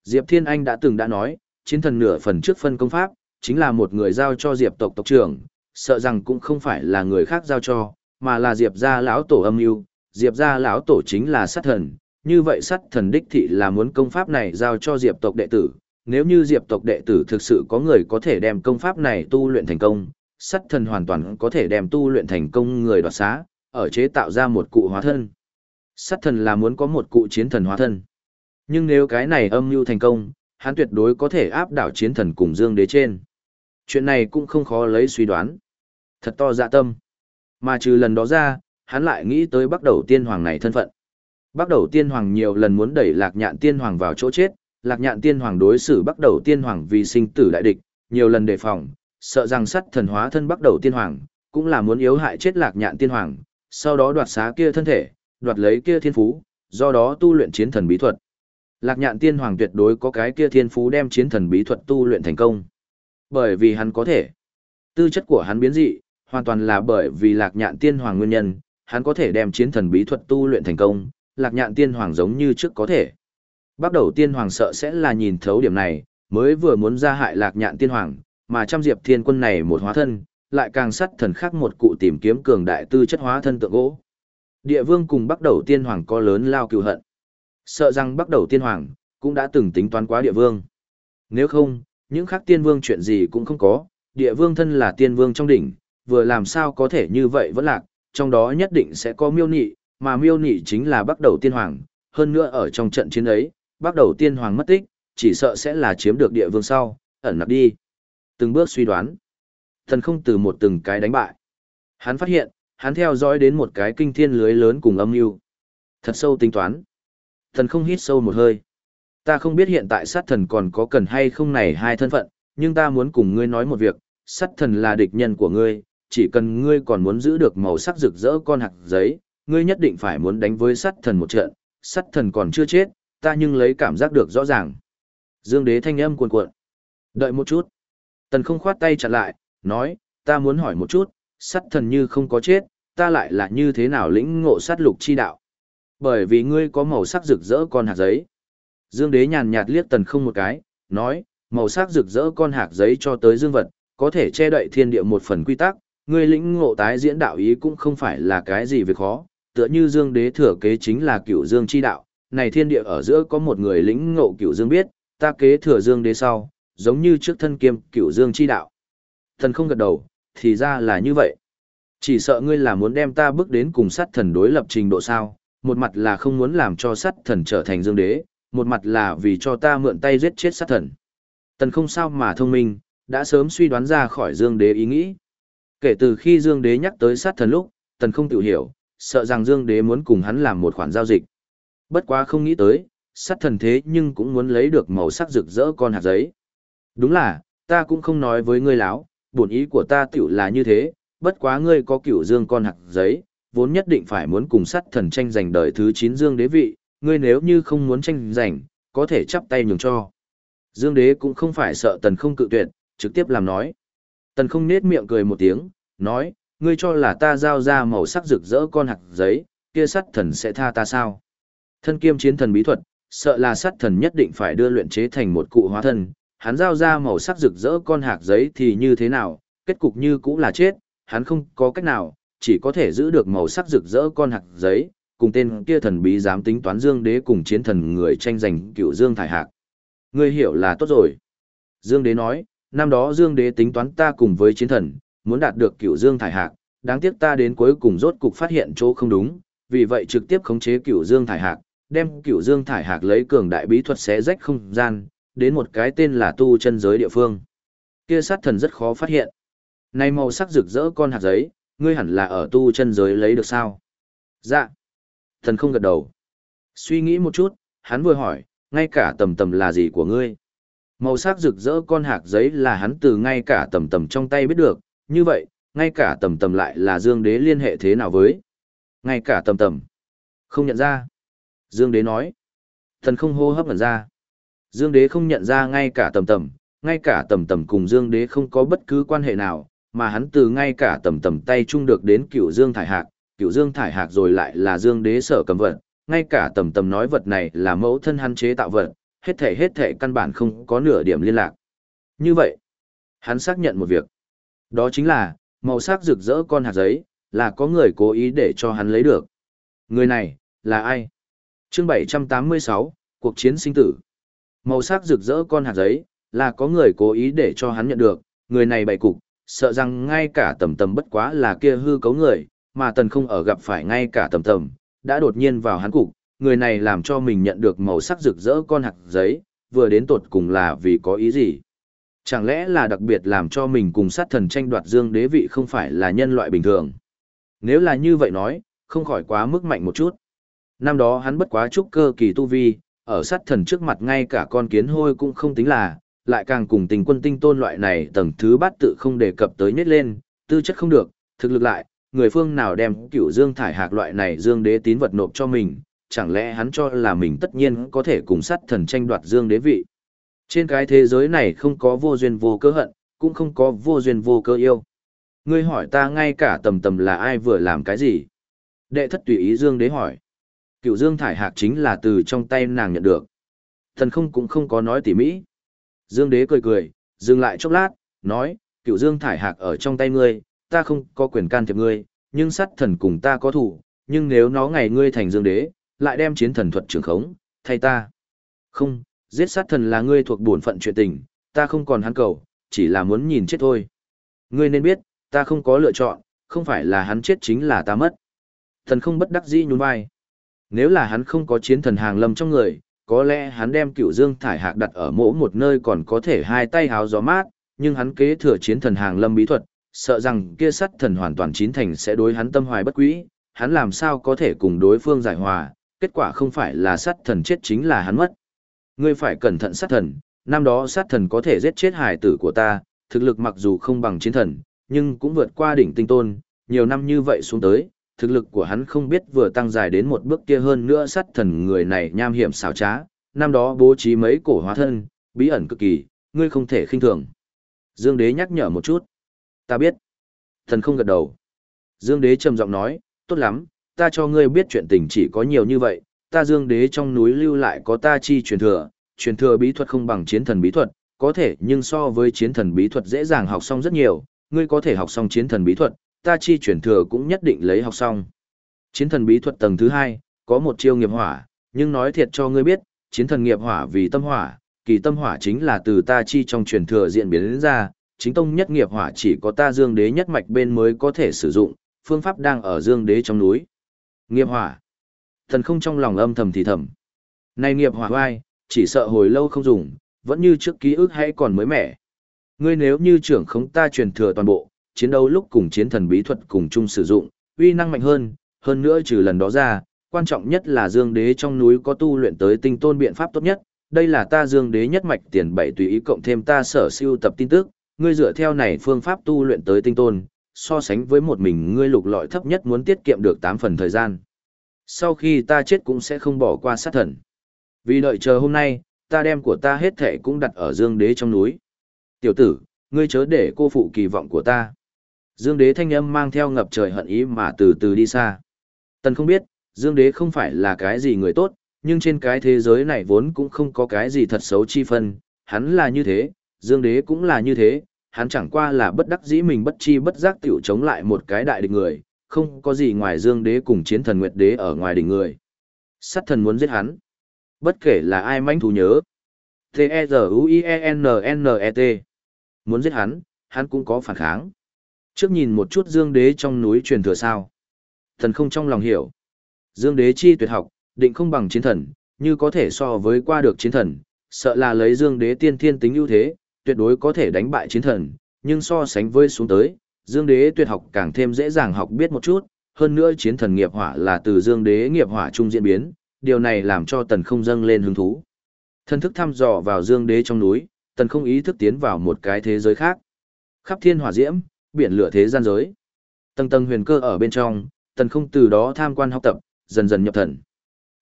Diệp Thiên Anh đã từng đã nói, chiến thần nửa phần trước phân công pháp, chính là một người giao cho Diệp tộc tộc trưởng, sợ rằng cũng không phải là người khác giao cho, mà là Diệp gia lão tổ âm mưu, Diệp gia lão tổ chính là sát thần, như vậy sát thần đích thị là muốn công pháp này giao cho Diệp tộc đệ tử, nếu như Diệp tộc đệ tử thực sự có người có thể đem công pháp này tu luyện thành công, sát thần hoàn toàn có thể đem tu luyện thành công người đoạt xá, ở chế tạo ra một cụ hóa thân. Sát thần là muốn có một cụ chiến thần hóa thân. Nhưng nếu cái này âm mưu thành công, hắn tuyệt đối có thể áp đảo chiến thần cùng dương đế trên. Chuyện này cũng không khó lấy suy đoán. Thật to dạ tâm. Mà trừ lần đó ra, hắn lại nghĩ tới bắt đầu tiên hoàng này thân phận. Bắt đầu tiên hoàng nhiều lần muốn đẩy lạc nhạn tiên hoàng vào chỗ chết, lạc nhạn tiên hoàng đối xử bắt đầu tiên hoàng vì sinh tử đại địch, nhiều lần đề phòng, sợ rằng sắt thần hóa thân bắt đầu tiên hoàng, cũng là muốn yếu hại chết lạc nhạn tiên hoàng, sau đó đoạt xá kia thân thể, đoạt lấy kia thiên phú, do đó tu luyện chiến thần bí thuật. Lạc nhạn tiên hoàng tuyệt đối có cái kia thiên phú đem chiến thần bí thuật tu luyện thành công. Bởi vì hắn có thể. Tư chất của hắn biến dị, hoàn toàn là bởi vì lạc nhạn tiên hoàng nguyên nhân, hắn có thể đem chiến thần bí thuật tu luyện thành công, lạc nhạn tiên hoàng giống như trước có thể. Bắt đầu tiên hoàng sợ sẽ là nhìn thấu điểm này, mới vừa muốn ra hại lạc nhạn tiên hoàng, mà trăm diệp thiên quân này một hóa thân, lại càng sắt thần khác một cụ tìm kiếm cường đại tư chất hóa thân tượng gỗ. Địa vương cùng bắt đầu tiên hoàng có lớn lao cựu hận. Sợ rằng bắt đầu tiên hoàng, cũng đã từng tính toán quá địa vương. Nếu không, những khác tiên vương chuyện gì cũng không có, địa vương thân là tiên vương trong đỉnh, vừa làm sao có thể như vậy vẫn lạc, trong đó nhất định sẽ có miêu nị, mà miêu nị chính là bắt đầu tiên hoàng, hơn nữa ở trong trận chiến ấy, bắt đầu tiên hoàng mất tích, chỉ sợ sẽ là chiếm được địa vương sau, ẩn nặc đi. Từng bước suy đoán, thần không từ một từng cái đánh bại. Hắn phát hiện, hắn theo dõi đến một cái kinh thiên lưới lớn cùng âm mưu Thật sâu tính toán. Thần không hít sâu một hơi. Ta không biết hiện tại sát thần còn có cần hay không này hai thân phận, nhưng ta muốn cùng ngươi nói một việc, sát thần là địch nhân của ngươi, chỉ cần ngươi còn muốn giữ được màu sắc rực rỡ con hạt giấy, ngươi nhất định phải muốn đánh với sát thần một trận, sát thần còn chưa chết, ta nhưng lấy cảm giác được rõ ràng. Dương đế thanh âm cuồn cuộn. Đợi một chút. Tần không khoát tay chặn lại, nói, ta muốn hỏi một chút, sát thần như không có chết, ta lại là như thế nào lĩnh ngộ sát lục chi đạo. Bởi vì ngươi có màu sắc rực rỡ con hạt giấy. Dương đế nhàn nhạt liếc tần không một cái, nói, màu sắc rực rỡ con hạt giấy cho tới dương vật, có thể che đậy thiên địa một phần quy tắc, ngươi lĩnh ngộ tái diễn đạo ý cũng không phải là cái gì việc khó, tựa như dương đế thừa kế chính là cựu dương chi đạo, này thiên địa ở giữa có một người lĩnh ngộ cựu dương biết, ta kế thừa dương đế sau, giống như trước thân kiêm cựu dương chi đạo. Thần không gật đầu, thì ra là như vậy. Chỉ sợ ngươi là muốn đem ta bước đến cùng sát thần đối lập trình độ sao, một mặt là không muốn làm cho sát thần trở thành dương đế, một mặt là vì cho ta mượn tay giết chết sát thần. Tần không sao mà thông minh, đã sớm suy đoán ra khỏi Dương Đế ý nghĩ. Kể từ khi Dương Đế nhắc tới sát thần lúc, Tần không tự hiểu, sợ rằng Dương Đế muốn cùng hắn làm một khoản giao dịch. Bất quá không nghĩ tới, sát thần thế nhưng cũng muốn lấy được màu sắc rực rỡ con hạt giấy. Đúng là, ta cũng không nói với ngươi láo, bổn ý của ta tiểu là như thế, bất quá ngươi có cửu dương con hạt giấy, vốn nhất định phải muốn cùng sát thần tranh giành đời thứ 9 dương đế vị, ngươi nếu như không muốn tranh giành, có thể chắp tay nhường cho. Dương đế cũng không phải sợ tần không cự tuyệt, trực tiếp làm nói. Tần không nết miệng cười một tiếng, nói, ngươi cho là ta giao ra màu sắc rực rỡ con hạt giấy, kia sát thần sẽ tha ta sao? Thân kiêm chiến thần bí thuật, sợ là sát thần nhất định phải đưa luyện chế thành một cụ hóa thân, hắn giao ra màu sắc rực rỡ con hạt giấy thì như thế nào, kết cục như cũng là chết, hắn không có cách nào, chỉ có thể giữ được màu sắc rực rỡ con hạt giấy, cùng tên kia thần bí dám tính toán Dương Đế cùng chiến thần người tranh giành cựu Dương thải hạc. Ngươi hiểu là tốt rồi. Dương Đế nói, năm đó Dương Đế tính toán ta cùng với chiến thần, muốn đạt được cựu Dương thải hạc, đáng tiếc ta đến cuối cùng rốt cục phát hiện chỗ không đúng, vì vậy trực tiếp khống chế cựu Dương thải hạc, đem cựu Dương thải hạc lấy cường đại bí thuật xé rách không gian, đến một cái tên là tu chân giới địa phương. Kia sát thần rất khó phát hiện. Này màu sắc rực rỡ con hạt giấy, ngươi hẳn là ở tu chân giới lấy được sao? Dạ. Thần không gật đầu. Suy nghĩ một chút, hắn vừa hỏi, ngay cả tầm tầm là gì của ngươi? Màu sắc rực rỡ con hạt giấy là hắn từ ngay cả tầm tầm trong tay biết được, như vậy, ngay cả tầm tầm lại là Dương Đế liên hệ thế nào với? Ngay cả tầm tầm. Không nhận ra. Dương Đế nói. Thần không hô hấp ngẩn ra. Dương Đế không nhận ra ngay cả tầm tầm, ngay cả tầm tầm cùng Dương Đế không có bất cứ quan hệ nào, mà hắn từ ngay cả tầm tầm tay chung được đến cựu Dương Thải Hạc, cựu Dương Thải Hạc rồi lại là Dương Đế sở cầm vật, ngay cả tầm tầm nói vật này là mẫu thân hắn chế tạo vật, hết thể hết thể căn bản không có nửa điểm liên lạc. Như vậy, hắn xác nhận một việc. Đó chính là, màu sắc rực rỡ con hạt giấy, là có người cố ý để cho hắn lấy được. Người này, là ai? chương 786, cuộc chiến sinh tử. Màu sắc rực rỡ con hạt giấy, là có người cố ý để cho hắn nhận được, người này bày cục, sợ rằng ngay cả tầm tầm bất quá là kia hư cấu người, mà tần không ở gặp phải ngay cả tầm tầm, đã đột nhiên vào hắn cục, người này làm cho mình nhận được màu sắc rực rỡ con hạt giấy, vừa đến tột cùng là vì có ý gì. Chẳng lẽ là đặc biệt làm cho mình cùng sát thần tranh đoạt dương đế vị không phải là nhân loại bình thường? Nếu là như vậy nói, không khỏi quá mức mạnh một chút. Năm đó hắn bất quá trúc cơ kỳ tu vi, ở sát thần trước mặt ngay cả con kiến hôi cũng không tính là, lại càng cùng tình quân tinh tôn loại này tầng thứ bát tự không đề cập tới nhất lên, tư chất không được, thực lực lại, người phương nào đem cửu dương thải hạc loại này dương đế tín vật nộp cho mình, chẳng lẽ hắn cho là mình tất nhiên có thể cùng sát thần tranh đoạt dương đế vị. Trên cái thế giới này không có vô duyên vô cơ hận, cũng không có vô duyên vô cơ yêu. Ngươi hỏi ta ngay cả tầm tầm là ai vừa làm cái gì? Đệ thất tùy ý dương đế hỏi. Cựu dương thải hạc chính là từ trong tay nàng nhận được. Thần không cũng không có nói tỉ mỹ. Dương đế cười cười, dừng lại chốc lát, nói, cựu dương thải hạc ở trong tay ngươi, ta không có quyền can thiệp ngươi, nhưng sát thần cùng ta có thủ, nhưng nếu nó ngày ngươi thành dương đế, lại đem chiến thần thuật trường khống, thay ta. Không, giết sát thần là ngươi thuộc bổn phận chuyện tình, ta không còn hắn cầu, chỉ là muốn nhìn chết thôi. Ngươi nên biết, ta không có lựa chọn, không phải là hắn chết chính là ta mất. Thần không bất đắc dĩ nhún vai. Nếu là hắn không có chiến thần hàng lâm trong người, có lẽ hắn đem cựu dương thải hạc đặt ở mỗi một nơi còn có thể hai tay háo gió mát, nhưng hắn kế thừa chiến thần hàng lâm bí thuật, sợ rằng kia sắt thần hoàn toàn chín thành sẽ đối hắn tâm hoài bất quý, hắn làm sao có thể cùng đối phương giải hòa, kết quả không phải là sát thần chết chính là hắn mất. Ngươi phải cẩn thận sát thần, năm đó sát thần có thể giết chết hải tử của ta, thực lực mặc dù không bằng chiến thần, nhưng cũng vượt qua đỉnh tinh tôn, nhiều năm như vậy xuống tới, thực lực của hắn không biết vừa tăng dài đến một bước kia hơn nữa sát thần người này nham hiểm xảo trá, năm đó bố trí mấy cổ hóa thân, bí ẩn cực kỳ, ngươi không thể khinh thường. Dương đế nhắc nhở một chút. Ta biết. Thần không gật đầu. Dương đế trầm giọng nói, tốt lắm, ta cho ngươi biết chuyện tình chỉ có nhiều như vậy, ta dương đế trong núi lưu lại có ta chi truyền thừa, truyền thừa bí thuật không bằng chiến thần bí thuật, có thể nhưng so với chiến thần bí thuật dễ dàng học xong rất nhiều, ngươi có thể học xong chiến thần bí thuật, ta chi chuyển thừa cũng nhất định lấy học xong. Chiến thần bí thuật tầng thứ hai, có một chiêu nghiệp hỏa, nhưng nói thiệt cho ngươi biết, chiến thần nghiệp hỏa vì tâm hỏa, kỳ tâm hỏa chính là từ ta chi trong truyền thừa diễn biến đến ra, chính tông nhất nghiệp hỏa chỉ có ta dương đế nhất mạch bên mới có thể sử dụng, phương pháp đang ở dương đế trong núi. Nghiệp hỏa. Thần không trong lòng âm thầm thì thầm. Này nghiệp hỏa vai, chỉ sợ hồi lâu không dùng, vẫn như trước ký ức hay còn mới mẻ. Ngươi nếu như trưởng khống ta truyền thừa toàn bộ, chiến đấu lúc cùng chiến thần bí thuật cùng chung sử dụng, uy năng mạnh hơn, hơn nữa trừ lần đó ra, quan trọng nhất là Dương Đế trong núi có tu luyện tới tinh tôn biện pháp tốt nhất, đây là ta Dương Đế nhất mạch tiền bảy tùy ý cộng thêm ta sở siêu tập tin tức, ngươi dựa theo này phương pháp tu luyện tới tinh tôn, so sánh với một mình ngươi lục lọi thấp nhất muốn tiết kiệm được 8 phần thời gian. Sau khi ta chết cũng sẽ không bỏ qua sát thần. Vì đợi chờ hôm nay, ta đem của ta hết thể cũng đặt ở Dương Đế trong núi. Tiểu tử, ngươi chớ để cô phụ kỳ vọng của ta. Dương Đế thanh âm mang theo ngập trời hận ý mà từ từ đi xa. Tần không biết, Dương Đế không phải là cái gì người tốt, nhưng trên cái thế giới này vốn cũng không có cái gì thật xấu chi phân, hắn là như thế, Dương Đế cũng là như thế, hắn chẳng qua là bất đắc dĩ mình bất chi bất giác tiểu chống lại một cái đại địch người, không có gì ngoài Dương Đế cùng chiến thần Nguyệt Đế ở ngoài đỉnh người. Sát thần muốn giết hắn. Bất kể là ai manh thú nhớ. T-E-Z-U-I-E-N-N-E-T. Muốn giết hắn, hắn cũng có phản kháng. Trước nhìn một chút Dương Đế trong núi truyền thừa sao. Thần không trong lòng hiểu. Dương Đế chi tuyệt học, định không bằng chiến thần, như có thể so với qua được chiến thần, sợ là lấy Dương Đế tiên thiên tính ưu thế, tuyệt đối có thể đánh bại chiến thần, nhưng so sánh với xuống tới, Dương Đế tuyệt học càng thêm dễ dàng học biết một chút, hơn nữa chiến thần nghiệp hỏa là từ Dương Đế nghiệp hỏa trung diễn biến, điều này làm cho Tần không dâng lên hứng thú. Thần thức thăm dò vào Dương Đế trong núi, Tần không ý thức tiến vào một cái thế giới khác. Khắp thiên hỏa diễm, biển lửa thế gian giới. Tầng tầng huyền cơ ở bên trong, Tần không từ đó tham quan học tập, dần dần nhập thần.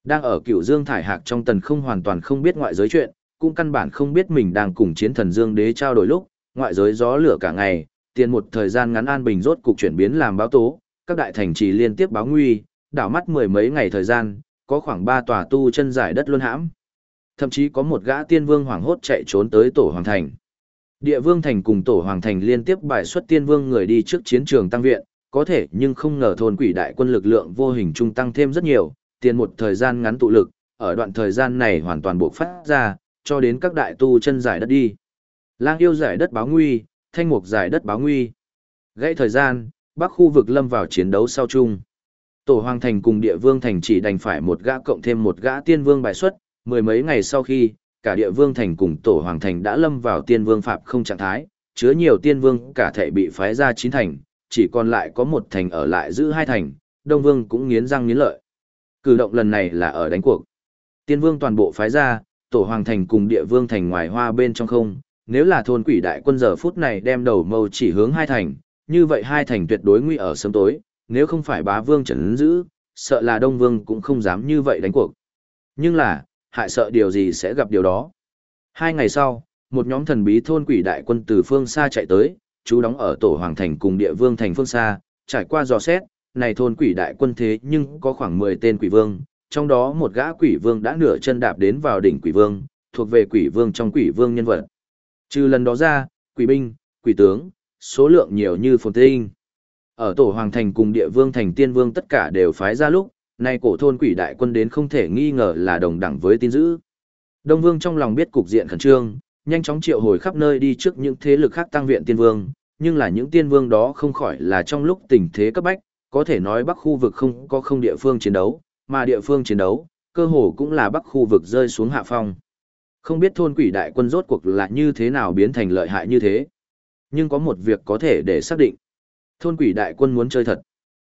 Đang ở cựu Dương thải hạc trong Tần không hoàn toàn không biết ngoại giới chuyện, cũng căn bản không biết mình đang cùng chiến thần Dương Đế trao đổi lúc, ngoại giới gió lửa cả ngày, tiền một thời gian ngắn an bình rốt cục chuyển biến làm báo tố, các đại thành trì liên tiếp báo nguy, đảo mắt mười mấy ngày thời gian, có khoảng ba tòa tu chân giải đất luân hãm. Thậm chí có một gã tiên vương hoảng hốt chạy trốn tới tổ hoàng thành. Địa vương thành cùng tổ hoàng thành liên tiếp bài xuất tiên vương người đi trước chiến trường tăng viện, có thể nhưng không ngờ thôn quỷ đại quân lực lượng vô hình trung tăng thêm rất nhiều, tiền một thời gian ngắn tụ lực, ở đoạn thời gian này hoàn toàn bộ phát ra, cho đến các đại tu chân giải đất đi. Lang yêu giải đất báo nguy, thanh mục giải đất báo nguy. Gãy thời gian, bắc khu vực lâm vào chiến đấu sau chung. Tổ Hoàng Thành cùng địa vương thành chỉ đành phải một gã cộng thêm một gã tiên vương bài xuất, mười mấy ngày sau khi, cả địa vương thành cùng tổ Hoàng Thành đã lâm vào tiên vương phạm không trạng thái, chứa nhiều tiên vương cả thể bị phái ra chín thành, chỉ còn lại có một thành ở lại giữ hai thành, đông vương cũng nghiến răng nghiến lợi. Cử động lần này là ở đánh cuộc. Tiên vương toàn bộ phái ra, tổ Hoàng Thành cùng địa vương thành ngoài hoa bên trong không, nếu là thôn quỷ đại quân giờ phút này đem đầu mâu chỉ hướng hai thành, như vậy hai thành tuyệt đối nguy ở sớm tối, nếu không phải bá vương trấn giữ, sợ là đông vương cũng không dám như vậy đánh cuộc. Nhưng là, hại sợ điều gì sẽ gặp điều đó. Hai ngày sau, một nhóm thần bí thôn quỷ đại quân từ phương xa chạy tới, chú đóng ở tổ hoàng thành cùng địa vương thành phương xa, trải qua dò xét, này thôn quỷ đại quân thế nhưng có khoảng 10 tên quỷ vương, trong đó một gã quỷ vương đã nửa chân đạp đến vào đỉnh quỷ vương, thuộc về quỷ vương trong quỷ vương nhân vật. Trừ lần đó ra, quỷ binh, quỷ tướng, số lượng nhiều như phồn tinh. Ở tổ hoàng thành cùng địa vương thành tiên vương tất cả đều phái ra lúc, nay cổ thôn quỷ đại quân đến không thể nghi ngờ là đồng đẳng với tin dữ. Đông vương trong lòng biết cục diện khẩn trương, nhanh chóng triệu hồi khắp nơi đi trước những thế lực khác tăng viện tiên vương, nhưng là những tiên vương đó không khỏi là trong lúc tình thế cấp bách, có thể nói bắc khu vực không có không địa phương chiến đấu, mà địa phương chiến đấu, cơ hồ cũng là bắc khu vực rơi xuống hạ phong. Không biết thôn quỷ đại quân rốt cuộc là như thế nào biến thành lợi hại như thế. Nhưng có một việc có thể để xác định. Thôn quỷ đại quân muốn chơi thật.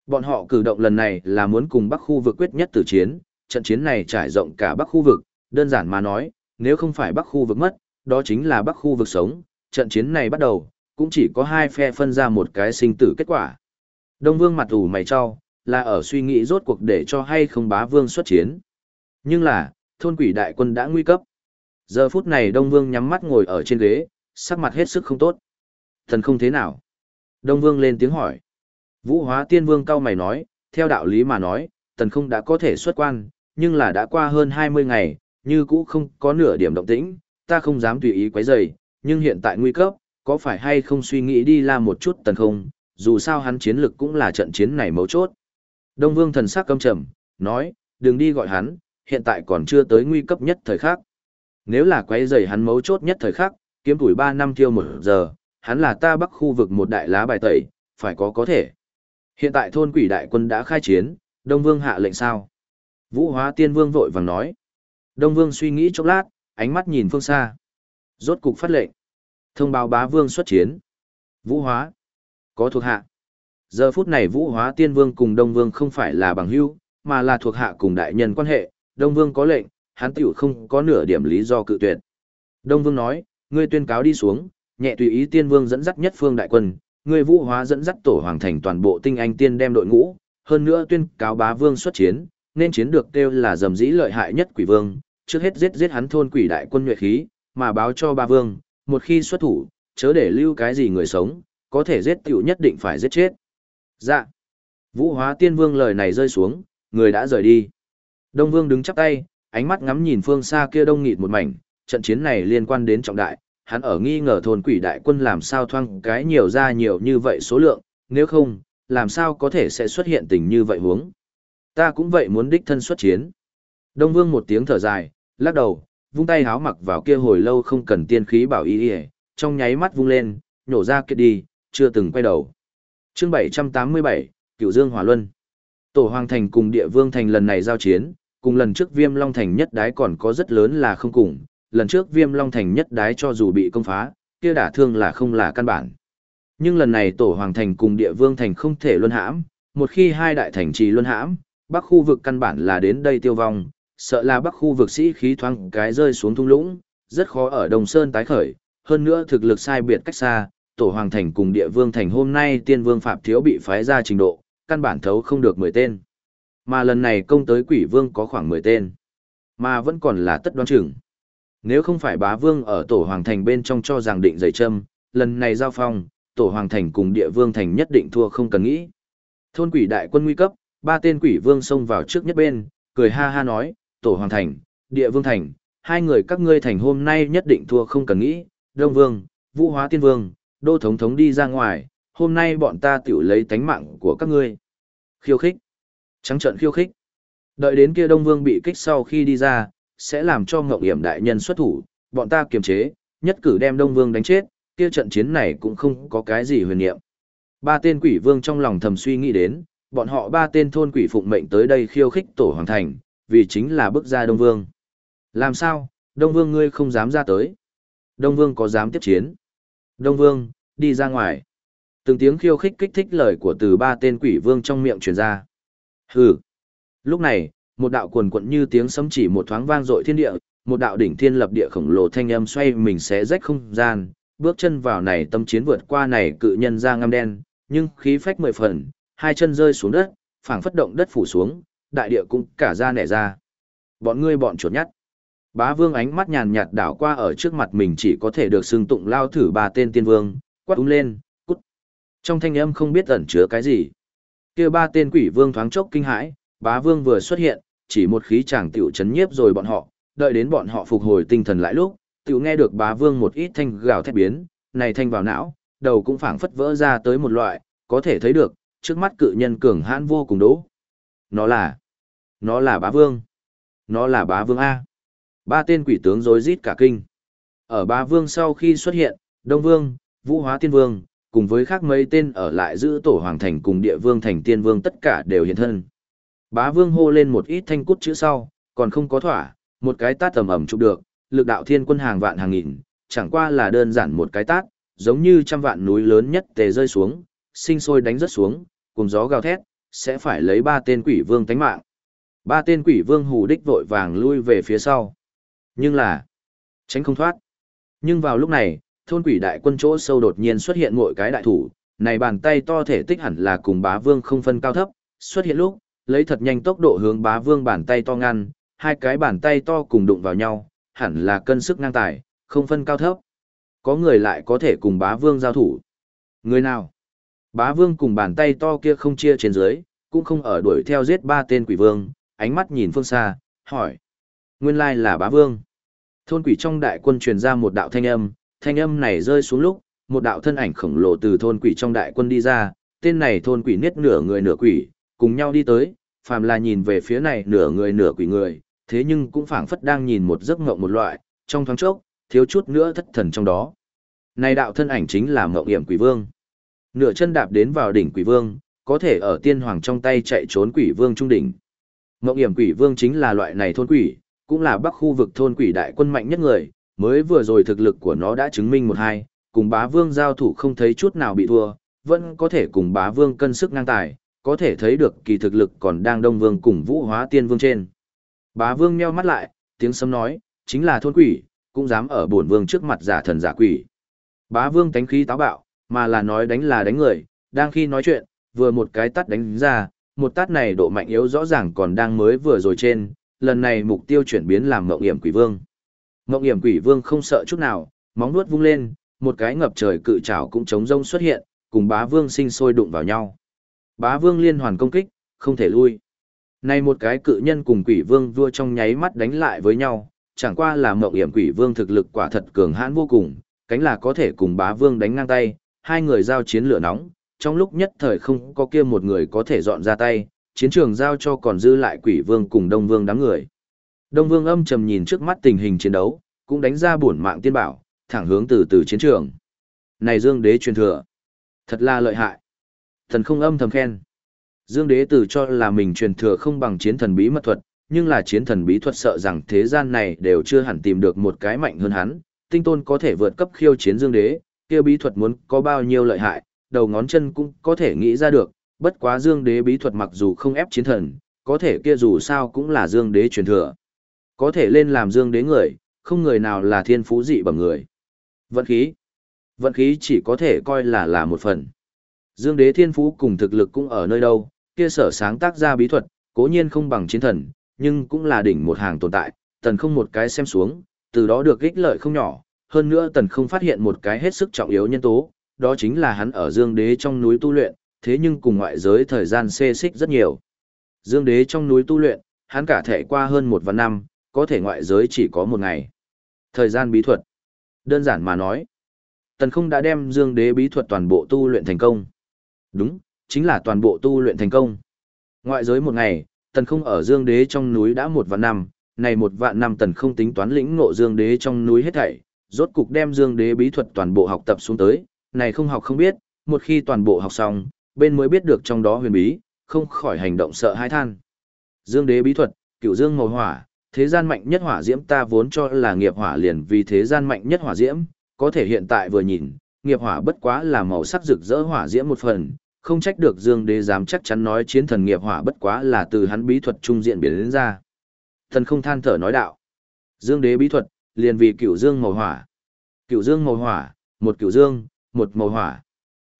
Bọn họ cử động lần này là muốn cùng bắc khu vực quyết nhất tử chiến, trận chiến này trải rộng cả bắc khu vực, đơn giản mà nói, nếu không phải bắc khu vực mất, đó chính là bắc khu vực sống, trận chiến này bắt đầu, cũng chỉ có hai phe phân ra một cái sinh tử kết quả. Đông Vương mặt ủ mày cho, là ở suy nghĩ rốt cuộc để cho hay không bá vương xuất chiến. Nhưng là, thôn quỷ đại quân đã nguy cấp. Giờ phút này Đông Vương nhắm mắt ngồi ở trên ghế, sắc mặt hết sức không tốt. Thần không thế nào. Đông Vương lên tiếng hỏi. Vũ hóa tiên vương cao mày nói, theo đạo lý mà nói, tần không đã có thể xuất quan, nhưng là đã qua hơn 20 ngày, như cũ không có nửa điểm động tĩnh, ta không dám tùy ý quấy rầy, nhưng hiện tại nguy cấp, có phải hay không suy nghĩ đi la một chút tần không, dù sao hắn chiến lực cũng là trận chiến này mấu chốt. Đông Vương thần sắc căm trầm, nói, đừng đi gọi hắn, hiện tại còn chưa tới nguy cấp nhất thời khắc. Nếu là quấy rầy hắn mấu chốt nhất thời khắc, kiếm tuổi 3 năm tiêu một giờ, hắn là ta bắc khu vực một đại lá bài tẩy, phải có có thể. Hiện tại thôn quỷ đại quân đã khai chiến, Đông Vương hạ lệnh sao? Vũ hóa tiên vương vội vàng nói. Đông Vương suy nghĩ chốc lát, ánh mắt nhìn phương xa. Rốt cục phát lệnh. Thông báo bá vương xuất chiến. Vũ hóa. Có thuộc hạ. Giờ phút này vũ hóa tiên vương cùng đông vương không phải là bằng hữu, mà là thuộc hạ cùng đại nhân quan hệ. Đông vương có lệnh, hắn tiểu không có nửa điểm lý do cự tuyệt. Đông vương nói, ngươi tuyên cáo đi xuống, nhẹ tùy ý tiên vương dẫn dắt nhất phương đại quân, ngươi vũ hóa dẫn dắt tổ hoàng thành toàn bộ tinh anh tiên đem đội ngũ, hơn nữa tuyên cáo bá vương xuất chiến, nên chiến được kêu là dầm dĩ lợi hại nhất quỷ vương, trước hết giết giết hắn thôn quỷ đại quân nhuệ khí, mà báo cho ba vương, một khi xuất thủ, chớ để lưu cái gì người sống, có thể giết tiểu nhất định phải giết chết. Dạ. Vũ hóa tiên vương lời này rơi xuống, người đã rời đi. Đông vương đứng chắp tay, ánh mắt ngắm nhìn phương xa kia đông nghịt một mảnh, trận chiến này liên quan đến trọng đại, hắn ở nghi ngờ thôn quỷ đại quân làm sao thoang cái nhiều ra nhiều như vậy số lượng, nếu không, làm sao có thể sẽ xuất hiện tình như vậy huống. Ta cũng vậy muốn đích thân xuất chiến. Đông Vương một tiếng thở dài, lắc đầu, vung tay háo mặc vào kia hồi lâu không cần tiên khí bảo y y, trong nháy mắt vung lên, nhổ ra kia đi, chưa từng quay đầu. Chương 787, Cửu Dương Hỏa Luân. Tổ Hoàng Thành cùng Địa Vương Thành lần này giao chiến, cùng lần trước Viêm Long Thành nhất đái còn có rất lớn là không cùng, lần trước Viêm Long Thành nhất đái cho dù bị công phá, kia đả thương là không là căn bản. Nhưng lần này Tổ Hoàng Thành cùng Địa Vương Thành không thể luân hãm, một khi hai đại thành trì luân hãm, bắc khu vực căn bản là đến đây tiêu vong, sợ là bắc khu vực sĩ khí thoáng cái rơi xuống thung lũng, rất khó ở Đồng Sơn tái khởi, hơn nữa thực lực sai biệt cách xa, tổ hoàng thành cùng địa vương thành hôm nay tiên vương phạm thiếu bị phái ra trình độ, căn bản thấu không được 10 tên. Mà lần này công tới quỷ vương có khoảng 10 tên, mà vẫn còn là tất đoán chừng. Nếu không phải bá vương ở tổ hoàng thành bên trong cho rằng định giày châm, lần này giao phong, tổ hoàng thành cùng địa vương thành nhất định thua không cần nghĩ. Thôn quỷ đại quân nguy cấp, ba tên quỷ vương xông vào trước nhất bên, cười ha ha nói, tổ hoàng thành, địa vương thành, hai người các ngươi thành hôm nay nhất định thua không cần nghĩ, đông vương, vũ hóa tiên vương, đô thống thống đi ra ngoài, hôm nay bọn ta tiểu lấy tánh mạng của các ngươi. Khiêu khích. Trắng trận khiêu khích. Đợi đến kia đông vương bị kích sau khi đi ra, sẽ làm cho ngộng hiểm đại nhân xuất thủ, bọn ta kiềm chế, nhất cử đem đông vương đánh chết, kia trận chiến này cũng không có cái gì huyền niệm. Ba tên quỷ vương trong lòng thầm suy nghĩ đến, bọn họ ba tên thôn quỷ phụng mệnh tới đây khiêu khích tổ hoàng thành, vì chính là bức ra Đông Vương. Làm sao, Đông Vương ngươi không dám ra tới? Đông Vương có dám tiếp chiến? Đông Vương, đi ra ngoài. Từng tiếng khiêu khích kích thích lời của từ ba tên quỷ vương trong miệng truyền ra. Hừ. Lúc này, một đạo cuồn cuộn như tiếng sấm chỉ một thoáng vang dội thiên địa, một đạo đỉnh thiên lập địa khổng lồ thanh âm xoay mình xé rách không gian, bước chân vào này tâm chiến vượt qua này cự nhân ra ngăm đen, nhưng khí phách mười phần, hai chân rơi xuống đất, phảng phất động đất phủ xuống, đại địa cũng cả ra nẻ ra. Bọn ngươi bọn chuột nhắt. Bá vương ánh mắt nhàn nhạt đảo qua ở trước mặt mình chỉ có thể được xưng tụng lao thử ba tên tiên vương, quát úng lên, cút. Trong thanh âm không biết ẩn chứa cái gì. kia ba tên quỷ vương thoáng chốc kinh hãi, bá vương vừa xuất hiện, chỉ một khí chàng tiểu chấn nhiếp rồi bọn họ, đợi đến bọn họ phục hồi tinh thần lại lúc, tiểu nghe được bá vương một ít thanh gào thét biến, này thanh vào não, đầu cũng phảng phất vỡ ra tới một loại, có thể thấy được, trước mắt cự nhân cường hãn vô cùng đố. Nó là, nó là bá vương. Nó là bá vương A. Ba tên quỷ tướng rối rít cả kinh. Ở bá vương sau khi xuất hiện, Đông Vương, Vũ Hóa Tiên Vương, cùng với khác mấy tên ở lại giữ tổ hoàng thành cùng địa vương thành tiên vương tất cả đều hiện thân. Bá vương hô lên một ít thanh cút chữ sau, còn không có thỏa, một cái tát tầm ẩm chụp được, lực đạo thiên quân hàng vạn hàng nghìn, chẳng qua là đơn giản một cái tát, giống như trăm vạn núi lớn nhất tề rơi xuống, sinh sôi đánh rất xuống, cùng gió gào thét, sẽ phải lấy ba tên quỷ vương tánh mạng. Ba tên quỷ vương hù đích vội vàng lui về phía sau. Nhưng là, tránh không thoát. Nhưng vào lúc này, thôn quỷ đại quân chỗ sâu đột nhiên xuất hiện mỗi cái đại thủ, này bàn tay to thể tích hẳn là cùng bá vương không phân cao thấp, xuất hiện lúc, lấy thật nhanh tốc độ hướng bá vương bàn tay to ngăn, hai cái bàn tay to cùng đụng vào nhau, hẳn là cân sức ngang tài, không phân cao thấp. Có người lại có thể cùng bá vương giao thủ. Người nào? Bá vương cùng bàn tay to kia không chia trên dưới, cũng không ở đuổi theo giết ba tên quỷ vương, ánh mắt nhìn phương xa, hỏi. Nguyên lai là bá vương. Thôn quỷ trong đại quân truyền ra một đạo thanh âm, thanh âm này rơi xuống lúc, một đạo thân ảnh khổng lồ từ thôn quỷ trong đại quân đi ra, tên này thôn quỷ niết nửa người nửa quỷ, cùng nhau đi tới, phàm là nhìn về phía này nửa người nửa quỷ người, thế nhưng cũng phảng phất đang nhìn một giấc mộng một loại, trong thoáng chốc, thiếu chút nữa thất thần trong đó. Này đạo thân ảnh chính là mộng Hiểm Quỷ Vương. Nửa chân đạp đến vào đỉnh Quỷ Vương, có thể ở tiên hoàng trong tay chạy trốn Quỷ Vương trung đỉnh. Mộng hiểm quỷ vương chính là loại này thôn quỷ, cũng là bắc khu vực thôn quỷ đại quân mạnh nhất người, mới vừa rồi thực lực của nó đã chứng minh một hai, cùng bá vương giao thủ không thấy chút nào bị thua, vẫn có thể cùng bá vương cân sức ngang tài, có thể thấy được kỳ thực lực còn đang đông vương cùng vũ hóa tiên vương trên. Bá vương nheo mắt lại, tiếng sấm nói, chính là thôn quỷ, cũng dám ở bổn vương trước mặt giả thần giả quỷ. Bá vương tánh khí táo bạo, mà là nói đánh là đánh người, đang khi nói chuyện, vừa một cái tát đánh ra, một tát này độ mạnh yếu rõ ràng còn đang mới vừa rồi trên, lần này mục tiêu chuyển biến làm mộng hiểm quỷ vương. Mộng hiểm quỷ vương không sợ chút nào, móng nuốt vung lên, một cái ngập trời cự trảo cũng chống rông xuất hiện, cùng bá vương sinh sôi đụng vào nhau. Bá vương liên hoàn công kích, không thể lui. Này một cái cự nhân cùng quỷ vương vua trong nháy mắt đánh lại với nhau, chẳng qua là mộng hiểm quỷ vương thực lực quả thật cường hãn vô cùng, cánh là có thể cùng bá vương đánh ngang tay, hai người giao chiến lửa nóng, trong lúc nhất thời không có kia một người có thể dọn ra tay, chiến trường giao cho còn dư lại quỷ vương cùng đông vương đám người. Đông vương âm trầm nhìn trước mắt tình hình chiến đấu, cũng đánh ra bổn mạng tiên bảo, thẳng hướng từ từ chiến trường. Này Dương Đế truyền thừa, thật là lợi hại. Thần không âm thầm khen. Dương Đế từ cho là mình truyền thừa không bằng chiến thần bí mật thuật, nhưng là chiến thần bí thuật sợ rằng thế gian này đều chưa hẳn tìm được một cái mạnh hơn hắn, tinh tôn có thể vượt cấp khiêu chiến Dương Đế, kia bí thuật muốn có bao nhiêu lợi hại, đầu ngón chân cũng có thể nghĩ ra được, bất quá Dương Đế bí thuật mặc dù không ép chiến thần, có thể kia dù sao cũng là Dương Đế truyền thừa. Có thể lên làm Dương Đế người, không người nào là thiên phú dị bằng người. Vận khí. Vận khí chỉ có thể coi là là một phần. Dương Đế thiên phú cùng thực lực cũng ở nơi đâu, kia sở sáng tác ra bí thuật, cố nhiên không bằng chiến thần, nhưng cũng là đỉnh một hàng tồn tại, tần không một cái xem xuống, từ đó được ích lợi không nhỏ, hơn nữa tần không phát hiện một cái hết sức trọng yếu nhân tố, đó chính là hắn ở Dương Đế trong núi tu luyện, thế nhưng cùng ngoại giới thời gian xê xích rất nhiều. Dương Đế trong núi tu luyện, hắn cả thể qua hơn một vạn năm, có thể ngoại giới chỉ có một ngày. Thời gian bí thuật. Đơn giản mà nói, tần không đã đem Dương Đế bí thuật toàn bộ tu luyện thành công. Đúng, chính là toàn bộ tu luyện thành công. Ngoại giới một ngày, tần không ở Dương Đế trong núi đã một vạn năm, này một vạn năm tần không tính toán lĩnh ngộ Dương Đế trong núi hết thảy, rốt cục đem Dương Đế bí thuật toàn bộ học tập xuống tới, này không học không biết, một khi toàn bộ học xong, bên mới biết được trong đó huyền bí, không khỏi hành động sợ hãi than. Dương Đế bí thuật, cửu dương màu hỏa, thế gian mạnh nhất hỏa diễm ta vốn cho là nghiệp hỏa liền vì thế gian mạnh nhất hỏa diễm, có thể hiện tại vừa nhìn, nghiệp hỏa bất quá là màu sắc rực rỡ hỏa diễm một phần, không trách được Dương Đế dám chắc chắn nói chiến thần nghiệp hỏa bất quá là từ hắn bí thuật trung diện biến đến ra. Thần không than thở nói đạo. Dương Đế bí thuật, liền vì cửu dương màu hỏa. Cửu dương màu hỏa, một cửu dương, một màu hỏa.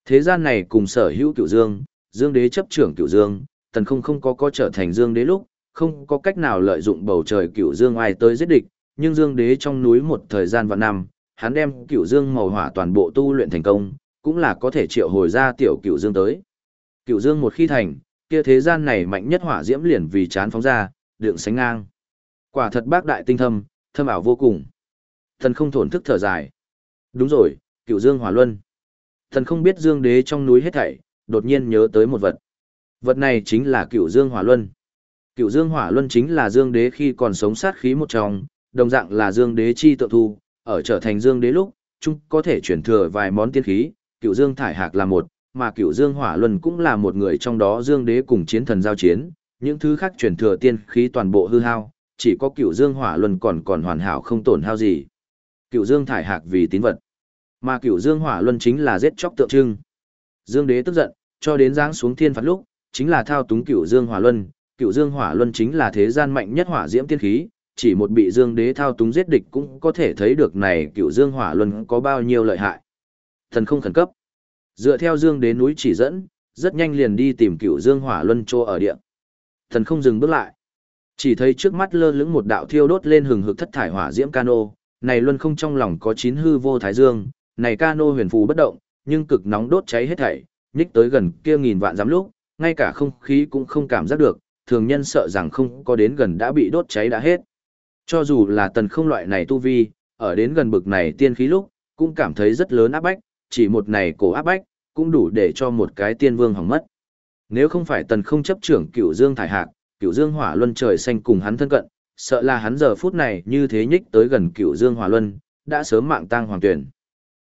Thế gian này cùng sở hữu cửu dương, Dương Đế chấp trưởng cửu dương, tần không không có có trở thành Dương Đế lúc, không có cách nào lợi dụng bầu trời cửu dương ai tới giết địch, nhưng Dương Đế trong núi một thời gian và năm, hắn đem cửu dương màu hỏa toàn bộ tu luyện thành công, cũng là có thể triệu hồi ra tiểu cửu dương tới. Cửu dương một khi thành, kia thế gian này mạnh nhất hỏa diễm liền vì chán phóng ra, đường sánh ngang. Quả thật bác đại tinh thâm, thâm ảo vô cùng. Thần không thổn thức thở dài. Đúng rồi, cửu dương hỏa luân. Thần không biết dương đế trong núi hết thảy, đột nhiên nhớ tới một vật. Vật này chính là cửu dương hỏa luân. Cửu dương hỏa luân chính là dương đế khi còn sống sát khí một trong, đồng dạng là dương đế chi tự thu, ở trở thành dương đế lúc, chúng có thể chuyển thừa vài món tiên khí, cựu dương thải hạc là một, mà cựu dương hỏa luân cũng là một người trong đó dương đế cùng chiến thần giao chiến, những thứ khác chuyển thừa tiên khí toàn bộ hư hao, chỉ có cựu dương hỏa luân còn còn hoàn hảo không tổn hao gì. Cựu dương thải hạc vì tín vật, mà cựu dương hỏa luân chính là giết chóc tượng trưng. Dương đế tức giận, cho đến giáng xuống thiên phạt lúc, chính là thao túng cựu dương hỏa luân, cựu dương hỏa luân chính là thế gian mạnh nhất hỏa diễm tiên khí, chỉ một bị dương đế thao túng giết địch cũng có thể thấy được này cựu dương hỏa luân có bao nhiêu lợi hại. Thần không khẩn cấp. Dựa theo dương đế núi chỉ dẫn, rất nhanh liền đi tìm cựu dương hỏa luân chỗ ở địa. Thần không dừng bước lại. Chỉ thấy trước mắt lơ lửng một đạo thiêu đốt lên hừng hực thất thải hỏa diễm cano, này luân không trong lòng có chín hư vô thái dương, này cano huyền phù bất động, nhưng cực nóng đốt cháy hết thảy, nhích tới gần kia nghìn vạn giám lúc, ngay cả không khí cũng không cảm giác được, thường nhân sợ rằng không có đến gần đã bị đốt cháy đã hết. Cho dù là tần không loại này tu vi, ở đến gần bực này tiên khí lúc, cũng cảm thấy rất lớn áp bách, chỉ một này cổ áp bách, cũng đủ để cho một cái tiên vương hỏng mất. Nếu không phải tần không chấp trưởng cửu dương thải hạc, cửu dương hỏa luân trời xanh cùng hắn thân cận, sợ là hắn giờ phút này như thế nhích tới gần cửu dương hỏa luân, đã sớm mạng tang hoàng tuyển.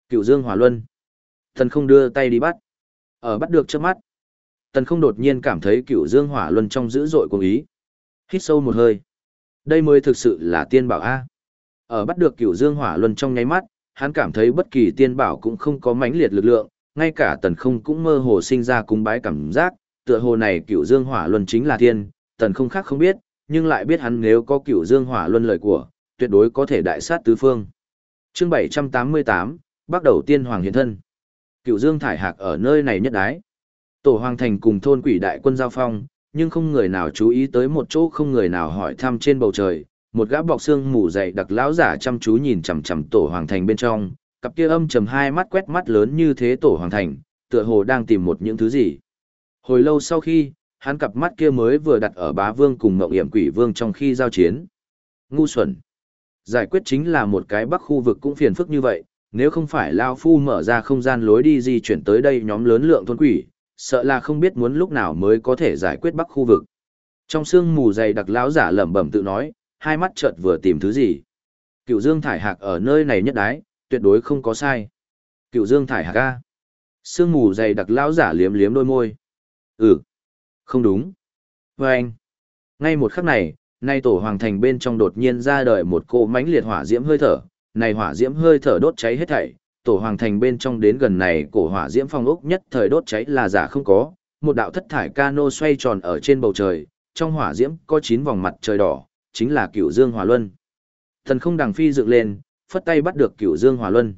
Cửu dương hỏa luân. Tần không đưa tay đi bắt. Ở bắt được trước mắt. Tần không đột nhiên cảm thấy cửu dương hỏa luân trong dữ dội cuồng ý. Hít sâu một hơi. Đây mới thực sự là tiên bảo A. Ở bắt được cửu dương hỏa luân trong nháy mắt, hắn cảm thấy bất kỳ tiên bảo cũng không có mãnh liệt lực lượng, ngay cả tần không cũng mơ hồ sinh ra cúng bái cảm giác, tựa hồ này cửu dương hỏa luân chính là tiên, tần không khác không biết, nhưng lại biết hắn nếu có cửu dương hỏa luân lời của, tuyệt đối có thể đại sát tứ phương. Chương 788, bắt đầu tiên hoàng hiện thân. Cửu dương thải hạc ở nơi này nhất đái. Tổ hoàng thành cùng thôn quỷ đại quân giao phong, nhưng không người nào chú ý tới một chỗ không người nào hỏi thăm trên bầu trời, một gã bọc xương mù dày đặc lão giả chăm chú nhìn chằm chằm tổ hoàng thành bên trong, cặp kia âm trầm hai mắt quét mắt lớn như thế tổ hoàng thành, tựa hồ đang tìm một những thứ gì. Hồi lâu sau khi, hắn cặp mắt kia mới vừa đặt ở bá vương cùng ngộng hiểm quỷ vương trong khi giao chiến. Ngu xuẩn. Giải quyết chính là một cái bắc khu vực cũng phiền phức như vậy, nếu không phải Lao Phu mở ra không gian lối đi di chuyển tới đây nhóm lớn lượng thôn quỷ, sợ là không biết muốn lúc nào mới có thể giải quyết bắc khu vực. Trong sương mù dày đặc lão giả lẩm bẩm tự nói, hai mắt chợt vừa tìm thứ gì. Cựu Dương thải hạc ở nơi này nhất đái, tuyệt đối không có sai. Cựu Dương thải hạc a. Sương mù dày đặc lão giả liếm liếm đôi môi. Ừ, không đúng. Và anh. Ngay một khắc này, nay tổ hoàng thành bên trong đột nhiên ra đời một cô mánh liệt hỏa diễm hơi thở, này hỏa diễm hơi thở đốt cháy hết thảy, tổ hoàng thành bên trong đến gần này cổ hỏa diễm phong ốc nhất thời đốt cháy là giả không có, một đạo thất thải cano xoay tròn ở trên bầu trời, trong hỏa diễm có chín vòng mặt trời đỏ, chính là Cửu Dương Hỏa Luân. Thần không đằng phi dựng lên, phất tay bắt được Cửu Dương Hỏa Luân.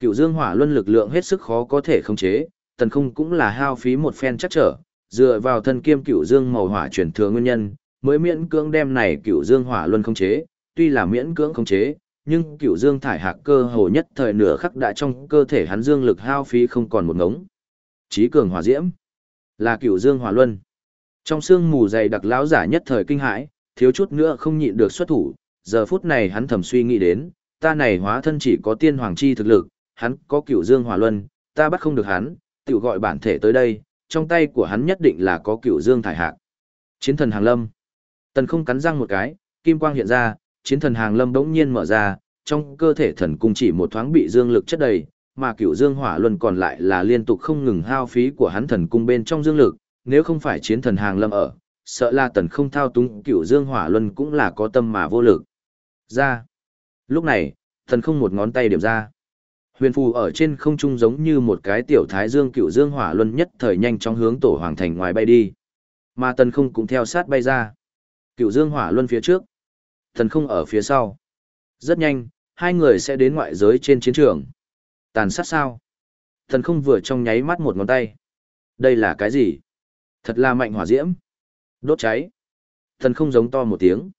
Cửu Dương Hỏa Luân lực lượng hết sức khó có thể khống chế, thần không cũng là hao phí một phen chắc trở, dựa vào thân kiêm Cửu Dương màu hỏa truyền thừa nguyên nhân, mới miễn cưỡng đem này Cửu Dương Hỏa Luân khống chế, tuy là miễn cưỡng khống chế, nhưng Cửu Dương thải hạc cơ hồ nhất thời nửa khắc đã trong cơ thể hắn dương lực hao phí không còn một ngống. Chí cường hỏa diễm, là Cửu Dương Hỏa Luân. Trong xương mù dày đặc lão giả nhất thời kinh hãi, thiếu chút nữa không nhịn được xuất thủ, giờ phút này hắn thầm suy nghĩ đến, ta này hóa thân chỉ có tiên hoàng chi thực lực, hắn có cửu dương hỏa luân, ta bắt không được hắn, tự gọi bản thể tới đây, trong tay của hắn nhất định là có cửu dương thải hạc. Chiến thần hàng lâm. Tần không cắn răng một cái, kim quang hiện ra, chiến thần hàng lâm đống nhiên mở ra, trong cơ thể thần cung chỉ một thoáng bị dương lực chất đầy, mà cửu dương hỏa luân còn lại là liên tục không ngừng hao phí của hắn thần cung bên trong dương lực, nếu không phải chiến thần hàng lâm ở, sợ là tần không thao túng cửu dương hỏa luân cũng là có tâm mà vô lực. Ra. Lúc này, thần không một ngón tay điểm ra. Huyền phù ở trên không trung giống như một cái tiểu thái dương cửu dương hỏa luân nhất thời nhanh chóng hướng tổ hoàng thành ngoài bay đi. Mà tần không cũng theo sát bay ra. Cửu dương hỏa luân phía trước. Thần không ở phía sau. Rất nhanh, hai người sẽ đến ngoại giới trên chiến trường. Tàn sát sao? Thần không vừa trong nháy mắt một ngón tay. Đây là cái gì? Thật là mạnh hỏa diễm. Đốt cháy. Thần không giống to một tiếng.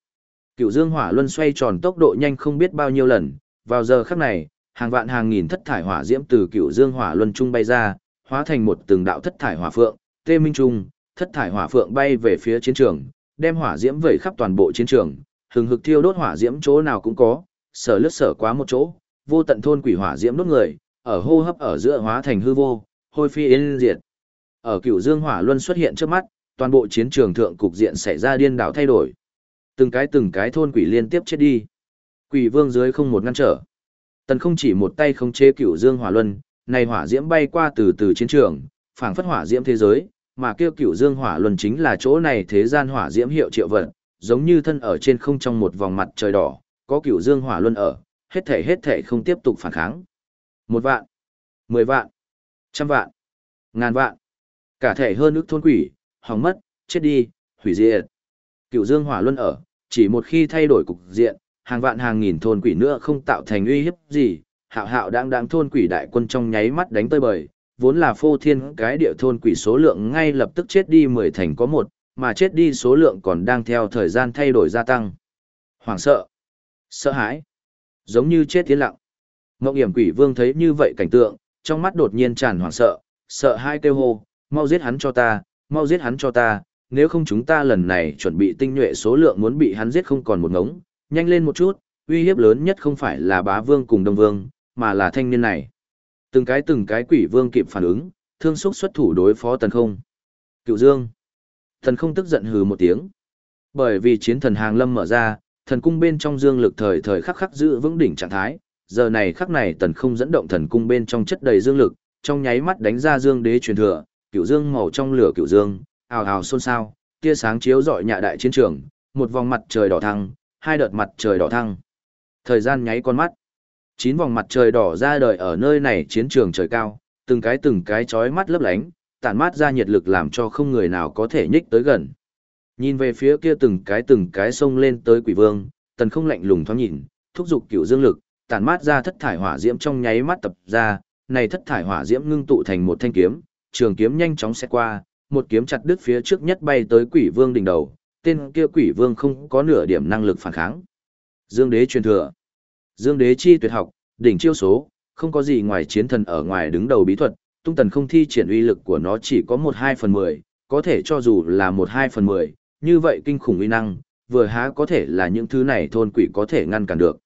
Cựu dương hỏa luân xoay tròn tốc độ nhanh không biết bao nhiêu lần, vào giờ khắc này, hàng vạn hàng nghìn thất thải hỏa diễm từ cựu dương hỏa luân trung bay ra, hóa thành một từng đạo thất thải hỏa phượng, tê minh trung, thất thải hỏa phượng bay về phía chiến trường, đem hỏa diễm vẩy khắp toàn bộ chiến trường, hừng hực thiêu đốt hỏa diễm chỗ nào cũng có, sở lướt sở quá một chỗ, vô tận thôn quỷ hỏa diễm đốt người, ở hô hấp ở giữa hóa thành hư vô, hôi phi yên diệt. Ở cựu dương hỏa luân xuất hiện trước mắt, toàn bộ chiến trường thượng cục diện xảy ra điên đảo thay đổi. Từng cái từng cái thôn quỷ liên tiếp chết đi. Quỷ vương dưới không một ngăn trở. Tần không chỉ một tay không chế cửu dương hỏa luân, này hỏa diễm bay qua từ từ chiến trường, phảng phất hỏa diễm thế giới, mà kêu cửu dương hỏa luân chính là chỗ này thế gian hỏa diễm hiệu triệu vận, giống như thân ở trên không trong một vòng mặt trời đỏ, có cửu dương hỏa luân ở, hết thể hết thể không tiếp tục phản kháng. Một vạn, mười vạn, trăm vạn, ngàn vạn, cả thể hơn ước thôn quỷ, hỏng mất, chết đi, hủy diệt. Cựu Dương Hỏa Luân ở, chỉ một khi thay đổi cục diện, hàng vạn hàng nghìn thôn quỷ nữa không tạo thành uy hiếp gì, hạo hạo đang đang thôn quỷ đại quân trong nháy mắt đánh tơi bời, vốn là phô thiên cái địa thôn quỷ số lượng ngay lập tức chết đi mười thành có một, mà chết đi số lượng còn đang theo thời gian thay đổi gia tăng. Hoảng sợ, sợ hãi, giống như chết tiến lặng. Ngọc Hiểm Quỷ Vương thấy như vậy cảnh tượng, trong mắt đột nhiên tràn hoảng sợ, sợ hai kêu hô, mau giết hắn cho ta, mau giết hắn cho ta, nếu không chúng ta lần này chuẩn bị tinh nhuệ số lượng muốn bị hắn giết không còn một ngống, nhanh lên một chút, uy hiếp lớn nhất không phải là bá vương cùng đông vương, mà là thanh niên này. Từng cái từng cái quỷ vương kịp phản ứng, thương xúc xuất thủ đối phó tần không. Cựu dương. Thần không tức giận hừ một tiếng. Bởi vì chiến thần hàng lâm mở ra, thần cung bên trong dương lực thời thời khắc khắc giữ vững đỉnh trạng thái, giờ này khắc này tần không dẫn động thần cung bên trong chất đầy dương lực, trong nháy mắt đánh ra dương đế truyền thừa, cựu dương màu trong lửa cựu dương, ào ào xôn xao, tia sáng chiếu rọi nhà đại chiến trường, một vòng mặt trời đỏ thăng, hai đợt mặt trời đỏ thăng. Thời gian nháy con mắt. Chín vòng mặt trời đỏ ra đời ở nơi này chiến trường trời cao, từng cái từng cái chói mắt lấp lánh, tản mát ra nhiệt lực làm cho không người nào có thể nhích tới gần. Nhìn về phía kia từng cái từng cái sông lên tới quỷ vương, tần không lạnh lùng thoáng nhìn, thúc giục cựu dương lực, tản mát ra thất thải hỏa diễm trong nháy mắt tập ra, này thất thải hỏa diễm ngưng tụ thành một thanh kiếm, trường kiếm nhanh chóng sẽ qua, một kiếm chặt đứt phía trước nhất bay tới quỷ vương đỉnh đầu, tên kia quỷ vương không có nửa điểm năng lực phản kháng. Dương đế truyền thừa. Dương đế chi tuyệt học, đỉnh chiêu số, không có gì ngoài chiến thần ở ngoài đứng đầu bí thuật, tung tần không thi triển uy lực của nó chỉ có một hai phần mười, có thể cho dù là một hai phần mười, như vậy kinh khủng uy năng, vừa há có thể là những thứ này thôn quỷ có thể ngăn cản được.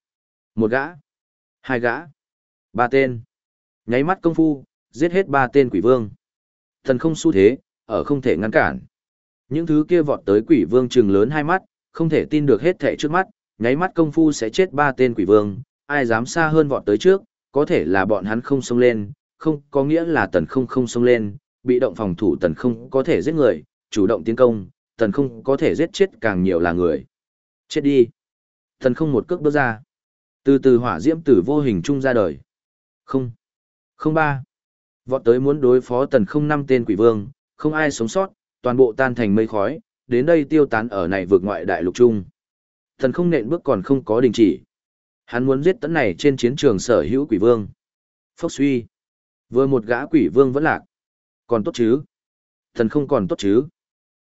Một gã, hai gã, ba tên. Nháy mắt công phu, giết hết ba tên quỷ vương. Thần không xu thế, ở không thể ngăn cản. Những thứ kia vọt tới quỷ vương trừng lớn hai mắt, không thể tin được hết thảy trước mắt, nháy mắt công phu sẽ chết ba tên quỷ vương, ai dám xa hơn vọt tới trước, có thể là bọn hắn không xông lên, không có nghĩa là tần không không xông lên, bị động phòng thủ tần không có thể giết người, chủ động tiến công, tần không có thể giết chết càng nhiều là người. Chết đi. Tần không một cước bước ra. Từ từ hỏa diễm tử vô hình trung ra đời. Không. Không ba. Vọt tới muốn đối phó tần không năm tên quỷ vương, không ai sống sót, toàn bộ tan thành mây khói, đến đây tiêu tán ở này vượt ngoại đại lục trung. Tần không nện bước còn không có đình chỉ. Hắn muốn giết tấn này trên chiến trường sở hữu quỷ vương. Phốc suy. Vừa một gã quỷ vương vẫn lạc. Còn tốt chứ? Thần không còn tốt chứ?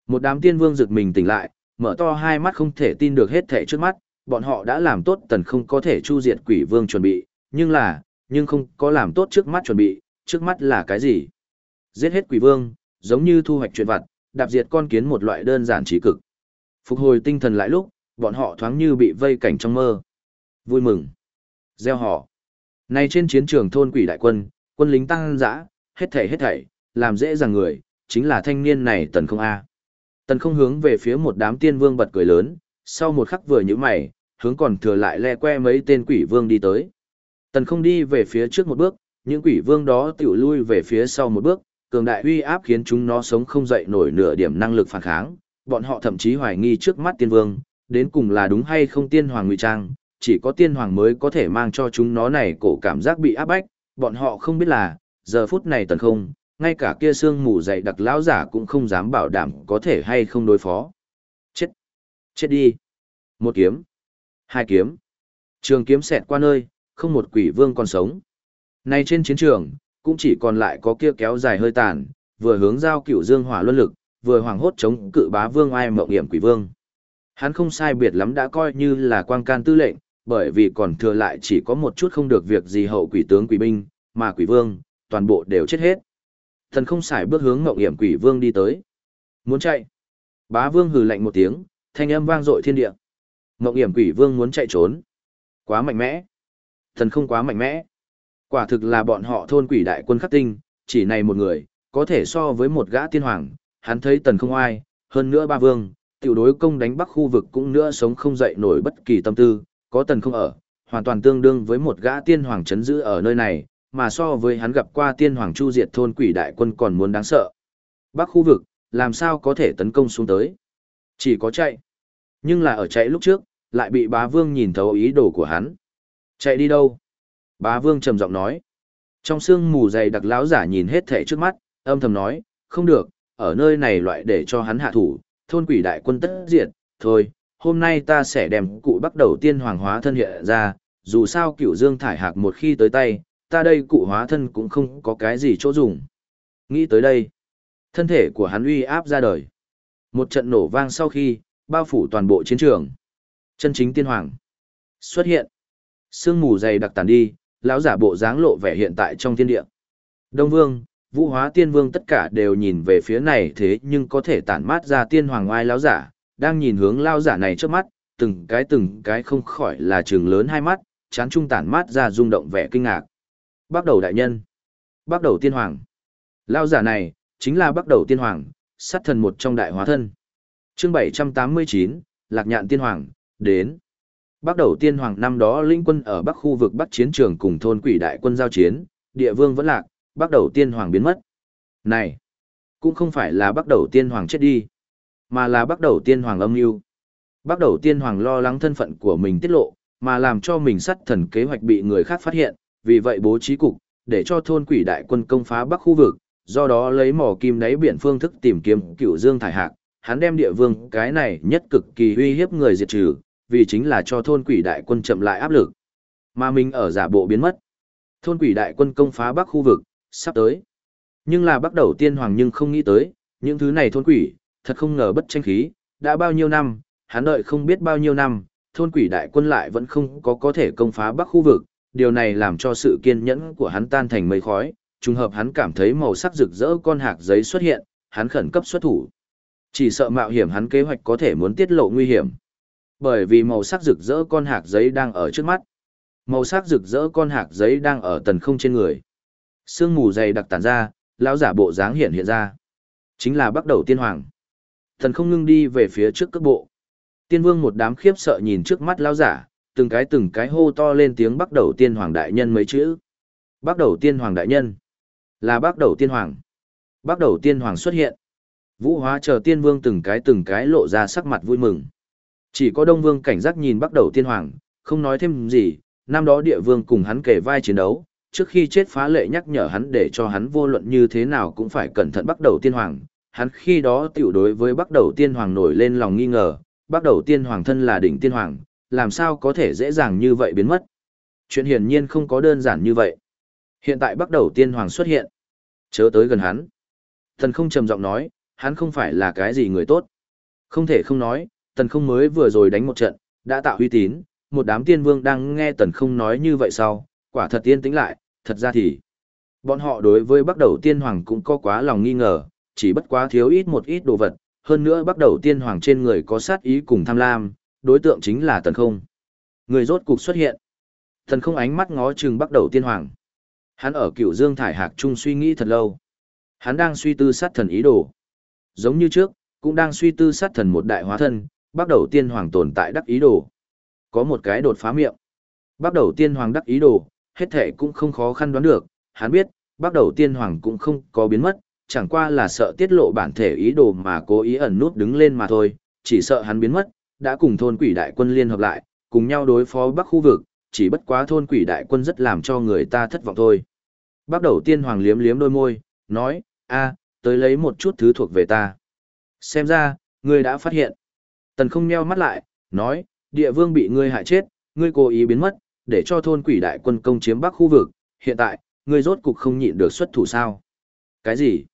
Một đám tiên vương giật mình tỉnh lại, mở to hai mắt không thể tin được hết thảy trước mắt, bọn họ đã làm tốt tần không có thể chu diệt quỷ vương chuẩn bị, nhưng là, nhưng không có làm tốt trước mắt chuẩn bị, trước mắt là cái gì? Giết hết quỷ vương, giống như thu hoạch chuyện vặt, đạp diệt con kiến một loại đơn giản trí cực. Phục hồi tinh thần lại lúc, bọn họ thoáng như bị vây cảnh trong mơ. Vui mừng. Gieo họ. Này trên chiến trường thôn quỷ đại quân, quân lính tăng dã, hết thảy hết thảy, làm dễ dàng người, chính là thanh niên này tần không A. Tần không hướng về phía một đám tiên vương bật cười lớn, sau một khắc vừa nhíu mày, hướng còn thừa lại le que mấy tên quỷ vương đi tới. Tần không đi về phía trước một bước, những quỷ vương đó tiểu lui về phía sau một bước, cường đại uy áp khiến chúng nó sống không dậy nổi nửa điểm năng lực phản kháng, bọn họ thậm chí hoài nghi trước mắt tiên vương, đến cùng là đúng hay không tiên hoàng ngụy trang, chỉ có tiên hoàng mới có thể mang cho chúng nó này cổ cảm giác bị áp bách, bọn họ không biết là, giờ phút này tần không, ngay cả kia xương mù dày đặc lão giả cũng không dám bảo đảm có thể hay không đối phó. Chết! Chết đi! Một kiếm! Hai kiếm! Trường kiếm xẹt qua nơi, không một quỷ vương còn sống. Nay trên chiến trường, cũng chỉ còn lại có kia kéo dài hơi tàn, vừa hướng giao cửu dương hỏa luân lực, vừa hoàng hốt chống cự bá vương ai mộng hiểm quỷ vương. Hắn không sai biệt lắm đã coi như là quang can tư lệnh, bởi vì còn thừa lại chỉ có một chút không được việc gì hậu quỷ tướng quỷ binh, mà quỷ vương, toàn bộ đều chết hết. Thần không xài bước hướng ngộng hiểm quỷ vương đi tới. Muốn chạy. Bá vương hừ lạnh một tiếng, thanh âm vang dội thiên địa. Ngộng hiểm quỷ vương muốn chạy trốn. Quá mạnh mẽ. Thần không quá mạnh mẽ. Quả thực là bọn họ thôn quỷ đại quân khắc tinh, chỉ này một người, có thể so với một gã tiên hoàng, hắn thấy tần không ai, hơn nữa ba vương, tiểu đối công đánh bắc khu vực cũng nữa sống không dậy nổi bất kỳ tâm tư, có tần không ở, hoàn toàn tương đương với một gã tiên hoàng chấn giữ ở nơi này, mà so với hắn gặp qua tiên hoàng chu diệt thôn quỷ đại quân còn muốn đáng sợ. Bắc khu vực, làm sao có thể tấn công xuống tới? Chỉ có chạy. Nhưng là ở chạy lúc trước, lại bị bá vương nhìn thấu ý đồ của hắn. Chạy đi đâu? Bá vương trầm giọng nói. Trong sương mù dày đặc lão giả nhìn hết thể trước mắt, âm thầm nói, không được, ở nơi này loại để cho hắn hạ thủ, thôn quỷ đại quân tất diệt, thôi, hôm nay ta sẽ đem cụ bắt đầu tiên hoàng hóa thân hiện ra, dù sao cựu dương thải hạc một khi tới tay, ta đây cụ hóa thân cũng không có cái gì chỗ dùng. Nghĩ tới đây, thân thể của hắn uy áp ra đời. Một trận nổ vang sau khi, bao phủ toàn bộ chiến trường. Chân chính tiên hoàng xuất hiện. Sương mù dày đặc tàn đi, lão giả bộ dáng lộ vẻ hiện tại trong thiên địa. Đông Vương, Vũ Hóa Tiên Vương tất cả đều nhìn về phía này thế nhưng có thể tản mát ra tiên hoàng oai lão giả, đang nhìn hướng lao giả này trước mắt, từng cái từng cái không khỏi là trường lớn hai mắt, chán trung tản mát ra rung động vẻ kinh ngạc. Bắt đầu đại nhân, bắt đầu tiên hoàng. lao giả này, chính là bắt đầu tiên hoàng, sát thần một trong đại hóa thân. chương 789, Lạc Nhạn Tiên Hoàng, đến. Bắt đầu tiên hoàng năm đó linh quân ở bắc khu vực bắc chiến trường cùng thôn quỷ đại quân giao chiến, địa vương vẫn lạc, bắt đầu tiên hoàng biến mất. Này, cũng không phải là bắt đầu tiên hoàng chết đi, mà là bắt đầu tiên hoàng âm mưu. Bắt đầu tiên hoàng lo lắng thân phận của mình tiết lộ, mà làm cho mình sắt thần kế hoạch bị người khác phát hiện, vì vậy bố trí cục, để cho thôn quỷ đại quân công phá bắc khu vực, do đó lấy mỏ kim đáy biển phương thức tìm kiếm cựu dương thải hạc, hắn đem địa vương cái này nhất cực kỳ uy hiếp người diệt trừ, vì chính là cho thôn quỷ đại quân chậm lại áp lực. Mà mình ở giả bộ biến mất. Thôn quỷ đại quân công phá bắc khu vực, sắp tới. Nhưng là bắt đầu tiên hoàng nhưng không nghĩ tới, những thứ này thôn quỷ, thật không ngờ bất tranh khí, đã bao nhiêu năm, hắn đợi không biết bao nhiêu năm, thôn quỷ đại quân lại vẫn không có có thể công phá bắc khu vực, điều này làm cho sự kiên nhẫn của hắn tan thành mây khói, trùng hợp hắn cảm thấy màu sắc rực rỡ con hạc giấy xuất hiện, hắn khẩn cấp xuất thủ. Chỉ sợ mạo hiểm hắn kế hoạch có thể muốn tiết lộ nguy hiểm. Bởi vì màu sắc rực rỡ con hạc giấy đang ở trước mắt. Màu sắc rực rỡ con hạc giấy đang ở tần không trên người. Sương mù dày đặc tản ra, lão giả bộ dáng hiện hiện ra. Chính là bắt đầu tiên hoàng. Thần không ngưng đi về phía trước cước bộ. Tiên vương một đám khiếp sợ nhìn trước mắt lão giả, từng cái từng cái hô to lên tiếng bắt đầu tiên hoàng đại nhân mấy chữ. Bắt đầu tiên hoàng đại nhân. Là bắt đầu tiên hoàng. Bắt đầu tiên hoàng xuất hiện. Vũ hóa chờ tiên vương từng cái từng cái lộ ra sắc mặt vui mừng. Chỉ có đông vương cảnh giác nhìn bắt đầu tiên hoàng, không nói thêm gì, năm đó địa vương cùng hắn kể vai chiến đấu, trước khi chết phá lệ nhắc nhở hắn để cho hắn vô luận như thế nào cũng phải cẩn thận bắt đầu tiên hoàng. Hắn khi đó tiểu đối với bắt đầu tiên hoàng nổi lên lòng nghi ngờ, bắt đầu tiên hoàng thân là đỉnh tiên hoàng, làm sao có thể dễ dàng như vậy biến mất. Chuyện hiển nhiên không có đơn giản như vậy. Hiện tại bắt đầu tiên hoàng xuất hiện. Chớ tới gần hắn. Thần không trầm giọng nói, hắn không phải là cái gì người tốt. Không thể không nói, tần không mới vừa rồi đánh một trận, đã tạo uy tín, một đám tiên vương đang nghe tần không nói như vậy sau, quả thật tiên tĩnh lại, thật ra thì bọn họ đối với bắt đầu tiên hoàng cũng có quá lòng nghi ngờ, chỉ bất quá thiếu ít một ít đồ vật, hơn nữa bắt đầu tiên hoàng trên người có sát ý cùng tham lam, đối tượng chính là tần không. Người rốt cục xuất hiện. Tần không ánh mắt ngó chừng bắt đầu tiên hoàng. Hắn ở cựu dương thải hạc trung suy nghĩ thật lâu. Hắn đang suy tư sát thần ý đồ. Giống như trước, cũng đang suy tư sát thần một đại hóa thân, bắt đầu tiên hoàng tồn tại đắc ý đồ. Có một cái đột phá miệng. Bắt đầu tiên hoàng đắc ý đồ, hết thể cũng không khó khăn đoán được, hắn biết, bắt đầu tiên hoàng cũng không có biến mất, chẳng qua là sợ tiết lộ bản thể ý đồ mà cố ý ẩn nút đứng lên mà thôi, chỉ sợ hắn biến mất, đã cùng thôn quỷ đại quân liên hợp lại, cùng nhau đối phó bắc khu vực, chỉ bất quá thôn quỷ đại quân rất làm cho người ta thất vọng thôi. Bắt đầu tiên hoàng liếm liếm đôi môi, nói, a, tới lấy một chút thứ thuộc về ta. Xem ra, ngươi đã phát hiện. Tần không nheo mắt lại, nói, địa vương bị ngươi hại chết, ngươi cố ý biến mất, để cho thôn quỷ đại quân công chiếm bắc khu vực, hiện tại, ngươi rốt cục không nhịn được xuất thủ sao. Cái gì?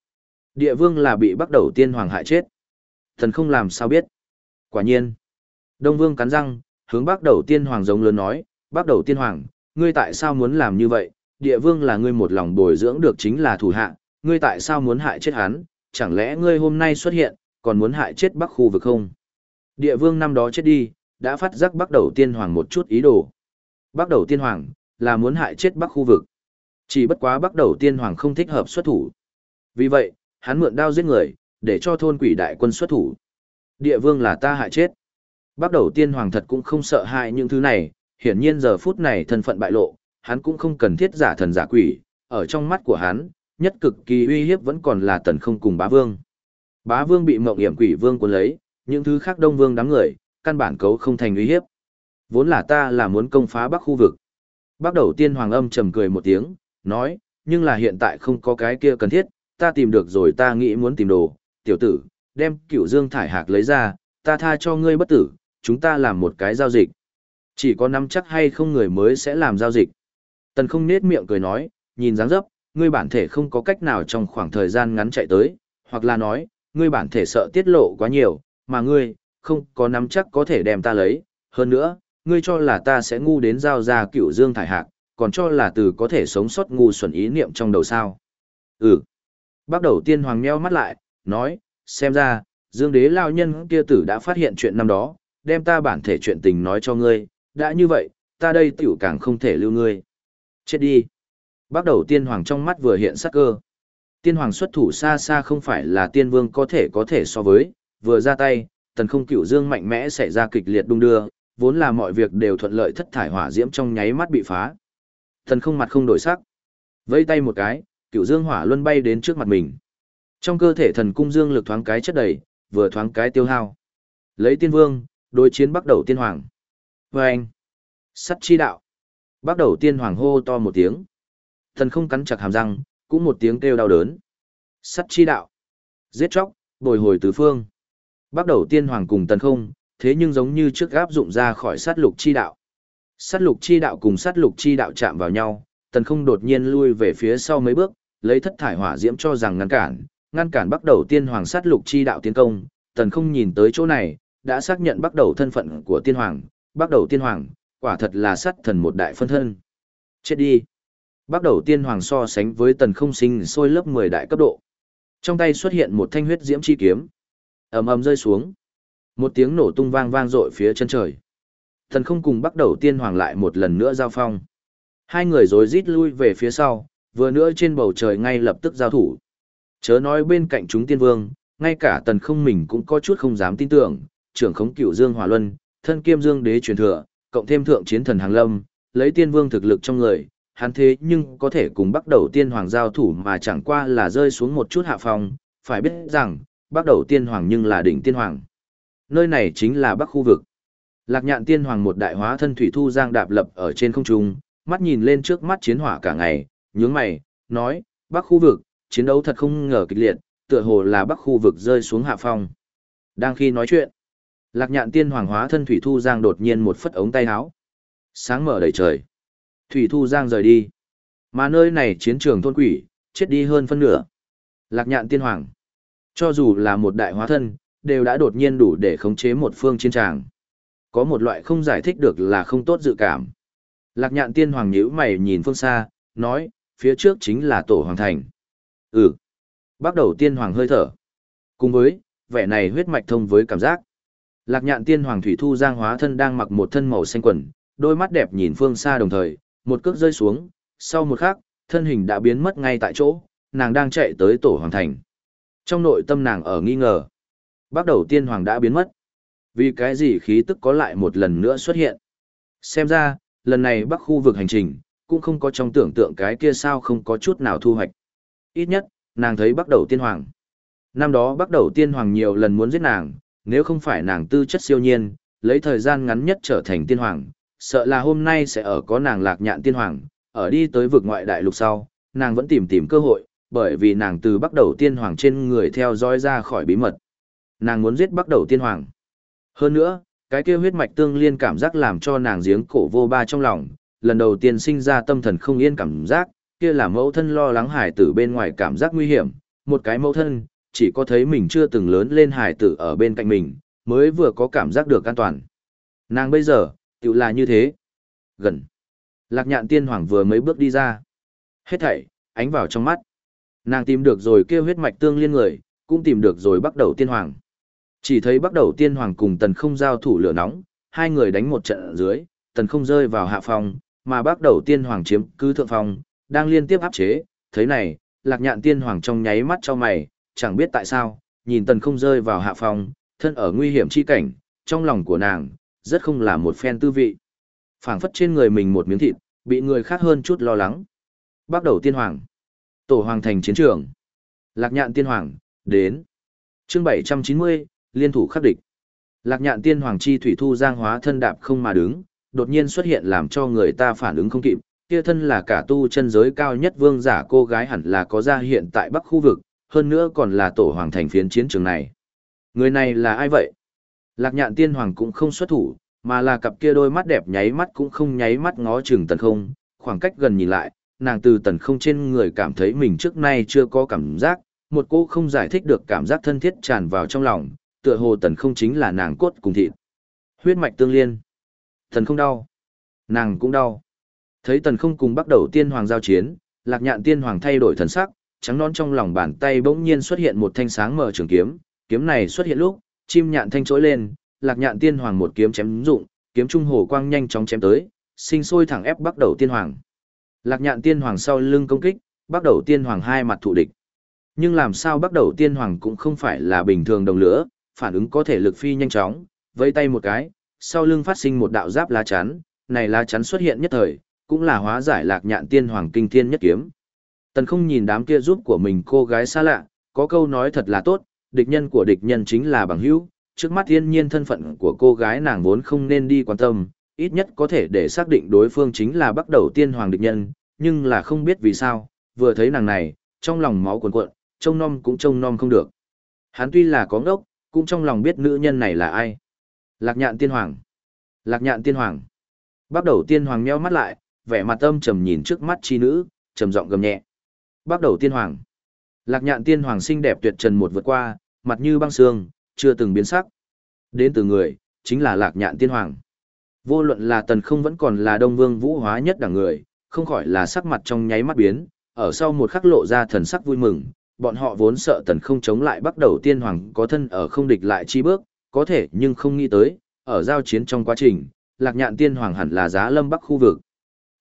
Địa vương là bị bắt đầu tiên hoàng hại chết. Thần không làm sao biết. Quả nhiên. Đông vương cắn răng, hướng bắt đầu tiên hoàng giống lớn nói, bắt đầu tiên hoàng, ngươi tại sao muốn làm như vậy? Địa vương là ngươi một lòng bồi dưỡng được chính là thủ hạ, ngươi tại sao muốn hại chết hắn? Chẳng lẽ ngươi hôm nay xuất hiện, còn muốn hại chết bắc khu vực không? Địa vương năm đó chết đi, đã phát giác bắt đầu tiên hoàng một chút ý đồ. Bắt đầu tiên hoàng, là muốn hại chết bắc khu vực. Chỉ bất quá bắt đầu tiên hoàng không thích hợp xuất thủ. Vì vậy, hắn mượn đao giết người, để cho thôn quỷ đại quân xuất thủ. Địa vương là ta hại chết. Bắt đầu tiên hoàng thật cũng không sợ hại những thứ này, hiển nhiên giờ phút này thân phận bại lộ, hắn cũng không cần thiết giả thần giả quỷ, ở trong mắt của hắn, nhất cực kỳ uy hiếp vẫn còn là tần không cùng bá vương. Bá vương bị mộng hiểm quỷ vương cuốn lấy, những thứ khác đông vương đám người, căn bản cấu không thành uy hiếp. Vốn là ta là muốn công phá bắc khu vực. Bắt đầu tiên hoàng âm trầm cười một tiếng, nói, nhưng là hiện tại không có cái kia cần thiết, ta tìm được rồi ta nghĩ muốn tìm đồ, tiểu tử, đem cửu dương thải hạc lấy ra, ta tha cho ngươi bất tử, chúng ta làm một cái giao dịch. Chỉ có nắm chắc hay không người mới sẽ làm giao dịch. Tần không nết miệng cười nói, nhìn dáng dấp, ngươi bản thể không có cách nào trong khoảng thời gian ngắn chạy tới, hoặc là nói, ngươi bản thể sợ tiết lộ quá nhiều, mà ngươi, không có nắm chắc có thể đem ta lấy, hơn nữa, ngươi cho là ta sẽ ngu đến giao ra cửu dương thải hạc, còn cho là từ có thể sống sót ngu xuẩn ý niệm trong đầu sao. Ừ. Bác đầu tiên hoàng meo mắt lại, nói, xem ra, dương đế lao nhân kia tử đã phát hiện chuyện năm đó, đem ta bản thể chuyện tình nói cho ngươi, đã như vậy, ta đây tiểu càng không thể lưu ngươi. Chết đi. Bác đầu tiên hoàng trong mắt vừa hiện sắc cơ. Tiên hoàng xuất thủ xa xa không phải là tiên vương có thể có thể so với, vừa ra tay, tần không cửu dương mạnh mẽ xảy ra kịch liệt đung đưa, vốn là mọi việc đều thuận lợi thất thải hỏa diễm trong nháy mắt bị phá. Tần không mặt không đổi sắc. Vây tay một cái, cựu dương hỏa luân bay đến trước mặt mình. Trong cơ thể thần cung dương lực thoáng cái chất đầy, vừa thoáng cái tiêu hao. Lấy tiên vương, đối chiến bắt đầu tiên hoàng. Và anh, Sắt chi đạo. Bắt đầu tiên hoàng hô to một tiếng. Thần không cắn chặt hàm răng, cũng một tiếng kêu đau đớn. Sắt chi đạo. Giết chóc, bồi hồi tứ phương. Bắt đầu tiên hoàng cùng tần không, thế nhưng giống như trước áp dụng ra khỏi sát lục chi đạo. Sát lục chi đạo cùng sát lục chi đạo chạm vào nhau, tần không đột nhiên lui về phía sau mấy bước, lấy thất thải hỏa diễm cho rằng ngăn cản, ngăn cản bắt đầu tiên hoàng sát lục chi đạo tiến công, tần không nhìn tới chỗ này, đã xác nhận bắt đầu thân phận của tiên hoàng, bắt đầu tiên hoàng, quả thật là sát thần một đại phân thân. Chết đi. Bắt đầu tiên hoàng so sánh với tần không sinh sôi lớp 10 đại cấp độ. Trong tay xuất hiện một thanh huyết diễm chi kiếm. ầm ầm rơi xuống. Một tiếng nổ tung vang vang dội phía chân trời. Tần không cùng bắt đầu tiên hoàng lại một lần nữa giao phong. Hai người rối rít lui về phía sau, vừa nữa trên bầu trời ngay lập tức giao thủ. Chớ nói bên cạnh chúng tiên vương, ngay cả tần không mình cũng có chút không dám tin tưởng, trưởng khống cửu dương hỏa luân, thân kiêm dương đế truyền thừa, cộng thêm thượng chiến thần hàng lâm, lấy tiên vương thực lực trong người, hắn thế nhưng có thể cùng bắt đầu tiên hoàng giao thủ mà chẳng qua là rơi xuống một chút hạ phong, phải biết rằng, bắt đầu tiên hoàng nhưng là đỉnh tiên hoàng. Nơi này chính là bắc khu vực. Lạc nhạn tiên hoàng một đại hóa thân thủy thu giang đạp lập ở trên không trung, mắt nhìn lên trước mắt chiến hỏa cả ngày, nhướng mày, nói, bắc khu vực, chiến đấu thật không ngờ kịch liệt, tựa hồ là bắc khu vực rơi xuống hạ phong. Đang khi nói chuyện, lạc nhạn tiên hoàng hóa thân thủy thu giang đột nhiên một phất ống tay áo. Sáng mở đầy trời. Thủy thu giang rời đi. Mà nơi này chiến trường thôn quỷ, chết đi hơn phân nửa. Lạc nhạn tiên hoàng. Cho dù là một đại hóa thân, đều đã đột nhiên đủ để khống chế một phương chiến tràng. Có một loại không giải thích được là không tốt dự cảm. Lạc nhạn tiên hoàng nhíu mày nhìn phương xa, nói, phía trước chính là tổ hoàng thành. Ừ. Bắt đầu tiên hoàng hơi thở. Cùng với, vẻ này huyết mạch thông với cảm giác. Lạc nhạn tiên hoàng thủy thu giang hóa thân đang mặc một thân màu xanh quần, đôi mắt đẹp nhìn phương xa đồng thời, một cước rơi xuống, sau một khắc, thân hình đã biến mất ngay tại chỗ, nàng đang chạy tới tổ hoàng thành. Trong nội tâm nàng ở nghi ngờ. Bắt đầu tiên hoàng đã biến mất. Vì cái gì khí tức có lại một lần nữa xuất hiện. Xem ra, lần này bắc khu vực hành trình, cũng không có trong tưởng tượng cái kia sao không có chút nào thu hoạch. Ít nhất, nàng thấy bắt đầu tiên hoàng. Năm đó bắt đầu tiên hoàng nhiều lần muốn giết nàng, nếu không phải nàng tư chất siêu nhiên, lấy thời gian ngắn nhất trở thành tiên hoàng, sợ là hôm nay sẽ ở có nàng lạc nhạn tiên hoàng, ở đi tới vực ngoại đại lục sau, nàng vẫn tìm tìm cơ hội, bởi vì nàng từ bắt đầu tiên hoàng trên người theo dõi ra khỏi bí mật. Nàng muốn giết bắt đầu tiên hoàng. Hơn nữa, cái kia huyết mạch tương liên cảm giác làm cho nàng giếng cổ vô ba trong lòng, lần đầu tiên sinh ra tâm thần không yên cảm giác, kia là mẫu thân lo lắng hải tử bên ngoài cảm giác nguy hiểm, một cái mẫu thân, chỉ có thấy mình chưa từng lớn lên hải tử ở bên cạnh mình, mới vừa có cảm giác được an toàn. Nàng bây giờ, tự là như thế. Gần. Lạc nhạn tiên hoàng vừa mấy bước đi ra. Hết thảy, ánh vào trong mắt. Nàng tìm được rồi kêu huyết mạch tương liên người, cũng tìm được rồi bắt đầu tiên hoàng. Chỉ thấy bắt đầu tiên hoàng cùng tần không giao thủ lửa nóng, hai người đánh một trận ở dưới, tần không rơi vào hạ phòng, mà bắt đầu tiên hoàng chiếm cứ thượng phòng, đang liên tiếp áp chế, thế này, lạc nhạn tiên hoàng trong nháy mắt cho mày, chẳng biết tại sao, nhìn tần không rơi vào hạ phòng, thân ở nguy hiểm chi cảnh, trong lòng của nàng, rất không là một phen tư vị. phảng phất trên người mình một miếng thịt, bị người khác hơn chút lo lắng. Bắt đầu tiên hoàng. Tổ hoàng thành chiến trường. Lạc nhạn tiên hoàng, đến. chương 790, liên thủ khắc địch. Lạc nhạn tiên hoàng chi thủy thu giang hóa thân đạp không mà đứng, đột nhiên xuất hiện làm cho người ta phản ứng không kịp. Kia thân là cả tu chân giới cao nhất vương giả cô gái hẳn là có ra hiện tại bắc khu vực, hơn nữa còn là tổ hoàng thành phiến chiến trường này. Người này là ai vậy? Lạc nhạn tiên hoàng cũng không xuất thủ, mà là cặp kia đôi mắt đẹp nháy mắt cũng không nháy mắt ngó chừng tần không, khoảng cách gần nhìn lại, nàng từ tần không trên người cảm thấy mình trước nay chưa có cảm giác, một cô không giải thích được cảm giác thân thiết tràn vào trong lòng, tựa hồ tần không chính là nàng cốt cùng thịt. Huyết mạch tương liên. Tần không đau. Nàng cũng đau. Thấy tần không cùng bắt đầu tiên hoàng giao chiến, lạc nhạn tiên hoàng thay đổi thần sắc, trắng non trong lòng bàn tay bỗng nhiên xuất hiện một thanh sáng mở trường kiếm, kiếm này xuất hiện lúc, chim nhạn thanh trỗi lên, lạc nhạn tiên hoàng một kiếm chém dụng, kiếm trung hồ quang nhanh chóng chém tới, sinh sôi thẳng ép bắt đầu tiên hoàng. Lạc nhạn tiên hoàng sau lưng công kích, bắt đầu tiên hoàng hai mặt thụ địch. Nhưng làm sao bắt đầu tiên hoàng cũng không phải là bình thường đồng lửa, phản ứng có thể lực phi nhanh chóng, vẫy tay một cái, sau lưng phát sinh một đạo giáp lá chắn, này lá chắn xuất hiện nhất thời, cũng là hóa giải lạc nhạn tiên hoàng kinh thiên nhất kiếm. Tần không nhìn đám kia giúp của mình cô gái xa lạ, có câu nói thật là tốt, địch nhân của địch nhân chính là bằng hữu, trước mắt thiên nhiên thân phận của cô gái nàng vốn không nên đi quan tâm, ít nhất có thể để xác định đối phương chính là bắt đầu tiên hoàng địch nhân, nhưng là không biết vì sao, vừa thấy nàng này, trong lòng máu cuồn cuộn, trông nom cũng trông nom không được. Hắn tuy là có ngốc, cũng trong lòng biết nữ nhân này là ai. Lạc nhạn tiên hoàng. Lạc nhạn tiên hoàng. Bắt đầu tiên hoàng nheo mắt lại, vẻ mặt âm trầm nhìn trước mắt chi nữ, trầm giọng gầm nhẹ. Bắt đầu tiên hoàng. Lạc nhạn tiên hoàng xinh đẹp tuyệt trần một vượt qua, mặt như băng xương, chưa từng biến sắc. Đến từ người, chính là lạc nhạn tiên hoàng. Vô luận là tần không vẫn còn là đông vương vũ hóa nhất đẳng người, không khỏi là sắc mặt trong nháy mắt biến, ở sau một khắc lộ ra thần sắc vui mừng, bọn họ vốn sợ tần không chống lại bắt đầu tiên hoàng có thân ở không địch lại chi bước, có thể nhưng không nghĩ tới, ở giao chiến trong quá trình, lạc nhạn tiên hoàng hẳn là giá lâm bắc khu vực.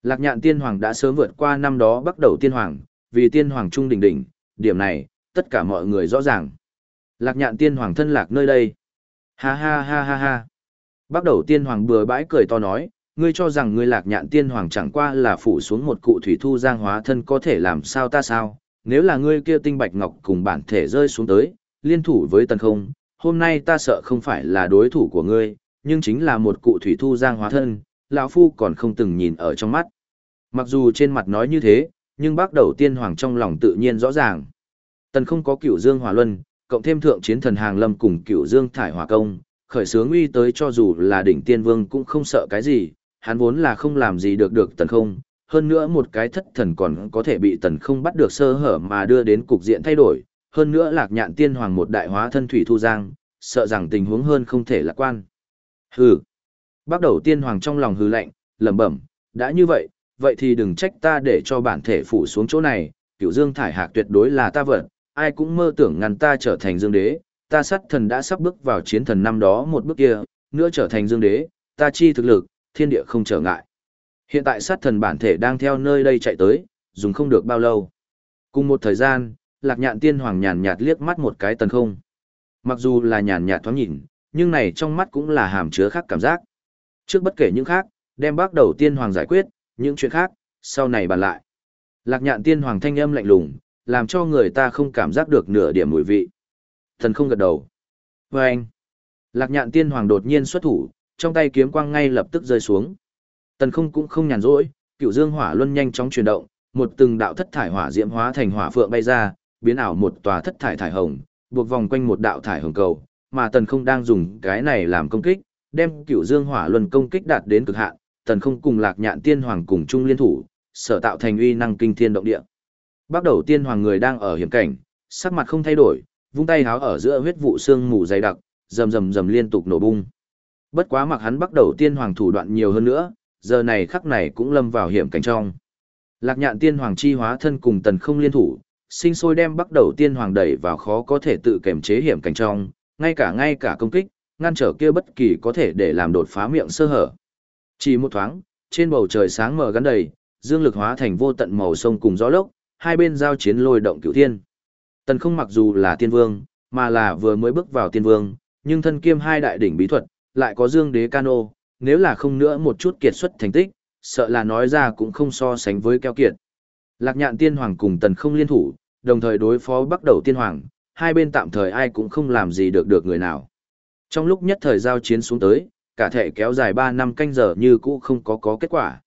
Lạc nhạn tiên hoàng đã sớm vượt qua năm đó bắt đầu tiên hoàng, vì tiên hoàng trung đỉnh đỉnh, điểm này, tất cả mọi người rõ ràng. Lạc nhạn tiên hoàng thân lạc nơi đây. Ha ha ha ha ha. Bắt đầu tiên hoàng bừa bãi cười to nói, ngươi cho rằng ngươi lạc nhạn tiên hoàng chẳng qua là phủ xuống một cụ thủy thu giang hóa thân có thể làm sao ta sao, nếu là ngươi kia tinh bạch ngọc cùng bản thể rơi xuống tới, liên thủ với tần không, hôm nay ta sợ không phải là đối thủ của ngươi, nhưng chính là một cụ thủy thu giang hóa thân, lão phu còn không từng nhìn ở trong mắt. Mặc dù trên mặt nói như thế, nhưng bác đầu tiên hoàng trong lòng tự nhiên rõ ràng. Tần không có cửu dương hỏa luân, cộng thêm thượng chiến thần hàng lâm cùng cửu dương thải hỏa công, khởi sướng uy tới cho dù là đỉnh tiên vương cũng không sợ cái gì, hắn vốn là không làm gì được được tần không, hơn nữa một cái thất thần còn có thể bị tần không bắt được sơ hở mà đưa đến cục diện thay đổi, hơn nữa lạc nhạn tiên hoàng một đại hóa thân thủy thu giang, sợ rằng tình huống hơn không thể lạc quan. Hừ. Bắt đầu tiên hoàng trong lòng hừ lạnh, lẩm bẩm, đã như vậy, vậy thì đừng trách ta để cho bản thể phủ xuống chỗ này, cửu dương thải hạc tuyệt đối là ta vật, ai cũng mơ tưởng ngăn ta trở thành dương đế, ta sát thần đã sắp bước vào chiến thần năm đó một bước kia, nữa trở thành dương đế, ta chi thực lực, thiên địa không trở ngại. Hiện tại sát thần bản thể đang theo nơi đây chạy tới, dùng không được bao lâu. Cùng một thời gian, lạc nhạn tiên hoàng nhàn nhạt liếc mắt một cái tần không. Mặc dù là nhàn nhạt thoáng nhìn, nhưng này trong mắt cũng là hàm chứa khác cảm giác. Trước bất kể những khác, đem bác đầu tiên hoàng giải quyết, những chuyện khác, sau này bàn lại. Lạc nhạn tiên hoàng thanh âm lạnh lùng, làm cho người ta không cảm giác được nửa điểm mùi vị. Thần không gật đầu. Và anh, lạc nhạn tiên hoàng đột nhiên xuất thủ, trong tay kiếm quang ngay lập tức rơi xuống. Tần không cũng không nhàn rỗi, cựu dương hỏa luân nhanh chóng chuyển động, một từng đạo thất thải hỏa diễm hóa thành hỏa phượng bay ra, biến ảo một tòa thất thải thải hồng, buộc vòng quanh một đạo thải hồng cầu, mà tần không đang dùng cái này làm công kích, đem cựu dương hỏa luân công kích đạt đến cực hạn, tần không cùng lạc nhạn tiên hoàng cùng chung liên thủ, sở tạo thành uy năng kinh thiên động địa. Bắt đầu tiên hoàng người đang ở hiểm cảnh, sắc mặt không thay đổi, vung tay háo ở giữa huyết vụ xương mù dày đặc, rầm rầm rầm liên tục nổ bung. Bất quá mặc hắn bắt đầu tiên hoàng thủ đoạn nhiều hơn nữa, giờ này khắc này cũng lâm vào hiểm cảnh trong. Lạc nhạn tiên hoàng chi hóa thân cùng tần không liên thủ, sinh sôi đem bắt đầu tiên hoàng đẩy vào khó có thể tự kềm chế hiểm cảnh trong, ngay cả ngay cả công kích, ngăn trở kia bất kỳ có thể để làm đột phá miệng sơ hở. Chỉ một thoáng, trên bầu trời sáng mờ gắn đầy, dương lực hóa thành vô tận màu sông cùng gió lốc, hai bên giao chiến lôi động cửu thiên. Tần không mặc dù là tiên vương, mà là vừa mới bước vào tiên vương, nhưng thân kiêm hai đại đỉnh bí thuật, lại có dương đế cano, nếu là không nữa một chút kiệt xuất thành tích, sợ là nói ra cũng không so sánh với keo kiệt. Lạc nhạn tiên hoàng cùng tần không liên thủ, đồng thời đối phó bắt đầu tiên hoàng, hai bên tạm thời ai cũng không làm gì được được người nào. Trong lúc nhất thời giao chiến xuống tới, cả thể kéo dài 3 năm canh giờ như cũ không có có kết quả.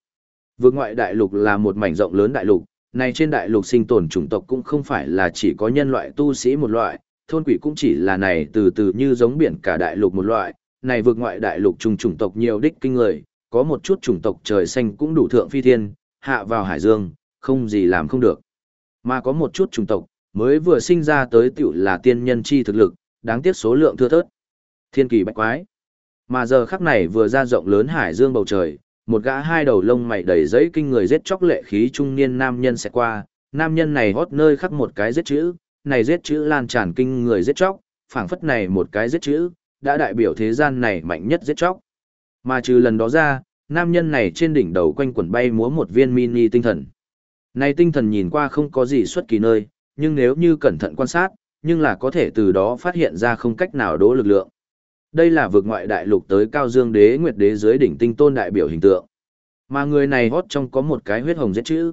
Vượt ngoại đại lục là một mảnh rộng lớn đại lục, này trên đại lục sinh tồn chủng tộc cũng không phải là chỉ có nhân loại tu sĩ một loại, thôn quỷ cũng chỉ là này từ từ như giống biển cả đại lục một loại, này vượt ngoại đại lục trùng chủng tộc nhiều đích kinh người, có một chút chủng tộc trời xanh cũng đủ thượng phi thiên, hạ vào hải dương, không gì làm không được. Mà có một chút chủng tộc, mới vừa sinh ra tới tiểu là tiên nhân chi thực lực, đáng tiếc số lượng thưa thớt. Thiên kỳ bạch quái. Mà giờ khắc này vừa ra rộng lớn hải dương bầu trời, một gã hai đầu lông mày đầy giấy kinh người giết chóc lệ khí trung niên nam nhân sẽ qua, nam nhân này hót nơi khắc một cái giết chữ, này giết chữ lan tràn kinh người giết chóc, phảng phất này một cái giết chữ, đã đại biểu thế gian này mạnh nhất giết chóc. Mà trừ lần đó ra, nam nhân này trên đỉnh đầu quanh quẩn bay múa một viên mini tinh thần. Này tinh thần nhìn qua không có gì xuất kỳ nơi, nhưng nếu như cẩn thận quan sát, nhưng là có thể từ đó phát hiện ra không cách nào đố lực lượng. Đây là vực ngoại đại lục tới cao dương đế nguyệt đế dưới đỉnh tinh tôn đại biểu hình tượng. Mà người này hót trong có một cái huyết hồng giết chữ.